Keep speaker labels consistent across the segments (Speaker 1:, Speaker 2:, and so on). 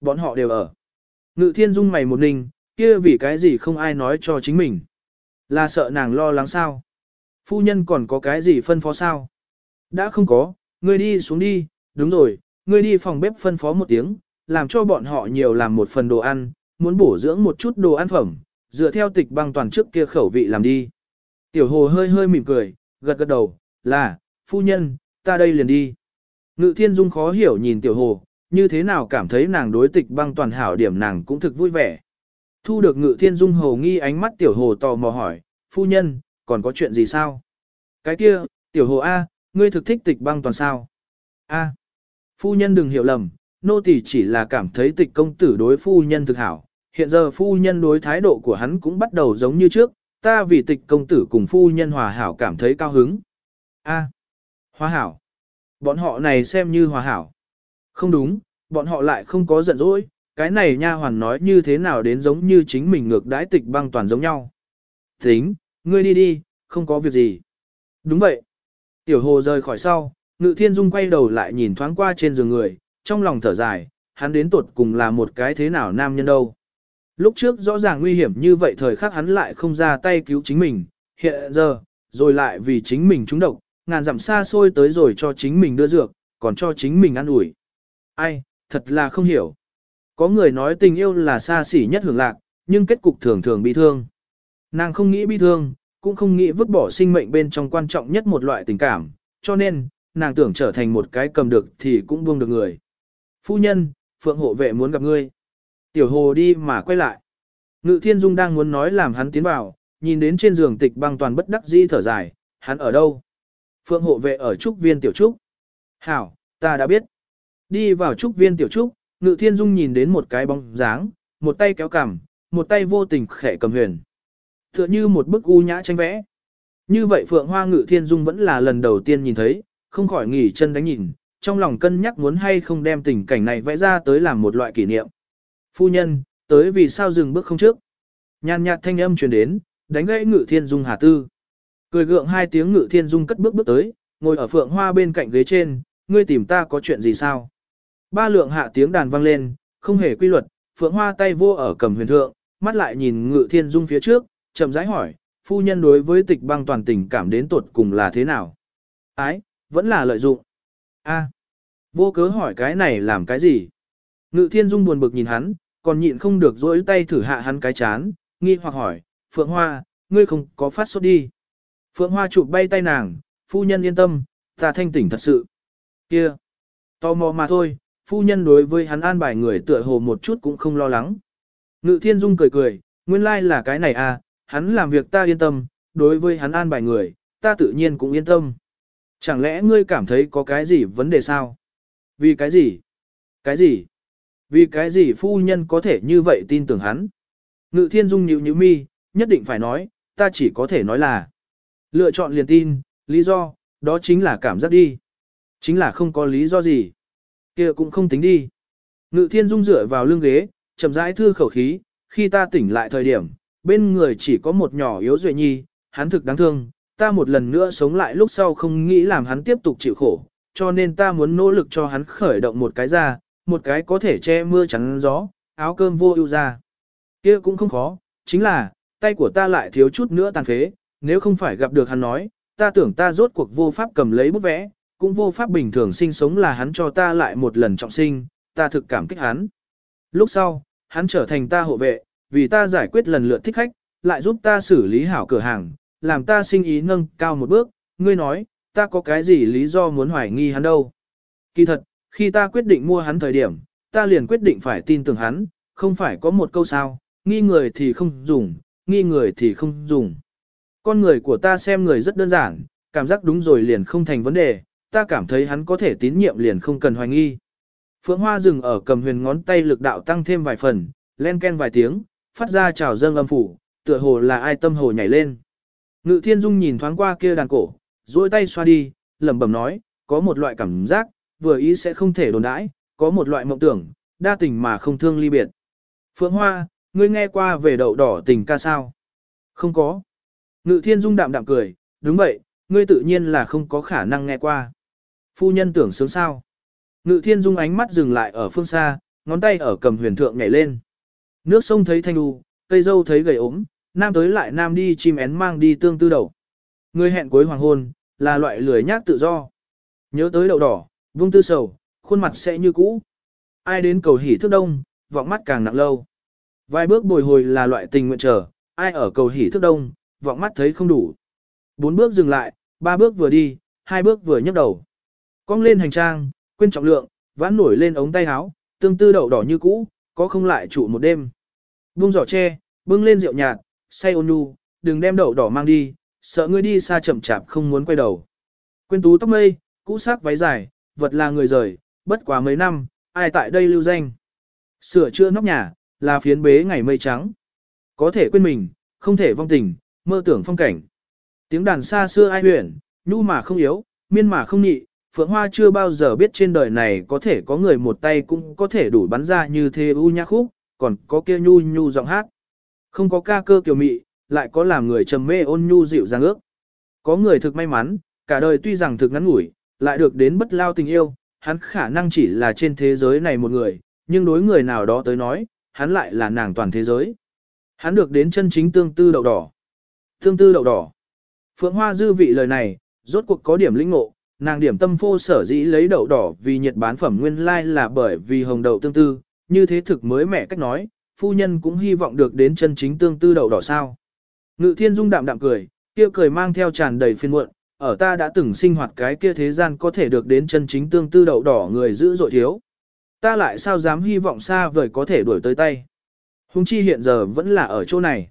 Speaker 1: Bọn họ đều ở. Ngự thiên dung mày một ninh, kia vì cái gì không ai nói cho chính mình. Là sợ nàng lo lắng sao? Phu nhân còn có cái gì phân phó sao? Đã không có, ngươi đi xuống đi, đúng rồi, ngươi đi phòng bếp phân phó một tiếng, làm cho bọn họ nhiều làm một phần đồ ăn, muốn bổ dưỡng một chút đồ ăn phẩm, dựa theo tịch băng toàn trước kia khẩu vị làm đi. Tiểu hồ hơi hơi mỉm cười, gật gật đầu, là, phu nhân, ta đây liền đi. Ngự thiên dung khó hiểu nhìn tiểu hồ, như thế nào cảm thấy nàng đối tịch băng toàn hảo điểm nàng cũng thực vui vẻ. Thu được ngự thiên dung hồ nghi ánh mắt tiểu hồ tò mò hỏi, phu nhân, còn có chuyện gì sao? Cái kia, tiểu hồ A, ngươi thực thích tịch băng toàn sao? A, phu nhân đừng hiểu lầm, nô tỳ chỉ là cảm thấy tịch công tử đối phu nhân thực hảo. Hiện giờ phu nhân đối thái độ của hắn cũng bắt đầu giống như trước, ta vì tịch công tử cùng phu nhân hòa hảo cảm thấy cao hứng. A, hòa hảo. Bọn họ này xem như hòa hảo. Không đúng, bọn họ lại không có giận dỗi, cái này nha hoàn nói như thế nào đến giống như chính mình ngược đãi tịch băng toàn giống nhau. Tính, ngươi đi đi, không có việc gì. Đúng vậy. Tiểu hồ rời khỏi sau, ngự thiên dung quay đầu lại nhìn thoáng qua trên giường người, trong lòng thở dài, hắn đến tuột cùng là một cái thế nào nam nhân đâu. Lúc trước rõ ràng nguy hiểm như vậy thời khắc hắn lại không ra tay cứu chính mình, hiện giờ, rồi lại vì chính mình trúng độc, ngàn dặm xa xôi tới rồi cho chính mình đưa dược, còn cho chính mình ăn ủi. Ai, thật là không hiểu. Có người nói tình yêu là xa xỉ nhất hưởng lạc, nhưng kết cục thường thường bị thương. Nàng không nghĩ bi thương, cũng không nghĩ vứt bỏ sinh mệnh bên trong quan trọng nhất một loại tình cảm, cho nên, nàng tưởng trở thành một cái cầm được thì cũng buông được người. Phu nhân, phượng hộ vệ muốn gặp ngươi. Tiểu hồ đi mà quay lại. Ngự thiên dung đang muốn nói làm hắn tiến vào, nhìn đến trên giường tịch băng toàn bất đắc dĩ thở dài, hắn ở đâu? Phượng hộ vệ ở trúc viên tiểu trúc. Hảo, ta đã biết. Đi vào trúc viên tiểu trúc, ngự thiên dung nhìn đến một cái bóng dáng, một tay kéo cằm, một tay vô tình khẽ cầm huyền. Tựa như một bức u nhã tranh vẽ. Như vậy Phượng Hoa Ngự Thiên Dung vẫn là lần đầu tiên nhìn thấy, không khỏi nghỉ chân đánh nhìn, trong lòng cân nhắc muốn hay không đem tình cảnh này vẽ ra tới làm một loại kỷ niệm. Phu nhân, tới vì sao dừng bước không trước. Nhàn nhạt thanh âm truyền đến, đánh gãy Ngự Thiên Dung hà tư. Cười gượng hai tiếng Ngự Thiên Dung cất bước bước tới, ngồi ở Phượng Hoa bên cạnh ghế trên, ngươi tìm ta có chuyện gì sao? Ba lượng hạ tiếng đàn vang lên, không hề quy luật, Phượng Hoa tay vô ở cầm huyền thượng, mắt lại nhìn Ngự Thiên Dung phía trước, chậm rãi hỏi, phu nhân đối với tịch băng toàn tình cảm đến tuột cùng là thế nào? Ái, vẫn là lợi dụng. A, vô cớ hỏi cái này làm cái gì? Ngự thiên dung buồn bực nhìn hắn, còn nhịn không được dỗi tay thử hạ hắn cái chán, nghi hoặc hỏi, Phượng Hoa, ngươi không có phát sốt đi. Phượng Hoa chụp bay tay nàng, phu nhân yên tâm, ta thanh tỉnh thật sự. Kia, tò mò mà thôi, phu nhân đối với hắn an bài người tựa hồ một chút cũng không lo lắng. Ngự thiên dung cười cười, nguyên lai like là cái này à, hắn làm việc ta yên tâm, đối với hắn an bài người, ta tự nhiên cũng yên tâm. Chẳng lẽ ngươi cảm thấy có cái gì vấn đề sao? Vì cái gì? Cái gì? Vì cái gì phu nhân có thể như vậy tin tưởng hắn? Ngự thiên dung nhịu nhịu mi, nhất định phải nói, ta chỉ có thể nói là. Lựa chọn liền tin, lý do, đó chính là cảm giác đi. Chính là không có lý do gì kia cũng không tính đi. Ngự thiên dung dựa vào lưng ghế, chậm rãi thư khẩu khí, khi ta tỉnh lại thời điểm, bên người chỉ có một nhỏ yếu duệ nhi, hắn thực đáng thương, ta một lần nữa sống lại lúc sau không nghĩ làm hắn tiếp tục chịu khổ, cho nên ta muốn nỗ lực cho hắn khởi động một cái ra, một cái có thể che mưa chắn gió, áo cơm vô ưu ra. kia cũng không khó, chính là, tay của ta lại thiếu chút nữa tàn phế, nếu không phải gặp được hắn nói, ta tưởng ta rốt cuộc vô pháp cầm lấy bút vẽ, cũng vô pháp bình thường sinh sống là hắn cho ta lại một lần trọng sinh, ta thực cảm kích hắn. Lúc sau, hắn trở thành ta hộ vệ, vì ta giải quyết lần lượt thích khách, lại giúp ta xử lý hảo cửa hàng, làm ta sinh ý nâng cao một bước, ngươi nói, ta có cái gì lý do muốn hoài nghi hắn đâu. Kỳ thật, khi ta quyết định mua hắn thời điểm, ta liền quyết định phải tin tưởng hắn, không phải có một câu sao, nghi người thì không dùng, nghi người thì không dùng. Con người của ta xem người rất đơn giản, cảm giác đúng rồi liền không thành vấn đề, ta cảm thấy hắn có thể tín nhiệm liền không cần hoài nghi. Phượng Hoa dừng ở cầm huyền ngón tay lực đạo tăng thêm vài phần, len ken vài tiếng, phát ra trào dâng âm phủ, tựa hồ là ai tâm hồ nhảy lên. Ngự thiên dung nhìn thoáng qua kia đàn cổ, duỗi tay xoa đi, lẩm bẩm nói, có một loại cảm giác, vừa ý sẽ không thể đồn đãi, có một loại mộng tưởng, đa tình mà không thương ly biệt. Phượng Hoa, ngươi nghe qua về đậu đỏ tình ca sao? Không có. Ngự thiên dung đạm đạm cười, đúng vậy, ngươi tự nhiên là không có khả năng nghe qua. Phu nhân tưởng sướng sao? Ngự thiên dung ánh mắt dừng lại ở phương xa, ngón tay ở cầm huyền thượng nhảy lên. Nước sông thấy thanh đu, cây dâu thấy gầy ốm, nam tới lại nam đi chim én mang đi tương tư đầu. Người hẹn cuối hoàng hôn, là loại lười nhác tự do. Nhớ tới đậu đỏ, vung tư sầu, khuôn mặt sẽ như cũ. Ai đến cầu hỉ thức đông, vọng mắt càng nặng lâu. Vài bước bồi hồi là loại tình nguyện trở, ai ở cầu hỉ thức đông, vọng mắt thấy không đủ. Bốn bước dừng lại, ba bước vừa đi, hai bước vừa nhấc đầu. Cong lên hành trang, quên trọng lượng, vãn nổi lên ống tay áo, tương tư đậu đỏ như cũ, có không lại trụ một đêm. Bung giỏ tre, bưng lên rượu nhạt, say ôn nhu, đừng đem đậu đỏ mang đi, sợ ngươi đi xa chậm chạp không muốn quay đầu. Quên tú tóc mây, cũ sắc váy dài, vật là người rời, bất quá mấy năm, ai tại đây lưu danh. Sửa chữa nóc nhà, là phiến bế ngày mây trắng. Có thể quên mình, không thể vong tình, mơ tưởng phong cảnh. Tiếng đàn xa xưa ai huyền, nhu mà không yếu, miên mà không nhị, Phượng Hoa chưa bao giờ biết trên đời này có thể có người một tay cũng có thể đủ bắn ra như thế u nhã khúc, còn có kia nhu nhu giọng hát. Không có ca cơ kiều mị, lại có làm người trầm mê ôn nhu dịu dàng ước. Có người thực may mắn, cả đời tuy rằng thực ngắn ngủi, lại được đến bất lao tình yêu, hắn khả năng chỉ là trên thế giới này một người, nhưng đối người nào đó tới nói, hắn lại là nàng toàn thế giới. Hắn được đến chân chính tương tư đậu đỏ. Tương tư đậu đỏ. Phượng Hoa dư vị lời này, rốt cuộc có điểm linh ngộ, nàng điểm tâm phô sở dĩ lấy đậu đỏ vì nhiệt bán phẩm nguyên lai là bởi vì hồng đậu tương tư, như thế thực mới mẹ cách nói, phu nhân cũng hy vọng được đến chân chính tương tư đậu đỏ sao. Ngự thiên dung đạm đạm cười, kia cười mang theo tràn đầy phiên muộn, ở ta đã từng sinh hoạt cái kia thế gian có thể được đến chân chính tương tư đậu đỏ người giữ dội thiếu. Ta lại sao dám hy vọng xa vời có thể đuổi tới tay. Hùng chi hiện giờ vẫn là ở chỗ này.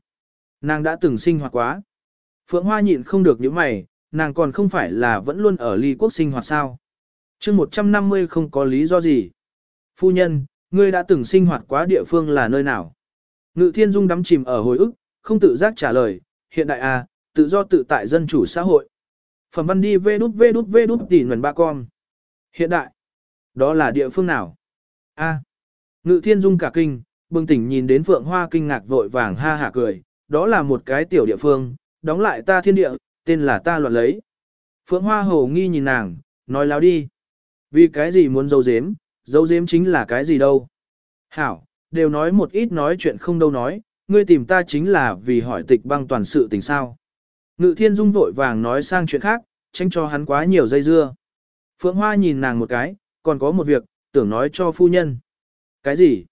Speaker 1: Nàng đã từng sinh hoạt quá. Phượng Hoa nhịn không được những mày, nàng còn không phải là vẫn luôn ở ly quốc sinh hoạt sao. chương 150 không có lý do gì. Phu nhân, ngươi đã từng sinh hoạt quá địa phương là nơi nào? Ngự thiên dung đắm chìm ở hồi ức, không tự giác trả lời, hiện đại à, tự do tự tại dân chủ xã hội. Phẩm văn đi vê đút vê đút vê đút tỉ nguồn ba con. Hiện đại, đó là địa phương nào? A. Ngự thiên dung cả kinh, bừng tỉnh nhìn đến phượng hoa kinh ngạc vội vàng ha hả cười, đó là một cái tiểu địa phương, đóng lại ta thiên địa, tên là ta loạn lấy. Phượng hoa hồ nghi nhìn nàng, nói láo đi. Vì cái gì muốn giấu giếm, giấu giếm chính là cái gì đâu. Hảo, đều nói một ít nói chuyện không đâu nói, ngươi tìm ta chính là vì hỏi tịch băng toàn sự tình sao. Ngự thiên dung vội vàng nói sang chuyện khác, tránh cho hắn quá nhiều dây dưa. Phượng Hoa nhìn nàng một cái, còn có một việc, tưởng nói cho phu nhân. Cái gì?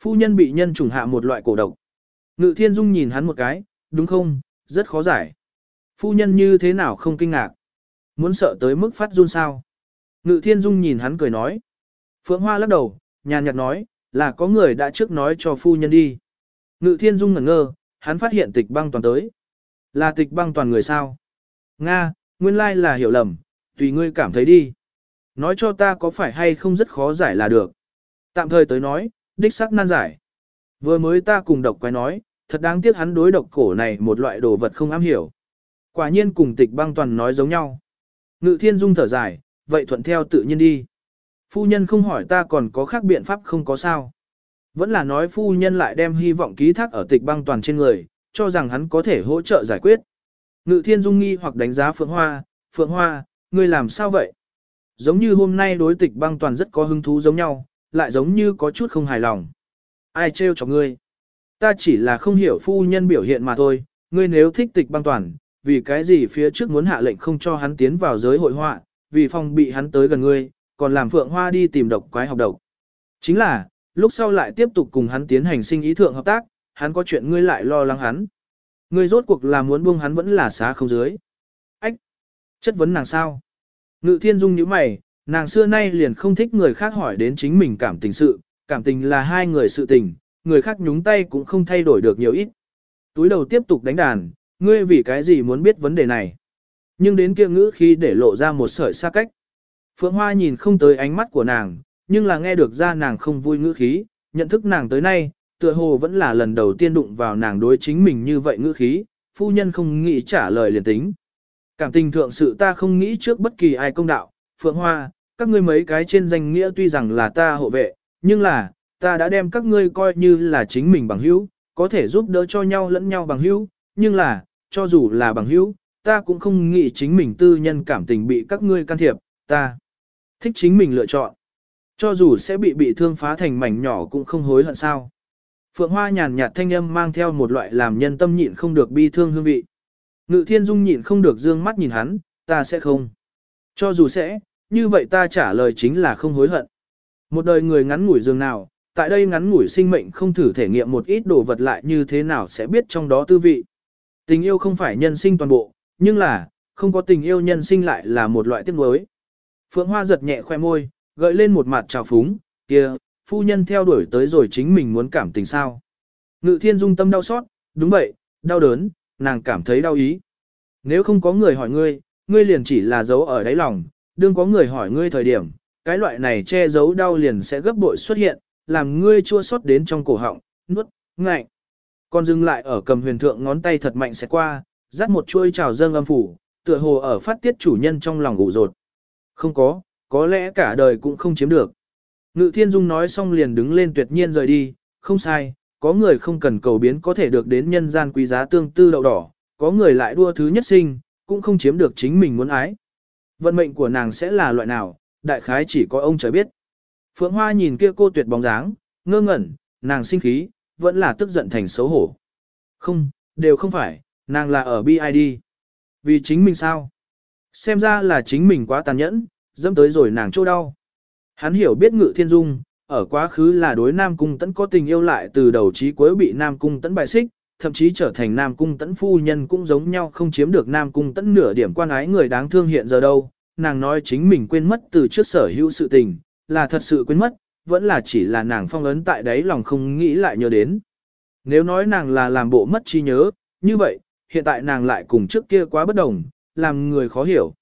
Speaker 1: Phu nhân bị nhân trùng hạ một loại cổ độc. Ngự thiên dung nhìn hắn một cái, đúng không, rất khó giải. Phu nhân như thế nào không kinh ngạc? Muốn sợ tới mức phát run sao? Ngự thiên dung nhìn hắn cười nói. Phượng Hoa lắc đầu, nhàn nhạt nói, là có người đã trước nói cho phu nhân đi. Ngự thiên dung ngẩn ngơ, hắn phát hiện tịch băng toàn tới. Là tịch băng toàn người sao? Nga, nguyên lai là hiểu lầm, tùy ngươi cảm thấy đi. Nói cho ta có phải hay không rất khó giải là được. Tạm thời tới nói, đích sắc nan giải. Vừa mới ta cùng độc quái nói, thật đáng tiếc hắn đối độc cổ này một loại đồ vật không am hiểu. Quả nhiên cùng tịch băng toàn nói giống nhau. Ngự thiên dung thở dài, vậy thuận theo tự nhiên đi. Phu nhân không hỏi ta còn có khác biện pháp không có sao. Vẫn là nói phu nhân lại đem hy vọng ký thác ở tịch băng toàn trên người, cho rằng hắn có thể hỗ trợ giải quyết. Ngự thiên dung nghi hoặc đánh giá Phượng Hoa, Phượng Hoa, ngươi làm sao vậy? Giống như hôm nay đối tịch băng toàn rất có hứng thú giống nhau, lại giống như có chút không hài lòng. Ai trêu cho ngươi? Ta chỉ là không hiểu phu nhân biểu hiện mà thôi, ngươi nếu thích tịch băng toàn, vì cái gì phía trước muốn hạ lệnh không cho hắn tiến vào giới hội họa, vì phòng bị hắn tới gần ngươi, còn làm Phượng Hoa đi tìm độc quái học độc. Chính là, lúc sau lại tiếp tục cùng hắn tiến hành sinh ý thượng hợp tác, hắn có chuyện ngươi lại lo lắng hắn. Ngươi rốt cuộc là muốn buông hắn vẫn là xá không dưới. Ách! Chất vấn nàng sao? Ngự thiên dung như mày, nàng xưa nay liền không thích người khác hỏi đến chính mình cảm tình sự, cảm tình là hai người sự tình, người khác nhúng tay cũng không thay đổi được nhiều ít. Túi đầu tiếp tục đánh đàn, ngươi vì cái gì muốn biết vấn đề này. Nhưng đến kia ngữ khi để lộ ra một sợi xa cách. Phượng Hoa nhìn không tới ánh mắt của nàng, nhưng là nghe được ra nàng không vui ngữ khí, nhận thức nàng tới nay, tựa hồ vẫn là lần đầu tiên đụng vào nàng đối chính mình như vậy ngữ khí, phu nhân không nghĩ trả lời liền tính. Cảm tình thượng sự ta không nghĩ trước bất kỳ ai công đạo, Phượng Hoa, các ngươi mấy cái trên danh nghĩa tuy rằng là ta hộ vệ, nhưng là, ta đã đem các ngươi coi như là chính mình bằng hữu, có thể giúp đỡ cho nhau lẫn nhau bằng hữu, nhưng là, cho dù là bằng hữu, ta cũng không nghĩ chính mình tư nhân cảm tình bị các ngươi can thiệp, ta thích chính mình lựa chọn. Cho dù sẽ bị bị thương phá thành mảnh nhỏ cũng không hối hận sao. Phượng Hoa nhàn nhạt thanh âm mang theo một loại làm nhân tâm nhịn không được bi thương hương vị. Ngự thiên dung nhịn không được dương mắt nhìn hắn, ta sẽ không. Cho dù sẽ, như vậy ta trả lời chính là không hối hận. Một đời người ngắn ngủi dường nào, tại đây ngắn ngủi sinh mệnh không thử thể nghiệm một ít đồ vật lại như thế nào sẽ biết trong đó tư vị. Tình yêu không phải nhân sinh toàn bộ, nhưng là, không có tình yêu nhân sinh lại là một loại tiếc nuối. Phượng Hoa giật nhẹ khoe môi, gợi lên một mặt trào phúng, kia, phu nhân theo đuổi tới rồi chính mình muốn cảm tình sao. Ngự thiên dung tâm đau xót, đúng vậy, đau đớn, nàng cảm thấy đau ý. Nếu không có người hỏi ngươi, ngươi liền chỉ là giấu ở đáy lòng, đương có người hỏi ngươi thời điểm, cái loại này che giấu đau liền sẽ gấp bội xuất hiện, làm ngươi chua xót đến trong cổ họng, nuốt, ngạnh. Còn dừng lại ở cầm huyền thượng ngón tay thật mạnh sẽ qua, dắt một chuôi trào dâng âm phủ, tựa hồ ở phát tiết chủ nhân trong lòng ngủ rột. Không có, có lẽ cả đời cũng không chiếm được. Ngự thiên dung nói xong liền đứng lên tuyệt nhiên rời đi, không sai, có người không cần cầu biến có thể được đến nhân gian quý giá tương tư đậu đỏ, có người lại đua thứ nhất sinh, cũng không chiếm được chính mình muốn ái. Vận mệnh của nàng sẽ là loại nào, đại khái chỉ có ông trời biết. Phượng Hoa nhìn kia cô tuyệt bóng dáng, ngơ ngẩn, nàng sinh khí, vẫn là tức giận thành xấu hổ. Không, đều không phải, nàng là ở BID. Vì chính mình sao? Xem ra là chính mình quá tàn nhẫn, dẫm tới rồi nàng chỗ đau. Hắn hiểu biết ngự thiên dung, ở quá khứ là đối Nam Cung Tấn có tình yêu lại từ đầu chí cuối bị Nam Cung Tấn bài xích, thậm chí trở thành Nam Cung Tấn phu nhân cũng giống nhau không chiếm được Nam Cung Tấn nửa điểm quan ái người đáng thương hiện giờ đâu. Nàng nói chính mình quên mất từ trước sở hữu sự tình, là thật sự quên mất, vẫn là chỉ là nàng phong ấn tại đấy lòng không nghĩ lại nhớ đến. Nếu nói nàng là làm bộ mất trí nhớ, như vậy, hiện tại nàng lại cùng trước kia quá bất đồng, làm người khó hiểu.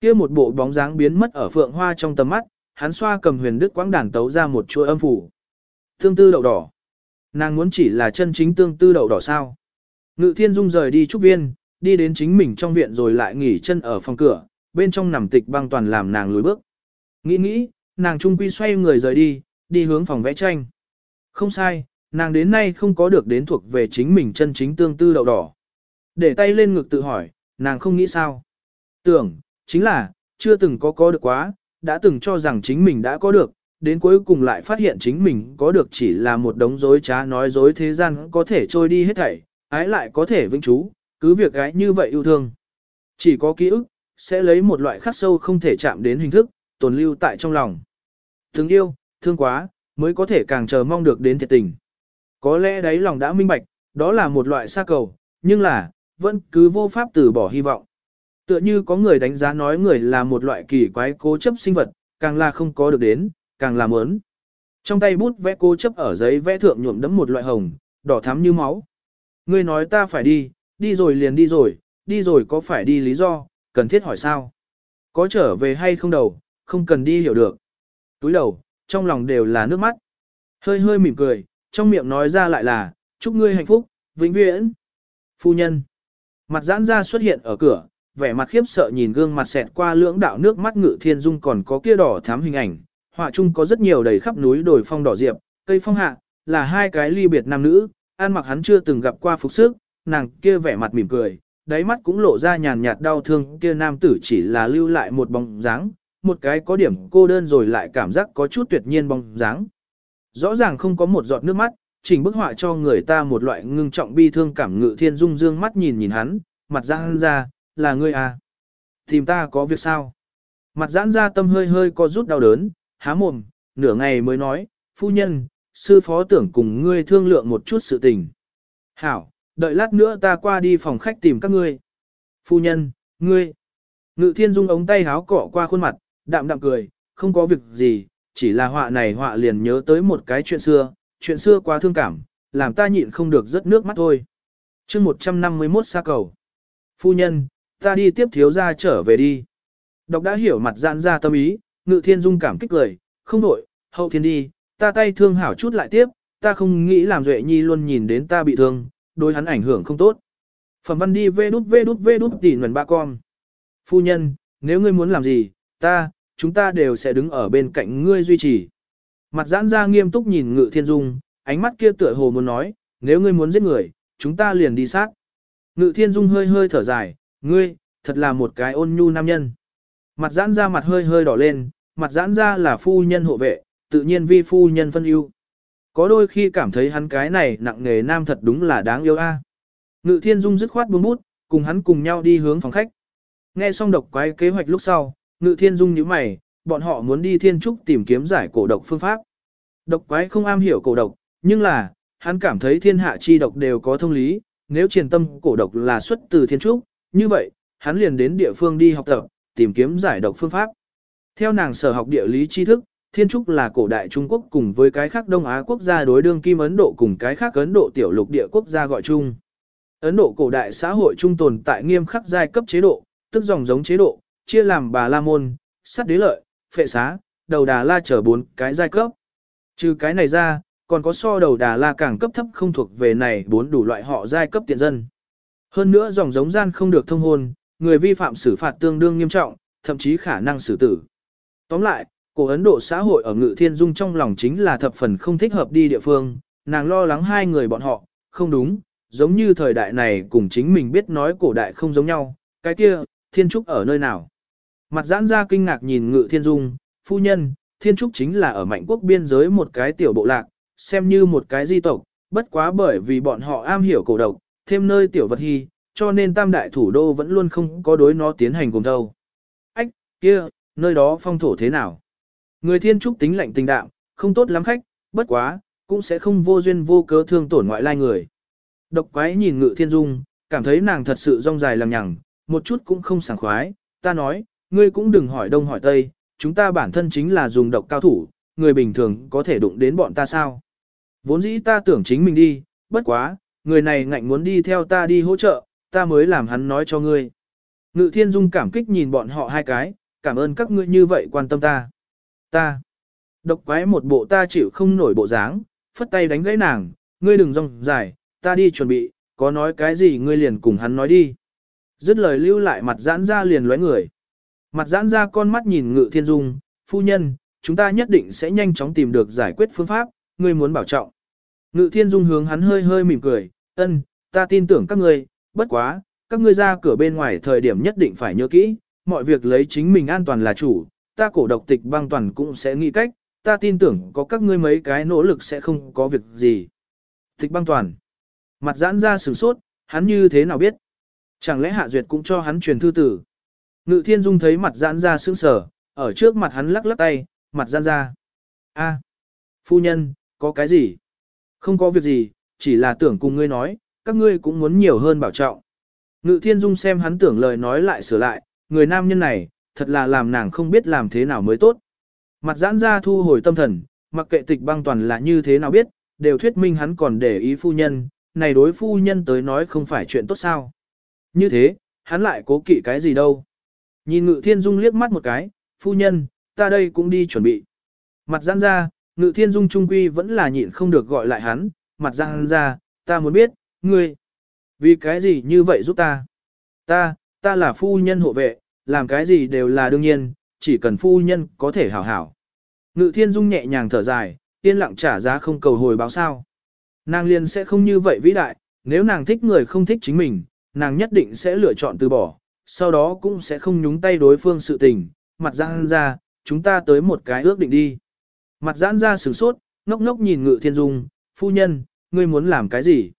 Speaker 1: Kia một bộ bóng dáng biến mất ở phượng hoa trong tầm mắt, hắn xoa cầm huyền đức quãng đàn tấu ra một chuỗi âm phủ. Tương tư đậu đỏ. Nàng muốn chỉ là chân chính tương tư đậu đỏ sao. Ngự thiên dung rời đi trúc viên, đi đến chính mình trong viện rồi lại nghỉ chân ở phòng cửa, bên trong nằm tịch băng toàn làm nàng lùi bước. Nghĩ nghĩ, nàng trung quy xoay người rời đi, đi hướng phòng vẽ tranh. Không sai, nàng đến nay không có được đến thuộc về chính mình chân chính tương tư đậu đỏ. Để tay lên ngực tự hỏi, nàng không nghĩ sao. Tưởng, chính là, chưa từng có có được quá, đã từng cho rằng chính mình đã có được, đến cuối cùng lại phát hiện chính mình có được chỉ là một đống dối trá nói dối thế gian có thể trôi đi hết thảy, ái lại có thể vĩnh trú, cứ việc gái như vậy yêu thương. Chỉ có ký ức, sẽ lấy một loại khắc sâu không thể chạm đến hình thức, tồn lưu tại trong lòng. Thương yêu, thương quá, mới có thể càng chờ mong được đến thiệt tình. Có lẽ đấy lòng đã minh bạch, đó là một loại xa cầu, nhưng là, vẫn cứ vô pháp từ bỏ hy vọng. Tựa như có người đánh giá nói người là một loại kỳ quái cố chấp sinh vật, càng là không có được đến, càng là mớn. Trong tay bút vẽ cố chấp ở giấy vẽ thượng nhuộm đấm một loại hồng, đỏ thắm như máu. Ngươi nói ta phải đi, đi rồi liền đi rồi, đi rồi có phải đi lý do, cần thiết hỏi sao? Có trở về hay không đầu, không cần đi hiểu được. Túi đầu, trong lòng đều là nước mắt. Hơi hơi mỉm cười, trong miệng nói ra lại là, chúc ngươi hạnh phúc, vĩnh viễn. Phu nhân. Mặt giãn ra xuất hiện ở cửa, vẻ mặt khiếp sợ nhìn gương mặt xẹt qua lưỡng đạo nước mắt ngự thiên dung còn có kia đỏ thắm hình ảnh. Họa chung có rất nhiều đầy khắp núi đồi phong đỏ diệp, cây phong hạ, là hai cái ly biệt nam nữ, an mặc hắn chưa từng gặp qua phục sức, nàng kia vẻ mặt mỉm cười, đáy mắt cũng lộ ra nhàn nhạt đau thương kia nam tử chỉ là lưu lại một bóng dáng, một cái có điểm cô đơn rồi lại cảm giác có chút tuyệt nhiên bóng dáng. Rõ ràng không có một giọt nước mắt, chỉnh bức họa cho người ta một loại ngưng trọng bi thương cảm ngự thiên dung dương mắt nhìn nhìn hắn, mặt giãn ra, là ngươi à. Tìm ta có việc sao? Mặt giãn ra tâm hơi hơi co rút đau đớn, há mồm, nửa ngày mới nói, phu nhân, sư phó tưởng cùng ngươi thương lượng một chút sự tình. Hảo, đợi lát nữa ta qua đi phòng khách tìm các ngươi. Phu nhân, ngươi. Ngự thiên dung ống tay háo cọ qua khuôn mặt, đạm đạm cười, không có việc gì, chỉ là họa này họa liền nhớ tới một cái chuyện xưa, chuyện xưa quá thương cảm, làm ta nhịn không được rất nước mắt thôi. chương 151 xa cầu. Phu nhân, ta đi tiếp thiếu ra trở về đi. Độc đã hiểu mặt giãn ra tâm ý, ngự thiên dung cảm kích cười, không đổi, hậu thiên đi, ta tay thương hảo chút lại tiếp, ta không nghĩ làm duệ nhi luôn nhìn đến ta bị thương, đối hắn ảnh hưởng không tốt. Phẩm văn đi vê đút vê đút vê đút tỉ nguồn ba con. Phu nhân, nếu ngươi muốn làm gì, ta, chúng ta đều sẽ đứng ở bên cạnh ngươi duy trì. Mặt giãn ra nghiêm túc nhìn ngự thiên dung, ánh mắt kia tựa hồ muốn nói, nếu ngươi muốn giết người, chúng ta liền đi sát. Ngự thiên dung hơi hơi thở dài, ngươi, thật là một cái ôn nhu nam nhân. Mặt giãn ra mặt hơi hơi đỏ lên, mặt giãn ra là phu nhân hộ vệ, tự nhiên vi phu nhân phân ưu. Có đôi khi cảm thấy hắn cái này nặng nghề nam thật đúng là đáng yêu a. Ngự thiên dung dứt khoát buông bút, cùng hắn cùng nhau đi hướng phòng khách. Nghe xong độc quái kế hoạch lúc sau, ngự thiên dung như mày, bọn họ muốn đi thiên trúc tìm kiếm giải cổ độc phương pháp. Độc quái không am hiểu cổ độc, nhưng là, hắn cảm thấy thiên hạ chi độc đều có thông lý, nếu triền tâm cổ độc là xuất từ thiên trúc, như vậy, hắn liền đến địa phương đi học tập, tìm kiếm giải độc phương pháp. Theo nàng sở học địa lý tri thức, Thiên Trúc là cổ đại Trung Quốc cùng với cái khác Đông Á quốc gia đối đương kim Ấn Độ cùng cái khác Ấn Độ tiểu lục địa quốc gia gọi chung. Ấn Độ cổ đại xã hội trung tồn tại nghiêm khắc giai cấp chế độ, tức dòng giống chế độ, chia làm bà la môn, sắt đế lợi, phệ xá, đầu đà la trở bốn cái giai cấp. Trừ cái này ra, còn có so đầu đà la càng cấp thấp không thuộc về này bốn đủ loại họ giai cấp tiện dân. Hơn nữa dòng giống gian không được thông hôn, người vi phạm xử phạt tương đương nghiêm trọng, thậm chí khả năng xử tử. Tóm lại, cổ Ấn Độ xã hội ở Ngự Thiên Dung trong lòng chính là thập phần không thích hợp đi địa phương, nàng lo lắng hai người bọn họ, không đúng, giống như thời đại này cùng chính mình biết nói cổ đại không giống nhau, cái kia, Thiên Trúc ở nơi nào. Mặt giãn ra kinh ngạc nhìn Ngự Thiên Dung, phu nhân, Thiên Trúc chính là ở mạnh quốc biên giới một cái tiểu bộ lạc, xem như một cái di tộc, bất quá bởi vì bọn họ am hiểu cổ độc, thêm nơi tiểu vật hy, cho nên tam đại thủ đô vẫn luôn không có đối nó tiến hành cùng thâu. Ách, kia, nơi đó phong thổ thế nào? Người thiên trúc tính lạnh tình đạm, không tốt lắm khách, bất quá, cũng sẽ không vô duyên vô cớ thương tổn ngoại lai người. Độc quái nhìn ngự thiên dung, cảm thấy nàng thật sự rong dài làm nhằng, một chút cũng không sảng khoái, ta nói, ngươi cũng đừng hỏi đông hỏi tây, chúng ta bản thân chính là dùng độc cao thủ, người bình thường có thể đụng đến bọn ta sao. Vốn dĩ ta tưởng chính mình đi, bất quá, người này ngạnh muốn đi theo ta đi hỗ trợ, ta mới làm hắn nói cho ngươi. Ngự thiên dung cảm kích nhìn bọn họ hai cái, cảm ơn các ngươi như vậy quan tâm ta. Ta. Độc quái một bộ ta chịu không nổi bộ dáng, phất tay đánh gãy nàng, ngươi đừng rong dài, ta đi chuẩn bị, có nói cái gì ngươi liền cùng hắn nói đi. Dứt lời lưu lại mặt giãn ra liền lóe người. Mặt giãn ra con mắt nhìn ngự thiên dung, phu nhân, chúng ta nhất định sẽ nhanh chóng tìm được giải quyết phương pháp, ngươi muốn bảo trọng. Ngự thiên dung hướng hắn hơi hơi mỉm cười, ân, ta tin tưởng các ngươi, bất quá, các ngươi ra cửa bên ngoài thời điểm nhất định phải nhớ kỹ, mọi việc lấy chính mình an toàn là chủ, ta cổ độc tịch băng toàn cũng sẽ nghĩ cách, ta tin tưởng có các ngươi mấy cái nỗ lực sẽ không có việc gì. Tịch băng toàn. Mặt giãn ra sửng sốt, hắn như thế nào biết? Chẳng lẽ hạ duyệt cũng cho hắn truyền thư tử? Ngự thiên dung thấy mặt giãn ra sững sờ, ở trước mặt hắn lắc lắc tay, mặt giãn ra. a phu nhân, có cái gì? Không có việc gì, chỉ là tưởng cùng ngươi nói, các ngươi cũng muốn nhiều hơn bảo trọng. Ngự thiên dung xem hắn tưởng lời nói lại sửa lại, người nam nhân này, thật là làm nàng không biết làm thế nào mới tốt. Mặt giãn ra thu hồi tâm thần, mặc kệ tịch băng toàn là như thế nào biết, đều thuyết minh hắn còn để ý phu nhân, này đối phu nhân tới nói không phải chuyện tốt sao. Như thế, hắn lại cố kỵ cái gì đâu. Nhìn ngự thiên dung liếc mắt một cái, phu nhân, ta đây cũng đi chuẩn bị. Mặt giãn ra, ngự thiên dung trung quy vẫn là nhịn không được gọi lại hắn, mặt giãn ra, ta muốn biết, ngươi, vì cái gì như vậy giúp ta? Ta, ta là phu nhân hộ vệ, làm cái gì đều là đương nhiên, chỉ cần phu nhân có thể hảo hảo. Ngự thiên dung nhẹ nhàng thở dài, yên lặng trả giá không cầu hồi báo sao. Nàng liền sẽ không như vậy vĩ đại, nếu nàng thích người không thích chính mình, nàng nhất định sẽ lựa chọn từ bỏ, sau đó cũng sẽ không nhúng tay đối phương sự tình, mặt giãn ra, chúng ta tới một cái ước định đi. Mặt giãn ra sửng sốt, ngốc ngốc nhìn ngự thiên dung, phu nhân, ngươi muốn làm cái gì?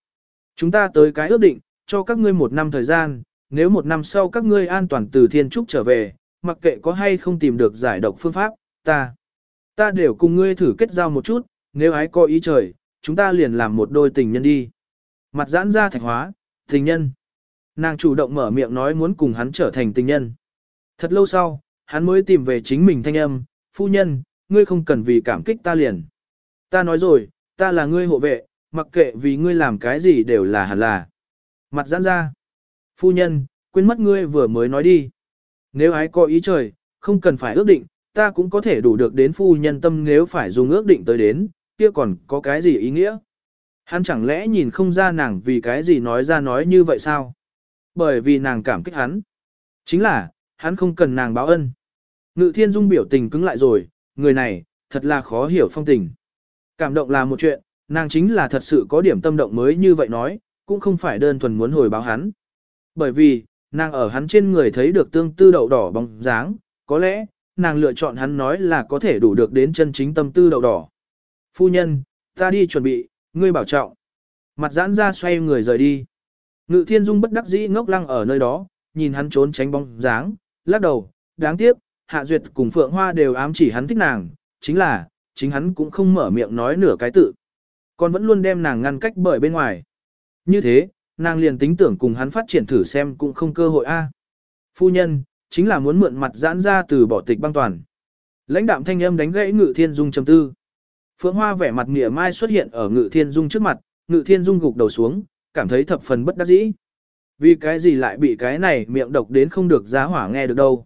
Speaker 1: Chúng ta tới cái ước định, cho các ngươi một năm thời gian, nếu một năm sau các ngươi an toàn từ thiên trúc trở về, mặc kệ có hay không tìm được giải độc phương pháp, ta, ta đều cùng ngươi thử kết giao một chút, nếu ái có ý trời, chúng ta liền làm một đôi tình nhân đi. Mặt giãn ra thạch hóa, tình nhân. Nàng chủ động mở miệng nói muốn cùng hắn trở thành tình nhân. Thật lâu sau, hắn mới tìm về chính mình thanh âm, phu nhân, ngươi không cần vì cảm kích ta liền. Ta nói rồi, ta là ngươi hộ vệ, mặc kệ vì ngươi làm cái gì đều là hẳn là. Mặt giãn ra. Phu nhân, quên mất ngươi vừa mới nói đi. Nếu ái có ý trời, không cần phải ước định, ta cũng có thể đủ được đến phu nhân tâm nếu phải dùng ước định tới đến, kia còn có cái gì ý nghĩa? Hắn chẳng lẽ nhìn không ra nàng vì cái gì nói ra nói như vậy sao? Bởi vì nàng cảm kích hắn. Chính là, hắn không cần nàng báo ân. Ngự thiên dung biểu tình cứng lại rồi, người này, thật là khó hiểu phong tình. Cảm động là một chuyện, nàng chính là thật sự có điểm tâm động mới như vậy nói, cũng không phải đơn thuần muốn hồi báo hắn. Bởi vì, nàng ở hắn trên người thấy được tương tư đậu đỏ bóng dáng, có lẽ, nàng lựa chọn hắn nói là có thể đủ được đến chân chính tâm tư đậu đỏ. Phu nhân, ta đi chuẩn bị, ngươi bảo trọng. Mặt giãn ra xoay người rời đi. Ngự thiên dung bất đắc dĩ ngốc lăng ở nơi đó, nhìn hắn trốn tránh bóng dáng, lắc đầu, đáng tiếc, hạ duyệt cùng phượng hoa đều ám chỉ hắn thích nàng, chính là, chính hắn cũng không mở miệng nói nửa cái tự. Còn vẫn luôn đem nàng ngăn cách bởi bên ngoài. Như thế, nàng liền tính tưởng cùng hắn phát triển thử xem cũng không cơ hội a. Phu nhân, chính là muốn mượn mặt giãn ra từ bỏ tịch băng toàn. Lãnh đạm thanh âm đánh gãy ngự thiên dung trầm tư. Phượng Hoa vẻ mặt mỉa mai xuất hiện ở ngự thiên dung trước mặt, ngự thiên dung gục đầu xuống, cảm thấy thập phần bất đắc dĩ. Vì cái gì lại bị cái này miệng độc đến không được giá hỏa nghe được đâu.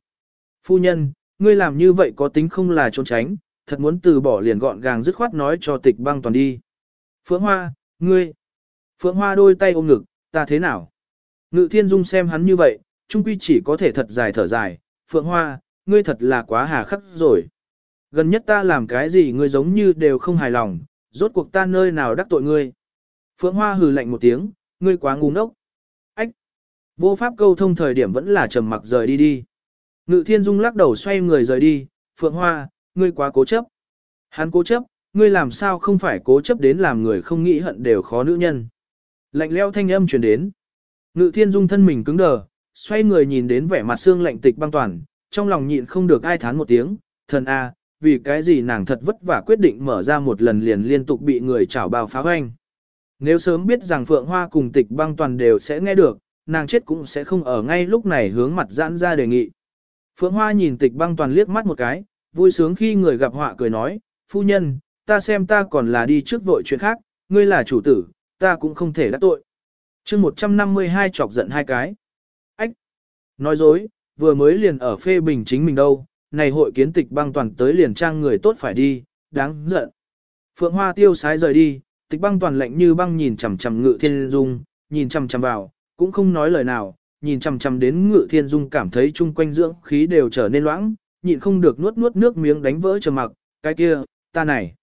Speaker 1: Phu nhân, ngươi làm như vậy có tính không là trốn tránh, thật muốn từ bỏ liền gọn gàng dứt khoát nói cho tịch băng toàn đi. Phượng Hoa, ngươi. Phượng Hoa đôi tay ôm ngực, ta thế nào? Ngự thiên dung xem hắn như vậy, trung quy chỉ có thể thật dài thở dài. Phượng Hoa, ngươi thật là quá hà khắc rồi. Gần nhất ta làm cái gì ngươi giống như đều không hài lòng, rốt cuộc ta nơi nào đắc tội ngươi. Phượng Hoa hừ lạnh một tiếng, ngươi quá ngu ngốc. Ách! Vô pháp câu thông thời điểm vẫn là trầm mặc rời đi đi. Ngự thiên dung lắc đầu xoay người rời đi, Phượng Hoa, ngươi quá cố chấp. Hắn cố chấp, ngươi làm sao không phải cố chấp đến làm người không nghĩ hận đều khó nữ nhân. Lạnh leo thanh âm truyền đến. Ngự thiên dung thân mình cứng đờ, xoay người nhìn đến vẻ mặt xương lạnh tịch băng toàn, trong lòng nhịn không được ai thán một tiếng, thần a, vì cái gì nàng thật vất vả quyết định mở ra một lần liền liên tục bị người chảo bao phá hoanh. Nếu sớm biết rằng Phượng Hoa cùng tịch băng toàn đều sẽ nghe được, nàng chết cũng sẽ không ở ngay lúc này hướng mặt giãn ra đề nghị. Phượng Hoa nhìn tịch băng toàn liếc mắt một cái, vui sướng khi người gặp họa cười nói, phu nhân, ta xem ta còn là đi trước vội chuyện khác, ngươi là chủ tử, ta cũng không thể đắc tội. chương 152 chọc giận hai cái. Ách! Nói dối, vừa mới liền ở phê bình chính mình đâu, này hội kiến tịch băng toàn tới liền trang người tốt phải đi, đáng giận. Phượng Hoa tiêu sái rời đi, tịch băng toàn lạnh như băng nhìn chằm chằm ngự thiên dung, nhìn chằm chằm vào, cũng không nói lời nào, nhìn chằm chằm đến ngự thiên dung cảm thấy chung quanh dưỡng khí đều trở nên loãng, nhịn không được nuốt nuốt nước miếng đánh vỡ trầm mặc, cái kia, ta này.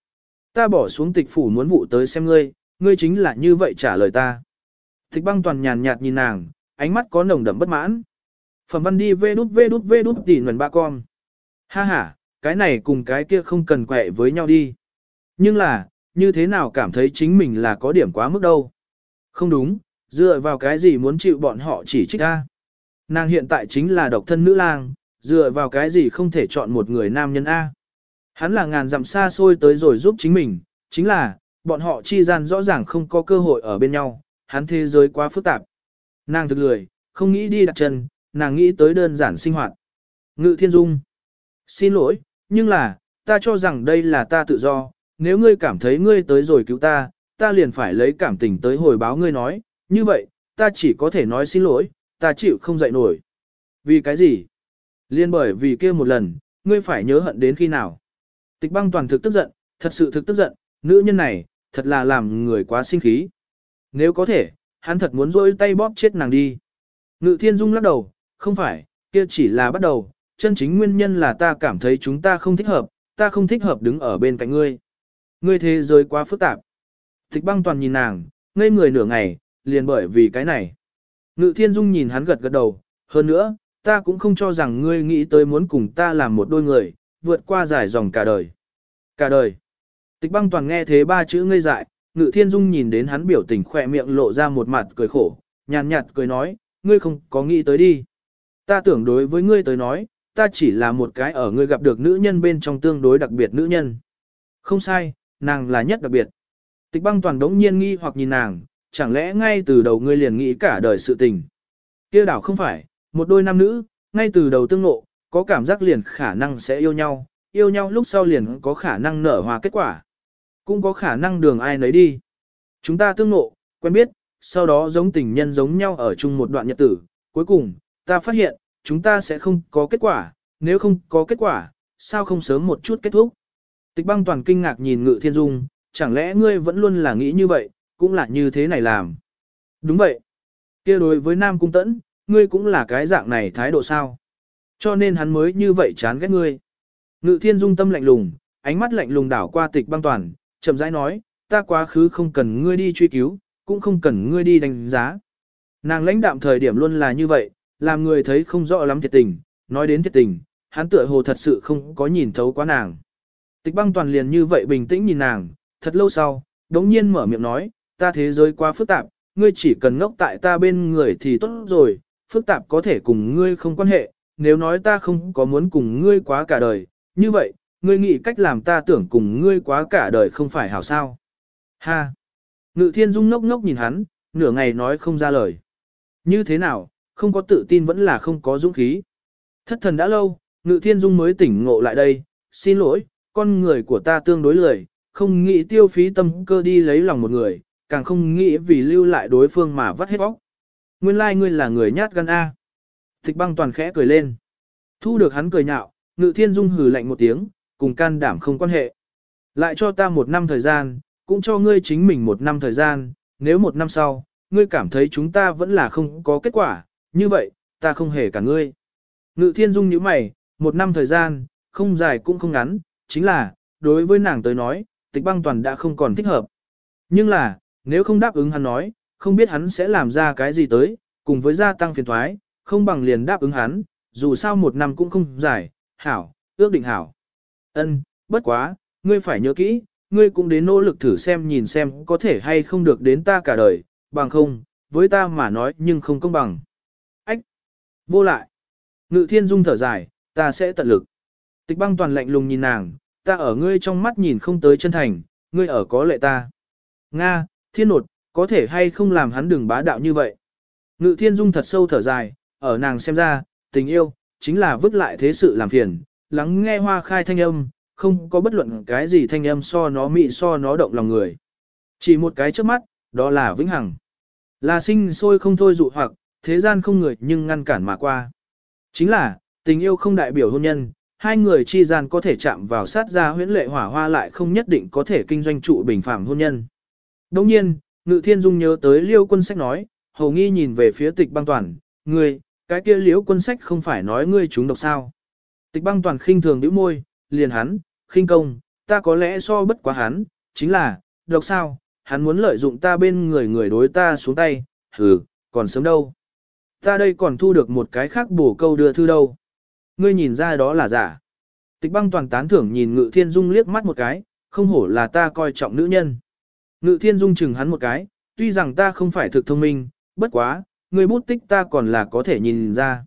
Speaker 1: Ta bỏ xuống tịch phủ muốn vụ tới xem ngươi, ngươi chính là như vậy trả lời ta. Tịch băng toàn nhàn nhạt nhìn nàng, ánh mắt có nồng đậm bất mãn. Phẩm văn đi vê đút vê đút vê đút tỉ nguồn ba con. Ha ha, cái này cùng cái kia không cần quẹ với nhau đi. Nhưng là, như thế nào cảm thấy chính mình là có điểm quá mức đâu. Không đúng, dựa vào cái gì muốn chịu bọn họ chỉ trích ta. Nàng hiện tại chính là độc thân nữ lang, dựa vào cái gì không thể chọn một người nam nhân A. Hắn là ngàn dặm xa xôi tới rồi giúp chính mình, chính là, bọn họ chi gian rõ ràng không có cơ hội ở bên nhau, hắn thế giới quá phức tạp. Nàng thực lười, không nghĩ đi đặt chân, nàng nghĩ tới đơn giản sinh hoạt. Ngự thiên dung. Xin lỗi, nhưng là, ta cho rằng đây là ta tự do, nếu ngươi cảm thấy ngươi tới rồi cứu ta, ta liền phải lấy cảm tình tới hồi báo ngươi nói, như vậy, ta chỉ có thể nói xin lỗi, ta chịu không dậy nổi. Vì cái gì? Liên bởi vì kia một lần, ngươi phải nhớ hận đến khi nào. Tịch băng toàn thực tức giận, thật sự thực tức giận, nữ nhân này, thật là làm người quá sinh khí. Nếu có thể, hắn thật muốn rôi tay bóp chết nàng đi. Ngự thiên dung lắc đầu, không phải, kia chỉ là bắt đầu, chân chính nguyên nhân là ta cảm thấy chúng ta không thích hợp, ta không thích hợp đứng ở bên cạnh ngươi. Ngươi thế giới quá phức tạp. Tịch băng toàn nhìn nàng, ngây người nửa ngày, liền bởi vì cái này. Ngự thiên dung nhìn hắn gật gật đầu, hơn nữa, ta cũng không cho rằng ngươi nghĩ tới muốn cùng ta làm một đôi người, vượt qua giải dòng cả đời. Cả đời. Tịch băng toàn nghe thế ba chữ ngây dại, ngự thiên dung nhìn đến hắn biểu tình khỏe miệng lộ ra một mặt cười khổ, nhàn nhạt cười nói, ngươi không có nghĩ tới đi. Ta tưởng đối với ngươi tới nói, ta chỉ là một cái ở ngươi gặp được nữ nhân bên trong tương đối đặc biệt nữ nhân. Không sai, nàng là nhất đặc biệt. Tịch băng toàn đống nhiên nghi hoặc nhìn nàng, chẳng lẽ ngay từ đầu ngươi liền nghĩ cả đời sự tình. kia đảo không phải, một đôi nam nữ, ngay từ đầu tương ngộ, có cảm giác liền khả năng sẽ yêu nhau, yêu nhau lúc sau liền có khả năng nở hòa kết quả. Cũng có khả năng đường ai nấy đi. Chúng ta tương ngộ, quen biết, sau đó giống tình nhân giống nhau ở chung một đoạn nhật tử. Cuối cùng, ta phát hiện, chúng ta sẽ không có kết quả, nếu không có kết quả, sao không sớm một chút kết thúc. Tịch băng toàn kinh ngạc nhìn ngự thiên dung, chẳng lẽ ngươi vẫn luôn là nghĩ như vậy, cũng là như thế này làm. Đúng vậy. kia đối với Nam Cung Tẫn, ngươi cũng là cái dạng này thái độ sao. Cho nên hắn mới như vậy chán ghét ngươi. Ngự thiên dung tâm lạnh lùng, ánh mắt lạnh lùng đảo qua tịch băng toàn, chậm rãi nói, ta quá khứ không cần ngươi đi truy cứu, cũng không cần ngươi đi đánh giá. Nàng lãnh đạm thời điểm luôn là như vậy, làm người thấy không rõ lắm thiệt tình, nói đến thiệt tình, hắn tựa hồ thật sự không có nhìn thấu quá nàng. Tịch băng toàn liền như vậy bình tĩnh nhìn nàng, thật lâu sau, đống nhiên mở miệng nói, ta thế giới quá phức tạp, ngươi chỉ cần ngốc tại ta bên người thì tốt rồi, phức tạp có thể cùng ngươi không quan hệ, nếu nói ta không có muốn cùng ngươi quá cả đời, như vậy, ngươi nghĩ cách làm ta tưởng cùng ngươi quá cả đời không phải hảo sao. Ha! Ngự thiên dung ngốc ngốc nhìn hắn, nửa ngày nói không ra lời. Như thế nào, không có tự tin vẫn là không có dũng khí. Thất thần đã lâu, ngự thiên dung mới tỉnh ngộ lại đây, xin lỗi, con người của ta tương đối lười, không nghĩ tiêu phí tâm cơ đi lấy lòng một người, càng không nghĩ vì lưu lại đối phương mà vắt hết bóc. Nguyên lai like ngươi là người nhát gan A. Tịch băng toàn khẽ cười lên. Thu được hắn cười nhạo, ngự thiên dung hừ lạnh một tiếng, cùng can đảm không quan hệ. Lại cho ta một năm thời gian, cũng cho ngươi chính mình một năm thời gian, nếu một năm sau, ngươi cảm thấy chúng ta vẫn là không có kết quả, như vậy, ta không hề cả ngươi. Ngự thiên dung như mày, một năm thời gian, không dài cũng không ngắn, chính là, đối với nàng tới nói, tịch băng toàn đã không còn thích hợp. Nhưng là, nếu không đáp ứng hắn nói, không biết hắn sẽ làm ra cái gì tới, cùng với gia tăng phiền thoái, không bằng liền đáp ứng hắn, dù sao một năm cũng không dài, hảo, ước định hảo. Ân, bất quá, ngươi phải nhớ kỹ, ngươi cũng đến nỗ lực thử xem nhìn xem có thể hay không được đến ta cả đời, bằng không, với ta mà nói nhưng không công bằng. Ách! Vô lại! Ngự thiên dung thở dài, ta sẽ tận lực. Tịch băng toàn lạnh lùng nhìn nàng, ta ở ngươi trong mắt nhìn không tới chân thành, ngươi ở có lệ ta. Nga, thiên nột, có thể hay không làm hắn đừng bá đạo như vậy. Ngự thiên dung thật sâu thở dài, ở nàng xem ra, tình yêu, chính là vứt lại thế sự làm phiền, lắng nghe hoa khai thanh âm, không có bất luận cái gì thanh âm so nó mị so nó động lòng người. Chỉ một cái trước mắt, đó là vĩnh hằng. Là sinh sôi không thôi dụ hoặc, thế gian không người nhưng ngăn cản mà qua. Chính là, tình yêu không đại biểu hôn nhân, hai người chi gian có thể chạm vào sát ra huyễn lệ hỏa hoa lại không nhất định có thể kinh doanh trụ bình phạm hôn nhân. Đồng nhiên, Ngự Thiên Dung nhớ tới liêu quân sách nói, hầu nghi nhìn về phía tịch băng toàn, ngươi, cái kia Liêu quân sách không phải nói ngươi chúng độc sao. Tịch băng toàn khinh thường nhíu môi, liền hắn, khinh công, ta có lẽ so bất quá hắn, chính là, độc sao, hắn muốn lợi dụng ta bên người người đối ta xuống tay, hừ, còn sớm đâu. Ta đây còn thu được một cái khác bổ câu đưa thư đâu. Ngươi nhìn ra đó là giả. Tịch băng toàn tán thưởng nhìn ngự thiên dung liếc mắt một cái, không hổ là ta coi trọng nữ nhân. Ngự thiên dung chừng hắn một cái, tuy rằng ta không phải thực thông minh, bất quá, người bút tích ta còn là có thể nhìn ra.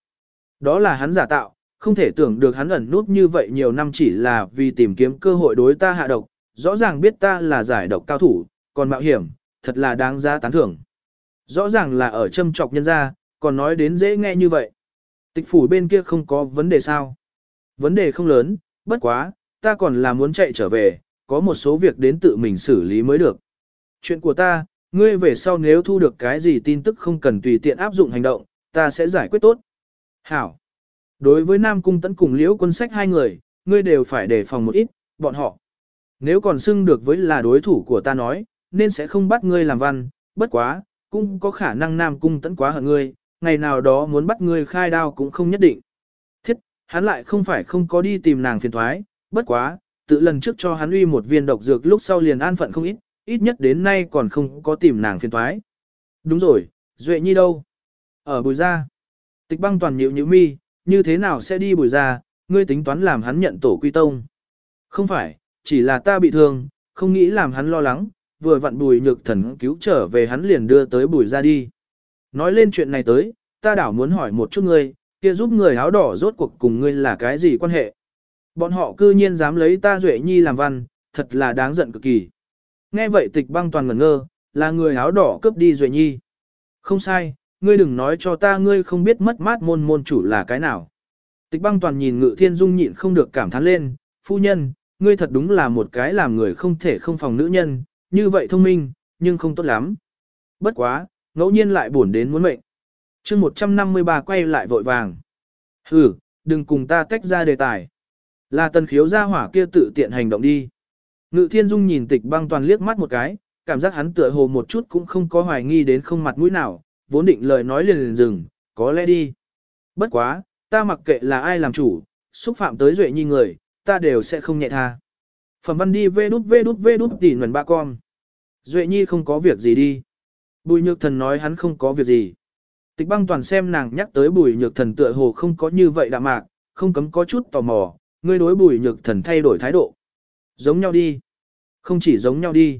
Speaker 1: Đó là hắn giả tạo, không thể tưởng được hắn ẩn nút như vậy nhiều năm chỉ là vì tìm kiếm cơ hội đối ta hạ độc, rõ ràng biết ta là giải độc cao thủ, còn mạo hiểm, thật là đáng giá tán thưởng. Rõ ràng là ở châm trọc nhân ra, còn nói đến dễ nghe như vậy. Tịch phủ bên kia không có vấn đề sao? Vấn đề không lớn, bất quá, ta còn là muốn chạy trở về, có một số việc đến tự mình xử lý mới được. Chuyện của ta, ngươi về sau nếu thu được cái gì tin tức không cần tùy tiện áp dụng hành động, ta sẽ giải quyết tốt. Hảo. Đối với Nam Cung Tấn cùng Liễu quân sách hai người, ngươi đều phải đề phòng một ít, bọn họ. Nếu còn xưng được với là đối thủ của ta nói, nên sẽ không bắt ngươi làm văn, bất quá, cũng có khả năng Nam Cung Tấn quá hận ngươi, ngày nào đó muốn bắt ngươi khai đao cũng không nhất định. Thiết, hắn lại không phải không có đi tìm nàng phiền thoái, bất quá, tự lần trước cho hắn uy một viên độc dược lúc sau liền an phận không ít, ít nhất đến nay còn không có tìm nàng phiền thoái. Đúng rồi, Duệ Nhi đâu? Ở bùi gia. Tịch băng toàn nhịu nhịu mi, như thế nào sẽ đi bùi gia, ngươi tính toán làm hắn nhận tổ quy tông. Không phải, chỉ là ta bị thương, không nghĩ làm hắn lo lắng, vừa vặn bùi nhược thần cứu trở về hắn liền đưa tới bùi gia đi. Nói lên chuyện này tới, ta đảo muốn hỏi một chút ngươi, kia giúp người áo đỏ rốt cuộc cùng ngươi là cái gì quan hệ? Bọn họ cư nhiên dám lấy ta Duệ Nhi làm văn, thật là đáng giận cực kỳ. Nghe vậy tịch băng toàn ngẩn ngơ, là người áo đỏ cướp đi Duệ Nhi. Không sai, ngươi đừng nói cho ta ngươi không biết mất mát môn môn chủ là cái nào. Tịch băng toàn nhìn ngự thiên dung nhịn không được cảm thán lên, phu nhân, ngươi thật đúng là một cái làm người không thể không phòng nữ nhân, như vậy thông minh, nhưng không tốt lắm. Bất quá, ngẫu nhiên lại buồn đến muốn mệnh. chương 153 quay lại vội vàng. Ừ, đừng cùng ta tách ra đề tài. Là tần khiếu ra hỏa kia tự tiện hành động đi. Ngự thiên dung nhìn tịch băng toàn liếc mắt một cái, cảm giác hắn tựa hồ một chút cũng không có hoài nghi đến không mặt mũi nào, vốn định lời nói liền liền dừng, có lẽ đi. Bất quá, ta mặc kệ là ai làm chủ, xúc phạm tới duệ nhi người, ta đều sẽ không nhẹ tha. Phẩm văn đi vê đút vê đút vê đút tỉ nguồn ba con. Duệ nhi không có việc gì đi. Bùi nhược thần nói hắn không có việc gì. Tịch băng toàn xem nàng nhắc tới bùi nhược thần tựa hồ không có như vậy đạm mạc, không cấm có chút tò mò, ngươi đối bùi nhược thần thay đổi thái độ. Giống nhau đi. Không chỉ giống nhau đi.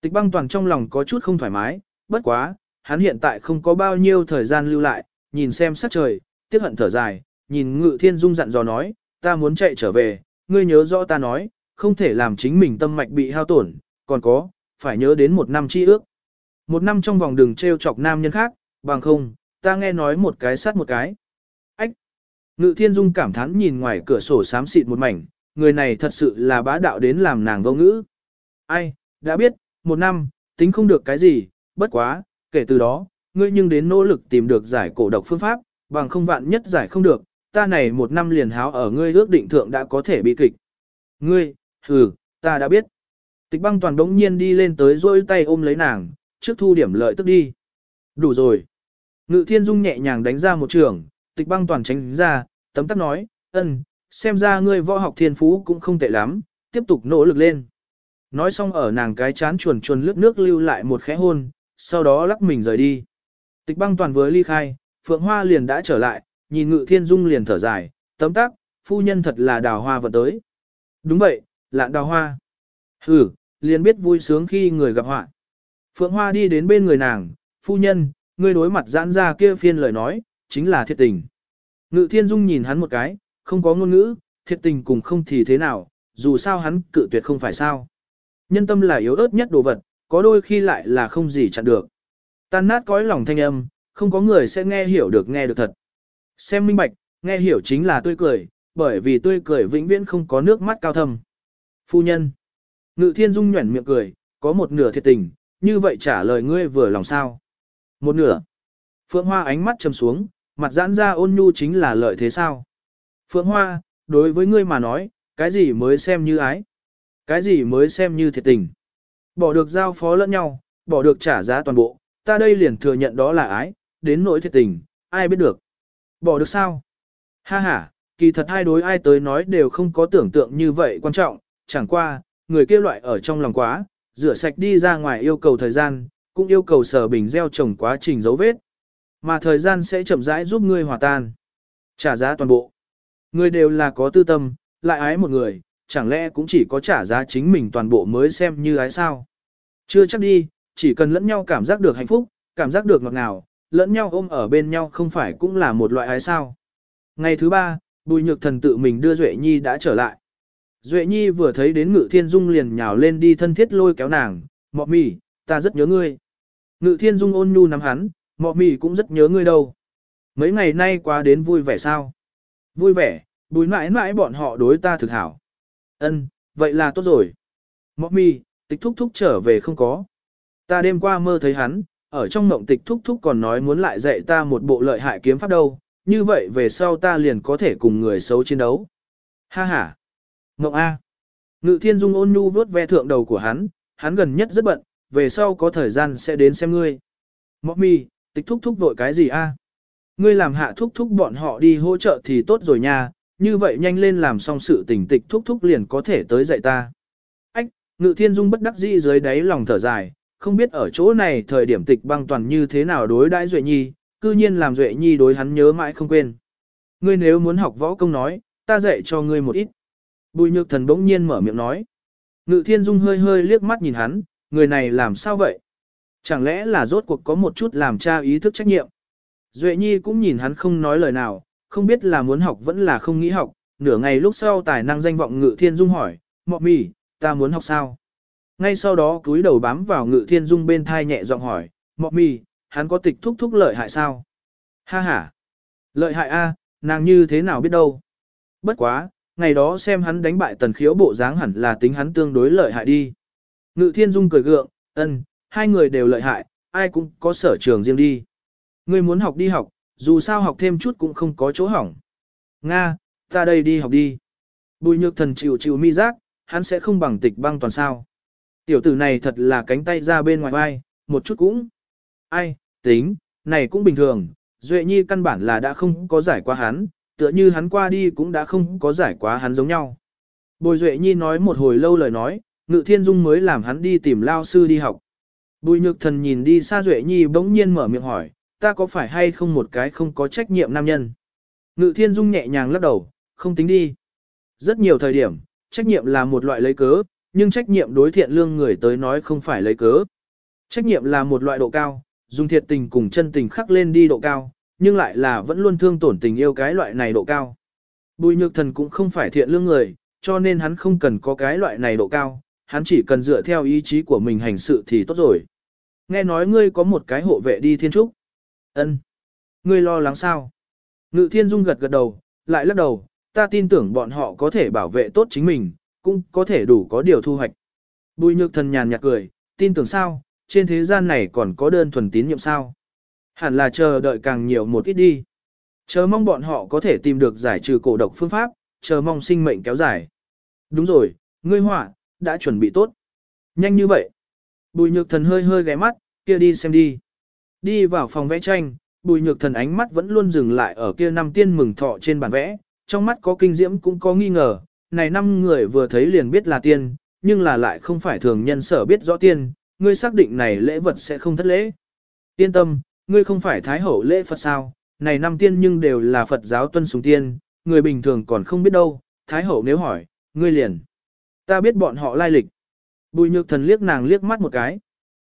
Speaker 1: Tịch băng toàn trong lòng có chút không thoải mái, bất quá, hắn hiện tại không có bao nhiêu thời gian lưu lại, nhìn xem sắc trời, tiếc hận thở dài, nhìn ngự thiên dung dặn dò nói, ta muốn chạy trở về, ngươi nhớ rõ ta nói, không thể làm chính mình tâm mạch bị hao tổn, còn có, phải nhớ đến một năm chi ước. Một năm trong vòng đường treo chọc nam nhân khác, bằng không, ta nghe nói một cái sát một cái. Ách! Ngự thiên dung cảm thán nhìn ngoài cửa sổ xám xịt một mảnh, người này thật sự là bá đạo đến làm nàng vô ngữ. Ai, đã biết, một năm, tính không được cái gì, bất quá, kể từ đó, ngươi nhưng đến nỗ lực tìm được giải cổ độc phương pháp, bằng không vạn nhất giải không được, ta này một năm liền háo ở ngươi ước định thượng đã có thể bị kịch. Ngươi, hừ, ta đã biết. Tịch băng toàn đống nhiên đi lên tới rôi tay ôm lấy nàng, trước thu điểm lợi tức đi. Đủ rồi. Ngự thiên dung nhẹ nhàng đánh ra một trường, tịch băng toàn tránh ra, tấm tắc nói, ân, xem ra ngươi võ học thiên phú cũng không tệ lắm, tiếp tục nỗ lực lên. Nói xong ở nàng cái chán chuồn chuồn lướt nước lưu lại một khẽ hôn, sau đó lắc mình rời đi. Tịch băng toàn vừa ly khai, Phượng Hoa liền đã trở lại, nhìn Ngự Thiên Dung liền thở dài, tấm tắc, phu nhân thật là đào hoa vật tới. Đúng vậy, lạn đào hoa. Ừ, liền biết vui sướng khi người gặp họa. Phượng Hoa đi đến bên người nàng, phu nhân, ngươi đối mặt giãn ra kia phiên lời nói, chính là thiệt tình. Ngự Thiên Dung nhìn hắn một cái, không có ngôn ngữ, thiệt tình cùng không thì thế nào, dù sao hắn cự tuyệt không phải sao. Nhân tâm là yếu ớt nhất đồ vật, có đôi khi lại là không gì chặn được. Tan nát cõi lòng thanh âm, không có người sẽ nghe hiểu được nghe được thật. Xem minh bạch, nghe hiểu chính là tươi cười, bởi vì tươi cười vĩnh viễn không có nước mắt cao thâm. Phu nhân. Ngự thiên dung nhuẩn miệng cười, có một nửa thiệt tình, như vậy trả lời ngươi vừa lòng sao. Một nửa. Phượng Hoa ánh mắt trầm xuống, mặt giãn ra ôn nhu chính là lợi thế sao. Phượng Hoa, đối với ngươi mà nói, cái gì mới xem như ái? Cái gì mới xem như thiệt tình? Bỏ được giao phó lẫn nhau, bỏ được trả giá toàn bộ, ta đây liền thừa nhận đó là ái, đến nỗi thiệt tình, ai biết được. Bỏ được sao? Ha ha, kỳ thật hai đối ai tới nói đều không có tưởng tượng như vậy quan trọng, chẳng qua, người kia loại ở trong lòng quá, rửa sạch đi ra ngoài yêu cầu thời gian, cũng yêu cầu sở bình gieo trồng quá trình dấu vết. Mà thời gian sẽ chậm rãi giúp ngươi hòa tan. Trả giá toàn bộ. Người đều là có tư tâm, lại ái một người, chẳng lẽ cũng chỉ có trả giá chính mình toàn bộ mới xem như ái sao? Chưa chắc đi, chỉ cần lẫn nhau cảm giác được hạnh phúc, cảm giác được ngọt ngào, lẫn nhau ôm ở bên nhau không phải cũng là một loại ái sao. Ngày thứ ba, Bùi Nhược Thần tự mình đưa Duệ Nhi đã trở lại. Duệ Nhi vừa thấy đến Ngự Thiên Dung liền nhào lên đi thân thiết lôi kéo nàng, mọ mì, ta rất nhớ ngươi. Ngự Thiên Dung ôn nhu nắm hắn, mọ mì cũng rất nhớ ngươi đâu. Mấy ngày nay qua đến vui vẻ sao? Vui vẻ, bùi mãi mãi bọn họ đối ta thực hảo. Ân, vậy là tốt rồi. Mọ mì, tịch thúc thúc trở về không có. Ta đêm qua mơ thấy hắn, ở trong mộng tịch thúc thúc còn nói muốn lại dạy ta một bộ lợi hại kiếm pháp đâu, như vậy về sau ta liền có thể cùng người xấu chiến đấu. Ha ha. Mộng A. Ngự thiên dung ôn nhu vớt ve thượng đầu của hắn, hắn gần nhất rất bận, về sau có thời gian sẽ đến xem ngươi. Mọc mi, tịch thúc thúc vội cái gì a? Ngươi làm hạ thúc thúc bọn họ đi hỗ trợ thì tốt rồi nha, như vậy nhanh lên làm xong sự tình tịch thúc thúc liền có thể tới dạy ta. Ách, ngự thiên dung bất đắc dĩ dưới đáy lòng thở dài, không biết ở chỗ này thời điểm tịch băng toàn như thế nào đối đãi Duệ Nhi, cư nhiên làm Duệ Nhi đối hắn nhớ mãi không quên. Ngươi nếu muốn học võ công nói, ta dạy cho ngươi một ít. Bùi nhược thần bỗng nhiên mở miệng nói. Ngự thiên dung hơi hơi liếc mắt nhìn hắn, người này làm sao vậy? Chẳng lẽ là rốt cuộc có một chút làm cha ý thức trách nhiệm? Duệ Nhi cũng nhìn hắn không nói lời nào, không biết là muốn học vẫn là không nghĩ học, nửa ngày lúc sau tài năng danh vọng ngự thiên dung hỏi, mọ mì, ta muốn học sao? Ngay sau đó cúi đầu bám vào ngự thiên dung bên thai nhẹ giọng hỏi, mọ mì, hắn có tịch thúc thúc lợi hại sao? Ha ha! Lợi hại a, nàng như thế nào biết đâu? Bất quá, ngày đó xem hắn đánh bại tần khiếu bộ dáng hẳn là tính hắn tương đối lợi hại đi. Ngự thiên dung cười gượng, ân, hai người đều lợi hại, ai cũng có sở trường riêng đi. Ngươi muốn học đi học, dù sao học thêm chút cũng không có chỗ hỏng. Nga, ta đây đi học đi. Bùi nhược thần chịu chịu mi giác, hắn sẽ không bằng tịch băng toàn sao. Tiểu tử này thật là cánh tay ra bên ngoài vai, một chút cũng. Ai, tính, này cũng bình thường, Duệ Nhi căn bản là đã không có giải qua hắn, tựa như hắn qua đi cũng đã không có giải quá hắn giống nhau. Bùi Duệ Nhi nói một hồi lâu lời nói, Ngự Thiên Dung mới làm hắn đi tìm lao sư đi học. Bùi Nhược Thần nhìn đi xa Duệ Nhi bỗng nhiên mở miệng hỏi, ta có phải hay không một cái không có trách nhiệm nam nhân? Ngự Thiên Dung nhẹ nhàng lắc đầu, không tính đi. Rất nhiều thời điểm, trách nhiệm là một loại lấy cớ, nhưng trách nhiệm đối thiện lương người tới nói không phải lấy cớ. Trách nhiệm là một loại độ cao, dùng thiệt tình cùng chân tình khắc lên đi độ cao, nhưng lại là vẫn luôn thương tổn tình yêu cái loại này độ cao. Bùi nhược thần cũng không phải thiện lương người, cho nên hắn không cần có cái loại này độ cao, hắn chỉ cần dựa theo ý chí của mình hành sự thì tốt rồi. Nghe nói ngươi có một cái hộ vệ đi thiên trúc. ân Ngươi lo lắng sao? Ngự thiên dung gật gật đầu, lại lắc đầu, ta tin tưởng bọn họ có thể bảo vệ tốt chính mình, cũng có thể đủ có điều thu hoạch. Bùi nhược thần nhàn nhạt cười, tin tưởng sao, trên thế gian này còn có đơn thuần tín nhiệm sao? Hẳn là chờ đợi càng nhiều một ít đi. Chờ mong bọn họ có thể tìm được giải trừ cổ độc phương pháp, chờ mong sinh mệnh kéo dài. Đúng rồi, ngươi hỏa đã chuẩn bị tốt. Nhanh như vậy. Bùi nhược thần hơi hơi ghé mắt, kia đi xem đi. Đi vào phòng vẽ tranh, bùi nhược thần ánh mắt vẫn luôn dừng lại ở kia năm tiên mừng thọ trên bản vẽ, trong mắt có kinh diễm cũng có nghi ngờ, này năm người vừa thấy liền biết là tiên, nhưng là lại không phải thường nhân sở biết rõ tiên, ngươi xác định này lễ vật sẽ không thất lễ. Yên tâm, ngươi không phải thái hậu lễ Phật sao, này năm tiên nhưng đều là Phật giáo tuân sùng tiên, người bình thường còn không biết đâu, thái hậu nếu hỏi, ngươi liền. Ta biết bọn họ lai lịch. Bùi nhược thần liếc nàng liếc mắt một cái.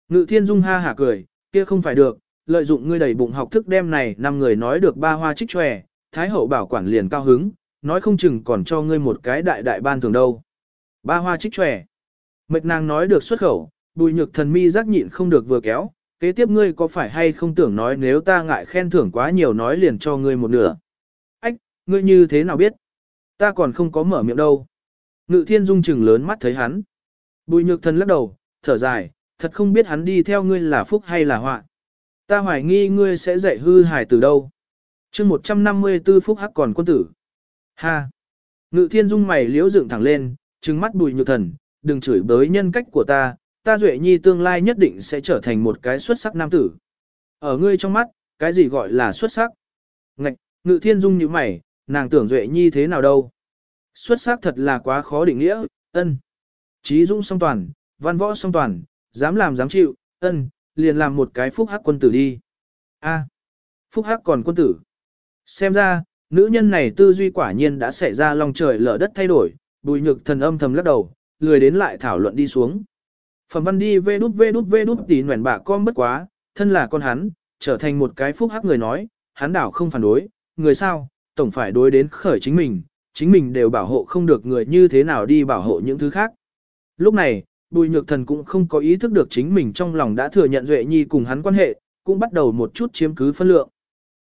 Speaker 1: Ngự thiên dung ha hả cười, kia không phải được, lợi dụng ngươi đầy bụng học thức đem này năm người nói được ba hoa trích tròe, thái hậu bảo quản liền cao hứng, nói không chừng còn cho ngươi một cái đại đại ban thường đâu. Ba hoa trích tròe. Mệt nàng nói được xuất khẩu, bùi nhược thần mi giác nhịn không được vừa kéo, kế tiếp ngươi có phải hay không tưởng nói nếu ta ngại khen thưởng quá nhiều nói liền cho ngươi một nửa. Ách, ngươi như thế nào biết? Ta còn không có mở miệng đâu. Ngự thiên dung chừng lớn mắt thấy hắn. Bùi nhược thần lắc đầu, thở dài, thật không biết hắn đi theo ngươi là phúc hay là họa. Ta hoài nghi ngươi sẽ dạy hư hài từ đâu. chương 154 phúc hắc còn quân tử. Ha! Ngự thiên dung mày liễu dựng thẳng lên, trừng mắt bùi nhược thần, đừng chửi bới nhân cách của ta, ta duệ nhi tương lai nhất định sẽ trở thành một cái xuất sắc nam tử. Ở ngươi trong mắt, cái gì gọi là xuất sắc? Ngạch, ngự thiên dung như mày, nàng tưởng duệ nhi thế nào đâu? Xuất sắc thật là quá khó định nghĩa, ân. Trí Dung song toàn, văn võ song toàn, dám làm dám chịu, ân, liền làm một cái phúc hắc quân tử đi. A, phúc hắc còn quân tử. Xem ra, nữ nhân này tư duy quả nhiên đã xảy ra lòng trời lở đất thay đổi, bùi nhược thần âm thầm lắc đầu, lười đến lại thảo luận đi xuống. Phẩm văn đi vê đút vê đút vê đút tỉ nguyện bạ con bất quá, thân là con hắn, trở thành một cái phúc hắc người nói, hắn đảo không phản đối, người sao, tổng phải đối đến khởi chính mình, chính mình đều bảo hộ không được người như thế nào đi bảo hộ những thứ khác. Lúc này, Bùi Nhược Thần cũng không có ý thức được chính mình trong lòng đã thừa nhận Duệ Nhi cùng hắn quan hệ, cũng bắt đầu một chút chiếm cứ phân lượng.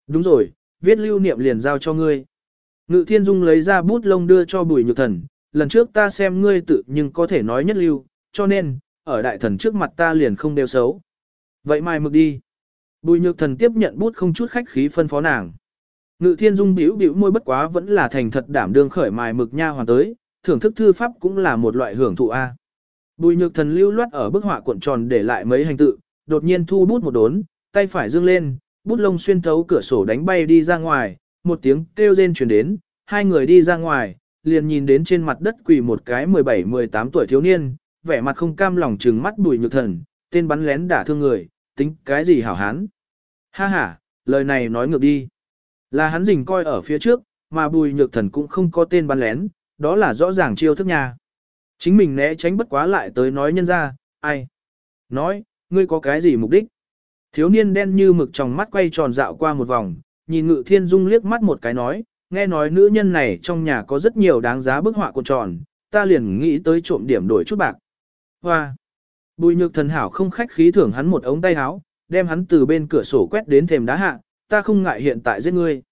Speaker 1: Đúng rồi, viết lưu niệm liền giao cho ngươi. Ngự Thiên Dung lấy ra bút lông đưa cho Bùi Nhược Thần, lần trước ta xem ngươi tự nhưng có thể nói nhất lưu, cho nên, ở đại thần trước mặt ta liền không đeo xấu. Vậy mai mực đi. Bùi Nhược Thần tiếp nhận bút không chút khách khí phân phó nàng. Ngự Thiên Dung biểu biểu môi bất quá vẫn là thành thật đảm đương khởi mài mực nha hoàn tới, thưởng thức thư pháp cũng là một loại hưởng thụ a. Bùi nhược thần lưu loát ở bức họa cuộn tròn để lại mấy hành tự, đột nhiên thu bút một đốn, tay phải dương lên, bút lông xuyên thấu cửa sổ đánh bay đi ra ngoài, một tiếng kêu rên truyền đến, hai người đi ra ngoài, liền nhìn đến trên mặt đất quỳ một cái 17-18 tuổi thiếu niên, vẻ mặt không cam lòng trừng mắt bùi nhược thần, tên bắn lén đả thương người, tính cái gì hảo hán. Ha ha, lời này nói ngược đi. Là hắn rình coi ở phía trước, mà bùi nhược thần cũng không có tên bắn lén, đó là rõ ràng chiêu thức nhà. Chính mình né tránh bất quá lại tới nói nhân ra, ai? Nói, ngươi có cái gì mục đích? Thiếu niên đen như mực trong mắt quay tròn dạo qua một vòng, nhìn ngự thiên dung liếc mắt một cái nói, nghe nói nữ nhân này trong nhà có rất nhiều đáng giá bức họa cuộn tròn, ta liền nghĩ tới trộm điểm đổi chút bạc. Hoa! Bùi nhược thần hảo không khách khí thưởng hắn một ống tay áo, đem hắn từ bên cửa sổ quét đến thềm đá hạ, ta không ngại hiện tại giết ngươi.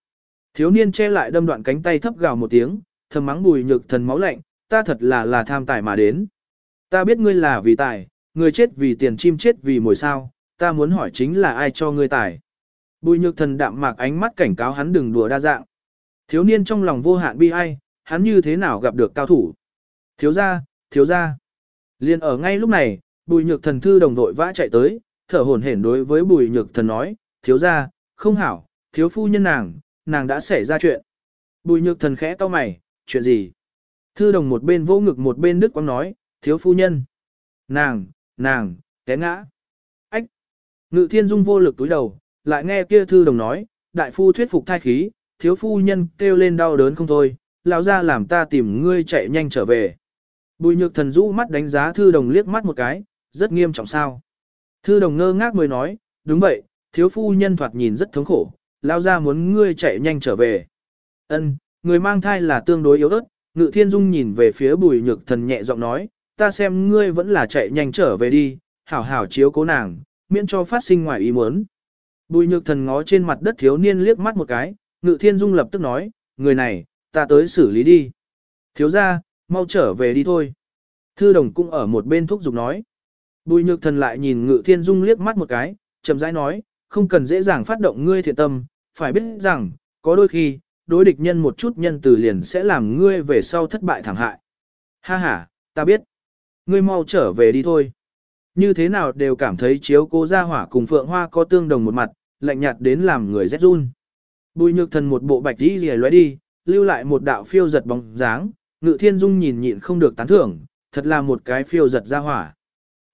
Speaker 1: Thiếu niên che lại đâm đoạn cánh tay thấp gào một tiếng, thầm mắng bùi nhược thần máu lạnh, ta thật là là tham tài mà đến. Ta biết ngươi là vì tài, người chết vì tiền chim chết vì mồi sao, ta muốn hỏi chính là ai cho ngươi tài. Bùi nhược thần đạm mạc ánh mắt cảnh cáo hắn đừng đùa đa dạng. Thiếu niên trong lòng vô hạn bi ai, hắn như thế nào gặp được cao thủ. Thiếu gia, thiếu gia. Liên ở ngay lúc này, bùi nhược thần thư đồng đội vã chạy tới, thở hổn hển đối với bùi nhược thần nói, thiếu gia, không hảo, thiếu phu nhân nàng, nàng đã xảy ra chuyện. Bùi nhược thần khẽ to mày, chuyện gì? Thư đồng một bên vô ngực một bên đức quang nói, thiếu phu nhân. Nàng, nàng, té ngã. Ách. Ngự thiên dung vô lực túi đầu, lại nghe kia thư đồng nói, đại phu thuyết phục thai khí, thiếu phu nhân kêu lên đau đớn không thôi, lão ra làm ta tìm ngươi chạy nhanh trở về. Bùi nhược thần rũ mắt đánh giá thư đồng liếc mắt một cái, rất nghiêm trọng sao. Thư đồng ngơ ngác mới nói, đúng vậy, thiếu phu nhân thoạt nhìn rất thống khổ, lão ra muốn ngươi chạy nhanh trở về. Ân, người mang thai là tương đối yếu ớt, ngự thiên dung nhìn về phía bùi nhược thần nhẹ giọng nói, ta xem ngươi vẫn là chạy nhanh trở về đi, hảo hảo chiếu cố nàng, miễn cho phát sinh ngoài ý muốn. Bùi nhược thần ngó trên mặt đất thiếu niên liếc mắt một cái, ngự thiên dung lập tức nói, người này, ta tới xử lý đi. Thiếu ra, mau trở về đi thôi. Thư đồng cũng ở một bên thúc giục nói. Bùi nhược thần lại nhìn ngự thiên dung liếc mắt một cái, chậm rãi nói, không cần dễ dàng phát động ngươi thiện tâm, phải biết rằng, có đôi khi, đối địch nhân một chút nhân từ liền sẽ làm ngươi về sau thất bại thảm hại. Ha ha, ta biết. Ngươi mau trở về đi thôi. Như thế nào đều cảm thấy chiếu cố gia hỏa cùng phượng hoa có tương đồng một mặt, lạnh nhạt đến làm người rét run. Bùi nhược thần một bộ bạch đi rìa lóe đi, lưu lại một đạo phiêu giật bóng dáng, ngự thiên dung nhìn nhịn không được tán thưởng, thật là một cái phiêu giật ra hỏa.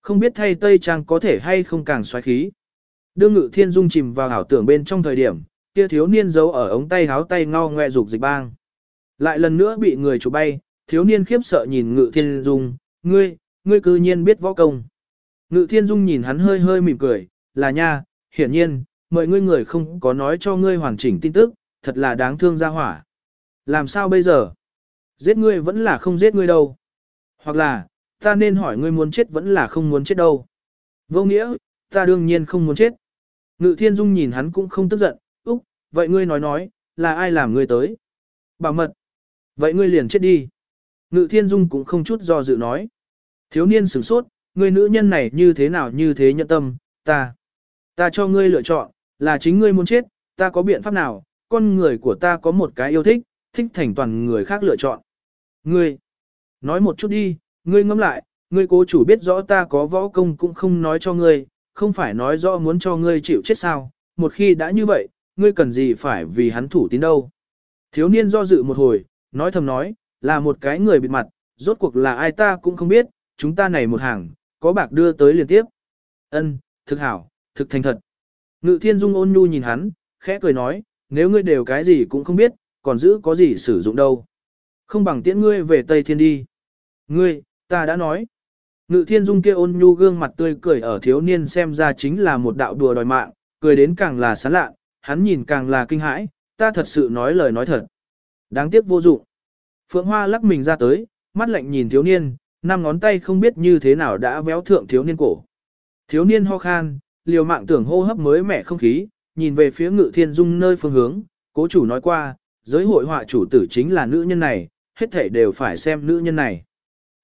Speaker 1: Không biết thay Tây Trang có thể hay không càng xoáy khí. Đưa ngự thiên dung chìm vào ảo tưởng bên trong thời điểm, kia thiếu niên giấu ở ống tay háo tay ngao ngoe dục dịch bang. Lại lần nữa bị người chụp bay, thiếu niên khiếp sợ nhìn ngự thiên dung, ngươi, ngươi cư nhiên biết võ công. Ngự thiên dung nhìn hắn hơi hơi mỉm cười, là nha, hiển nhiên, mọi ngươi người không có nói cho ngươi hoàn chỉnh tin tức, thật là đáng thương ra hỏa. Làm sao bây giờ? Giết ngươi vẫn là không giết ngươi đâu. Hoặc là, ta nên hỏi ngươi muốn chết vẫn là không muốn chết đâu. Vô nghĩa, ta đương nhiên không muốn chết. Ngự thiên dung nhìn hắn cũng không tức giận, úc, vậy ngươi nói nói, là ai làm ngươi tới? Bảo mật. Vậy ngươi liền chết đi. Ngự thiên dung cũng không chút do dự nói. Thiếu niên sửng sốt, ngươi nữ nhân này như thế nào như thế nhận tâm, ta. Ta cho ngươi lựa chọn, là chính ngươi muốn chết, ta có biện pháp nào, con người của ta có một cái yêu thích, thích thành toàn người khác lựa chọn. Ngươi, nói một chút đi, ngươi ngẫm lại, ngươi cố chủ biết rõ ta có võ công cũng không nói cho ngươi, không phải nói rõ muốn cho ngươi chịu chết sao, một khi đã như vậy, ngươi cần gì phải vì hắn thủ tín đâu. Thiếu niên do dự một hồi, nói thầm nói, là một cái người bịt mặt, rốt cuộc là ai ta cũng không biết, chúng ta này một hàng, có bạc đưa tới liên tiếp. Ân, thực hảo, thực thành thật. Ngự thiên dung ôn nhu nhìn hắn, khẽ cười nói, nếu ngươi đều cái gì cũng không biết, còn giữ có gì sử dụng đâu. Không bằng tiễn ngươi về Tây Thiên đi. Ngươi, ta đã nói. Ngự thiên dung kia ôn nhu gương mặt tươi cười ở thiếu niên xem ra chính là một đạo đùa đòi mạng, cười đến càng là sán lạ, hắn nhìn càng là kinh hãi, ta thật sự nói lời nói thật. Đáng tiếc vô dụng. Phượng Hoa lắc mình ra tới, mắt lạnh nhìn thiếu niên, năm ngón tay không biết như thế nào đã véo thượng thiếu niên cổ. Thiếu niên ho khan, liều mạng tưởng hô hấp mới mẻ không khí, nhìn về phía ngự thiên dung nơi phương hướng, cố chủ nói qua, giới hội họa chủ tử chính là nữ nhân này, hết thảy đều phải xem nữ nhân này.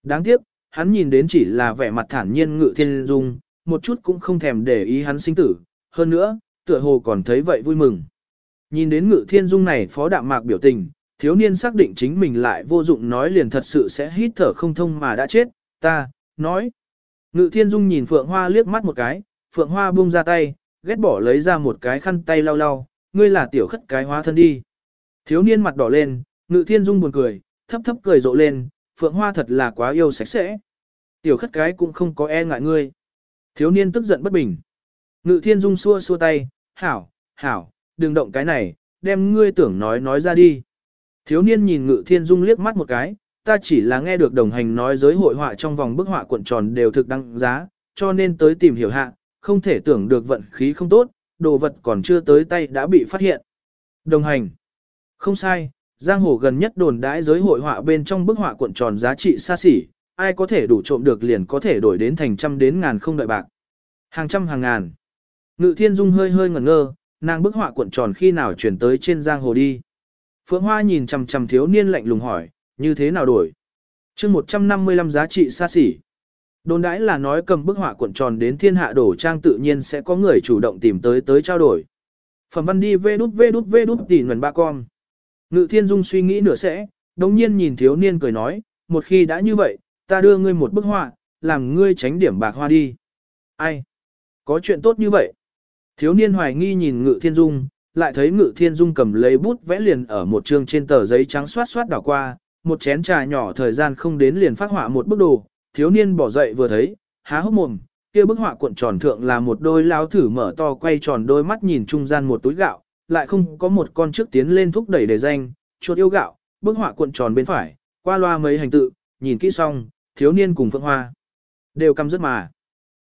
Speaker 1: Đáng tiếc, hắn nhìn đến chỉ là vẻ mặt thản nhiên ngự thiên dung, một chút cũng không thèm để ý hắn sinh tử, hơn nữa, tựa hồ còn thấy vậy vui mừng. Nhìn đến ngự thiên dung này phó đạm mạc biểu tình, thiếu niên xác định chính mình lại vô dụng nói liền thật sự sẽ hít thở không thông mà đã chết, ta, nói. Ngự thiên dung nhìn Phượng Hoa liếc mắt một cái, Phượng Hoa buông ra tay, ghét bỏ lấy ra một cái khăn tay lau lau, ngươi là tiểu khất cái hóa thân đi. Thiếu niên mặt đỏ lên, ngự thiên dung buồn cười, thấp thấp cười rộ lên, Phượng Hoa thật là quá yêu sạch sẽ. Tiểu khất cái cũng không có e ngại ngươi. Thiếu niên tức giận bất bình. Ngự thiên dung xua xua tay, hảo, hảo, đừng động cái này, đem ngươi tưởng nói nói ra đi. Thiếu niên nhìn ngự thiên dung liếc mắt một cái, ta chỉ là nghe được đồng hành nói giới hội họa trong vòng bức họa cuộn tròn đều thực đăng giá, cho nên tới tìm hiểu hạ, không thể tưởng được vận khí không tốt, đồ vật còn chưa tới tay đã bị phát hiện. Đồng hành. Không sai, giang hồ gần nhất đồn đãi giới hội họa bên trong bức họa cuộn tròn giá trị xa xỉ, ai có thể đủ trộm được liền có thể đổi đến thành trăm đến ngàn không đợi bạc. Hàng trăm hàng ngàn. Ngự thiên dung hơi hơi ngẩn ngơ, nàng bức họa cuộn tròn khi nào chuyển tới trên giang hồ đi. Phượng Hoa nhìn chằm chằm thiếu niên lạnh lùng hỏi, như thế nào đổi? chương 155 giá trị xa xỉ. Đồn đãi là nói cầm bức họa cuộn tròn đến thiên hạ đổ trang tự nhiên sẽ có người chủ động tìm tới tới trao đổi. Phẩm văn đi vê đút vê đút vê đút tỉ nguồn ba con. Ngự thiên dung suy nghĩ nửa sẽ, đồng nhiên nhìn thiếu niên cười nói, một khi đã như vậy, ta đưa ngươi một bức họa, làm ngươi tránh điểm bạc hoa đi. Ai? Có chuyện tốt như vậy? Thiếu niên hoài nghi nhìn ngự thiên dung, lại thấy ngự thiên dung cầm lấy bút vẽ liền ở một chương trên tờ giấy trắng xoát xoát đảo qua, một chén trà nhỏ thời gian không đến liền phát họa một bức đồ, thiếu niên bỏ dậy vừa thấy, há hốc mồm, kia bức họa cuộn tròn thượng là một đôi lao thử mở to quay tròn đôi mắt nhìn trung gian một túi gạo, lại không có một con trước tiến lên thúc đẩy để danh, chuột yêu gạo, bức họa cuộn tròn bên phải, qua loa mấy hành tự, nhìn kỹ xong, thiếu niên cùng Phượng Hoa. Đều căm rất mà.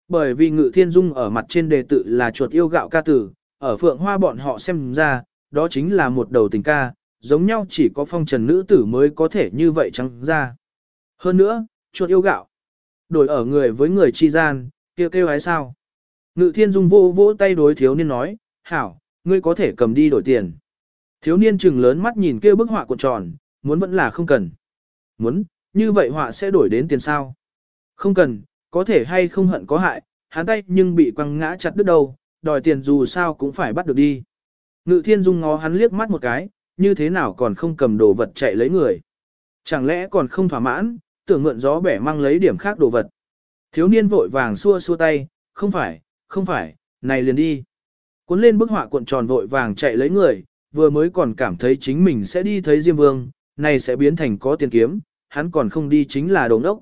Speaker 1: Bởi vì Ngự Thiên Dung ở mặt trên đề tự là chuột yêu gạo ca tử, ở Phượng Hoa bọn họ xem ra, đó chính là một đầu tình ca, giống nhau chỉ có phong trần nữ tử mới có thể như vậy trắng ra. Hơn nữa, chuột yêu gạo. Đổi ở người với người chi gian, kêu kêu hái sao. Ngự Thiên Dung vô vỗ tay đối thiếu niên nói, hảo, ngươi có thể cầm đi đổi tiền. Thiếu niên trừng lớn mắt nhìn kia bức họa cuộn tròn, muốn vẫn là không cần. Muốn, như vậy họa sẽ đổi đến tiền sao? Không cần, có thể hay không hận có hại, hắn tay nhưng bị quăng ngã chặt đứt đầu, đòi tiền dù sao cũng phải bắt được đi. Ngự thiên dung ngó hắn liếc mắt một cái, như thế nào còn không cầm đồ vật chạy lấy người. Chẳng lẽ còn không thỏa mãn, tưởng mượn gió bẻ mang lấy điểm khác đồ vật. Thiếu niên vội vàng xua xua tay, không phải, không phải, này liền đi. Cuốn lên bức họa cuộn tròn vội vàng chạy lấy người, vừa mới còn cảm thấy chính mình sẽ đi thấy Diêm Vương, này sẽ biến thành có tiền kiếm, hắn còn không đi chính là đồ ngốc.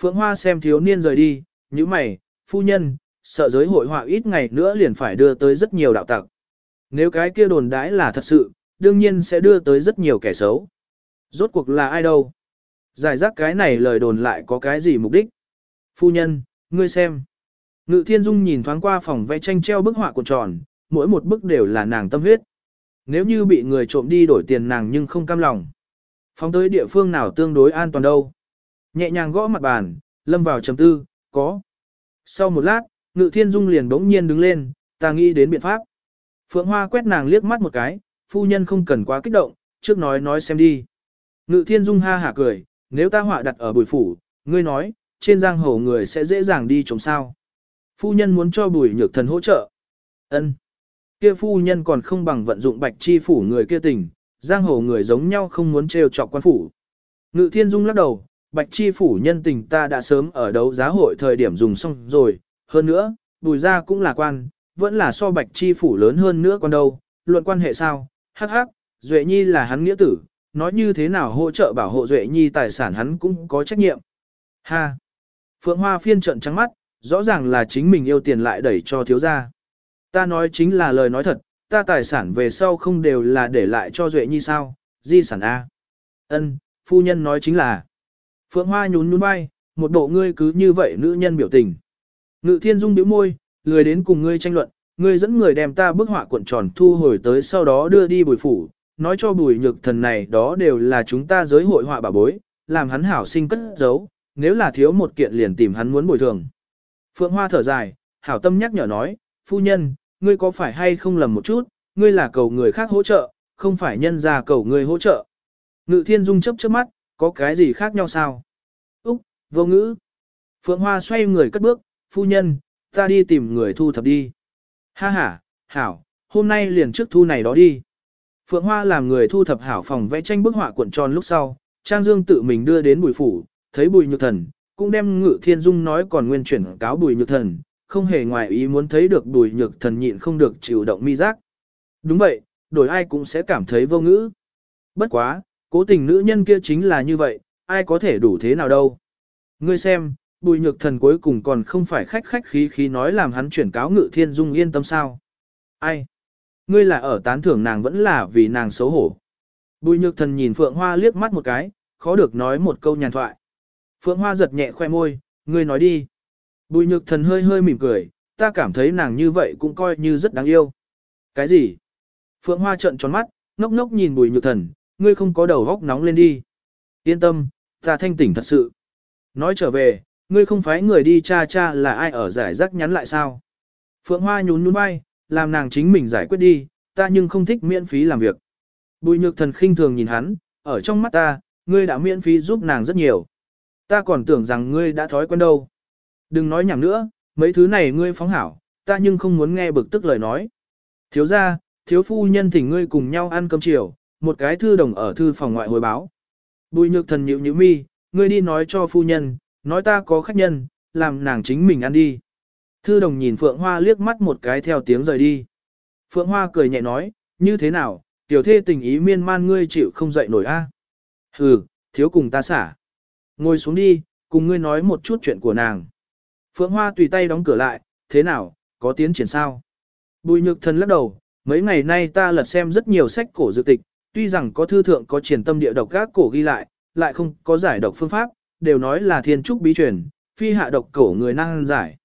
Speaker 1: Phượng Hoa xem thiếu niên rời đi, như mày, phu nhân, sợ giới hội họa ít ngày nữa liền phải đưa tới rất nhiều đạo tặc. Nếu cái kia đồn đãi là thật sự, đương nhiên sẽ đưa tới rất nhiều kẻ xấu. Rốt cuộc là ai đâu? Giải rác cái này lời đồn lại có cái gì mục đích? Phu nhân, ngươi xem. Ngự thiên dung nhìn thoáng qua phòng vẽ tranh treo bức họa cuộn tròn, mỗi một bức đều là nàng tâm huyết. Nếu như bị người trộm đi đổi tiền nàng nhưng không cam lòng. Phóng tới địa phương nào tương đối an toàn đâu. Nhẹ nhàng gõ mặt bàn, lâm vào trầm tư, có. Sau một lát, ngự thiên dung liền bỗng nhiên đứng lên, ta nghĩ đến biện pháp. Phượng Hoa quét nàng liếc mắt một cái, phu nhân không cần quá kích động, trước nói nói xem đi. Ngự thiên dung ha hả cười, nếu ta họa đặt ở bùi phủ, ngươi nói, trên giang hồ người sẽ dễ dàng đi trồng sao. Phu nhân muốn cho bùi nhược thần hỗ trợ. ân Kia phu nhân còn không bằng vận dụng bạch chi phủ người kia tình, giang hồ người giống nhau không muốn trêu chọc quan phủ. Ngự thiên dung lắc đầu, bạch chi phủ nhân tình ta đã sớm ở đấu giá hội thời điểm dùng xong rồi, hơn nữa, bùi ra cũng là quan, vẫn là so bạch chi phủ lớn hơn nữa còn đâu, luận quan hệ sao, hắc hắc, Duệ Nhi là hắn nghĩa tử, nói như thế nào hỗ trợ bảo hộ Duệ Nhi tài sản hắn cũng có trách nhiệm. Ha! Phượng Hoa phiên trận trắng mắt, rõ ràng là chính mình yêu tiền lại đẩy cho thiếu gia. Ta nói chính là lời nói thật, ta tài sản về sau không đều là để lại cho Duệ Nhi sao, di sản A. Ân, phu nhân nói chính là. Phượng Hoa nhún nhún vai, một bộ ngươi cứ như vậy nữ nhân biểu tình. Ngự thiên dung biểu môi, lười đến cùng ngươi tranh luận, ngươi dẫn người đem ta bức họa cuộn tròn thu hồi tới sau đó đưa đi bùi phủ, nói cho bùi nhược thần này đó đều là chúng ta giới hội họa bà bối, làm hắn hảo sinh cất giấu, nếu là thiếu một kiện liền tìm hắn muốn bồi thường. Phượng Hoa thở dài, hảo tâm nhắc nhở nói, phu nhân, ngươi có phải hay không lầm một chút, ngươi là cầu người khác hỗ trợ, không phải nhân ra cầu ngươi hỗ trợ. Ngự thiên dung chấp trước mắt, có cái gì khác nhau sao? Úc, vô ngữ. Phượng Hoa xoay người cất bước, phu nhân, ta đi tìm người thu thập đi. Ha ha, hảo, hôm nay liền trước thu này đó đi. Phượng Hoa làm người thu thập hảo phòng vẽ tranh bức họa cuộn tròn lúc sau, Trang Dương tự mình đưa đến bùi phủ, thấy bùi nhược thần, cũng đem ngự thiên dung nói còn nguyên chuyển cáo bùi nhược thần, không hề ngoài ý muốn thấy được bùi nhược thần nhịn không được chịu động mi giác. Đúng vậy, đổi ai cũng sẽ cảm thấy vô ngữ. Bất quá, cố tình nữ nhân kia chính là như vậy, ai có thể đủ thế nào đâu. Ngươi xem, bùi nhược thần cuối cùng còn không phải khách khách khí khí nói làm hắn chuyển cáo ngự thiên dung yên tâm sao. Ai? Ngươi là ở tán thưởng nàng vẫn là vì nàng xấu hổ. Bùi nhược thần nhìn Phượng Hoa liếc mắt một cái, khó được nói một câu nhàn thoại. Phượng Hoa giật nhẹ khoe môi, ngươi nói đi. Bùi nhược thần hơi hơi mỉm cười, ta cảm thấy nàng như vậy cũng coi như rất đáng yêu. Cái gì? Phượng Hoa trợn tròn mắt, ngốc ngốc nhìn bùi nhược thần, ngươi không có đầu góc nóng lên đi. Yên tâm, ta thanh tỉnh thật sự. Nói trở về, ngươi không phải người đi cha cha là ai ở giải rắc nhắn lại sao? Phượng Hoa nhún nhún vai, làm nàng chính mình giải quyết đi, ta nhưng không thích miễn phí làm việc. Bùi nhược thần khinh thường nhìn hắn, ở trong mắt ta, ngươi đã miễn phí giúp nàng rất nhiều. Ta còn tưởng rằng ngươi đã thói quen đâu. Đừng nói nhảm nữa, mấy thứ này ngươi phóng hảo, ta nhưng không muốn nghe bực tức lời nói. Thiếu ra, thiếu phu nhân thỉnh ngươi cùng nhau ăn cơm chiều, một cái thư đồng ở thư phòng ngoại hồi báo. Bùi nhược thần nhịu nhịu mi, ngươi đi nói cho phu nhân, nói ta có khách nhân, làm nàng chính mình ăn đi. Thư đồng nhìn Phượng Hoa liếc mắt một cái theo tiếng rời đi. Phượng Hoa cười nhẹ nói, như thế nào, tiểu thê tình ý miên man ngươi chịu không dậy nổi a? À? Hừ, thiếu cùng ta xả. Ngồi xuống đi, cùng ngươi nói một chút chuyện của nàng. Phượng Hoa tùy tay đóng cửa lại, thế nào, có tiến triển sao? Bùi nhược thần lắc đầu, mấy ngày nay ta lật xem rất nhiều sách cổ dự tịch, Tuy rằng có thư thượng có triển tâm địa độc các cổ ghi lại, lại không có giải độc phương pháp, đều nói là thiên trúc bí truyền, phi hạ độc cổ người năng giải.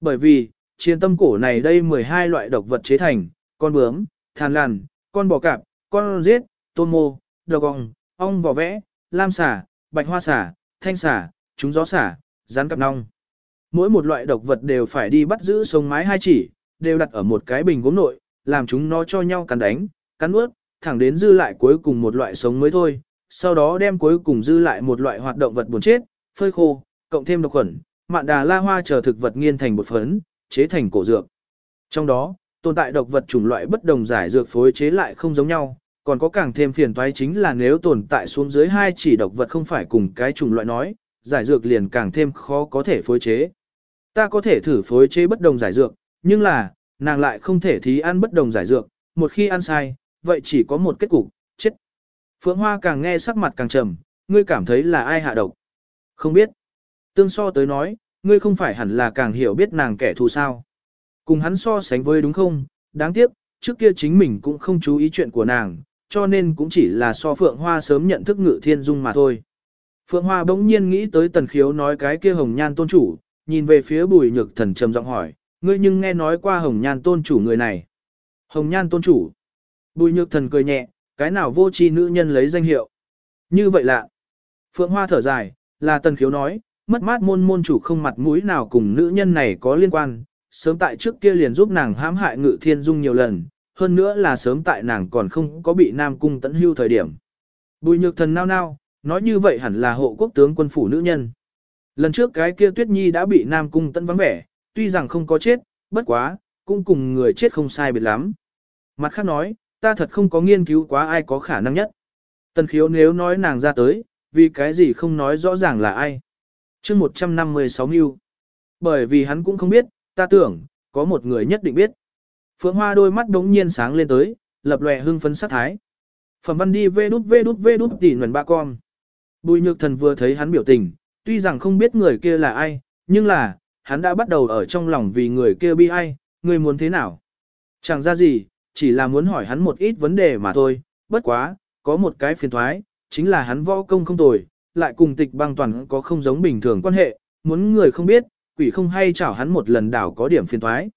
Speaker 1: Bởi vì, chiến tâm cổ này đây 12 loại độc vật chế thành, con bướm, than lằn, con bò cạp, con giết, tôm mô, độc ong, ong vỏ vẽ, lam xả, bạch hoa xả, thanh xả, trúng gió xả, rắn cặp nong. Mỗi một loại độc vật đều phải đi bắt giữ sống mái hai chỉ, đều đặt ở một cái bình gốm nội, làm chúng nó cho nhau cắn đánh, cắn ướt, thẳng đến dư lại cuối cùng một loại sống mới thôi. Sau đó đem cuối cùng dư lại một loại hoạt động vật buồn chết, phơi khô, cộng thêm độc khuẩn, mạn đà la hoa chờ thực vật nghiên thành bột phấn, chế thành cổ dược. Trong đó, tồn tại độc vật chủng loại bất đồng giải dược phối chế lại không giống nhau, còn có càng thêm phiền toái chính là nếu tồn tại xuống dưới hai chỉ độc vật không phải cùng cái chủng loại nói, giải dược liền càng thêm khó có thể phối chế. Ta có thể thử phối chế bất đồng giải dược, nhưng là, nàng lại không thể thí ăn bất đồng giải dược, một khi ăn sai, vậy chỉ có một kết cục, chết. Phượng Hoa càng nghe sắc mặt càng trầm, ngươi cảm thấy là ai hạ độc? Không biết. Tương so tới nói, ngươi không phải hẳn là càng hiểu biết nàng kẻ thù sao. Cùng hắn so sánh với đúng không, đáng tiếc, trước kia chính mình cũng không chú ý chuyện của nàng, cho nên cũng chỉ là so Phượng Hoa sớm nhận thức ngự thiên dung mà thôi. Phượng Hoa bỗng nhiên nghĩ tới tần khiếu nói cái kia hồng nhan tôn chủ, nhìn về phía bùi nhược thần trầm giọng hỏi, ngươi nhưng nghe nói qua hồng nhan tôn chủ người này. Hồng nhan tôn chủ. Bùi nhược thần cười nhẹ, cái nào vô tri nữ nhân lấy danh hiệu. Như vậy lạ. Phượng Hoa thở dài, là tần khiếu nói, mất mát môn môn chủ không mặt mũi nào cùng nữ nhân này có liên quan, sớm tại trước kia liền giúp nàng hãm hại ngự thiên dung nhiều lần, hơn nữa là sớm tại nàng còn không có bị Nam Cung tấn hưu thời điểm. Bùi nhược thần nao nao, nói như vậy hẳn là hộ quốc tướng quân phủ nữ nhân. Lần trước cái kia Tuyết Nhi đã bị Nam Cung Tấn vắng vẻ, tuy rằng không có chết, bất quá, cũng cùng người chết không sai biệt lắm. Mặt khác nói, ta thật không có nghiên cứu quá ai có khả năng nhất. Tần khiếu nếu nói nàng ra tới, vì cái gì không nói rõ ràng là ai. chương 156 mưu. Bởi vì hắn cũng không biết, ta tưởng, có một người nhất định biết. Phượng Hoa đôi mắt đống nhiên sáng lên tới, lập lòe hưng phấn sát thái. Phẩm văn đi vê đút vê đút vê đút tỉ nguồn ba con. Bùi nhược thần vừa thấy hắn biểu tình, tuy rằng không biết người kia là ai, nhưng là, hắn đã bắt đầu ở trong lòng vì người kia bi ai, người muốn thế nào. Chẳng ra gì, chỉ là muốn hỏi hắn một ít vấn đề mà thôi, bất quá, có một cái phiền thoái, chính là hắn võ công không tồi, lại cùng tịch băng toàn có không giống bình thường quan hệ, muốn người không biết, quỷ không hay chảo hắn một lần đảo có điểm phiền thoái.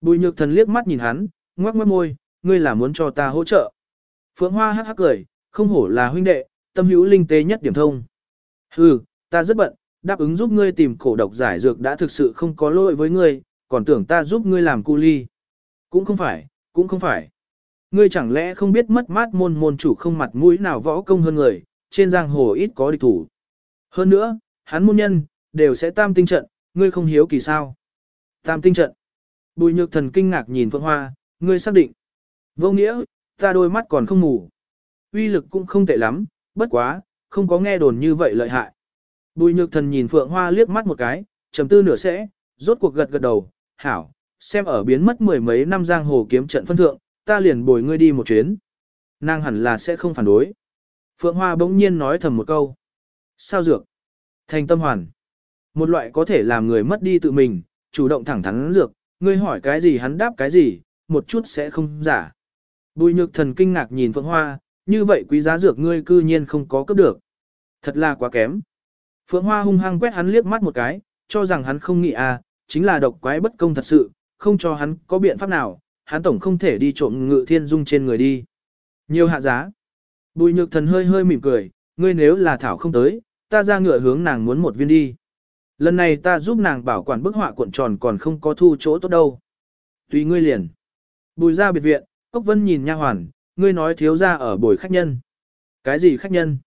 Speaker 1: Bùi nhược thần liếc mắt nhìn hắn, ngoắc mắt môi, ngươi là muốn cho ta hỗ trợ. Phượng Hoa hắc hắc cười, không hổ là huynh đệ, tâm hữu linh tế nhất điểm thông. Hừ, ta rất bận, đáp ứng giúp ngươi tìm cổ độc giải dược đã thực sự không có lỗi với ngươi, còn tưởng ta giúp ngươi làm cu ly. Cũng không phải, cũng không phải. Ngươi chẳng lẽ không biết mất mát môn môn chủ không mặt mũi nào võ công hơn người, trên giang hồ ít có địch thủ. Hơn nữa, hắn môn nhân, đều sẽ tam tinh trận, ngươi không hiếu kỳ sao. Tam tinh trận. Bùi nhược thần kinh ngạc nhìn Phượng Hoa, ngươi xác định. Vô nghĩa, ta đôi mắt còn không ngủ, Uy lực cũng không tệ lắm, bất quá, không có nghe đồn như vậy lợi hại. Bùi nhược thần nhìn Phượng Hoa liếc mắt một cái, trầm tư nửa sẽ, rốt cuộc gật gật đầu, hảo, xem ở biến mất mười mấy năm giang hồ kiếm trận phân thượng, ta liền bồi ngươi đi một chuyến. Nàng hẳn là sẽ không phản đối. Phượng Hoa bỗng nhiên nói thầm một câu. Sao dược? Thành tâm hoàn. Một loại có thể làm người mất đi tự mình, chủ động thẳng thắn dược, ngươi hỏi cái gì hắn đáp cái gì, một chút sẽ không giả. Bùi nhược thần kinh ngạc nhìn Phượng Hoa, như vậy quý giá dược ngươi cư nhiên không có cấp được. Thật là quá kém. Phượng Hoa hung hăng quét hắn liếc mắt một cái, cho rằng hắn không nghĩ à, chính là độc quái bất công thật sự, không cho hắn có biện pháp nào, hắn tổng không thể đi trộm ngự thiên dung trên người đi. Nhiều hạ giá. Bùi nhược thần hơi hơi mỉm cười, ngươi nếu là thảo không tới, ta ra ngựa hướng nàng muốn một viên đi. Lần này ta giúp nàng bảo quản bức họa cuộn tròn còn không có thu chỗ tốt đâu. Tùy ngươi liền. Bùi ra biệt viện, Cốc Vân nhìn nha hoàn, ngươi nói thiếu gia ở bồi khách nhân. Cái gì khách nhân?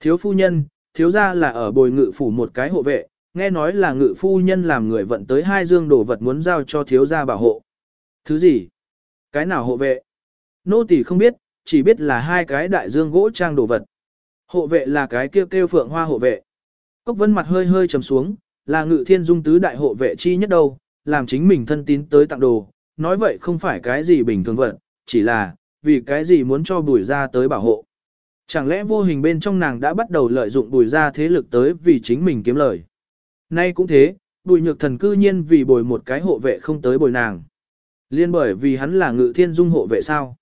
Speaker 1: Thiếu phu nhân, thiếu gia là ở bồi ngự phủ một cái hộ vệ, nghe nói là ngự phu nhân làm người vận tới hai dương đồ vật muốn giao cho thiếu gia bảo hộ. Thứ gì? Cái nào hộ vệ? Nô tỳ không biết, chỉ biết là hai cái đại dương gỗ trang đồ vật. Hộ vệ là cái kêu kêu phượng hoa hộ vệ. Cốc vân mặt hơi hơi trầm xuống, là ngự thiên dung tứ đại hộ vệ chi nhất đâu, làm chính mình thân tín tới tặng đồ, nói vậy không phải cái gì bình thường vật, chỉ là, vì cái gì muốn cho bùi ra tới bảo hộ. Chẳng lẽ vô hình bên trong nàng đã bắt đầu lợi dụng bùi ra thế lực tới vì chính mình kiếm lời. Nay cũng thế, bùi nhược thần cư nhiên vì bồi một cái hộ vệ không tới bồi nàng. Liên bởi vì hắn là ngự thiên dung hộ vệ sao.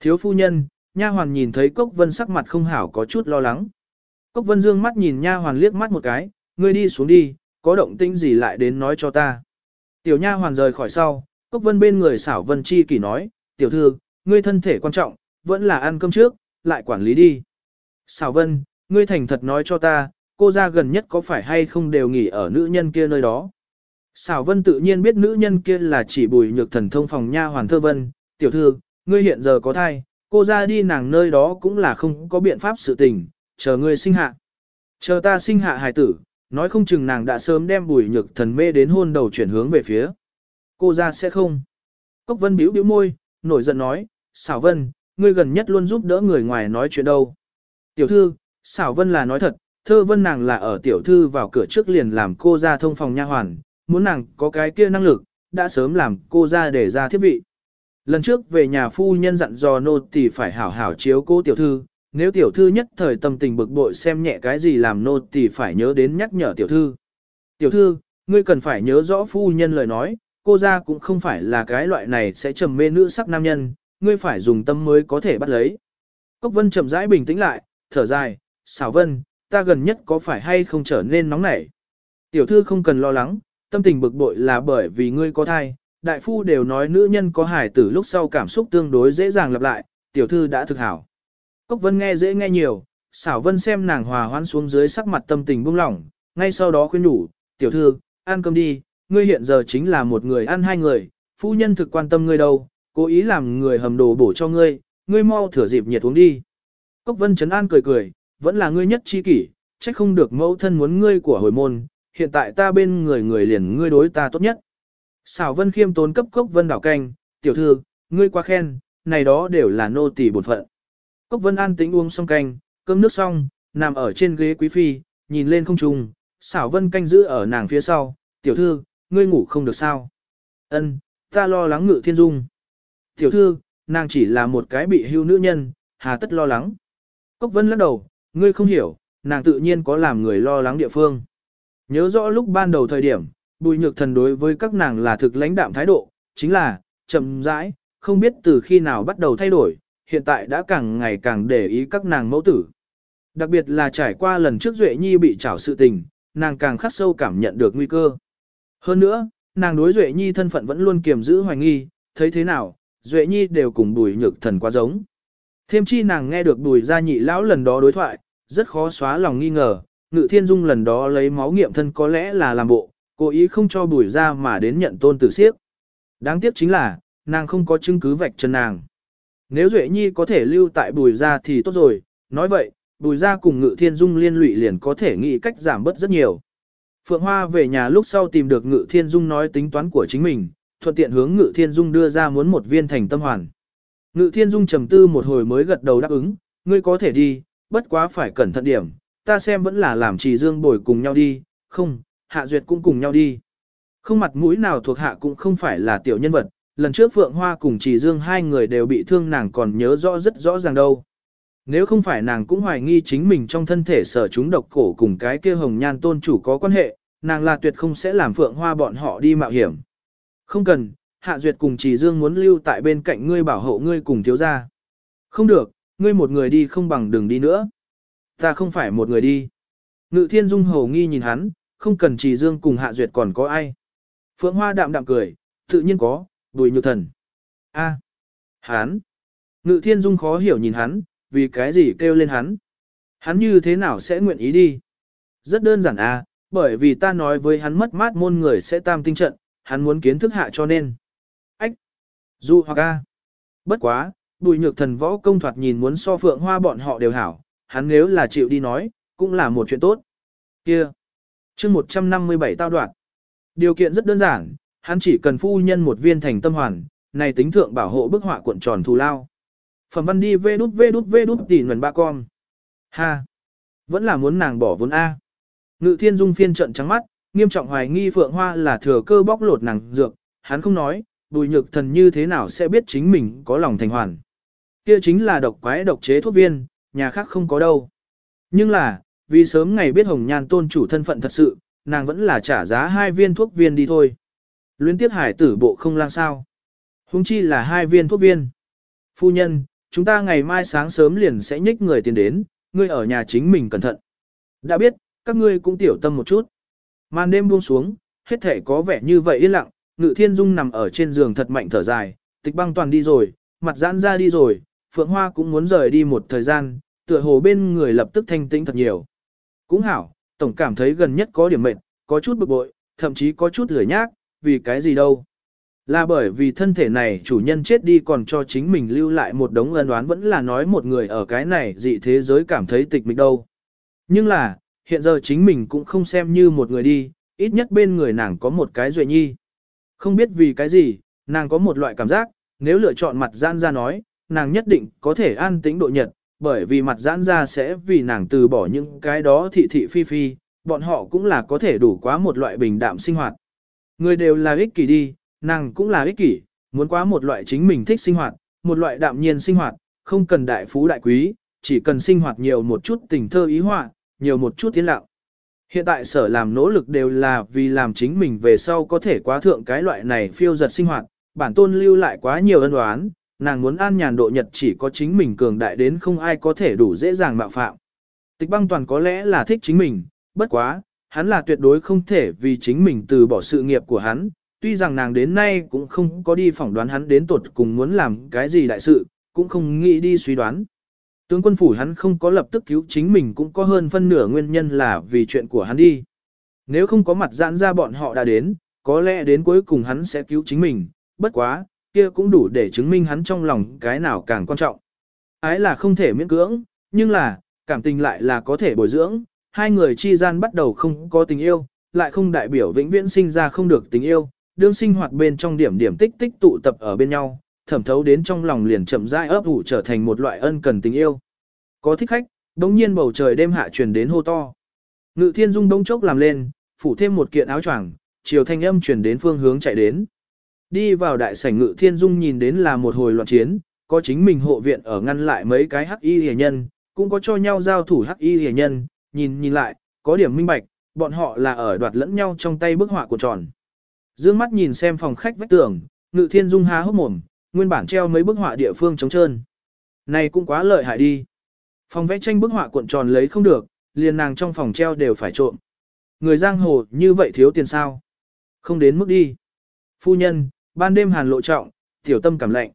Speaker 1: Thiếu phu nhân, nha hoàn nhìn thấy Cốc Vân sắc mặt không hảo có chút lo lắng. Cốc Vân dương mắt nhìn nha hoàn liếc mắt một cái, ngươi đi xuống đi, có động tĩnh gì lại đến nói cho ta. Tiểu nha hoàn rời khỏi sau, Cốc Vân bên người xảo Vân Chi kỳ nói, tiểu thư, ngươi thân thể quan trọng, vẫn là ăn cơm trước, lại quản lý đi. Xảo Vân, ngươi thành thật nói cho ta, cô ra gần nhất có phải hay không đều nghỉ ở nữ nhân kia nơi đó. Xảo Vân tự nhiên biết nữ nhân kia là chỉ bùi nhược thần thông phòng nha hoàn thơ vân, tiểu thư, ngươi hiện giờ có thai, cô ra đi nàng nơi đó cũng là không có biện pháp sự tình, chờ ngươi sinh hạ. Chờ ta sinh hạ hài tử, nói không chừng nàng đã sớm đem bùi nhược thần mê đến hôn đầu chuyển hướng về phía. Cô ra sẽ không. Cốc vân bĩu bĩu môi, nổi giận nói, xảo vân, ngươi gần nhất luôn giúp đỡ người ngoài nói chuyện đâu. Tiểu thư, xảo vân là nói thật, thơ vân nàng là ở tiểu thư vào cửa trước liền làm cô ra thông phòng nha hoàn, muốn nàng có cái kia năng lực, đã sớm làm cô ra để ra thiết vị. Lần trước về nhà phu nhân dặn dò nô tỳ phải hảo hảo chiếu cô tiểu thư, nếu tiểu thư nhất thời tâm tình bực bội xem nhẹ cái gì làm nô tỳ phải nhớ đến nhắc nhở tiểu thư. Tiểu thư, ngươi cần phải nhớ rõ phu nhân lời nói, cô ra cũng không phải là cái loại này sẽ trầm mê nữ sắc nam nhân, ngươi phải dùng tâm mới có thể bắt lấy. Cốc vân chậm rãi bình tĩnh lại, thở dài, xảo vân, ta gần nhất có phải hay không trở nên nóng nảy. Tiểu thư không cần lo lắng, tâm tình bực bội là bởi vì ngươi có thai, đại phu đều nói nữ nhân có hài tử lúc sau cảm xúc tương đối dễ dàng lặp lại, tiểu thư đã thực hảo. Cốc vân nghe dễ nghe nhiều, xảo vân xem nàng hòa hoan xuống dưới sắc mặt tâm tình buông lỏng, ngay sau đó khuyên nhủ, tiểu thư, ăn cơm đi, ngươi hiện giờ chính là một người ăn hai người, phu nhân thực quan tâm ngươi đâu, cố ý làm người hầm đồ bổ cho ngươi, ngươi mau thửa dịp nhiệt uống đi. Cốc vân Trấn an cười cười, vẫn là ngươi nhất chi kỷ, trách không được mẫu thân muốn ngươi của hồi môn, hiện tại ta bên người người liền ngươi đối ta tốt nhất. Xảo vân khiêm tốn cấp cốc vân đảo canh, tiểu thư, ngươi quá khen, này đó đều là nô tỳ bổn phận. Cốc vân an tĩnh uống xong canh, cơm nước xong, nằm ở trên ghế quý phi, nhìn lên không trung, xảo vân canh giữ ở nàng phía sau, tiểu thư, ngươi ngủ không được sao. Ân, ta lo lắng ngự thiên dung. Tiểu thư, nàng chỉ là một cái bị hưu nữ nhân, hà tất lo lắng. Cốc vân lắc đầu, ngươi không hiểu, nàng tự nhiên có làm người lo lắng địa phương. Nhớ rõ lúc ban đầu thời điểm, bùi nhược thần đối với các nàng là thực lãnh đạm thái độ, chính là, chậm rãi, không biết từ khi nào bắt đầu thay đổi, hiện tại đã càng ngày càng để ý các nàng mẫu tử. Đặc biệt là trải qua lần trước Duệ Nhi bị trảo sự tình, nàng càng khắc sâu cảm nhận được nguy cơ. Hơn nữa, nàng đối Duệ Nhi thân phận vẫn luôn kiềm giữ hoài nghi, thấy thế nào, Duệ Nhi đều cùng bùi nhược thần quá giống. Thêm chi nàng nghe được bùi gia nhị lão lần đó đối thoại, rất khó xóa lòng nghi ngờ, ngự thiên dung lần đó lấy máu nghiệm thân có lẽ là làm bộ, cố ý không cho bùi Gia mà đến nhận tôn tử siếp. Đáng tiếc chính là, nàng không có chứng cứ vạch chân nàng. Nếu Duệ Nhi có thể lưu tại bùi Gia thì tốt rồi, nói vậy, bùi Gia cùng ngự thiên dung liên lụy liền có thể nghĩ cách giảm bớt rất nhiều. Phượng Hoa về nhà lúc sau tìm được ngự thiên dung nói tính toán của chính mình, thuận tiện hướng ngự thiên dung đưa ra muốn một viên thành tâm hoàn. Ngự thiên dung trầm tư một hồi mới gật đầu đáp ứng, ngươi có thể đi, bất quá phải cẩn thận điểm, ta xem vẫn là làm trì dương bồi cùng nhau đi, không, hạ duyệt cũng cùng nhau đi. Không mặt mũi nào thuộc hạ cũng không phải là tiểu nhân vật, lần trước Phượng Hoa cùng trì dương hai người đều bị thương nàng còn nhớ rõ rất rõ ràng đâu. Nếu không phải nàng cũng hoài nghi chính mình trong thân thể sở chúng độc cổ cùng cái kia hồng nhan tôn chủ có quan hệ, nàng là tuyệt không sẽ làm Phượng Hoa bọn họ đi mạo hiểm. Không cần, Hạ Duyệt cùng Trì Dương muốn lưu tại bên cạnh ngươi bảo hộ ngươi cùng thiếu gia. Không được, ngươi một người đi không bằng đừng đi nữa. Ta không phải một người đi. Ngự thiên dung hầu nghi nhìn hắn, không cần Trì Dương cùng Hạ Duyệt còn có ai. Phượng Hoa đạm đạm cười, tự nhiên có, bùi nhược thần. A, hắn. Ngự thiên dung khó hiểu nhìn hắn, vì cái gì kêu lên hắn. Hắn như thế nào sẽ nguyện ý đi? Rất đơn giản a, bởi vì ta nói với hắn mất mát môn người sẽ tam tinh trận, hắn muốn kiến thức hạ cho nên. Ách! Du hoặc a. Bất quá, bùi nhược thần võ công thoạt nhìn muốn so phượng hoa bọn họ đều hảo, hắn nếu là chịu đi nói, cũng là một chuyện tốt. Kia! chương 157 tao đoạn. Điều kiện rất đơn giản, hắn chỉ cần phu nhân một viên thành tâm hoàn, này tính thượng bảo hộ bức họa cuộn tròn thù lao. Phẩm văn đi vê đút vê đút vê đút tỉ nguồn ba con. Ha! Vẫn là muốn nàng bỏ vốn A. Ngự thiên dung phiên trận trắng mắt, nghiêm trọng hoài nghi Phượng Hoa là thừa cơ bóc lột nàng dược, hắn không nói, bùi nhược thần như thế nào sẽ biết chính mình có lòng thành hoàn. Kia chính là độc quái độc chế thuốc viên, nhà khác không có đâu. Nhưng là, vì sớm ngày biết hồng nhan tôn chủ thân phận thật sự, nàng vẫn là trả giá hai viên thuốc viên đi thôi. Luyến tiết hải tử bộ không lang sao. Hùng chi là hai viên thuốc viên. Phu nhân, chúng ta ngày mai sáng sớm liền sẽ nhích người tiền đến, ngươi ở nhà chính mình cẩn thận. Đã biết, các ngươi cũng tiểu tâm một chút. Màn đêm buông xuống, hết thể có vẻ như vậy yên lặng, Ngự Thiên Dung nằm ở trên giường thật mạnh thở dài, tịch băng toàn đi rồi, mặt giãn ra đi rồi, Phượng Hoa cũng muốn rời đi một thời gian, tựa hồ bên người lập tức thanh tĩnh thật nhiều. Cũng hảo, tổng cảm thấy gần nhất có điểm mệt, có chút bực bội, thậm chí có chút lười nhác, vì cái gì đâu. Là bởi vì thân thể này chủ nhân chết đi còn cho chính mình lưu lại một đống ân oán vẫn là nói một người ở cái này dị thế giới cảm thấy tịch mịch đâu. Nhưng là, hiện giờ chính mình cũng không xem như một người đi, ít nhất bên người nàng có một cái duệ nhi. Không biết vì cái gì, nàng có một loại cảm giác, nếu lựa chọn mặt giãn ra nói, nàng nhất định có thể an tĩnh độ nhật, bởi vì mặt giãn ra sẽ vì nàng từ bỏ những cái đó thị thị phi phi, bọn họ cũng là có thể đủ quá một loại bình đạm sinh hoạt. Người đều là ích kỷ đi, nàng cũng là ích kỷ, muốn quá một loại chính mình thích sinh hoạt, một loại đạm nhiên sinh hoạt, không cần đại phú đại quý, chỉ cần sinh hoạt nhiều một chút tình thơ ý họa, nhiều một chút tiến lặng. Hiện tại sở làm nỗ lực đều là vì làm chính mình về sau có thể quá thượng cái loại này phiêu giật sinh hoạt, bản tôn lưu lại quá nhiều ân oán, nàng muốn an nhàn độ nhật chỉ có chính mình cường đại đến không ai có thể đủ dễ dàng mạo phạm. Tịch băng toàn có lẽ là thích chính mình, bất quá, hắn là tuyệt đối không thể vì chính mình từ bỏ sự nghiệp của hắn, tuy rằng nàng đến nay cũng không có đi phỏng đoán hắn đến tột cùng muốn làm cái gì đại sự, cũng không nghĩ đi suy đoán. Tướng quân phủ hắn không có lập tức cứu chính mình cũng có hơn phân nửa nguyên nhân là vì chuyện của hắn đi. Nếu không có mặt giãn ra bọn họ đã đến, có lẽ đến cuối cùng hắn sẽ cứu chính mình, bất quá, kia cũng đủ để chứng minh hắn trong lòng cái nào càng quan trọng. Ái là không thể miễn cưỡng, nhưng là, cảm tình lại là có thể bồi dưỡng, hai người chi gian bắt đầu không có tình yêu, lại không đại biểu vĩnh viễn sinh ra không được tình yêu, đương sinh hoạt bên trong điểm điểm tích tích tụ tập ở bên nhau, thẩm thấu đến trong lòng liền chậm rãi ấp ủ trở thành một loại ân cần tình yêu. Có thích khách, đống nhiên bầu trời đêm hạ truyền đến hô to. Ngự thiên dung đông chốc làm lên, phủ thêm một kiện áo choàng, chiều thanh âm truyền đến phương hướng chạy đến. Đi vào đại sảnh ngự thiên dung nhìn đến là một hồi loạn chiến, có chính mình hộ viện ở ngăn lại mấy cái hắc y hề nhân, cũng có cho nhau giao thủ hắc y hề nhân, nhìn nhìn lại, có điểm minh bạch, bọn họ là ở đoạt lẫn nhau trong tay bức họa của tròn. Dương mắt nhìn xem phòng khách vách tường, ngự thiên dung há hốc mồm, nguyên bản treo mấy bức họa địa phương trống trơn. Này cũng quá lợi hại đi. Phòng vẽ tranh bức họa cuộn tròn lấy không được, liền nàng trong phòng treo đều phải trộm. Người giang hồ như vậy thiếu tiền sao? Không đến mức đi. Phu nhân, ban đêm hàn lộ trọng, tiểu tâm cảm lạnh.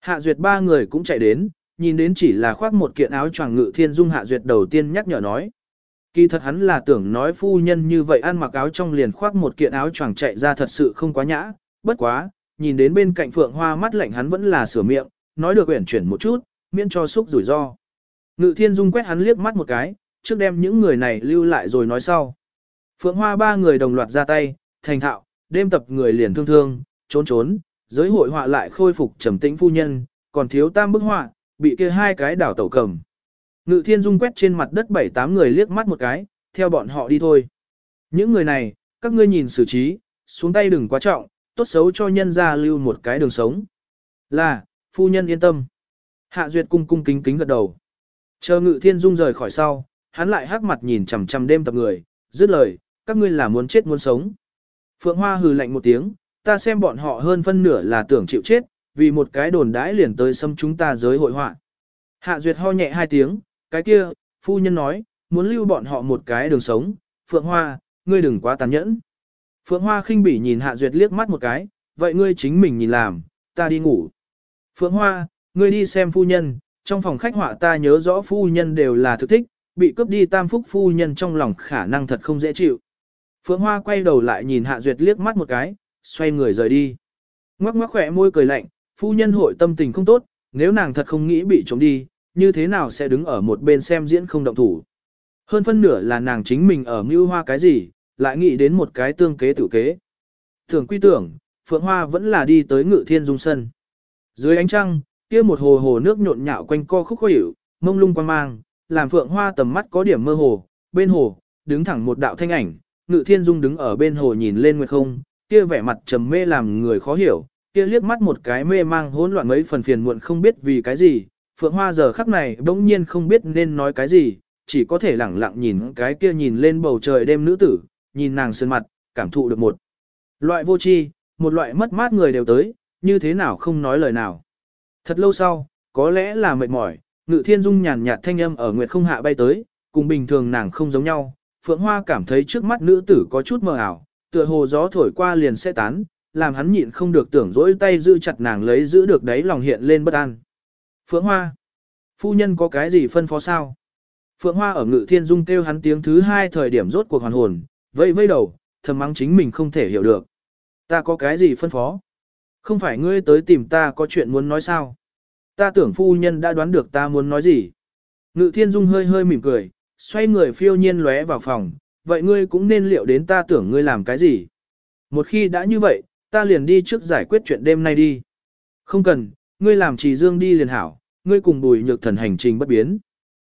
Speaker 1: Hạ duyệt ba người cũng chạy đến, nhìn đến chỉ là khoác một kiện áo choàng ngự thiên dung hạ duyệt đầu tiên nhắc nhở nói. Kỳ thật hắn là tưởng nói phu nhân như vậy ăn mặc áo trong liền khoác một kiện áo choàng chạy ra thật sự không quá nhã, bất quá, nhìn đến bên cạnh phượng hoa mắt lạnh hắn vẫn là sửa miệng, nói được uyển chuyển một chút, miễn cho xúc rủi ro. Ngự thiên dung quét hắn liếc mắt một cái, trước đem những người này lưu lại rồi nói sau. Phượng hoa ba người đồng loạt ra tay, thành thạo, đêm tập người liền thương thương, trốn trốn, giới hội họa lại khôi phục trầm tĩnh phu nhân, còn thiếu tam bức họa, bị kia hai cái đảo tẩu cầm. Ngự thiên dung quét trên mặt đất bảy tám người liếc mắt một cái, theo bọn họ đi thôi. Những người này, các ngươi nhìn xử trí, xuống tay đừng quá trọng, tốt xấu cho nhân ra lưu một cái đường sống. Là, phu nhân yên tâm. Hạ duyệt cung cung kính kính gật đầu. Chờ ngự thiên dung rời khỏi sau, hắn lại hắc mặt nhìn chằm chằm đêm tập người, dứt lời, các ngươi là muốn chết muốn sống. Phượng Hoa hừ lạnh một tiếng, ta xem bọn họ hơn phân nửa là tưởng chịu chết, vì một cái đồn đãi liền tới xâm chúng ta giới hội họa. Hạ Duyệt ho nhẹ hai tiếng, cái kia, phu nhân nói, muốn lưu bọn họ một cái đường sống, Phượng Hoa, ngươi đừng quá tàn nhẫn. Phượng Hoa khinh bỉ nhìn Hạ Duyệt liếc mắt một cái, vậy ngươi chính mình nhìn làm, ta đi ngủ. Phượng Hoa, ngươi đi xem phu nhân, trong phòng khách họa ta nhớ rõ phu nhân đều là thực thích, bị cướp đi tam phúc phu nhân trong lòng khả năng thật không dễ chịu. Phượng Hoa quay đầu lại nhìn Hạ Duyệt liếc mắt một cái, xoay người rời đi. Ngoắc ngoắc khỏe môi cười lạnh, phu nhân hội tâm tình không tốt, nếu nàng thật không nghĩ bị trống đi, như thế nào sẽ đứng ở một bên xem diễn không động thủ. Hơn phân nửa là nàng chính mình ở mưu hoa cái gì, lại nghĩ đến một cái tương kế tự kế. Tưởng quy tưởng, Phượng Hoa vẫn là đi tới ngự thiên dung sân. Dưới ánh trăng, kia một hồ hồ nước nhộn nhạo quanh co khúc khó hiểu, mông lung quan mang, làm Phượng Hoa tầm mắt có điểm mơ hồ, bên hồ, đứng thẳng một đạo thanh ảnh, ngự thiên dung đứng ở bên hồ nhìn lên nguyệt không, kia vẻ mặt trầm mê làm người khó hiểu, kia liếc mắt một cái mê mang hỗn loạn mấy phần phiền muộn không biết vì cái gì, Phượng Hoa giờ khắc này bỗng nhiên không biết nên nói cái gì, chỉ có thể lẳng lặng nhìn cái kia nhìn lên bầu trời đêm nữ tử, nhìn nàng sơn mặt, cảm thụ được một loại vô tri, một loại mất mát người đều tới, như thế nào không nói lời nào. Thật lâu sau, có lẽ là mệt mỏi, ngự thiên dung nhàn nhạt thanh âm ở nguyệt không hạ bay tới, cùng bình thường nàng không giống nhau. Phượng Hoa cảm thấy trước mắt nữ tử có chút mờ ảo, tựa hồ gió thổi qua liền sẽ tán, làm hắn nhịn không được tưởng dỗi tay giữ chặt nàng lấy giữ được đáy lòng hiện lên bất an. Phượng Hoa, phu nhân có cái gì phân phó sao? Phượng Hoa ở ngự thiên dung kêu hắn tiếng thứ hai thời điểm rốt cuộc hoàn hồn, vây vây đầu, thầm mắng chính mình không thể hiểu được. Ta có cái gì phân phó? Không phải ngươi tới tìm ta có chuyện muốn nói sao? Ta tưởng phu nhân đã đoán được ta muốn nói gì. Ngự thiên dung hơi hơi mỉm cười, xoay người phiêu nhiên lóe vào phòng, vậy ngươi cũng nên liệu đến ta tưởng ngươi làm cái gì. Một khi đã như vậy, ta liền đi trước giải quyết chuyện đêm nay đi. Không cần, ngươi làm trì dương đi liền hảo, ngươi cùng bùi nhược thần hành trình bất biến.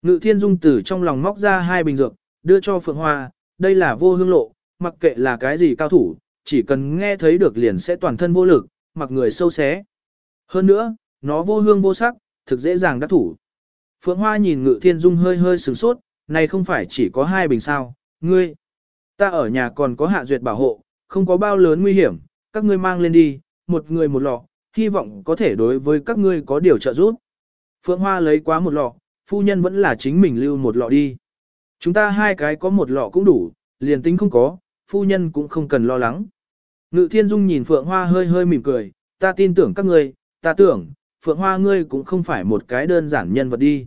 Speaker 1: Ngự thiên dung từ trong lòng móc ra hai bình dược, đưa cho Phượng Hoa, đây là vô hương lộ, mặc kệ là cái gì cao thủ, chỉ cần nghe thấy được liền sẽ toàn thân vô lực, mặc người sâu xé. Hơn nữa, nó vô hương vô sắc, thực dễ dàng đắc thủ. Phượng Hoa nhìn Ngự Thiên Dung hơi hơi sửng sốt, này không phải chỉ có hai bình sao, ngươi. Ta ở nhà còn có hạ duyệt bảo hộ, không có bao lớn nguy hiểm, các ngươi mang lên đi, một người một lọ, hy vọng có thể đối với các ngươi có điều trợ giúp. Phượng Hoa lấy quá một lọ, phu nhân vẫn là chính mình lưu một lọ đi. Chúng ta hai cái có một lọ cũng đủ, liền tính không có, phu nhân cũng không cần lo lắng. Ngự thiên dung nhìn Phượng Hoa hơi hơi mỉm cười, ta tin tưởng các ngươi, ta tưởng, Phượng Hoa ngươi cũng không phải một cái đơn giản nhân vật đi.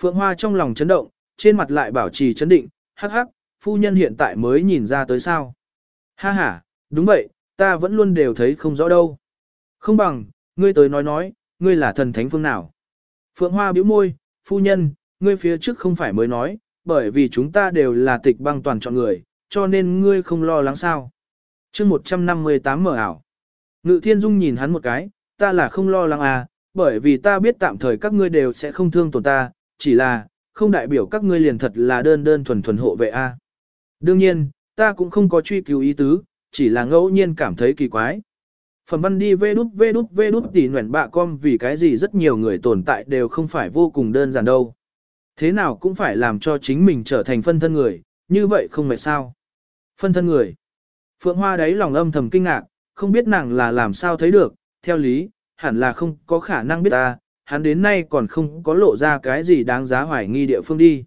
Speaker 1: Phượng Hoa trong lòng chấn động, trên mặt lại bảo trì chấn định, hắc hắc, phu nhân hiện tại mới nhìn ra tới sao. Ha ha, đúng vậy, ta vẫn luôn đều thấy không rõ đâu. Không bằng, ngươi tới nói nói, ngươi là thần thánh phương nào. Phượng Hoa bĩu môi, phu nhân, ngươi phía trước không phải mới nói, bởi vì chúng ta đều là tịch băng toàn chọn người, cho nên ngươi không lo lắng sao. chương 158 mở ảo. Ngự thiên dung nhìn hắn một cái, ta là không lo lắng à, bởi vì ta biết tạm thời các ngươi đều sẽ không thương tổn ta, chỉ là, không đại biểu các ngươi liền thật là đơn đơn thuần thuần hộ vệ a. À. Đương nhiên, ta cũng không có truy cứu ý tứ, chỉ là ngẫu nhiên cảm thấy kỳ quái. Phẩm văn đi vê đút vê đút vê đút tỉ nguyện bạ com vì cái gì rất nhiều người tồn tại đều không phải vô cùng đơn giản đâu. Thế nào cũng phải làm cho chính mình trở thành phân thân người, như vậy không mệt sao. Phân thân người. Phượng Hoa đấy lòng âm thầm kinh ngạc, không biết nàng là làm sao thấy được, theo lý, hẳn là không có khả năng biết ta, hắn đến nay còn không có lộ ra cái gì đáng giá hoài nghi địa phương đi.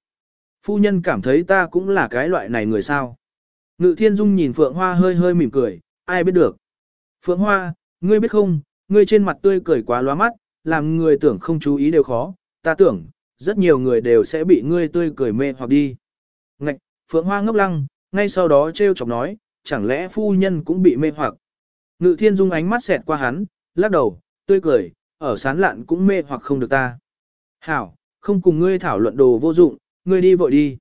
Speaker 1: Phu nhân cảm thấy ta cũng là cái loại này người sao. Ngự thiên dung nhìn Phượng Hoa hơi hơi mỉm cười, ai biết được. Phượng Hoa, ngươi biết không, ngươi trên mặt tươi cười quá loa mắt, làm người tưởng không chú ý đều khó, ta tưởng, rất nhiều người đều sẽ bị ngươi tươi cười mê hoặc đi. Ngạch, Phượng Hoa ngốc lăng, ngay sau đó trêu chọc nói, chẳng lẽ phu nhân cũng bị mê hoặc. Ngự thiên dung ánh mắt xẹt qua hắn, lắc đầu, tươi cười, ở sán lạn cũng mê hoặc không được ta. Hảo, không cùng ngươi thảo luận đồ vô dụng, ngươi đi vội đi.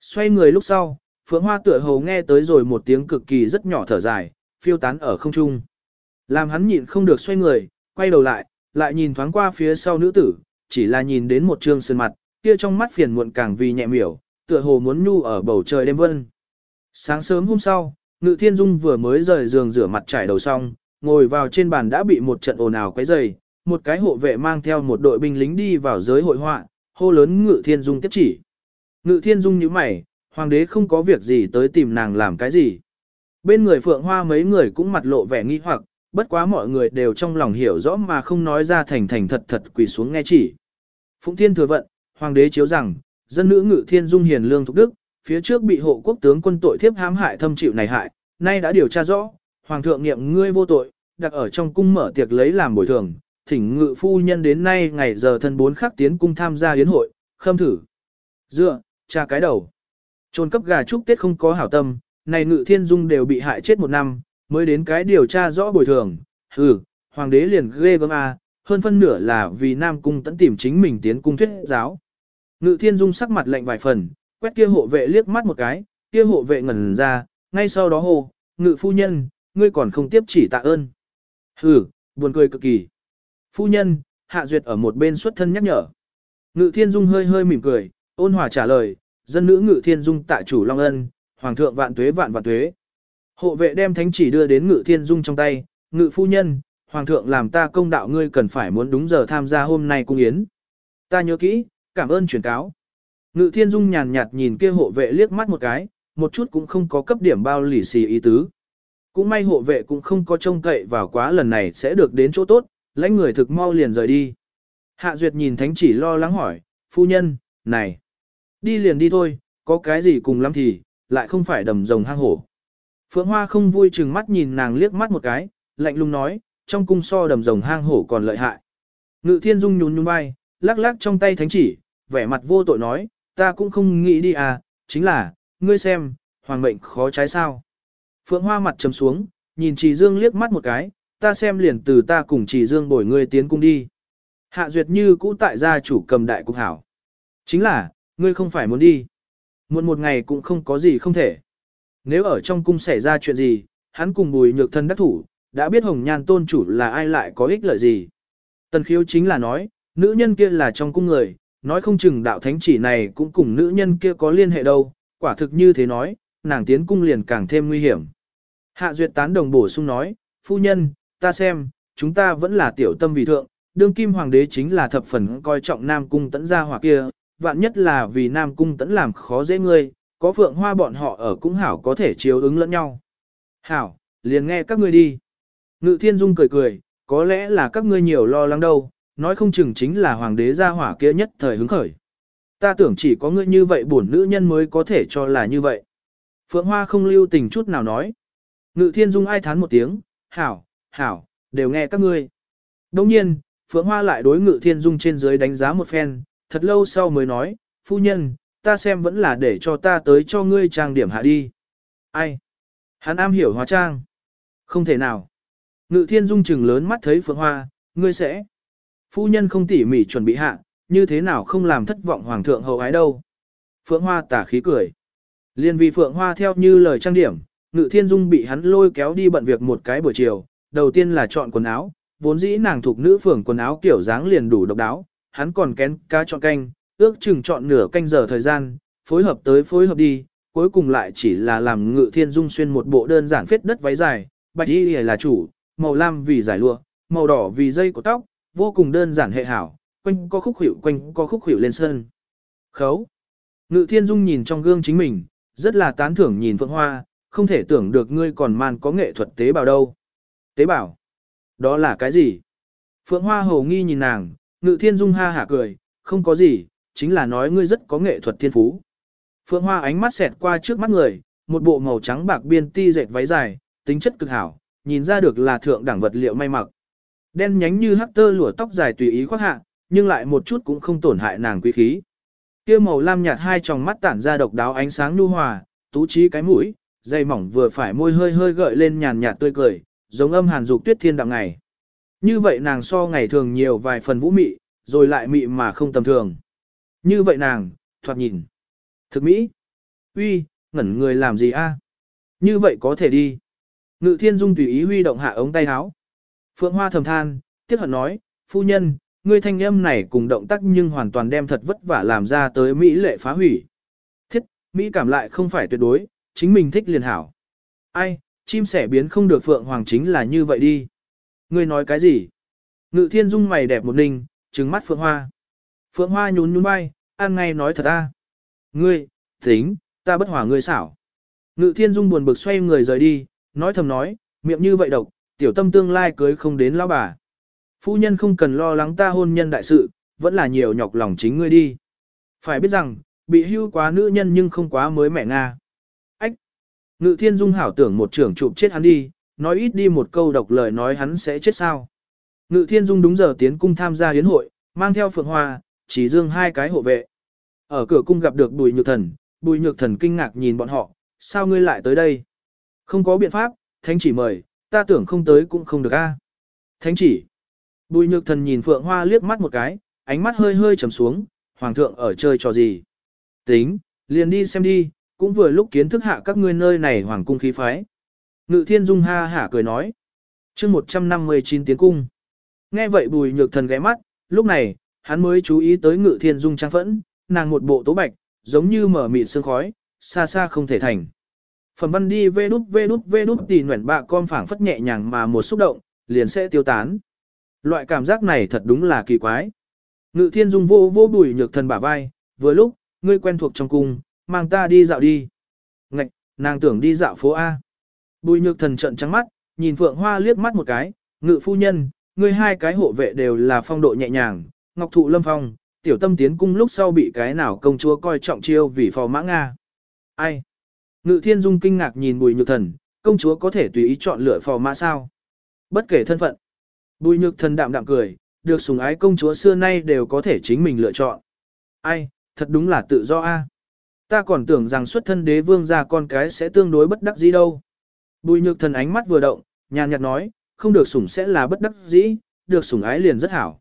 Speaker 1: Xoay người lúc sau, Phượng Hoa tựa hồ nghe tới rồi một tiếng cực kỳ rất nhỏ thở dài, phiêu tán ở không trung. Làm hắn nhịn không được xoay người, quay đầu lại, lại nhìn thoáng qua phía sau nữ tử, chỉ là nhìn đến một trương sơn mặt, kia trong mắt phiền muộn càng vì nhẹ miểu, tựa hồ muốn nhu ở bầu trời đêm vân. Sáng sớm hôm sau, Ngự Thiên Dung vừa mới rời giường rửa mặt trải đầu xong, ngồi vào trên bàn đã bị một trận ồn ào quấy rầy, một cái hộ vệ mang theo một đội binh lính đi vào giới hội họa, hô lớn Ngự Thiên Dung tiếp chỉ. Ngự Thiên Dung nhíu mày, hoàng đế không có việc gì tới tìm nàng làm cái gì. Bên người Phượng Hoa mấy người cũng mặt lộ vẻ nghi hoặc, bất quá mọi người đều trong lòng hiểu rõ mà không nói ra thành thành thật thật quỳ xuống nghe chỉ. Phụng Thiên thừa vận, hoàng đế chiếu rằng, dân nữ Ngự Thiên Dung hiền lương thục đức, phía trước bị hộ quốc tướng quân tội thiếp hãm hại thâm chịu này hại, nay đã điều tra rõ, hoàng thượng niệm ngươi vô tội, đặt ở trong cung mở tiệc lấy làm bồi thường, thỉnh ngự phu nhân đến nay ngày giờ thân bốn khắc tiến cung tham gia yến hội, khâm thử. Dựa, cha cái đầu. Trôn cấp gà chúc Tết không có hảo tâm, này ngự thiên dung đều bị hại chết một năm, mới đến cái điều tra rõ bồi thường. Hừ, hoàng đế liền ghê gớm a, hơn phân nửa là vì Nam cung tẫn tìm chính mình tiến cung thuyết giáo. Ngự thiên dung sắc mặt lạnh vài phần, quét kia hộ vệ liếc mắt một cái, kia hộ vệ ngẩn ra, ngay sau đó hô, ngự phu nhân, ngươi còn không tiếp chỉ tạ ơn. Hừ, buồn cười cực kỳ. Phu nhân, hạ duyệt ở một bên xuất thân nhắc nhở. Ngự thiên dung hơi hơi mỉm cười, ôn hòa trả lời, dân nữ ngự thiên dung tạ chủ long ân, hoàng thượng vạn tuế vạn vạn tuế. Hộ vệ đem thánh chỉ đưa đến ngự thiên dung trong tay, ngự phu nhân, hoàng thượng làm ta công đạo ngươi cần phải muốn đúng giờ tham gia hôm nay cung yến. Ta nhớ kỹ, cảm ơn truyền cáo. Ngự thiên dung nhàn nhạt nhìn kia hộ vệ liếc mắt một cái, một chút cũng không có cấp điểm bao lì xì ý tứ. Cũng may hộ vệ cũng không có trông cậy vào quá lần này sẽ được đến chỗ tốt, lãnh người thực mau liền rời đi. Hạ Duyệt nhìn thánh chỉ lo lắng hỏi, phu nhân, này, đi liền đi thôi, có cái gì cùng lắm thì, lại không phải đầm rồng hang hổ. Phượng Hoa không vui chừng mắt nhìn nàng liếc mắt một cái, lạnh lùng nói, trong cung so đầm rồng hang hổ còn lợi hại. Ngự thiên dung nhún nhún vai, lắc lắc trong tay thánh chỉ, vẻ mặt vô tội nói, ta cũng không nghĩ đi à, chính là, ngươi xem, hoàng mệnh khó trái sao. Phượng Hoa mặt trầm xuống, nhìn Trì Dương liếc mắt một cái, ta xem liền từ ta cùng Trì Dương bồi ngươi tiến cung đi. Hạ duyệt như cũ tại gia chủ cầm đại cục hảo. Chính là, ngươi không phải muốn đi. Muộn một ngày cũng không có gì không thể. Nếu ở trong cung xảy ra chuyện gì, hắn cùng bùi nhược thân đắc thủ, đã biết hồng nhan tôn chủ là ai lại có ích lợi gì. Tần khiếu chính là nói, nữ nhân kia là trong cung người, nói không chừng đạo thánh chỉ này cũng cùng nữ nhân kia có liên hệ đâu, quả thực như thế nói, nàng tiến cung liền càng thêm nguy hiểm. Hạ duyệt tán đồng bổ sung nói, phu nhân, ta xem, chúng ta vẫn là tiểu tâm vì thượng, đương kim hoàng đế chính là thập phần coi trọng nam cung tẫn gia hỏa kia, vạn nhất là vì nam cung tẫn làm khó dễ ngươi, có phượng hoa bọn họ ở cũng hảo có thể chiếu ứng lẫn nhau. Hảo, liền nghe các ngươi đi. Ngự thiên dung cười cười, có lẽ là các ngươi nhiều lo lắng đâu, nói không chừng chính là hoàng đế gia hỏa kia nhất thời hứng khởi. Ta tưởng chỉ có ngươi như vậy bổn nữ nhân mới có thể cho là như vậy. Phượng Hoa không lưu tình chút nào nói. Ngự thiên dung ai thán một tiếng, hảo, hảo, đều nghe các ngươi. Đồng nhiên, Phượng Hoa lại đối ngự thiên dung trên dưới đánh giá một phen, thật lâu sau mới nói, phu nhân, ta xem vẫn là để cho ta tới cho ngươi trang điểm hạ đi. Ai? Hắn am hiểu hóa trang. Không thể nào. Ngự thiên dung chừng lớn mắt thấy Phượng Hoa, ngươi sẽ. Phu nhân không tỉ mỉ chuẩn bị hạ, như thế nào không làm thất vọng hoàng thượng hậu ái đâu. Phượng Hoa tả khí cười. Liên vì Phượng Hoa theo như lời trang điểm, Ngự Thiên Dung bị hắn lôi kéo đi bận việc một cái buổi chiều, đầu tiên là chọn quần áo, vốn dĩ nàng thuộc nữ phường quần áo kiểu dáng liền đủ độc đáo, hắn còn kén cá chọn canh, ước chừng chọn nửa canh giờ thời gian, phối hợp tới phối hợp đi, cuối cùng lại chỉ là làm Ngự Thiên Dung xuyên một bộ đơn giản phết đất váy dài, bạch y là chủ, màu lam vì giải lụa, màu đỏ vì dây của tóc, vô cùng đơn giản hệ hảo, quanh có khúc hiệu quanh có khúc hiệu lên sân. Khấu. Ngự Thiên Dung nhìn trong gương chính mình, rất là tán thưởng nhìn Phượng Hoa, không thể tưởng được ngươi còn man có nghệ thuật tế bào đâu. Tế bào? Đó là cái gì? Phượng Hoa hầu nghi nhìn nàng, Ngự Thiên Dung ha hả cười, không có gì, chính là nói ngươi rất có nghệ thuật thiên phú. Phượng Hoa ánh mắt xẹt qua trước mắt người, một bộ màu trắng bạc biên ti dệt váy dài, tính chất cực hảo, nhìn ra được là thượng đẳng vật liệu may mặc. Đen nhánh như hắc tơ lụa tóc dài tùy ý khoác hạ, nhưng lại một chút cũng không tổn hại nàng quý khí. Kia màu lam nhạt hai tròng mắt tản ra độc đáo ánh sáng nhu hòa, tú trí cái mũi, dây mỏng vừa phải môi hơi hơi gợi lên nhàn nhạt tươi cười, giống âm hàn dục tuyết thiên đặng ngày. Như vậy nàng so ngày thường nhiều vài phần vũ mị, rồi lại mị mà không tầm thường. Như vậy nàng, thoạt nhìn. Thực mỹ. uy, ngẩn người làm gì a? Như vậy có thể đi. Ngự thiên dung tùy ý huy động hạ ống tay áo. Phượng Hoa thầm than, tiếc hận nói, phu nhân, ngươi thanh âm này cùng động tác nhưng hoàn toàn đem thật vất vả làm ra tới Mỹ lệ phá hủy. Thiết, Mỹ cảm lại không phải tuyệt đối, chính mình thích liền hảo. Ai, chim sẻ biến không được Phượng Hoàng chính là như vậy đi. Ngươi nói cái gì? Ngự thiên dung mày đẹp một ninh, trừng mắt Phượng Hoa. Phượng Hoa nhún nhún bay, ăn ngay nói thật ta. Ngươi, tính, ta bất hòa ngươi xảo. Ngự thiên dung buồn bực xoay người rời đi, nói thầm nói, miệng như vậy độc, tiểu tâm tương lai cưới không đến lão bà. Phu nhân không cần lo lắng ta hôn nhân đại sự, vẫn là nhiều nhọc lòng chính ngươi đi. Phải biết rằng, bị hưu quá nữ nhân nhưng không quá mới mẹ Nga. Ách! Ngự thiên dung hảo tưởng một trưởng chụp chết hắn đi, nói ít đi một câu độc lời nói hắn sẽ chết sao. Ngự thiên dung đúng giờ tiến cung tham gia hiến hội, mang theo phượng hoa, chỉ dương hai cái hộ vệ. Ở cửa cung gặp được bùi nhược thần, bùi nhược thần kinh ngạc nhìn bọn họ, sao ngươi lại tới đây? Không có biện pháp, thánh chỉ mời, ta tưởng không tới cũng không được a. Thánh chỉ. Bùi nhược thần nhìn Phượng Hoa liếc mắt một cái, ánh mắt hơi hơi trầm xuống, Hoàng thượng ở chơi trò gì. Tính, liền đi xem đi, cũng vừa lúc kiến thức hạ các ngươi nơi này Hoàng cung khí phái. Ngự thiên dung ha hả cười nói. chương 159 tiến cung. Nghe vậy bùi nhược thần ghé mắt, lúc này, hắn mới chú ý tới ngự thiên dung trang phẫn, nàng một bộ tố bạch, giống như mở mịn sương khói, xa xa không thể thành. Phẩm văn đi vê đút vê đút vê đút tì nguyện bạ con phảng phất nhẹ nhàng mà một xúc động, liền sẽ tiêu tán. Loại cảm giác này thật đúng là kỳ quái. Ngự thiên dung vô vô bùi nhược thần bả vai, vừa lúc, ngươi quen thuộc trong cung, mang ta đi dạo đi. Ngạch, nàng tưởng đi dạo phố A. Bùi nhược thần trận trắng mắt, nhìn phượng hoa liếc mắt một cái, ngự phu nhân, ngươi hai cái hộ vệ đều là phong độ nhẹ nhàng, ngọc thụ lâm phong, tiểu tâm tiến cung lúc sau bị cái nào công chúa coi trọng chiêu vì phò mã Nga. Ai? Ngự thiên dung kinh ngạc nhìn bùi nhược thần, công chúa có thể tùy ý chọn lựa phò mã sao? Bất kể thân phận. Bùi nhược thần đạm đạm cười, được sủng ái công chúa xưa nay đều có thể chính mình lựa chọn. Ai, thật đúng là tự do a. Ta còn tưởng rằng xuất thân đế vương ra con cái sẽ tương đối bất đắc dĩ đâu. Bùi nhược thần ánh mắt vừa động, nhàn nhạt nói, không được sủng sẽ là bất đắc dĩ, được sủng ái liền rất hảo.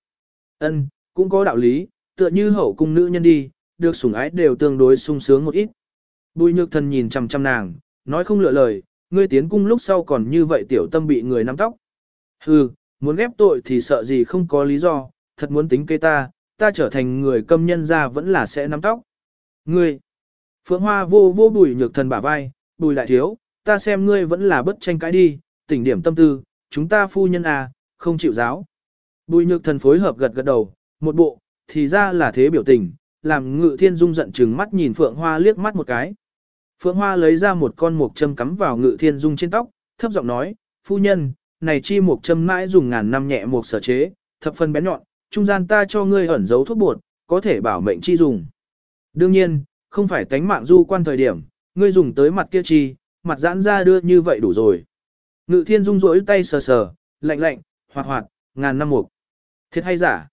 Speaker 1: Ân, cũng có đạo lý, tựa như hậu cung nữ nhân đi, được sủng ái đều tương đối sung sướng một ít. Bùi nhược thần nhìn chằm chằm nàng, nói không lựa lời, ngươi tiến cung lúc sau còn như vậy tiểu tâm bị người nắm tóc. Hừ, muốn ghép tội thì sợ gì không có lý do, thật muốn tính cây ta, ta trở thành người câm nhân ra vẫn là sẽ nắm tóc. Ngươi, Phượng Hoa vô vô bùi nhược thần bả vai, bùi đại thiếu, ta xem ngươi vẫn là bất tranh cãi đi, tỉnh điểm tâm tư, chúng ta phu nhân à, không chịu giáo. Bùi nhược thần phối hợp gật gật đầu, một bộ, thì ra là thế biểu tình, làm ngự thiên dung giận chừng mắt nhìn Phượng Hoa liếc mắt một cái. Phượng Hoa lấy ra một con mộc châm cắm vào ngự thiên dung trên tóc, thấp giọng nói, phu nhân, này chi mộc châm mãi dùng ngàn năm nhẹ mộc sở chế, thập phần bén nhọn, trung gian ta cho ngươi ẩn giấu thuốc bột, có thể bảo mệnh chi dùng. Đương nhiên, không phải tánh mạng du quan thời điểm, ngươi dùng tới mặt kia chi, mặt giãn ra đưa như vậy đủ rồi. Ngự thiên dung rỗi tay sờ sờ, lạnh lạnh, hoạt hoạt, ngàn năm mục. Thiệt hay giả?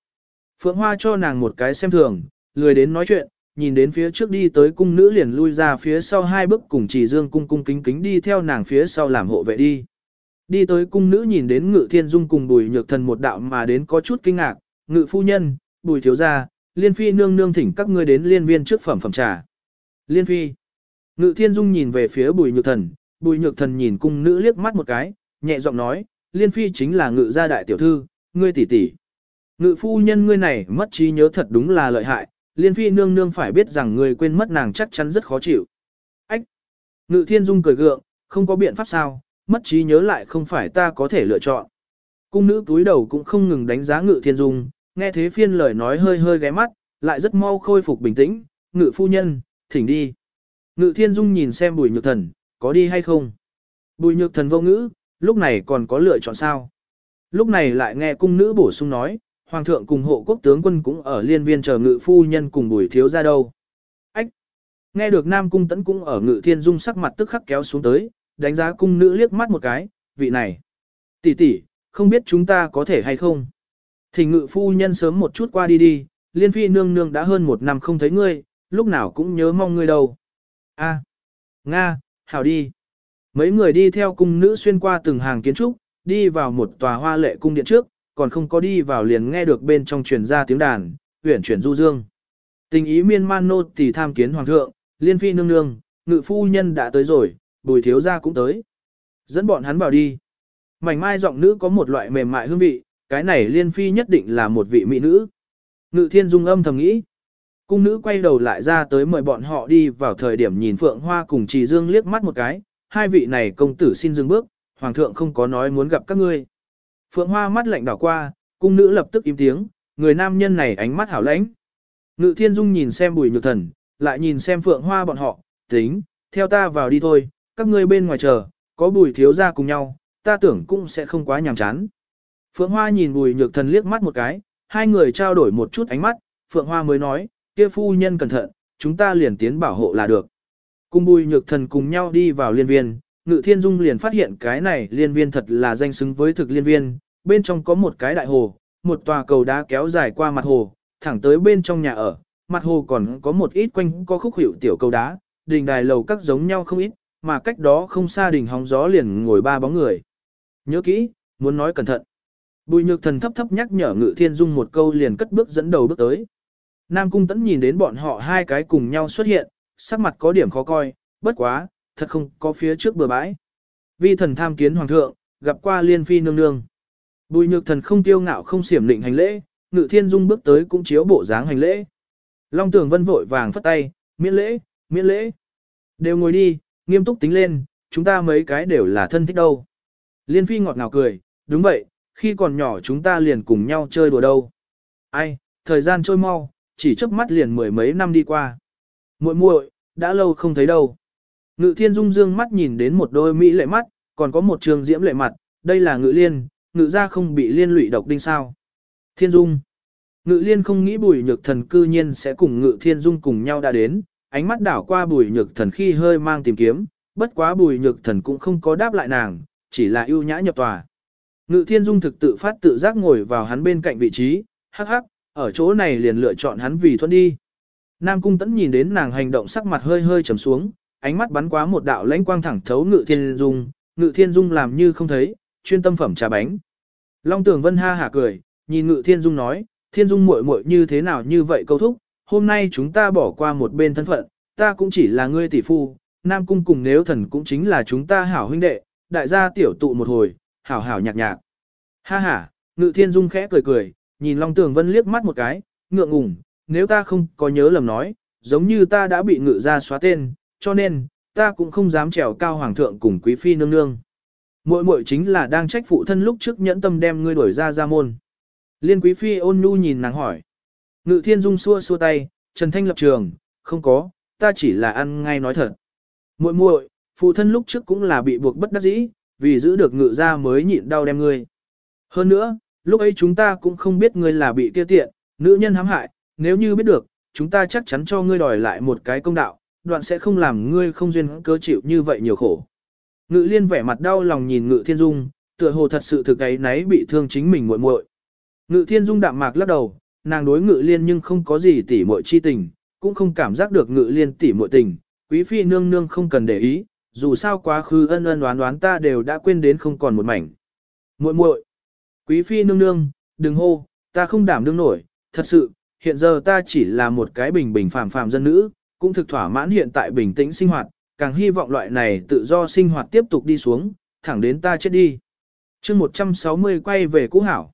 Speaker 1: Phượng Hoa cho nàng một cái xem thường, lười đến nói chuyện, nhìn đến phía trước đi tới cung nữ liền lui ra phía sau hai bước cùng chỉ dương cung cung kính kính đi theo nàng phía sau làm hộ vệ đi. Đi tới cung nữ nhìn đến ngự thiên dung cùng bùi nhược thần một đạo mà đến có chút kinh ngạc, ngự phu nhân, bùi thiếu gia, liên phi nương nương thỉnh các ngươi đến liên viên trước phẩm phẩm trà. Liên phi. Ngự thiên dung nhìn về phía bùi nhược thần, bùi nhược thần nhìn cung nữ liếc mắt một cái, nhẹ giọng nói, liên phi chính là ngự gia đại tiểu thư, ngươi tỷ tỷ. Ngự phu nhân ngươi này mất trí nhớ thật đúng là lợi hại, liên phi nương nương phải biết rằng ngươi quên mất nàng chắc chắn rất khó chịu. Ách! Ngự thiên dung cười gượng, không có biện pháp sao, mất trí nhớ lại không phải ta có thể lựa chọn. Cung nữ túi đầu cũng không ngừng đánh giá ngự thiên dung, nghe thế phiên lời nói hơi hơi ghé mắt, lại rất mau khôi phục bình tĩnh, ngự phu nhân, thỉnh đi. Ngự thiên dung nhìn xem bùi nhược thần, có đi hay không? Bùi nhược thần vô ngữ, lúc này còn có lựa chọn sao? Lúc này lại nghe cung nữ bổ sung nói, hoàng thượng cùng hộ quốc tướng quân cũng ở liên viên chờ ngự phu nhân cùng bùi thiếu ra đâu. Ách! Nghe được nam cung tấn cũng ở ngự thiên dung sắc mặt tức khắc kéo xuống tới, đánh giá cung nữ liếc mắt một cái, vị này. tỷ tỷ, không biết chúng ta có thể hay không? Thì ngự phu nhân sớm một chút qua đi đi, liên phi nương nương đã hơn một năm không thấy ngươi, lúc nào cũng nhớ mong ngươi đâu. A, Nga, hảo đi. Mấy người đi theo cung nữ xuyên qua từng hàng kiến trúc, đi vào một tòa hoa lệ cung điện trước, còn không có đi vào liền nghe được bên trong truyền ra tiếng đàn, huyển chuyển du dương. Tình ý miên man nô tỳ tham kiến hoàng thượng, liên phi nương nương, ngự phu nhân đã tới rồi, bùi thiếu gia cũng tới. Dẫn bọn hắn vào đi. Mảnh mai giọng nữ có một loại mềm mại hương vị, cái này liên phi nhất định là một vị mỹ nữ. Ngự thiên dung âm thầm nghĩ. Cung nữ quay đầu lại ra tới mời bọn họ đi vào thời điểm nhìn Phượng Hoa cùng Trì Dương liếc mắt một cái, hai vị này công tử xin dừng bước, Hoàng thượng không có nói muốn gặp các ngươi. Phượng Hoa mắt lạnh đảo qua, cung nữ lập tức im tiếng, người nam nhân này ánh mắt hảo lãnh. Ngự thiên dung nhìn xem bùi nhược thần, lại nhìn xem Phượng Hoa bọn họ, tính, theo ta vào đi thôi, các ngươi bên ngoài chờ, có bùi thiếu ra cùng nhau, ta tưởng cũng sẽ không quá nhàm chán. Phượng Hoa nhìn bùi nhược thần liếc mắt một cái, hai người trao đổi một chút ánh mắt, Phượng Hoa mới nói, kia phu nhân cẩn thận, chúng ta liền tiến bảo hộ là được. Cùng bùi nhược thần cùng nhau đi vào liên viên, ngự thiên dung liền phát hiện cái này liên viên thật là danh xứng với thực liên viên, bên trong có một cái đại hồ, một tòa cầu đá kéo dài qua mặt hồ, thẳng tới bên trong nhà ở, mặt hồ còn có một ít quanh có khúc hiệu tiểu cầu đá, đình đài lầu các giống nhau không ít, mà cách đó không xa đỉnh hóng gió liền ngồi ba bóng người. Nhớ kỹ, muốn nói cẩn thận. Bùi nhược thần thấp thấp nhắc nhở ngự thiên dung một câu liền cất bước dẫn đầu bước tới. Nam cung tẫn nhìn đến bọn họ hai cái cùng nhau xuất hiện, sắc mặt có điểm khó coi, bất quá, thật không có phía trước bờ bãi. Vi thần tham kiến hoàng thượng, gặp qua liên phi nương nương. Bùi nhược thần không tiêu ngạo không xiểm định hành lễ, ngự thiên dung bước tới cũng chiếu bộ dáng hành lễ. Long tường vân vội vàng phất tay, miễn lễ, miễn lễ. Đều ngồi đi, nghiêm túc tính lên, chúng ta mấy cái đều là thân thích đâu. Liên phi ngọt ngào cười, đúng vậy, khi còn nhỏ chúng ta liền cùng nhau chơi đùa đâu. Ai, thời gian trôi mau, chỉ chớp mắt liền mười mấy năm đi qua. muội muội đã lâu không thấy đâu. Ngự thiên dung dương mắt nhìn đến một đôi mỹ lệ mắt, còn có một trường diễm lệ mặt, đây là ngự liên, ngự ra không bị liên lụy độc đinh sao. Thiên dung. Ngự liên không nghĩ bùi nhược thần cư nhiên sẽ cùng ngự thiên dung cùng nhau đã đến, ánh mắt đảo qua bùi nhược thần khi hơi mang tìm kiếm, bất quá bùi nhược thần cũng không có đáp lại nàng, chỉ là ưu nhã nhập tòa. Ngự thiên dung thực tự phát tự giác ngồi vào hắn bên cạnh vị trí, hắc hắc, ở chỗ này liền lựa chọn hắn vì thuận đi. Nam cung tẫn nhìn đến nàng hành động sắc mặt hơi hơi trầm xuống, ánh mắt bắn quá một đạo lãnh quang thẳng thấu ngự thiên dung, ngự thiên dung làm như không thấy, chuyên tâm phẩm trà bánh. Long tường vân ha hả cười, nhìn ngự thiên dung nói, thiên dung muội muội như thế nào như vậy câu thúc, hôm nay chúng ta bỏ qua một bên thân phận, ta cũng chỉ là ngươi tỷ phu, nam cung cùng nếu thần cũng chính là chúng ta hảo huynh đệ, đại gia tiểu tụ một hồi, hảo hảo nhạc nhạc. Ha ha, ngự thiên dung khẽ cười cười, nhìn Long Tường Vân liếc mắt một cái, ngượng ngùng, nếu ta không có nhớ lầm nói, giống như ta đã bị ngự ra xóa tên, cho nên, ta cũng không dám trèo cao hoàng thượng cùng quý phi nương nương. Muội muội chính là đang trách phụ thân lúc trước nhẫn tâm đem ngươi đuổi ra ra môn. Liên quý phi ôn nhu nhìn nàng hỏi. Ngự thiên dung xua xua tay, Trần Thanh lập trường, không có, ta chỉ là ăn ngay nói thật. Muội muội, phụ thân lúc trước cũng là bị buộc bất đắc dĩ, vì giữ được ngự ra mới nhịn đau đem ngươi. Hơn nữa, lúc ấy chúng ta cũng không biết ngươi là bị kia tiện, nữ nhân hãm hại, nếu như biết được, chúng ta chắc chắn cho ngươi đòi lại một cái công đạo, đoạn sẽ không làm ngươi không duyên cớ chịu như vậy nhiều khổ. Ngự liên vẻ mặt đau lòng nhìn ngự thiên dung, tựa hồ thật sự thực ấy nấy bị thương chính mình muội muội. Ngự thiên dung đạm mạc lắc đầu, nàng đối ngự liên nhưng không có gì tỉ muội chi tình, cũng không cảm giác được ngự liên tỉ muội tình, quý phi nương nương không cần để ý, dù sao quá khứ ân ân đoán đoán ta đều đã quên đến không còn một mảnh. Muội muội, quý phi nương nương, đừng hô, ta không đảm đương nổi, thật sự, hiện giờ ta chỉ là một cái bình bình phàm phàm dân nữ, cũng thực thỏa mãn hiện tại bình tĩnh sinh hoạt, càng hy vọng loại này tự do sinh hoạt tiếp tục đi xuống, thẳng đến ta chết đi. chương 160 quay về cũ hảo.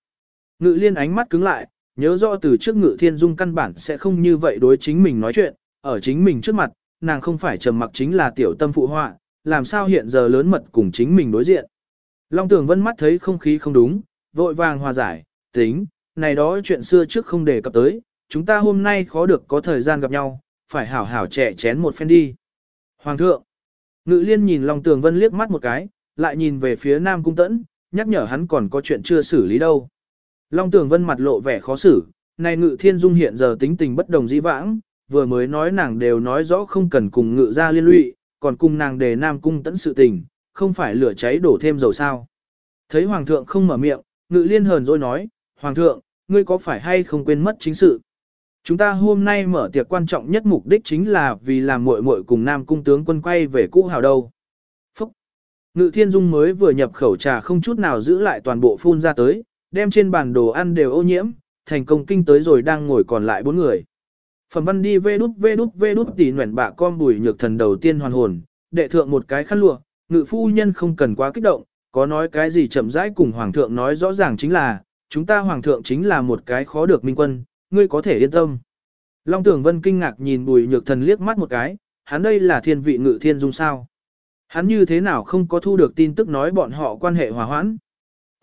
Speaker 1: Ngự liên ánh mắt cứng lại, nhớ rõ từ trước ngự thiên dung căn bản sẽ không như vậy đối chính mình nói chuyện, ở chính mình trước mặt, nàng không phải trầm mặc chính là tiểu tâm phụ họa, làm sao hiện giờ lớn mật cùng chính mình đối diện. Long tưởng vân mắt thấy không khí không đúng, vội vàng hòa giải, tính, này đó chuyện xưa trước không đề cập tới, chúng ta hôm nay khó được có thời gian gặp nhau, phải hảo hảo trẻ chén một phen đi. Hoàng thượng, ngự liên nhìn Long Tường Vân liếc mắt một cái, lại nhìn về phía Nam Cung Tẫn, nhắc nhở hắn còn có chuyện chưa xử lý đâu. Long Tường Vân mặt lộ vẻ khó xử, này ngự thiên dung hiện giờ tính tình bất đồng dĩ vãng, vừa mới nói nàng đều nói rõ không cần cùng ngự ra liên lụy, còn cùng nàng đề Nam Cung Tẫn sự tình, không phải lửa cháy đổ thêm dầu sao. Thấy Hoàng thượng không mở miệng, ngự liên hờn rồi nói, Hoàng thượng, ngươi có phải hay không quên mất chính sự? Chúng ta hôm nay mở tiệc quan trọng nhất mục đích chính là vì làm muội muội cùng Nam cung tướng quân quay về cũ hào đâu. Phúc! Ngự thiên dung mới vừa nhập khẩu trà không chút nào giữ lại toàn bộ phun ra tới, đem trên bàn đồ ăn đều ô nhiễm, thành công kinh tới rồi đang ngồi còn lại bốn người. Phẩm văn đi vê đút vê đút vê đút tỉ nguyện bạ con bùi nhược thần đầu tiên hoàn hồn, đệ thượng một cái khăn lụa, ngự phu nhân không cần quá kích động, có nói cái gì chậm rãi cùng hoàng thượng nói rõ ràng chính là, chúng ta hoàng thượng chính là một cái khó được minh quân, ngươi có thể yên tâm. Long Tưởng Vân kinh ngạc nhìn Bùi Nhược Thần liếc mắt một cái, hắn đây là thiên vị ngự thiên dung sao. Hắn như thế nào không có thu được tin tức nói bọn họ quan hệ hòa hoãn.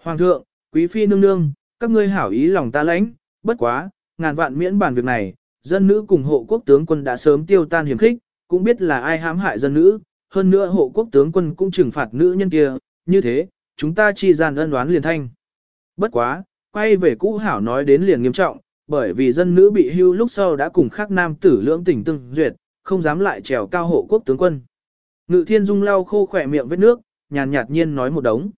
Speaker 1: Hoàng thượng, quý phi nương nương, các ngươi hảo ý lòng ta lãnh, bất quá, ngàn vạn miễn bàn việc này, dân nữ cùng hộ quốc tướng quân đã sớm tiêu tan hiểm khích, cũng biết là ai hãm hại dân nữ, hơn nữa hộ quốc tướng quân cũng trừng phạt nữ nhân kia, như thế, chúng ta chi gian ân đoán liền thanh. Bất quá, quay về cũ hảo nói đến liền nghiêm trọng, bởi vì dân nữ bị hưu lúc sau đã cùng khác nam tử lưỡng tình tương duyệt, không dám lại trèo cao hộ quốc tướng quân. Ngự thiên dung lau khô khỏe miệng vết nước, nhàn nhạt nhiên nói một đống.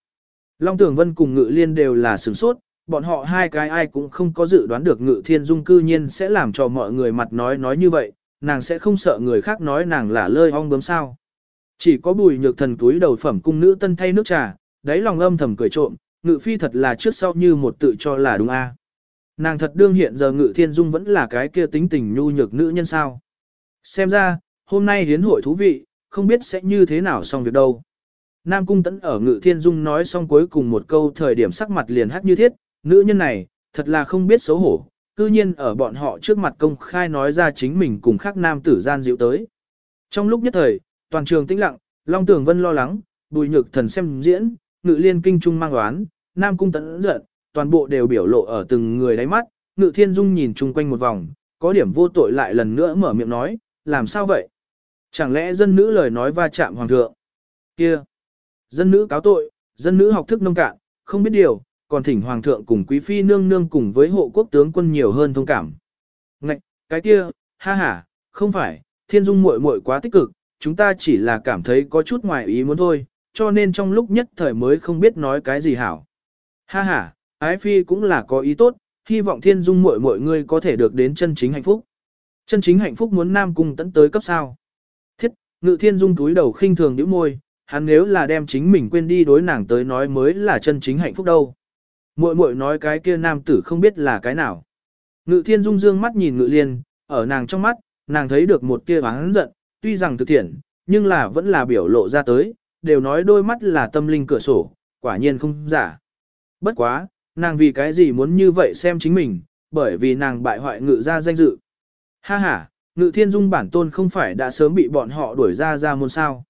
Speaker 1: Long tưởng vân cùng ngự liên đều là sửng sốt, bọn họ hai cái ai cũng không có dự đoán được ngự thiên dung cư nhiên sẽ làm cho mọi người mặt nói nói như vậy, nàng sẽ không sợ người khác nói nàng là lơi ong bướm sao. Chỉ có bùi nhược thần túi đầu phẩm cung nữ tân thay nước trà, đáy lòng âm thầm cười trộm, ngự phi thật là trước sau như một tự cho là đúng a. Nàng thật đương hiện giờ ngự thiên dung vẫn là cái kia tính tình nhu nhược nữ nhân sao. Xem ra, hôm nay hiến hội thú vị, không biết sẽ như thế nào xong việc đâu. Nam Cung Tấn ở Ngự Thiên Dung nói xong cuối cùng một câu thời điểm sắc mặt liền hắt như thiết, nữ nhân này, thật là không biết xấu hổ, cư nhiên ở bọn họ trước mặt công khai nói ra chính mình cùng khác nam tử gian dịu tới. Trong lúc nhất thời, toàn trường tĩnh lặng, Long Tường Vân lo lắng, bùi nhược thần xem diễn, Ngự Liên Kinh Trung mang đoán, Nam Cung Tấn giận, toàn bộ đều biểu lộ ở từng người đáy mắt, Ngự Thiên Dung nhìn chung quanh một vòng, có điểm vô tội lại lần nữa mở miệng nói, làm sao vậy? Chẳng lẽ dân nữ lời nói va chạm hoàng thượng? Kia! Dân nữ cáo tội, dân nữ học thức nông cạn, không biết điều, còn thỉnh hoàng thượng cùng quý phi nương nương cùng với hộ quốc tướng quân nhiều hơn thông cảm. Ngạch, cái kia, ha ha, không phải, thiên dung muội muội quá tích cực, chúng ta chỉ là cảm thấy có chút ngoài ý muốn thôi, cho nên trong lúc nhất thời mới không biết nói cái gì hảo. Ha ha, ái phi cũng là có ý tốt, hy vọng thiên dung muội muội người có thể được đến chân chính hạnh phúc. Chân chính hạnh phúc muốn nam cung tấn tới cấp sao. Thiết, ngự thiên dung túi đầu khinh thường nhíu môi, hắn nếu là đem chính mình quên đi đối nàng tới nói mới là chân chính hạnh phúc đâu. Muội muội nói cái kia nam tử không biết là cái nào. Ngự thiên dung dương mắt nhìn ngự liên, ở nàng trong mắt, nàng thấy được một tia oán giận, tuy rằng thực thiện, nhưng là vẫn là biểu lộ ra tới, đều nói đôi mắt là tâm linh cửa sổ, quả nhiên không giả. Bất quá, nàng vì cái gì muốn như vậy xem chính mình, bởi vì nàng bại hoại ngự ra danh dự. Ha ha, ngự thiên dung bản tôn không phải đã sớm bị bọn họ đuổi ra ra môn sao.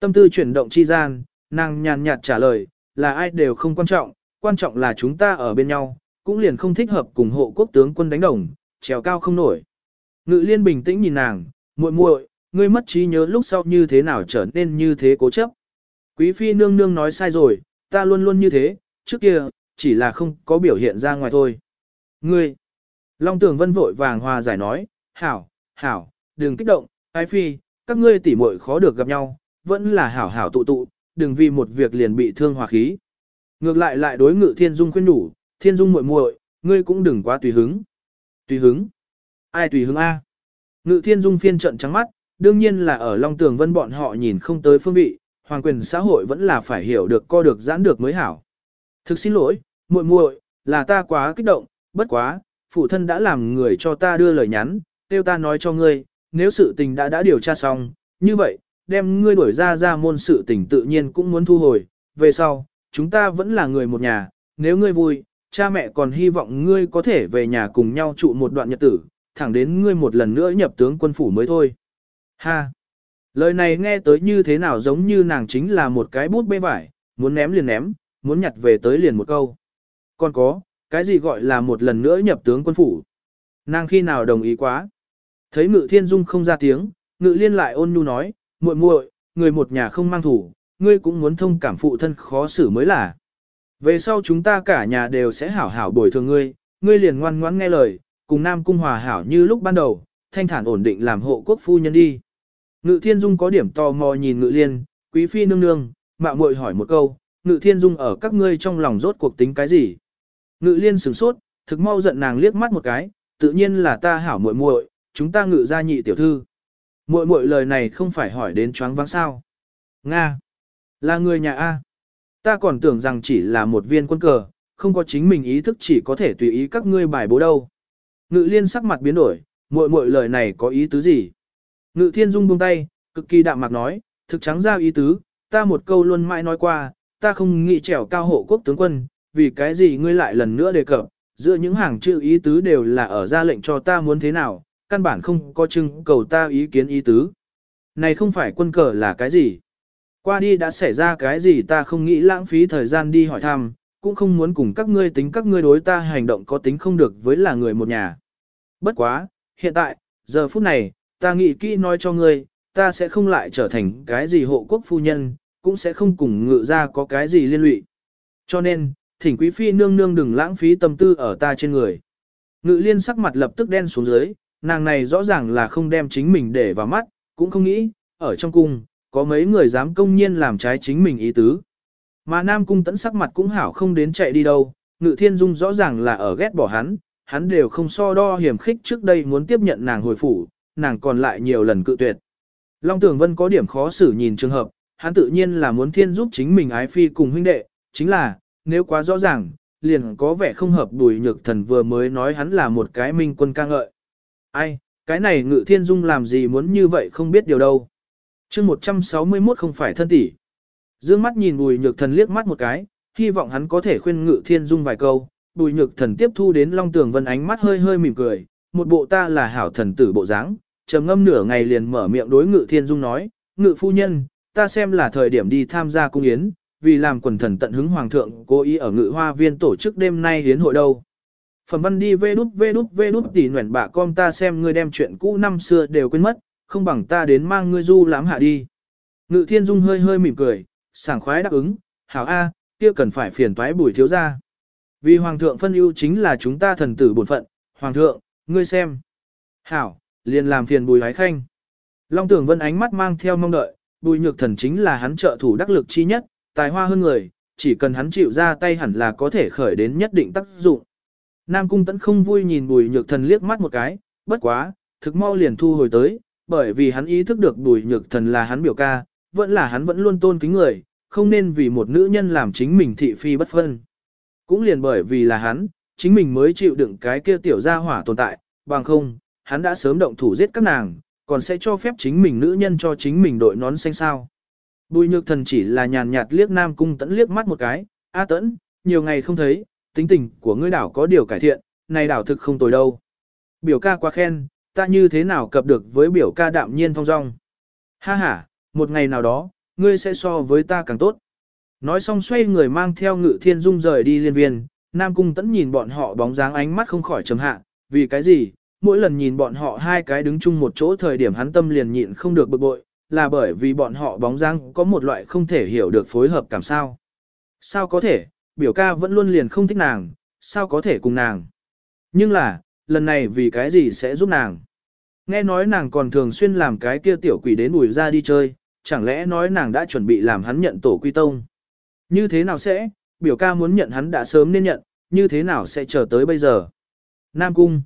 Speaker 1: Tâm tư chuyển động chi gian, nàng nhàn nhạt trả lời, là ai đều không quan trọng, quan trọng là chúng ta ở bên nhau, cũng liền không thích hợp cùng hộ quốc tướng quân đánh đồng, trèo cao không nổi. Ngự liên bình tĩnh nhìn nàng, muội muội, ngươi mất trí nhớ lúc sau như thế nào trở nên như thế cố chấp. Quý phi nương nương nói sai rồi, ta luôn luôn như thế, trước kia, chỉ là không có biểu hiện ra ngoài thôi. Ngươi, Long Tường Vân vội vàng hòa giải nói, hảo, hảo, đừng kích động, ái phi, các ngươi tỉ muội khó được gặp nhau, vẫn là hảo hảo tụ tụ, đừng vì một việc liền bị thương hòa khí. Ngược lại lại đối ngự thiên dung khuyên đủ, thiên dung muội muội, ngươi cũng đừng quá tùy hứng. Tùy hứng? Ai tùy hứng A? Ngự thiên dung phiên trận trắng mắt, đương nhiên là ở Long Tường Vân bọn họ nhìn không tới phương vị, hoàng quyền xã hội vẫn là phải hiểu được co được giãn được mới hảo. Thực xin lỗi, muội muội, là ta quá kích động, bất quá, phụ thân đã làm người cho ta đưa lời nhắn, kêu ta nói cho ngươi, nếu sự tình đã đã điều tra xong, như vậy, đem ngươi đuổi ra ra môn sự tình tự nhiên cũng muốn thu hồi, về sau, chúng ta vẫn là người một nhà, nếu ngươi vui, cha mẹ còn hy vọng ngươi có thể về nhà cùng nhau trụ một đoạn nhật tử, thẳng đến ngươi một lần nữa nhập tướng quân phủ mới thôi. Ha! Lời này nghe tới như thế nào giống như nàng chính là một cái bút bê vải, muốn ném liền ném, muốn nhặt về tới liền một câu. Còn có, cái gì gọi là một lần nữa nhập tướng quân phủ? Nàng khi nào đồng ý quá? Thấy ngự thiên dung không ra tiếng, ngự liên lại ôn nhu nói, muội muội, người một nhà không mang thủ, ngươi cũng muốn thông cảm phụ thân khó xử mới là. Về sau chúng ta cả nhà đều sẽ hảo hảo bồi thường ngươi, ngươi liền ngoan ngoãn nghe lời, cùng Nam Cung hòa hảo như lúc ban đầu, thanh thản ổn định làm hộ quốc phu nhân đi. Ngự Thiên Dung có điểm tò mò nhìn Ngự Liên, quý phi nương nương, mạo muội hỏi một câu, Ngự Thiên Dung ở các ngươi trong lòng rốt cuộc tính cái gì? Ngự Liên sửng sốt, thực mau giận nàng liếc mắt một cái, tự nhiên là ta hảo muội muội, chúng ta ngự gia nhị tiểu thư. Muội muội lời này không phải hỏi đến choáng váng sao? Nga, là người nhà a. Ta còn tưởng rằng chỉ là một viên quân cờ, không có chính mình ý thức chỉ có thể tùy ý các ngươi bài bố đâu. Ngự liên sắc mặt biến đổi, muội muội lời này có ý tứ gì? Ngự thiên dung buông tay, cực kỳ đạm mạc nói, thực trắng ra ý tứ, ta một câu luôn mãi nói qua, ta không nghĩ trèo cao hộ quốc tướng quân, vì cái gì ngươi lại lần nữa đề cập, giữa những hàng chữ ý tứ đều là ở ra lệnh cho ta muốn thế nào, căn bản không có chưng cầu ta ý kiến ý tứ. Này không phải quân cờ là cái gì? Qua đi đã xảy ra cái gì ta không nghĩ lãng phí thời gian đi hỏi thăm, cũng không muốn cùng các ngươi tính các ngươi đối ta hành động có tính không được với là người một nhà. Bất quá, hiện tại, giờ phút này, ta nghĩ kỹ nói cho ngươi, ta sẽ không lại trở thành cái gì hộ quốc phu nhân, cũng sẽ không cùng ngự ra có cái gì liên lụy. Cho nên, thỉnh quý phi nương nương đừng lãng phí tâm tư ở ta trên người. Ngự liên sắc mặt lập tức đen xuống dưới, nàng này rõ ràng là không đem chính mình để vào mắt, cũng không nghĩ, ở trong cung, có mấy người dám công nhiên làm trái chính mình ý tứ. Mà Nam Cung tẫn sắc mặt cũng hảo không đến chạy đi đâu, Ngự Thiên Dung rõ ràng là ở ghét bỏ hắn, hắn đều không so đo hiểm khích trước đây muốn tiếp nhận nàng hồi phủ, nàng còn lại nhiều lần cự tuyệt. Long Tưởng Vân có điểm khó xử nhìn trường hợp, hắn tự nhiên là muốn thiên giúp chính mình ái phi cùng huynh đệ, chính là, nếu quá rõ ràng, liền có vẻ không hợp bùi nhược thần vừa mới nói hắn là một cái minh quân ca ngợi. Ai, cái này ngự thiên dung làm gì muốn như vậy không biết điều đâu. chương 161 không phải thân tỷ. Dương mắt nhìn bùi nhược thần liếc mắt một cái, hy vọng hắn có thể khuyên ngự thiên dung vài câu. Bùi nhược thần tiếp thu đến long tường vân ánh mắt hơi hơi mỉm cười, một bộ ta là hảo thần tử bộ dáng, trầm ngâm nửa ngày liền mở miệng đối ngự thiên dung nói, ngự phu nhân, ta xem là thời điểm đi tham gia cung yến, vì làm quần thần tận hứng hoàng thượng cố ý ở ngự hoa viên tổ chức đêm nay hiến hội đâu. Phẩm văn đi vê đút vê đút vê đút tỉ nguyện bạ con ta xem ngươi đem chuyện cũ năm xưa đều quên mất, không bằng ta đến mang ngươi du lãm hạ đi. Ngự thiên dung hơi hơi mỉm cười, sảng khoái đáp ứng, hảo A, kia cần phải phiền toái bùi thiếu ra. Vì hoàng thượng phân ưu chính là chúng ta thần tử bổn phận, hoàng thượng, ngươi xem. Hảo, liền làm phiền bùi hái khanh. Long tưởng vân ánh mắt mang theo mong đợi, bùi nhược thần chính là hắn trợ thủ đắc lực chi nhất, tài hoa hơn người, chỉ cần hắn chịu ra tay hẳn là có thể khởi đến nhất định tác dụng. Nam cung Tấn không vui nhìn bùi nhược thần liếc mắt một cái, bất quá, thực mau liền thu hồi tới, bởi vì hắn ý thức được bùi nhược thần là hắn biểu ca, vẫn là hắn vẫn luôn tôn kính người, không nên vì một nữ nhân làm chính mình thị phi bất phân. Cũng liền bởi vì là hắn, chính mình mới chịu đựng cái kia tiểu gia hỏa tồn tại, bằng không, hắn đã sớm động thủ giết các nàng, còn sẽ cho phép chính mình nữ nhân cho chính mình đội nón xanh sao. Bùi nhược thần chỉ là nhàn nhạt liếc Nam Cung Tẫn liếc mắt một cái, A Tẫn, nhiều ngày không thấy, tính tình của ngươi đảo có điều cải thiện, này đảo thực không tồi đâu. Biểu ca quá khen, ta như thế nào cập được với biểu ca đạm nhiên thong dong. Ha ha, một ngày nào đó, ngươi sẽ so với ta càng tốt. Nói xong xoay người mang theo ngự thiên dung rời đi liên viên, Nam Cung Tẫn nhìn bọn họ bóng dáng ánh mắt không khỏi trầm hạ, vì cái gì, mỗi lần nhìn bọn họ hai cái đứng chung một chỗ thời điểm hắn tâm liền nhịn không được bực bội, là bởi vì bọn họ bóng dáng có một loại không thể hiểu được phối hợp cảm sao. Sao có thể, biểu ca vẫn luôn liền không thích nàng, sao có thể cùng nàng. Nhưng là, lần này vì cái gì sẽ giúp nàng. Nghe nói nàng còn thường xuyên làm cái kia tiểu quỷ đến bùi ra đi chơi, chẳng lẽ nói nàng đã chuẩn bị làm hắn nhận tổ quy tông. Như thế nào sẽ, biểu ca muốn nhận hắn đã sớm nên nhận, như thế nào sẽ chờ tới bây giờ. Nam Cung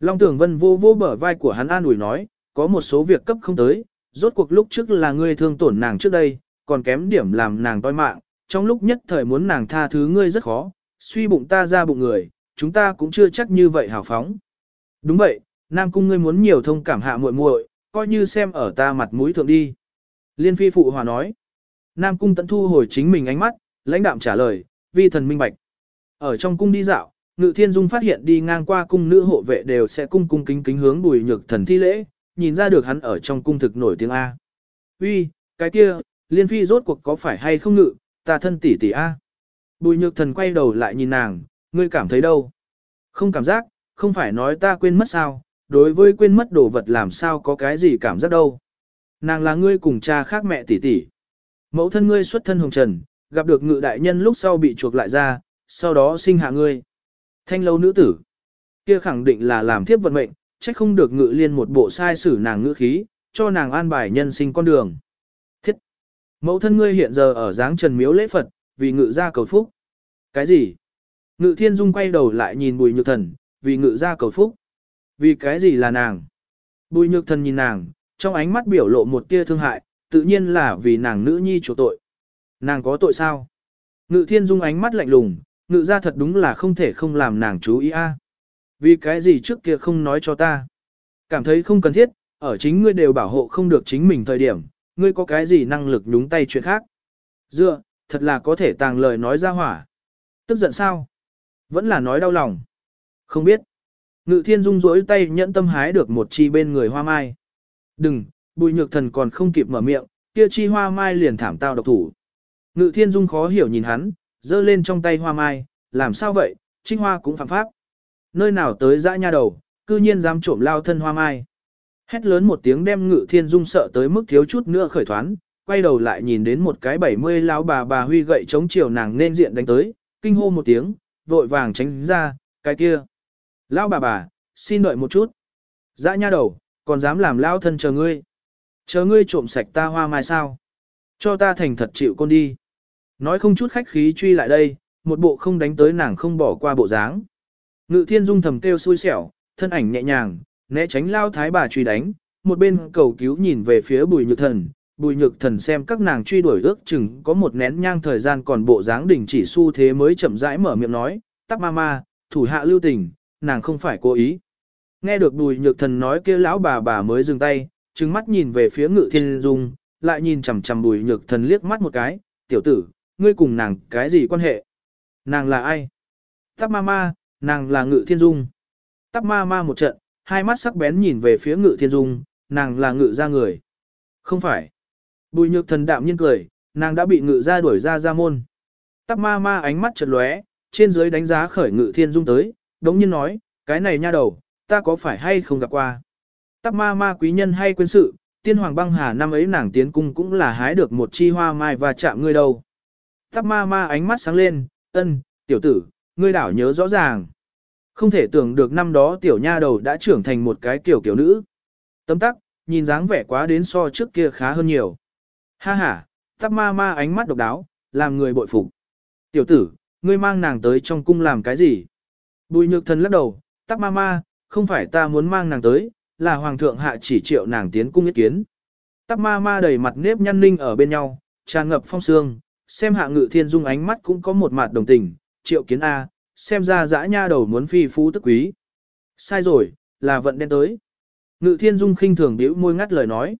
Speaker 1: Long Tưởng Vân vô vô bở vai của hắn an ủi nói, có một số việc cấp không tới, rốt cuộc lúc trước là ngươi thương tổn nàng trước đây, còn kém điểm làm nàng toi mạng, trong lúc nhất thời muốn nàng tha thứ ngươi rất khó, suy bụng ta ra bụng người, chúng ta cũng chưa chắc như vậy hào phóng. Đúng vậy, Nam Cung ngươi muốn nhiều thông cảm hạ muội muội, coi như xem ở ta mặt mũi thượng đi. Liên Phi Phụ Hòa nói. Nam Cung tận thu hồi chính mình ánh mắt, lãnh đạm trả lời, vi thần minh bạch. Ở trong cung đi dạo, Ngự Thiên Dung phát hiện đi ngang qua cung nữ hộ vệ đều sẽ cung cung kính kính hướng bùi nhược thần thi lễ, nhìn ra được hắn ở trong cung thực nổi tiếng A. Uy, cái kia, Liên Phi rốt cuộc có phải hay không ngự, ta thân tỷ tỷ A. Bùi nhược thần quay đầu lại nhìn nàng, ngươi cảm thấy đâu? Không cảm giác, không phải nói ta quên mất sao, đối với quên mất đồ vật làm sao có cái gì cảm giác đâu. Nàng là ngươi cùng cha khác mẹ tỷ tỷ. Mẫu thân ngươi xuất thân hồng trần, gặp được ngự đại nhân lúc sau bị chuộc lại ra, sau đó sinh hạ ngươi. Thanh lâu nữ tử. Kia khẳng định là làm thiếp vận mệnh, trách không được ngự liên một bộ sai xử nàng ngữ khí, cho nàng an bài nhân sinh con đường. Thiết. Mẫu thân ngươi hiện giờ ở dáng trần miếu lễ Phật, vì ngự ra cầu phúc. Cái gì? Ngự thiên dung quay đầu lại nhìn bùi nhược thần, vì ngự ra cầu phúc. Vì cái gì là nàng? Bùi nhược thần nhìn nàng, trong ánh mắt biểu lộ một tia thương hại, tự nhiên là vì nàng nữ nhi chủ tội. Nàng có tội sao? Ngự thiên dung ánh mắt lạnh lùng, ngự ra thật đúng là không thể không làm nàng chú ý a. Vì cái gì trước kia không nói cho ta? Cảm thấy không cần thiết, ở chính ngươi đều bảo hộ không được chính mình thời điểm, ngươi có cái gì năng lực nhúng tay chuyện khác? Dựa, thật là có thể tàng lời nói ra hỏa. Tức giận sao? Vẫn là nói đau lòng. Không biết. Ngự thiên dung rỗi tay nhẫn tâm hái được một chi bên người hoa mai. Đừng, bùi nhược thần còn không kịp mở miệng, kia chi hoa mai liền thảm tao độc thủ. Ngự thiên dung khó hiểu nhìn hắn, giơ lên trong tay hoa mai, làm sao vậy, trinh hoa cũng phạm pháp. Nơi nào tới dã nha đầu, cư nhiên dám trộm lao thân hoa mai. Hét lớn một tiếng đem ngự thiên dung sợ tới mức thiếu chút nữa khởi thoán, quay đầu lại nhìn đến một cái bảy mươi lão bà bà huy gậy chống chiều nàng nên diện đánh tới, kinh hô một tiếng, vội vàng tránh ra, cái kia. Lão bà bà, xin đợi một chút. Dã nha đầu, còn dám làm lao thân chờ ngươi. Chờ ngươi trộm sạch ta hoa mai sao? Cho ta thành thật chịu con đi. Nói không chút khách khí truy lại đây, một bộ không đánh tới nàng không bỏ qua bộ dáng. Ngự thiên dung thầm kêu xui xẻo, thân ảnh nhẹ nhàng, né tránh lao thái bà truy đánh, một bên cầu cứu nhìn về phía bùi nhược thần. Bùi nhược thần xem các nàng truy đuổi ước chừng có một nén nhang thời gian còn bộ dáng đỉnh chỉ xu thế mới chậm rãi mở miệng nói, tắp ma ma, thủ hạ lưu tình, nàng không phải cố ý. Nghe được bùi nhược thần nói kia lão bà bà mới dừng tay, trừng mắt nhìn về phía ngự thiên dung, lại nhìn chằm chằm bùi nhược thần liếc mắt một cái, tiểu tử, ngươi cùng nàng cái gì quan hệ? Nàng là ai? Tắp ma ma, nàng là ngự thiên dung. Tắp ma ma một trận, hai mắt sắc bén nhìn về phía ngự thiên dung, nàng là ngự ra người. Không phải. Bùi nhược thần đạm nhiên cười, nàng đã bị ngự ra đuổi ra ra môn. Tắp ma ma ánh mắt chợt lóe, trên dưới đánh giá khởi ngự thiên dung tới, đống nhiên nói, cái này nha đầu, ta có phải hay không gặp qua. Tắp ma ma quý nhân hay quên sự, tiên hoàng băng hà năm ấy nàng tiến cung cũng là hái được một chi hoa mai và chạm ngươi đâu. Tắp ma ma ánh mắt sáng lên, ân, tiểu tử, ngươi đảo nhớ rõ ràng. Không thể tưởng được năm đó tiểu nha đầu đã trưởng thành một cái kiểu kiểu nữ. Tấm tắc, nhìn dáng vẻ quá đến so trước kia khá hơn nhiều. Ha ha, tắc ma ma ánh mắt độc đáo, làm người bội phục. Tiểu tử, ngươi mang nàng tới trong cung làm cái gì? Bùi nhược thần lắc đầu, tắc ma ma, không phải ta muốn mang nàng tới, là hoàng thượng hạ chỉ triệu nàng tiến cung ý kiến. Tắc ma ma đầy mặt nếp nhăn ninh ở bên nhau, tràn ngập phong sương, xem hạ ngự thiên dung ánh mắt cũng có một mặt đồng tình, triệu kiến A, xem ra dã nha đầu muốn phi phú tức quý. Sai rồi, là vận đen tới. Ngự thiên dung khinh thường biểu môi ngắt lời nói.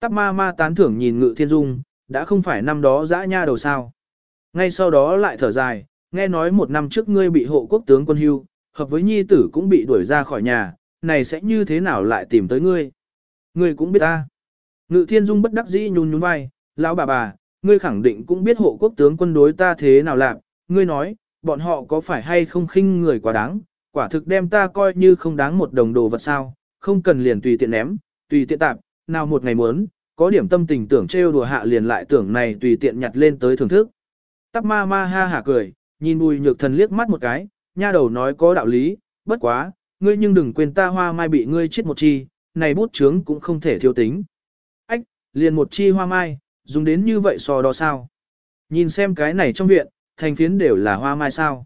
Speaker 1: Tắp ma ma tán thưởng nhìn ngự thiên dung, đã không phải năm đó dã nha đầu sao. Ngay sau đó lại thở dài, nghe nói một năm trước ngươi bị hộ quốc tướng quân hưu, hợp với nhi tử cũng bị đuổi ra khỏi nhà, này sẽ như thế nào lại tìm tới ngươi? Ngươi cũng biết ta. Ngự thiên dung bất đắc dĩ nhún nhún vai, lão bà bà, ngươi khẳng định cũng biết hộ quốc tướng quân đối ta thế nào làm, ngươi nói, bọn họ có phải hay không khinh người quá đáng, quả thực đem ta coi như không đáng một đồng đồ vật sao, không cần liền tùy tiện ném, tùy tiện tạp, nào một ngày muốn, có điểm tâm tình tưởng trêu đùa hạ liền lại tưởng này tùy tiện nhặt lên tới thưởng thức. Tắp ma ma ha hả cười, nhìn bùi nhược thần liếc mắt một cái, nha đầu nói có đạo lý, bất quá, ngươi nhưng đừng quên ta hoa mai bị ngươi chết một chi, này bút chướng cũng không thể thiếu tính. Ách, liền một chi hoa mai, dùng đến như vậy so đo sao. Nhìn xem cái này trong viện, thành phiến đều là hoa mai sao.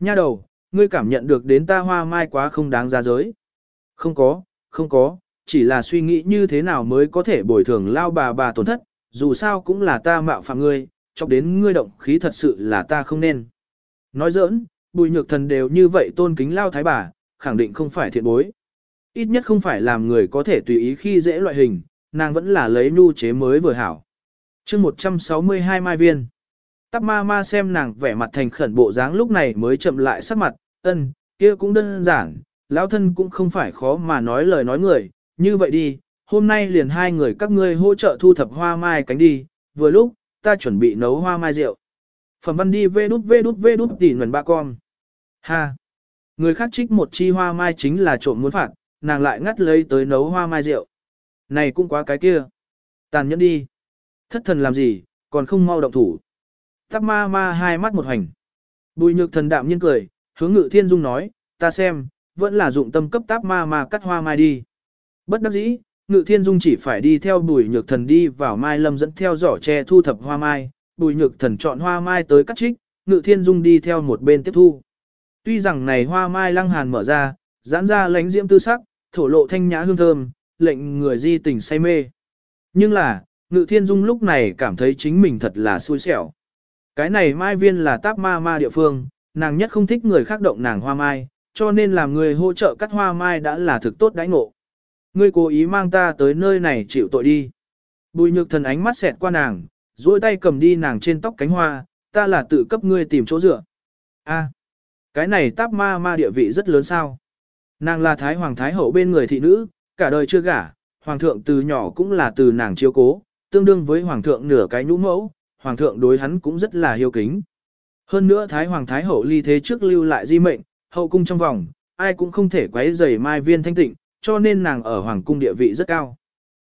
Speaker 1: Nha đầu, ngươi cảm nhận được đến ta hoa mai quá không đáng giá giới. Không có, không có, chỉ là suy nghĩ như thế nào mới có thể bồi thường lao bà bà tổn thất, dù sao cũng là ta mạo phạm ngươi, chọc đến ngươi động khí thật sự là ta không nên. Nói giỡn, bùi nhược thần đều như vậy tôn kính lao thái bà, khẳng định không phải thiện bối. Ít nhất không phải làm người có thể tùy ý khi dễ loại hình, nàng vẫn là lấy nu chế mới vừa hảo. chương 162 mai viên. Tắp ma ma xem nàng vẻ mặt thành khẩn bộ dáng lúc này mới chậm lại sắc mặt, ân, kia cũng đơn giản, lão thân cũng không phải khó mà nói lời nói người, như vậy đi, hôm nay liền hai người các ngươi hỗ trợ thu thập hoa mai cánh đi, vừa lúc, ta chuẩn bị nấu hoa mai rượu. Phẩm văn đi vê đút vê đút vê đút tỉ nguồn ba con. Ha! Người khác trích một chi hoa mai chính là trộm muốn phạt, nàng lại ngắt lấy tới nấu hoa mai rượu. Này cũng quá cái kia. Tàn nhẫn đi. Thất thần làm gì, còn không mau động thủ. Tắc ma ma hai mắt một hành. Bùi nhược thần đạm nhiên cười, hướng ngự thiên dung nói, ta xem, vẫn là dụng tâm cấp táp ma ma cắt hoa mai đi. Bất đắc dĩ, ngự thiên dung chỉ phải đi theo bùi nhược thần đi vào mai lâm dẫn theo giỏ tre thu thập hoa mai, bùi nhược thần chọn hoa mai tới cắt trích, ngự thiên dung đi theo một bên tiếp thu. Tuy rằng này hoa mai lăng hàn mở ra, giãn ra lánh diễm tư sắc, thổ lộ thanh nhã hương thơm, lệnh người di tình say mê. Nhưng là, ngự thiên dung lúc này cảm thấy chính mình thật là xui xẻo. Cái này mai viên là táp ma ma địa phương, nàng nhất không thích người khác động nàng hoa mai, cho nên làm người hỗ trợ cắt hoa mai đã là thực tốt đãi ngộ. Ngươi cố ý mang ta tới nơi này chịu tội đi. Bùi nhược thần ánh mắt xẹt qua nàng, duỗi tay cầm đi nàng trên tóc cánh hoa, ta là tự cấp ngươi tìm chỗ dựa. A, cái này táp ma ma địa vị rất lớn sao. Nàng là thái hoàng thái hậu bên người thị nữ, cả đời chưa gả, hoàng thượng từ nhỏ cũng là từ nàng chiếu cố, tương đương với hoàng thượng nửa cái nhũ mẫu, hoàng thượng đối hắn cũng rất là hiếu kính. Hơn nữa thái hoàng thái hậu ly thế trước lưu lại di mệnh, hậu cung trong vòng, ai cũng không thể quấy rầy mai viên thanh tịnh, cho nên nàng ở hoàng cung địa vị rất cao.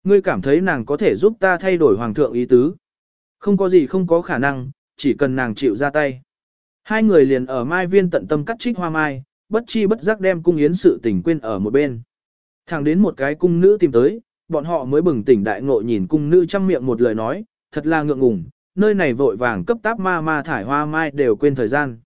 Speaker 1: Ngươi cảm thấy nàng có thể giúp ta thay đổi hoàng thượng ý tứ. Không có gì không có khả năng, chỉ cần nàng chịu ra tay. Hai người liền ở mai viên tận tâm cắt trích hoa mai, bất chi bất giác đem cung yến sự tình quên ở một bên. Thẳng đến một cái cung nữ tìm tới, bọn họ mới bừng tỉnh đại ngộ nhìn cung nữ trăm miệng một lời nói, thật là ngượng ngùng, nơi này vội vàng cấp táp ma ma thải hoa mai đều quên thời gian.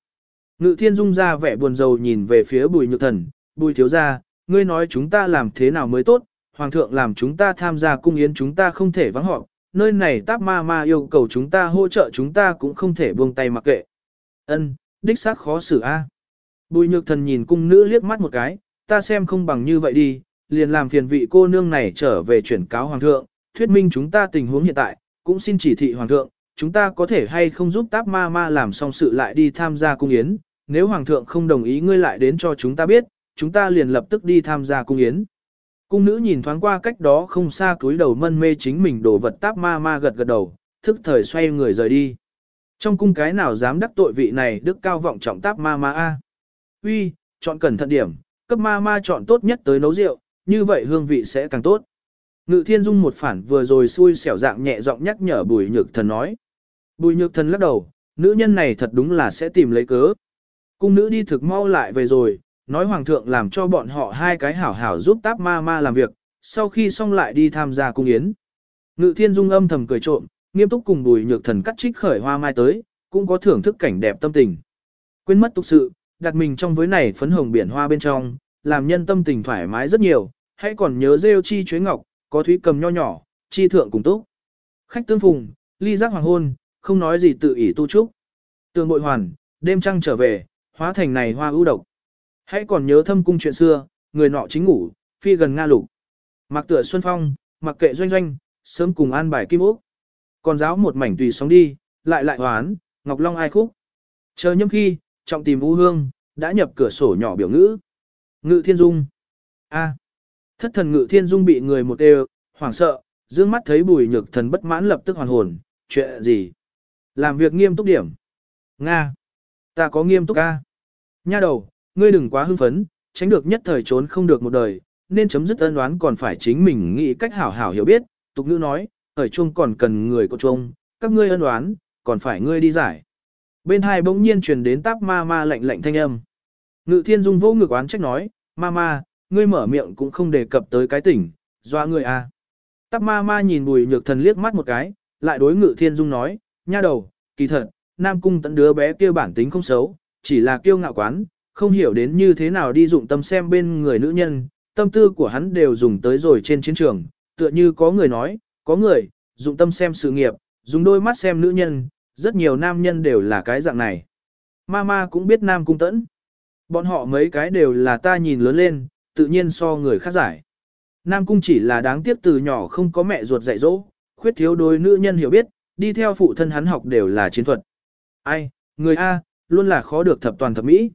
Speaker 1: Ngự thiên dung ra vẻ buồn rầu nhìn về phía bùi nhược thần, bùi thiếu ra, ngươi nói chúng ta làm thế nào mới tốt, hoàng thượng làm chúng ta tham gia cung yến chúng ta không thể vắng họ, nơi này táp ma ma yêu cầu chúng ta hỗ trợ chúng ta cũng không thể buông tay mặc kệ. Ân, đích xác khó xử a. Bùi nhược thần nhìn cung nữ liếc mắt một cái, ta xem không bằng như vậy đi, liền làm phiền vị cô nương này trở về chuyển cáo hoàng thượng, thuyết minh chúng ta tình huống hiện tại, cũng xin chỉ thị hoàng thượng, chúng ta có thể hay không giúp táp ma ma làm xong sự lại đi tham gia cung yến, nếu hoàng thượng không đồng ý ngươi lại đến cho chúng ta biết, chúng ta liền lập tức đi tham gia cung yến. Cung nữ nhìn thoáng qua cách đó không xa túi đầu mân mê chính mình đổ vật táp ma ma gật gật đầu, thức thời xoay người rời đi. Trong cung cái nào dám đắc tội vị này đức cao vọng trọng táp ma ma a. Uy, chọn cẩn thận điểm, cấp ma ma chọn tốt nhất tới nấu rượu, như vậy hương vị sẽ càng tốt. Ngự thiên dung một phản vừa rồi xui xẻo dạng nhẹ giọng nhắc nhở bùi nhược thần nói. Bùi nhược thần lắc đầu, nữ nhân này thật đúng là sẽ tìm lấy cớ. Cung nữ đi thực mau lại về rồi, nói hoàng thượng làm cho bọn họ hai cái hảo hảo giúp táp ma ma làm việc, sau khi xong lại đi tham gia cung yến. Ngự thiên dung âm thầm cười trộm, nghiêm túc cùng bùi nhược thần cắt trích khởi hoa mai tới, cũng có thưởng thức cảnh đẹp tâm tình. Quên mất tục sự, đặt mình trong với này phấn hồng biển hoa bên trong, làm nhân tâm tình thoải mái rất nhiều, hãy còn nhớ rêu chi chuối ngọc, có thúy cầm nho nhỏ, chi thượng cùng túc. Khách tương phùng, ly giác hoàng hôn, không nói gì tự ỷ tu trúc. Tường bội hoàn, đêm trăng trở về, hóa thành này hoa ưu độc. Hãy còn nhớ thâm cung chuyện xưa, người nọ chính ngủ, phi gần Nga lục. Mặc tựa xuân phong, mặc kệ doanh doanh, sớm cùng an bài kim ốc. Còn giáo một mảnh tùy sóng đi, lại lại hoán, ngọc long ai khúc. Chờ nhâm khi, trọng tìm u hương, đã nhập cửa sổ nhỏ biểu ngữ. Ngự thiên dung. A. Thất thần ngự thiên dung bị người một đều, hoảng sợ, dương mắt thấy bùi nhược thần bất mãn lập tức hoàn hồn, chuyện gì? Làm việc nghiêm túc điểm. Nga. Ta có nghiêm túc ca. Nha đầu, ngươi đừng quá hưng phấn, tránh được nhất thời trốn không được một đời, nên chấm dứt ân đoán còn phải chính mình nghĩ cách hảo hảo hiểu biết. Tục ngữ nói, ở chung còn cần người có chung, các ngươi ân đoán, còn phải ngươi đi giải. Bên hai bỗng nhiên truyền đến táp ma ma lạnh lạnh thanh âm. Ngự thiên dung vô ngực oán trách nói, ma ma, ngươi mở miệng cũng không đề cập tới cái tỉnh, doa ngươi à. Táp ma ma nhìn bùi nhược thần liếc mắt một cái, lại đối ngự thiên dung nói, nha đầu, kỳ thật, nam cung tận đứa bé kia bản tính không xấu, chỉ là kiêu ngạo quán, không hiểu đến như thế nào đi dụng tâm xem bên người nữ nhân, tâm tư của hắn đều dùng tới rồi trên chiến trường, tựa như có người nói, có người, dụng tâm xem sự nghiệp, dùng đôi mắt xem nữ nhân, rất nhiều nam nhân đều là cái dạng này. Mama cũng biết nam cung tẫn. Bọn họ mấy cái đều là ta nhìn lớn lên, tự nhiên so người khác giải. Nam cung chỉ là đáng tiếc từ nhỏ không có mẹ ruột dạy dỗ, khuyết thiếu đôi nữ nhân hiểu biết, đi theo phụ thân hắn học đều là chiến thuật. Ai, người A, luôn là khó được thập toàn thập mỹ.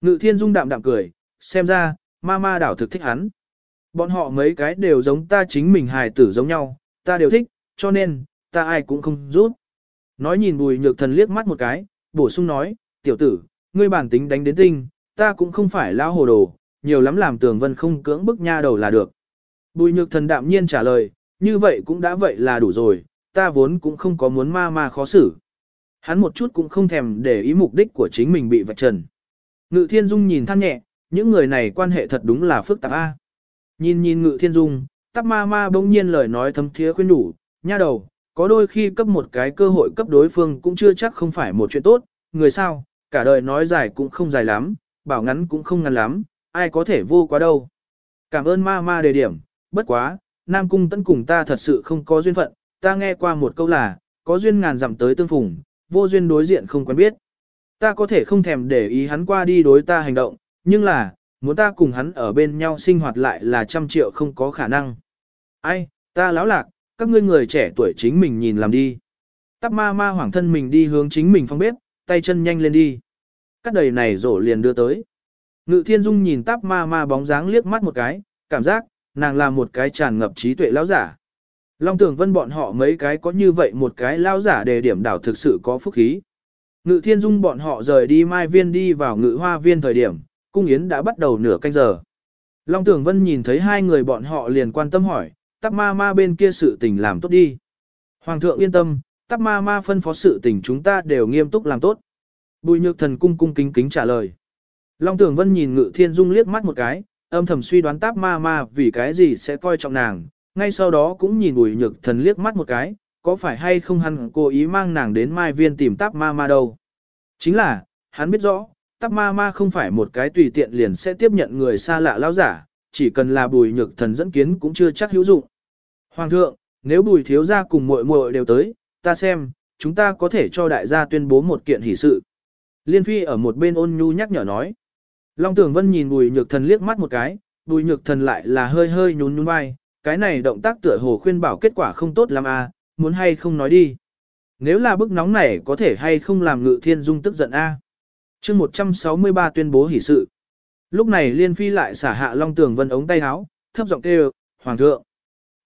Speaker 1: Ngự thiên dung đạm đạm cười, xem ra, ma ma đảo thực thích hắn. Bọn họ mấy cái đều giống ta chính mình hài tử giống nhau, ta đều thích, cho nên, ta ai cũng không rút. Nói nhìn bùi nhược thần liếc mắt một cái, bổ sung nói, tiểu tử, ngươi bản tính đánh đến tinh, ta cũng không phải lao hồ đồ, nhiều lắm làm tường vân không cưỡng bức nha đầu là được. Bùi nhược thần đạm nhiên trả lời, như vậy cũng đã vậy là đủ rồi, ta vốn cũng không có muốn ma ma khó xử. Hắn một chút cũng không thèm để ý mục đích của chính mình bị vạch trần. Ngự thiên dung nhìn than nhẹ, những người này quan hệ thật đúng là phức tạp a. Nhìn nhìn ngự thiên dung, tắp ma ma bỗng nhiên lời nói thấm thiế khuyên đủ, nha đầu, có đôi khi cấp một cái cơ hội cấp đối phương cũng chưa chắc không phải một chuyện tốt, người sao, cả đời nói dài cũng không dài lắm, bảo ngắn cũng không ngắn lắm, ai có thể vô quá đâu. Cảm ơn ma ma đề điểm, bất quá, Nam Cung Tấn cùng ta thật sự không có duyên phận, ta nghe qua một câu là, có duyên ngàn dặm tới tương phùng, vô duyên đối diện không quen biết. Ta có thể không thèm để ý hắn qua đi đối ta hành động, nhưng là, muốn ta cùng hắn ở bên nhau sinh hoạt lại là trăm triệu không có khả năng. Ai, ta láo lạc, các ngươi người trẻ tuổi chính mình nhìn làm đi. Tắp ma ma hoảng thân mình đi hướng chính mình phong bếp, tay chân nhanh lên đi. các đầy này rổ liền đưa tới. Ngự thiên dung nhìn tắp ma ma bóng dáng liếc mắt một cái, cảm giác, nàng là một cái tràn ngập trí tuệ lão giả. Long tưởng vân bọn họ mấy cái có như vậy một cái lao giả đề điểm đảo thực sự có phúc khí. Ngự thiên dung bọn họ rời đi mai viên đi vào ngự hoa viên thời điểm, cung yến đã bắt đầu nửa canh giờ. Long tưởng vân nhìn thấy hai người bọn họ liền quan tâm hỏi, tắc ma ma bên kia sự tình làm tốt đi. Hoàng thượng yên tâm, tắc ma ma phân phó sự tình chúng ta đều nghiêm túc làm tốt. Bùi nhược thần cung cung kính kính trả lời. Long tưởng vân nhìn ngự thiên dung liếc mắt một cái, âm thầm suy đoán táp ma ma vì cái gì sẽ coi trọng nàng, ngay sau đó cũng nhìn bùi nhược thần liếc mắt một cái, có phải hay không hắn cố ý mang nàng đến mai viên tìm táp ma ma đâu. Chính là, hắn biết rõ, táp ma ma không phải một cái tùy tiện liền sẽ tiếp nhận người xa lạ lao giả, chỉ cần là bùi nhược thần dẫn kiến cũng chưa chắc hữu dụng. Hoàng thượng, nếu bùi thiếu gia cùng muội muội đều tới, ta xem, chúng ta có thể cho đại gia tuyên bố một kiện hỷ sự. Liên phi ở một bên ôn nhu nhắc nhở nói. Long Tưởng Vân nhìn Bùi Nhược Thần liếc mắt một cái, Bùi Nhược Thần lại là hơi hơi nhún nhún vai, cái này động tác tựa hồ khuyên bảo kết quả không tốt lắm à, muốn hay không nói đi. Nếu là bức nóng này có thể hay không làm Ngự Thiên Dung tức giận a? À? Chương 163 tuyên bố hỷ sự. Lúc này Liên Phi lại xả hạ Long tường Vân ống tay áo, thấp giọng kêu, "Hoàng thượng."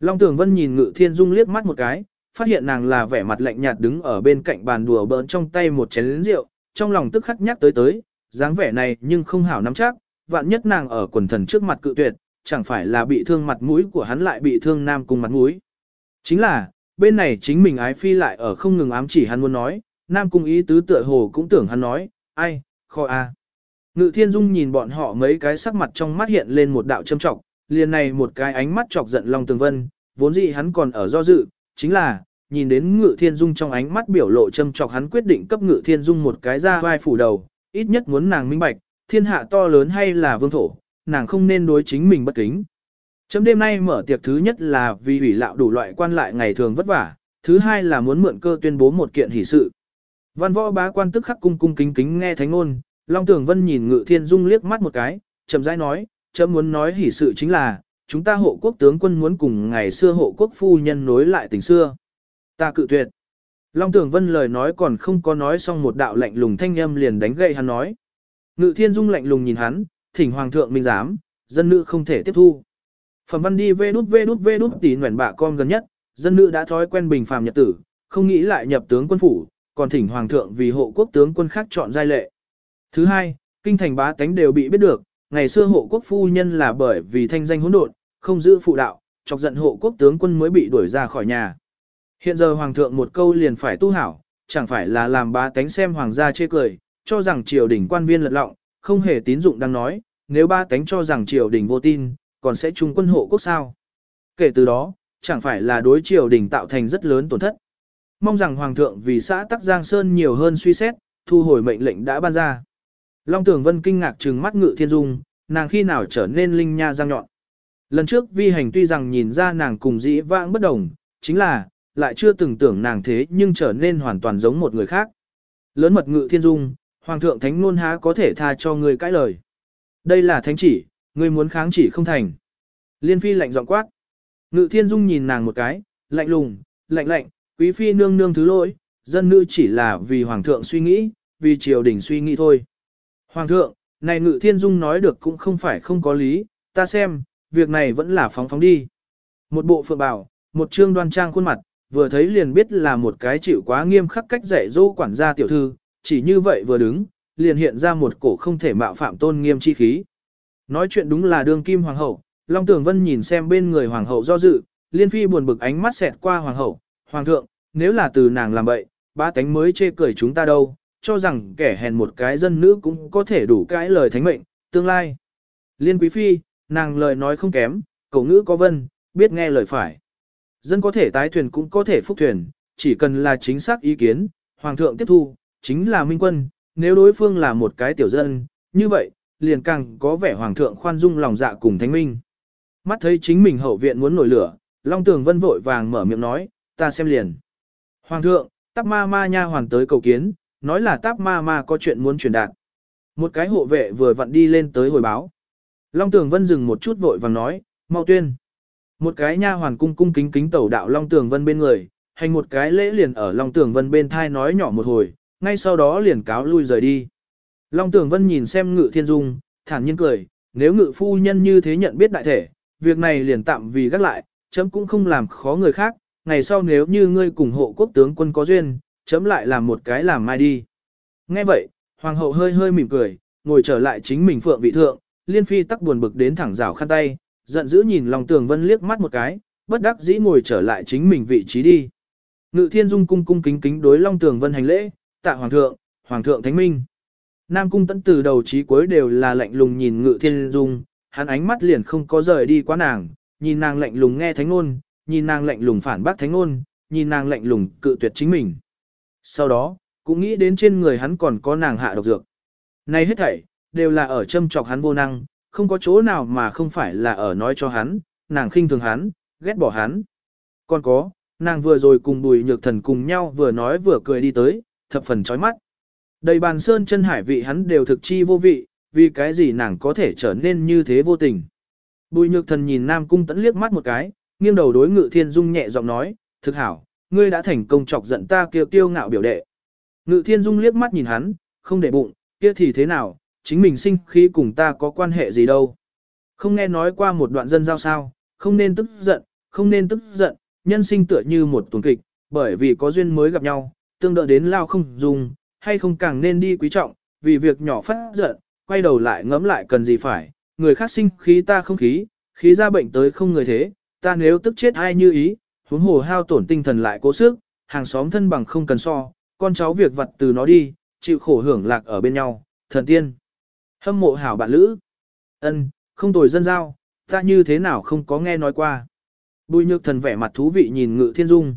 Speaker 1: Long tường Vân nhìn Ngự Thiên Dung liếc mắt một cái, phát hiện nàng là vẻ mặt lạnh nhạt đứng ở bên cạnh bàn đùa bỡn trong tay một chén rượu, trong lòng tức khắc nhắc tới tới, dáng vẻ này nhưng không hảo nắm chắc, vạn nhất nàng ở quần thần trước mặt cự tuyệt, chẳng phải là bị thương mặt mũi của hắn lại bị thương nam cung mặt mũi. Chính là, bên này chính mình ái phi lại ở không ngừng ám chỉ hắn muốn nói, nam cung ý tứ tựa hồ cũng tưởng hắn nói, ai, kho a. Ngự thiên dung nhìn bọn họ mấy cái sắc mặt trong mắt hiện lên một đạo châm trọng, liền này một cái ánh mắt chọc giận Long Tường Vân, vốn dĩ hắn còn ở do dự, chính là, nhìn đến Ngự Thiên Dung trong ánh mắt biểu lộ châm chọc hắn quyết định cấp Ngự Thiên Dung một cái ra vai phủ đầu, ít nhất muốn nàng minh bạch, thiên hạ to lớn hay là vương thổ, nàng không nên đối chính mình bất kính. Chấm đêm nay mở tiệc thứ nhất là vì ủy lạo đủ loại quan lại ngày thường vất vả, thứ hai là muốn mượn cơ tuyên bố một kiện hỷ sự. Văn võ bá quan tức khắc cung cung kính kính nghe thánh ngôn, Long Tưởng Vân nhìn Ngự Thiên Dung liếc mắt một cái, chậm rãi nói, chấm muốn nói hỷ sự chính là, chúng ta hộ quốc tướng quân muốn cùng ngày xưa hộ quốc phu nhân nối lại tình xưa. Ta cự tuyệt. Long Tưởng Vân lời nói còn không có nói xong một đạo lạnh lùng thanh âm liền đánh gậy hắn nói. Ngự Thiên Dung lạnh lùng nhìn hắn, thỉnh hoàng thượng minh giám, dân nữ không thể tiếp thu. Phẩm văn đi vê đút vê đút vê đút tỉ nguyện bạ con gần nhất, dân nữ đã thói quen bình phàm nhật tử, không nghĩ lại nhập tướng quân phủ, còn thỉnh hoàng thượng vì hộ quốc tướng quân khác chọn giai lệ. Thứ hai, kinh thành bá tánh đều bị biết được, ngày xưa hộ quốc phu nhân là bởi vì thanh danh hỗn độn, không giữ phụ đạo, chọc giận hộ quốc tướng quân mới bị đuổi ra khỏi nhà. Hiện giờ hoàng thượng một câu liền phải tu hảo, chẳng phải là làm bá tánh xem hoàng gia chê cười, cho rằng triều đình quan viên lật lọng, không hề tín dụng đang nói, nếu ba tánh cho rằng triều đình vô tin, còn sẽ trung quân hộ quốc sao. Kể từ đó, chẳng phải là đối triều đình tạo thành rất lớn tổn thất. Mong rằng Hoàng thượng vì xã Tắc Giang Sơn nhiều hơn suy xét, thu hồi mệnh lệnh đã ban ra. Long Tường Vân kinh ngạc trừng mắt ngự thiên dung, nàng khi nào trở nên linh nha giang nhọn. Lần trước vi hành tuy rằng nhìn ra nàng cùng dĩ vãng bất đồng, chính là, lại chưa từng tưởng nàng thế nhưng trở nên hoàn toàn giống một người khác. Lớn mật ngự thiên dung, Hoàng thượng thánh nôn há có thể tha cho người cãi lời. Đây là thánh chỉ, ngươi muốn kháng chỉ không thành. Liên phi lạnh giọng quát. Ngự thiên dung nhìn nàng một cái, lạnh lùng, lạnh lạnh, quý phi nương nương thứ lỗi, dân nữ chỉ là vì hoàng thượng suy nghĩ, vì triều đình suy nghĩ thôi. Hoàng thượng, này ngự thiên dung nói được cũng không phải không có lý, ta xem, việc này vẫn là phóng phóng đi. Một bộ phượng bảo, một trương đoan trang khuôn mặt, vừa thấy liền biết là một cái chịu quá nghiêm khắc cách dạy dỗ quản gia tiểu thư, chỉ như vậy vừa đứng, liền hiện ra một cổ không thể mạo phạm tôn nghiêm chi khí. Nói chuyện đúng là đương kim hoàng hậu, Long Tường Vân nhìn xem bên người hoàng hậu do dự, liên phi buồn bực ánh mắt xẹt qua hoàng hậu, hoàng thượng, nếu là từ nàng làm bậy, ba tánh mới chê cười chúng ta đâu, cho rằng kẻ hèn một cái dân nữ cũng có thể đủ cãi lời thánh mệnh, tương lai. Liên quý phi, nàng lời nói không kém, cổ ngữ có vân, biết nghe lời phải. Dân có thể tái thuyền cũng có thể phúc thuyền, chỉ cần là chính xác ý kiến, hoàng thượng tiếp thu, chính là minh quân, nếu đối phương là một cái tiểu dân, như vậy, liền càng có vẻ hoàng thượng khoan dung lòng dạ cùng thánh minh. Mắt thấy chính mình hậu viện muốn nổi lửa, Long Tường Vân vội vàng mở miệng nói, ta xem liền. Hoàng thượng, táp ma ma nha hoàn tới cầu kiến, nói là táp ma ma có chuyện muốn truyền đạt. Một cái hộ vệ vừa vặn đi lên tới hồi báo. Long Tường Vân dừng một chút vội vàng nói, mau tuyên. Một cái nha hoàn cung cung kính kính tẩu đạo Long Tường Vân bên người, hành một cái lễ liền ở Long Tường Vân bên thai nói nhỏ một hồi, ngay sau đó liền cáo lui rời đi. Long Tường Vân nhìn xem Ngự Thiên Dung, thản nhiên cười, nếu Ngự phu nhân như thế nhận biết đại thể, việc này liền tạm vì gác lại, chấm cũng không làm khó người khác, ngày sau nếu như ngươi cùng hộ quốc tướng quân có duyên, chấm lại làm một cái làm mai đi. Nghe vậy, hoàng hậu hơi hơi mỉm cười, ngồi trở lại chính mình phượng vị thượng, liên phi tắc buồn bực đến thẳng rào khăn tay, giận dữ nhìn Long tường vân liếc mắt một cái, bất đắc dĩ ngồi trở lại chính mình vị trí đi. Ngự thiên dung cung cung kính kính đối long tường vân hành lễ, tạ hoàng thượng, hoàng thượng thánh minh. Nam cung tẫn từ đầu chí cuối đều là lạnh lùng nhìn ngự thiên dung, hắn ánh mắt liền không có rời đi quá nàng, nhìn nàng lạnh lùng nghe thánh ngôn, nhìn nàng lạnh lùng phản bác thánh ngôn, nhìn nàng lạnh lùng cự tuyệt chính mình. Sau đó, cũng nghĩ đến trên người hắn còn có nàng hạ độc dược. Này hết thảy, đều là ở châm chọc hắn vô năng, không có chỗ nào mà không phải là ở nói cho hắn, nàng khinh thường hắn, ghét bỏ hắn. Còn có, nàng vừa rồi cùng bùi nhược thần cùng nhau vừa nói vừa cười đi tới, thập phần chói mắt. Đầy bàn sơn chân hải vị hắn đều thực chi vô vị, vì cái gì nàng có thể trở nên như thế vô tình. Bùi nhược thần nhìn Nam Cung Tẫn liếc mắt một cái, nghiêng đầu đối ngự thiên dung nhẹ giọng nói, thực hảo, ngươi đã thành công chọc giận ta kia tiêu ngạo biểu đệ. Ngự thiên dung liếc mắt nhìn hắn, không để bụng, kia thì thế nào, chính mình sinh khí cùng ta có quan hệ gì đâu. Không nghe nói qua một đoạn dân giao sao, không nên tức giận, không nên tức giận, nhân sinh tựa như một tuần kịch, bởi vì có duyên mới gặp nhau, tương đỡ đến lao không dùng, hay không càng nên đi quý trọng, vì việc nhỏ phát giận, quay đầu lại ngẫm lại cần gì phải, người khác sinh khí ta không khí, khí ra bệnh tới không người thế, ta nếu tức chết ai như ý, huống hồ hao tổn tinh thần lại cố sức, hàng xóm thân bằng không cần so, con cháu việc vật từ nó đi, chịu khổ hưởng lạc ở bên nhau, thần tiên. Hâm mộ hảo bạn lữ. ân không tồi dân giao, ta như thế nào không có nghe nói qua. Bùi nhược thần vẻ mặt thú vị nhìn ngự thiên dung.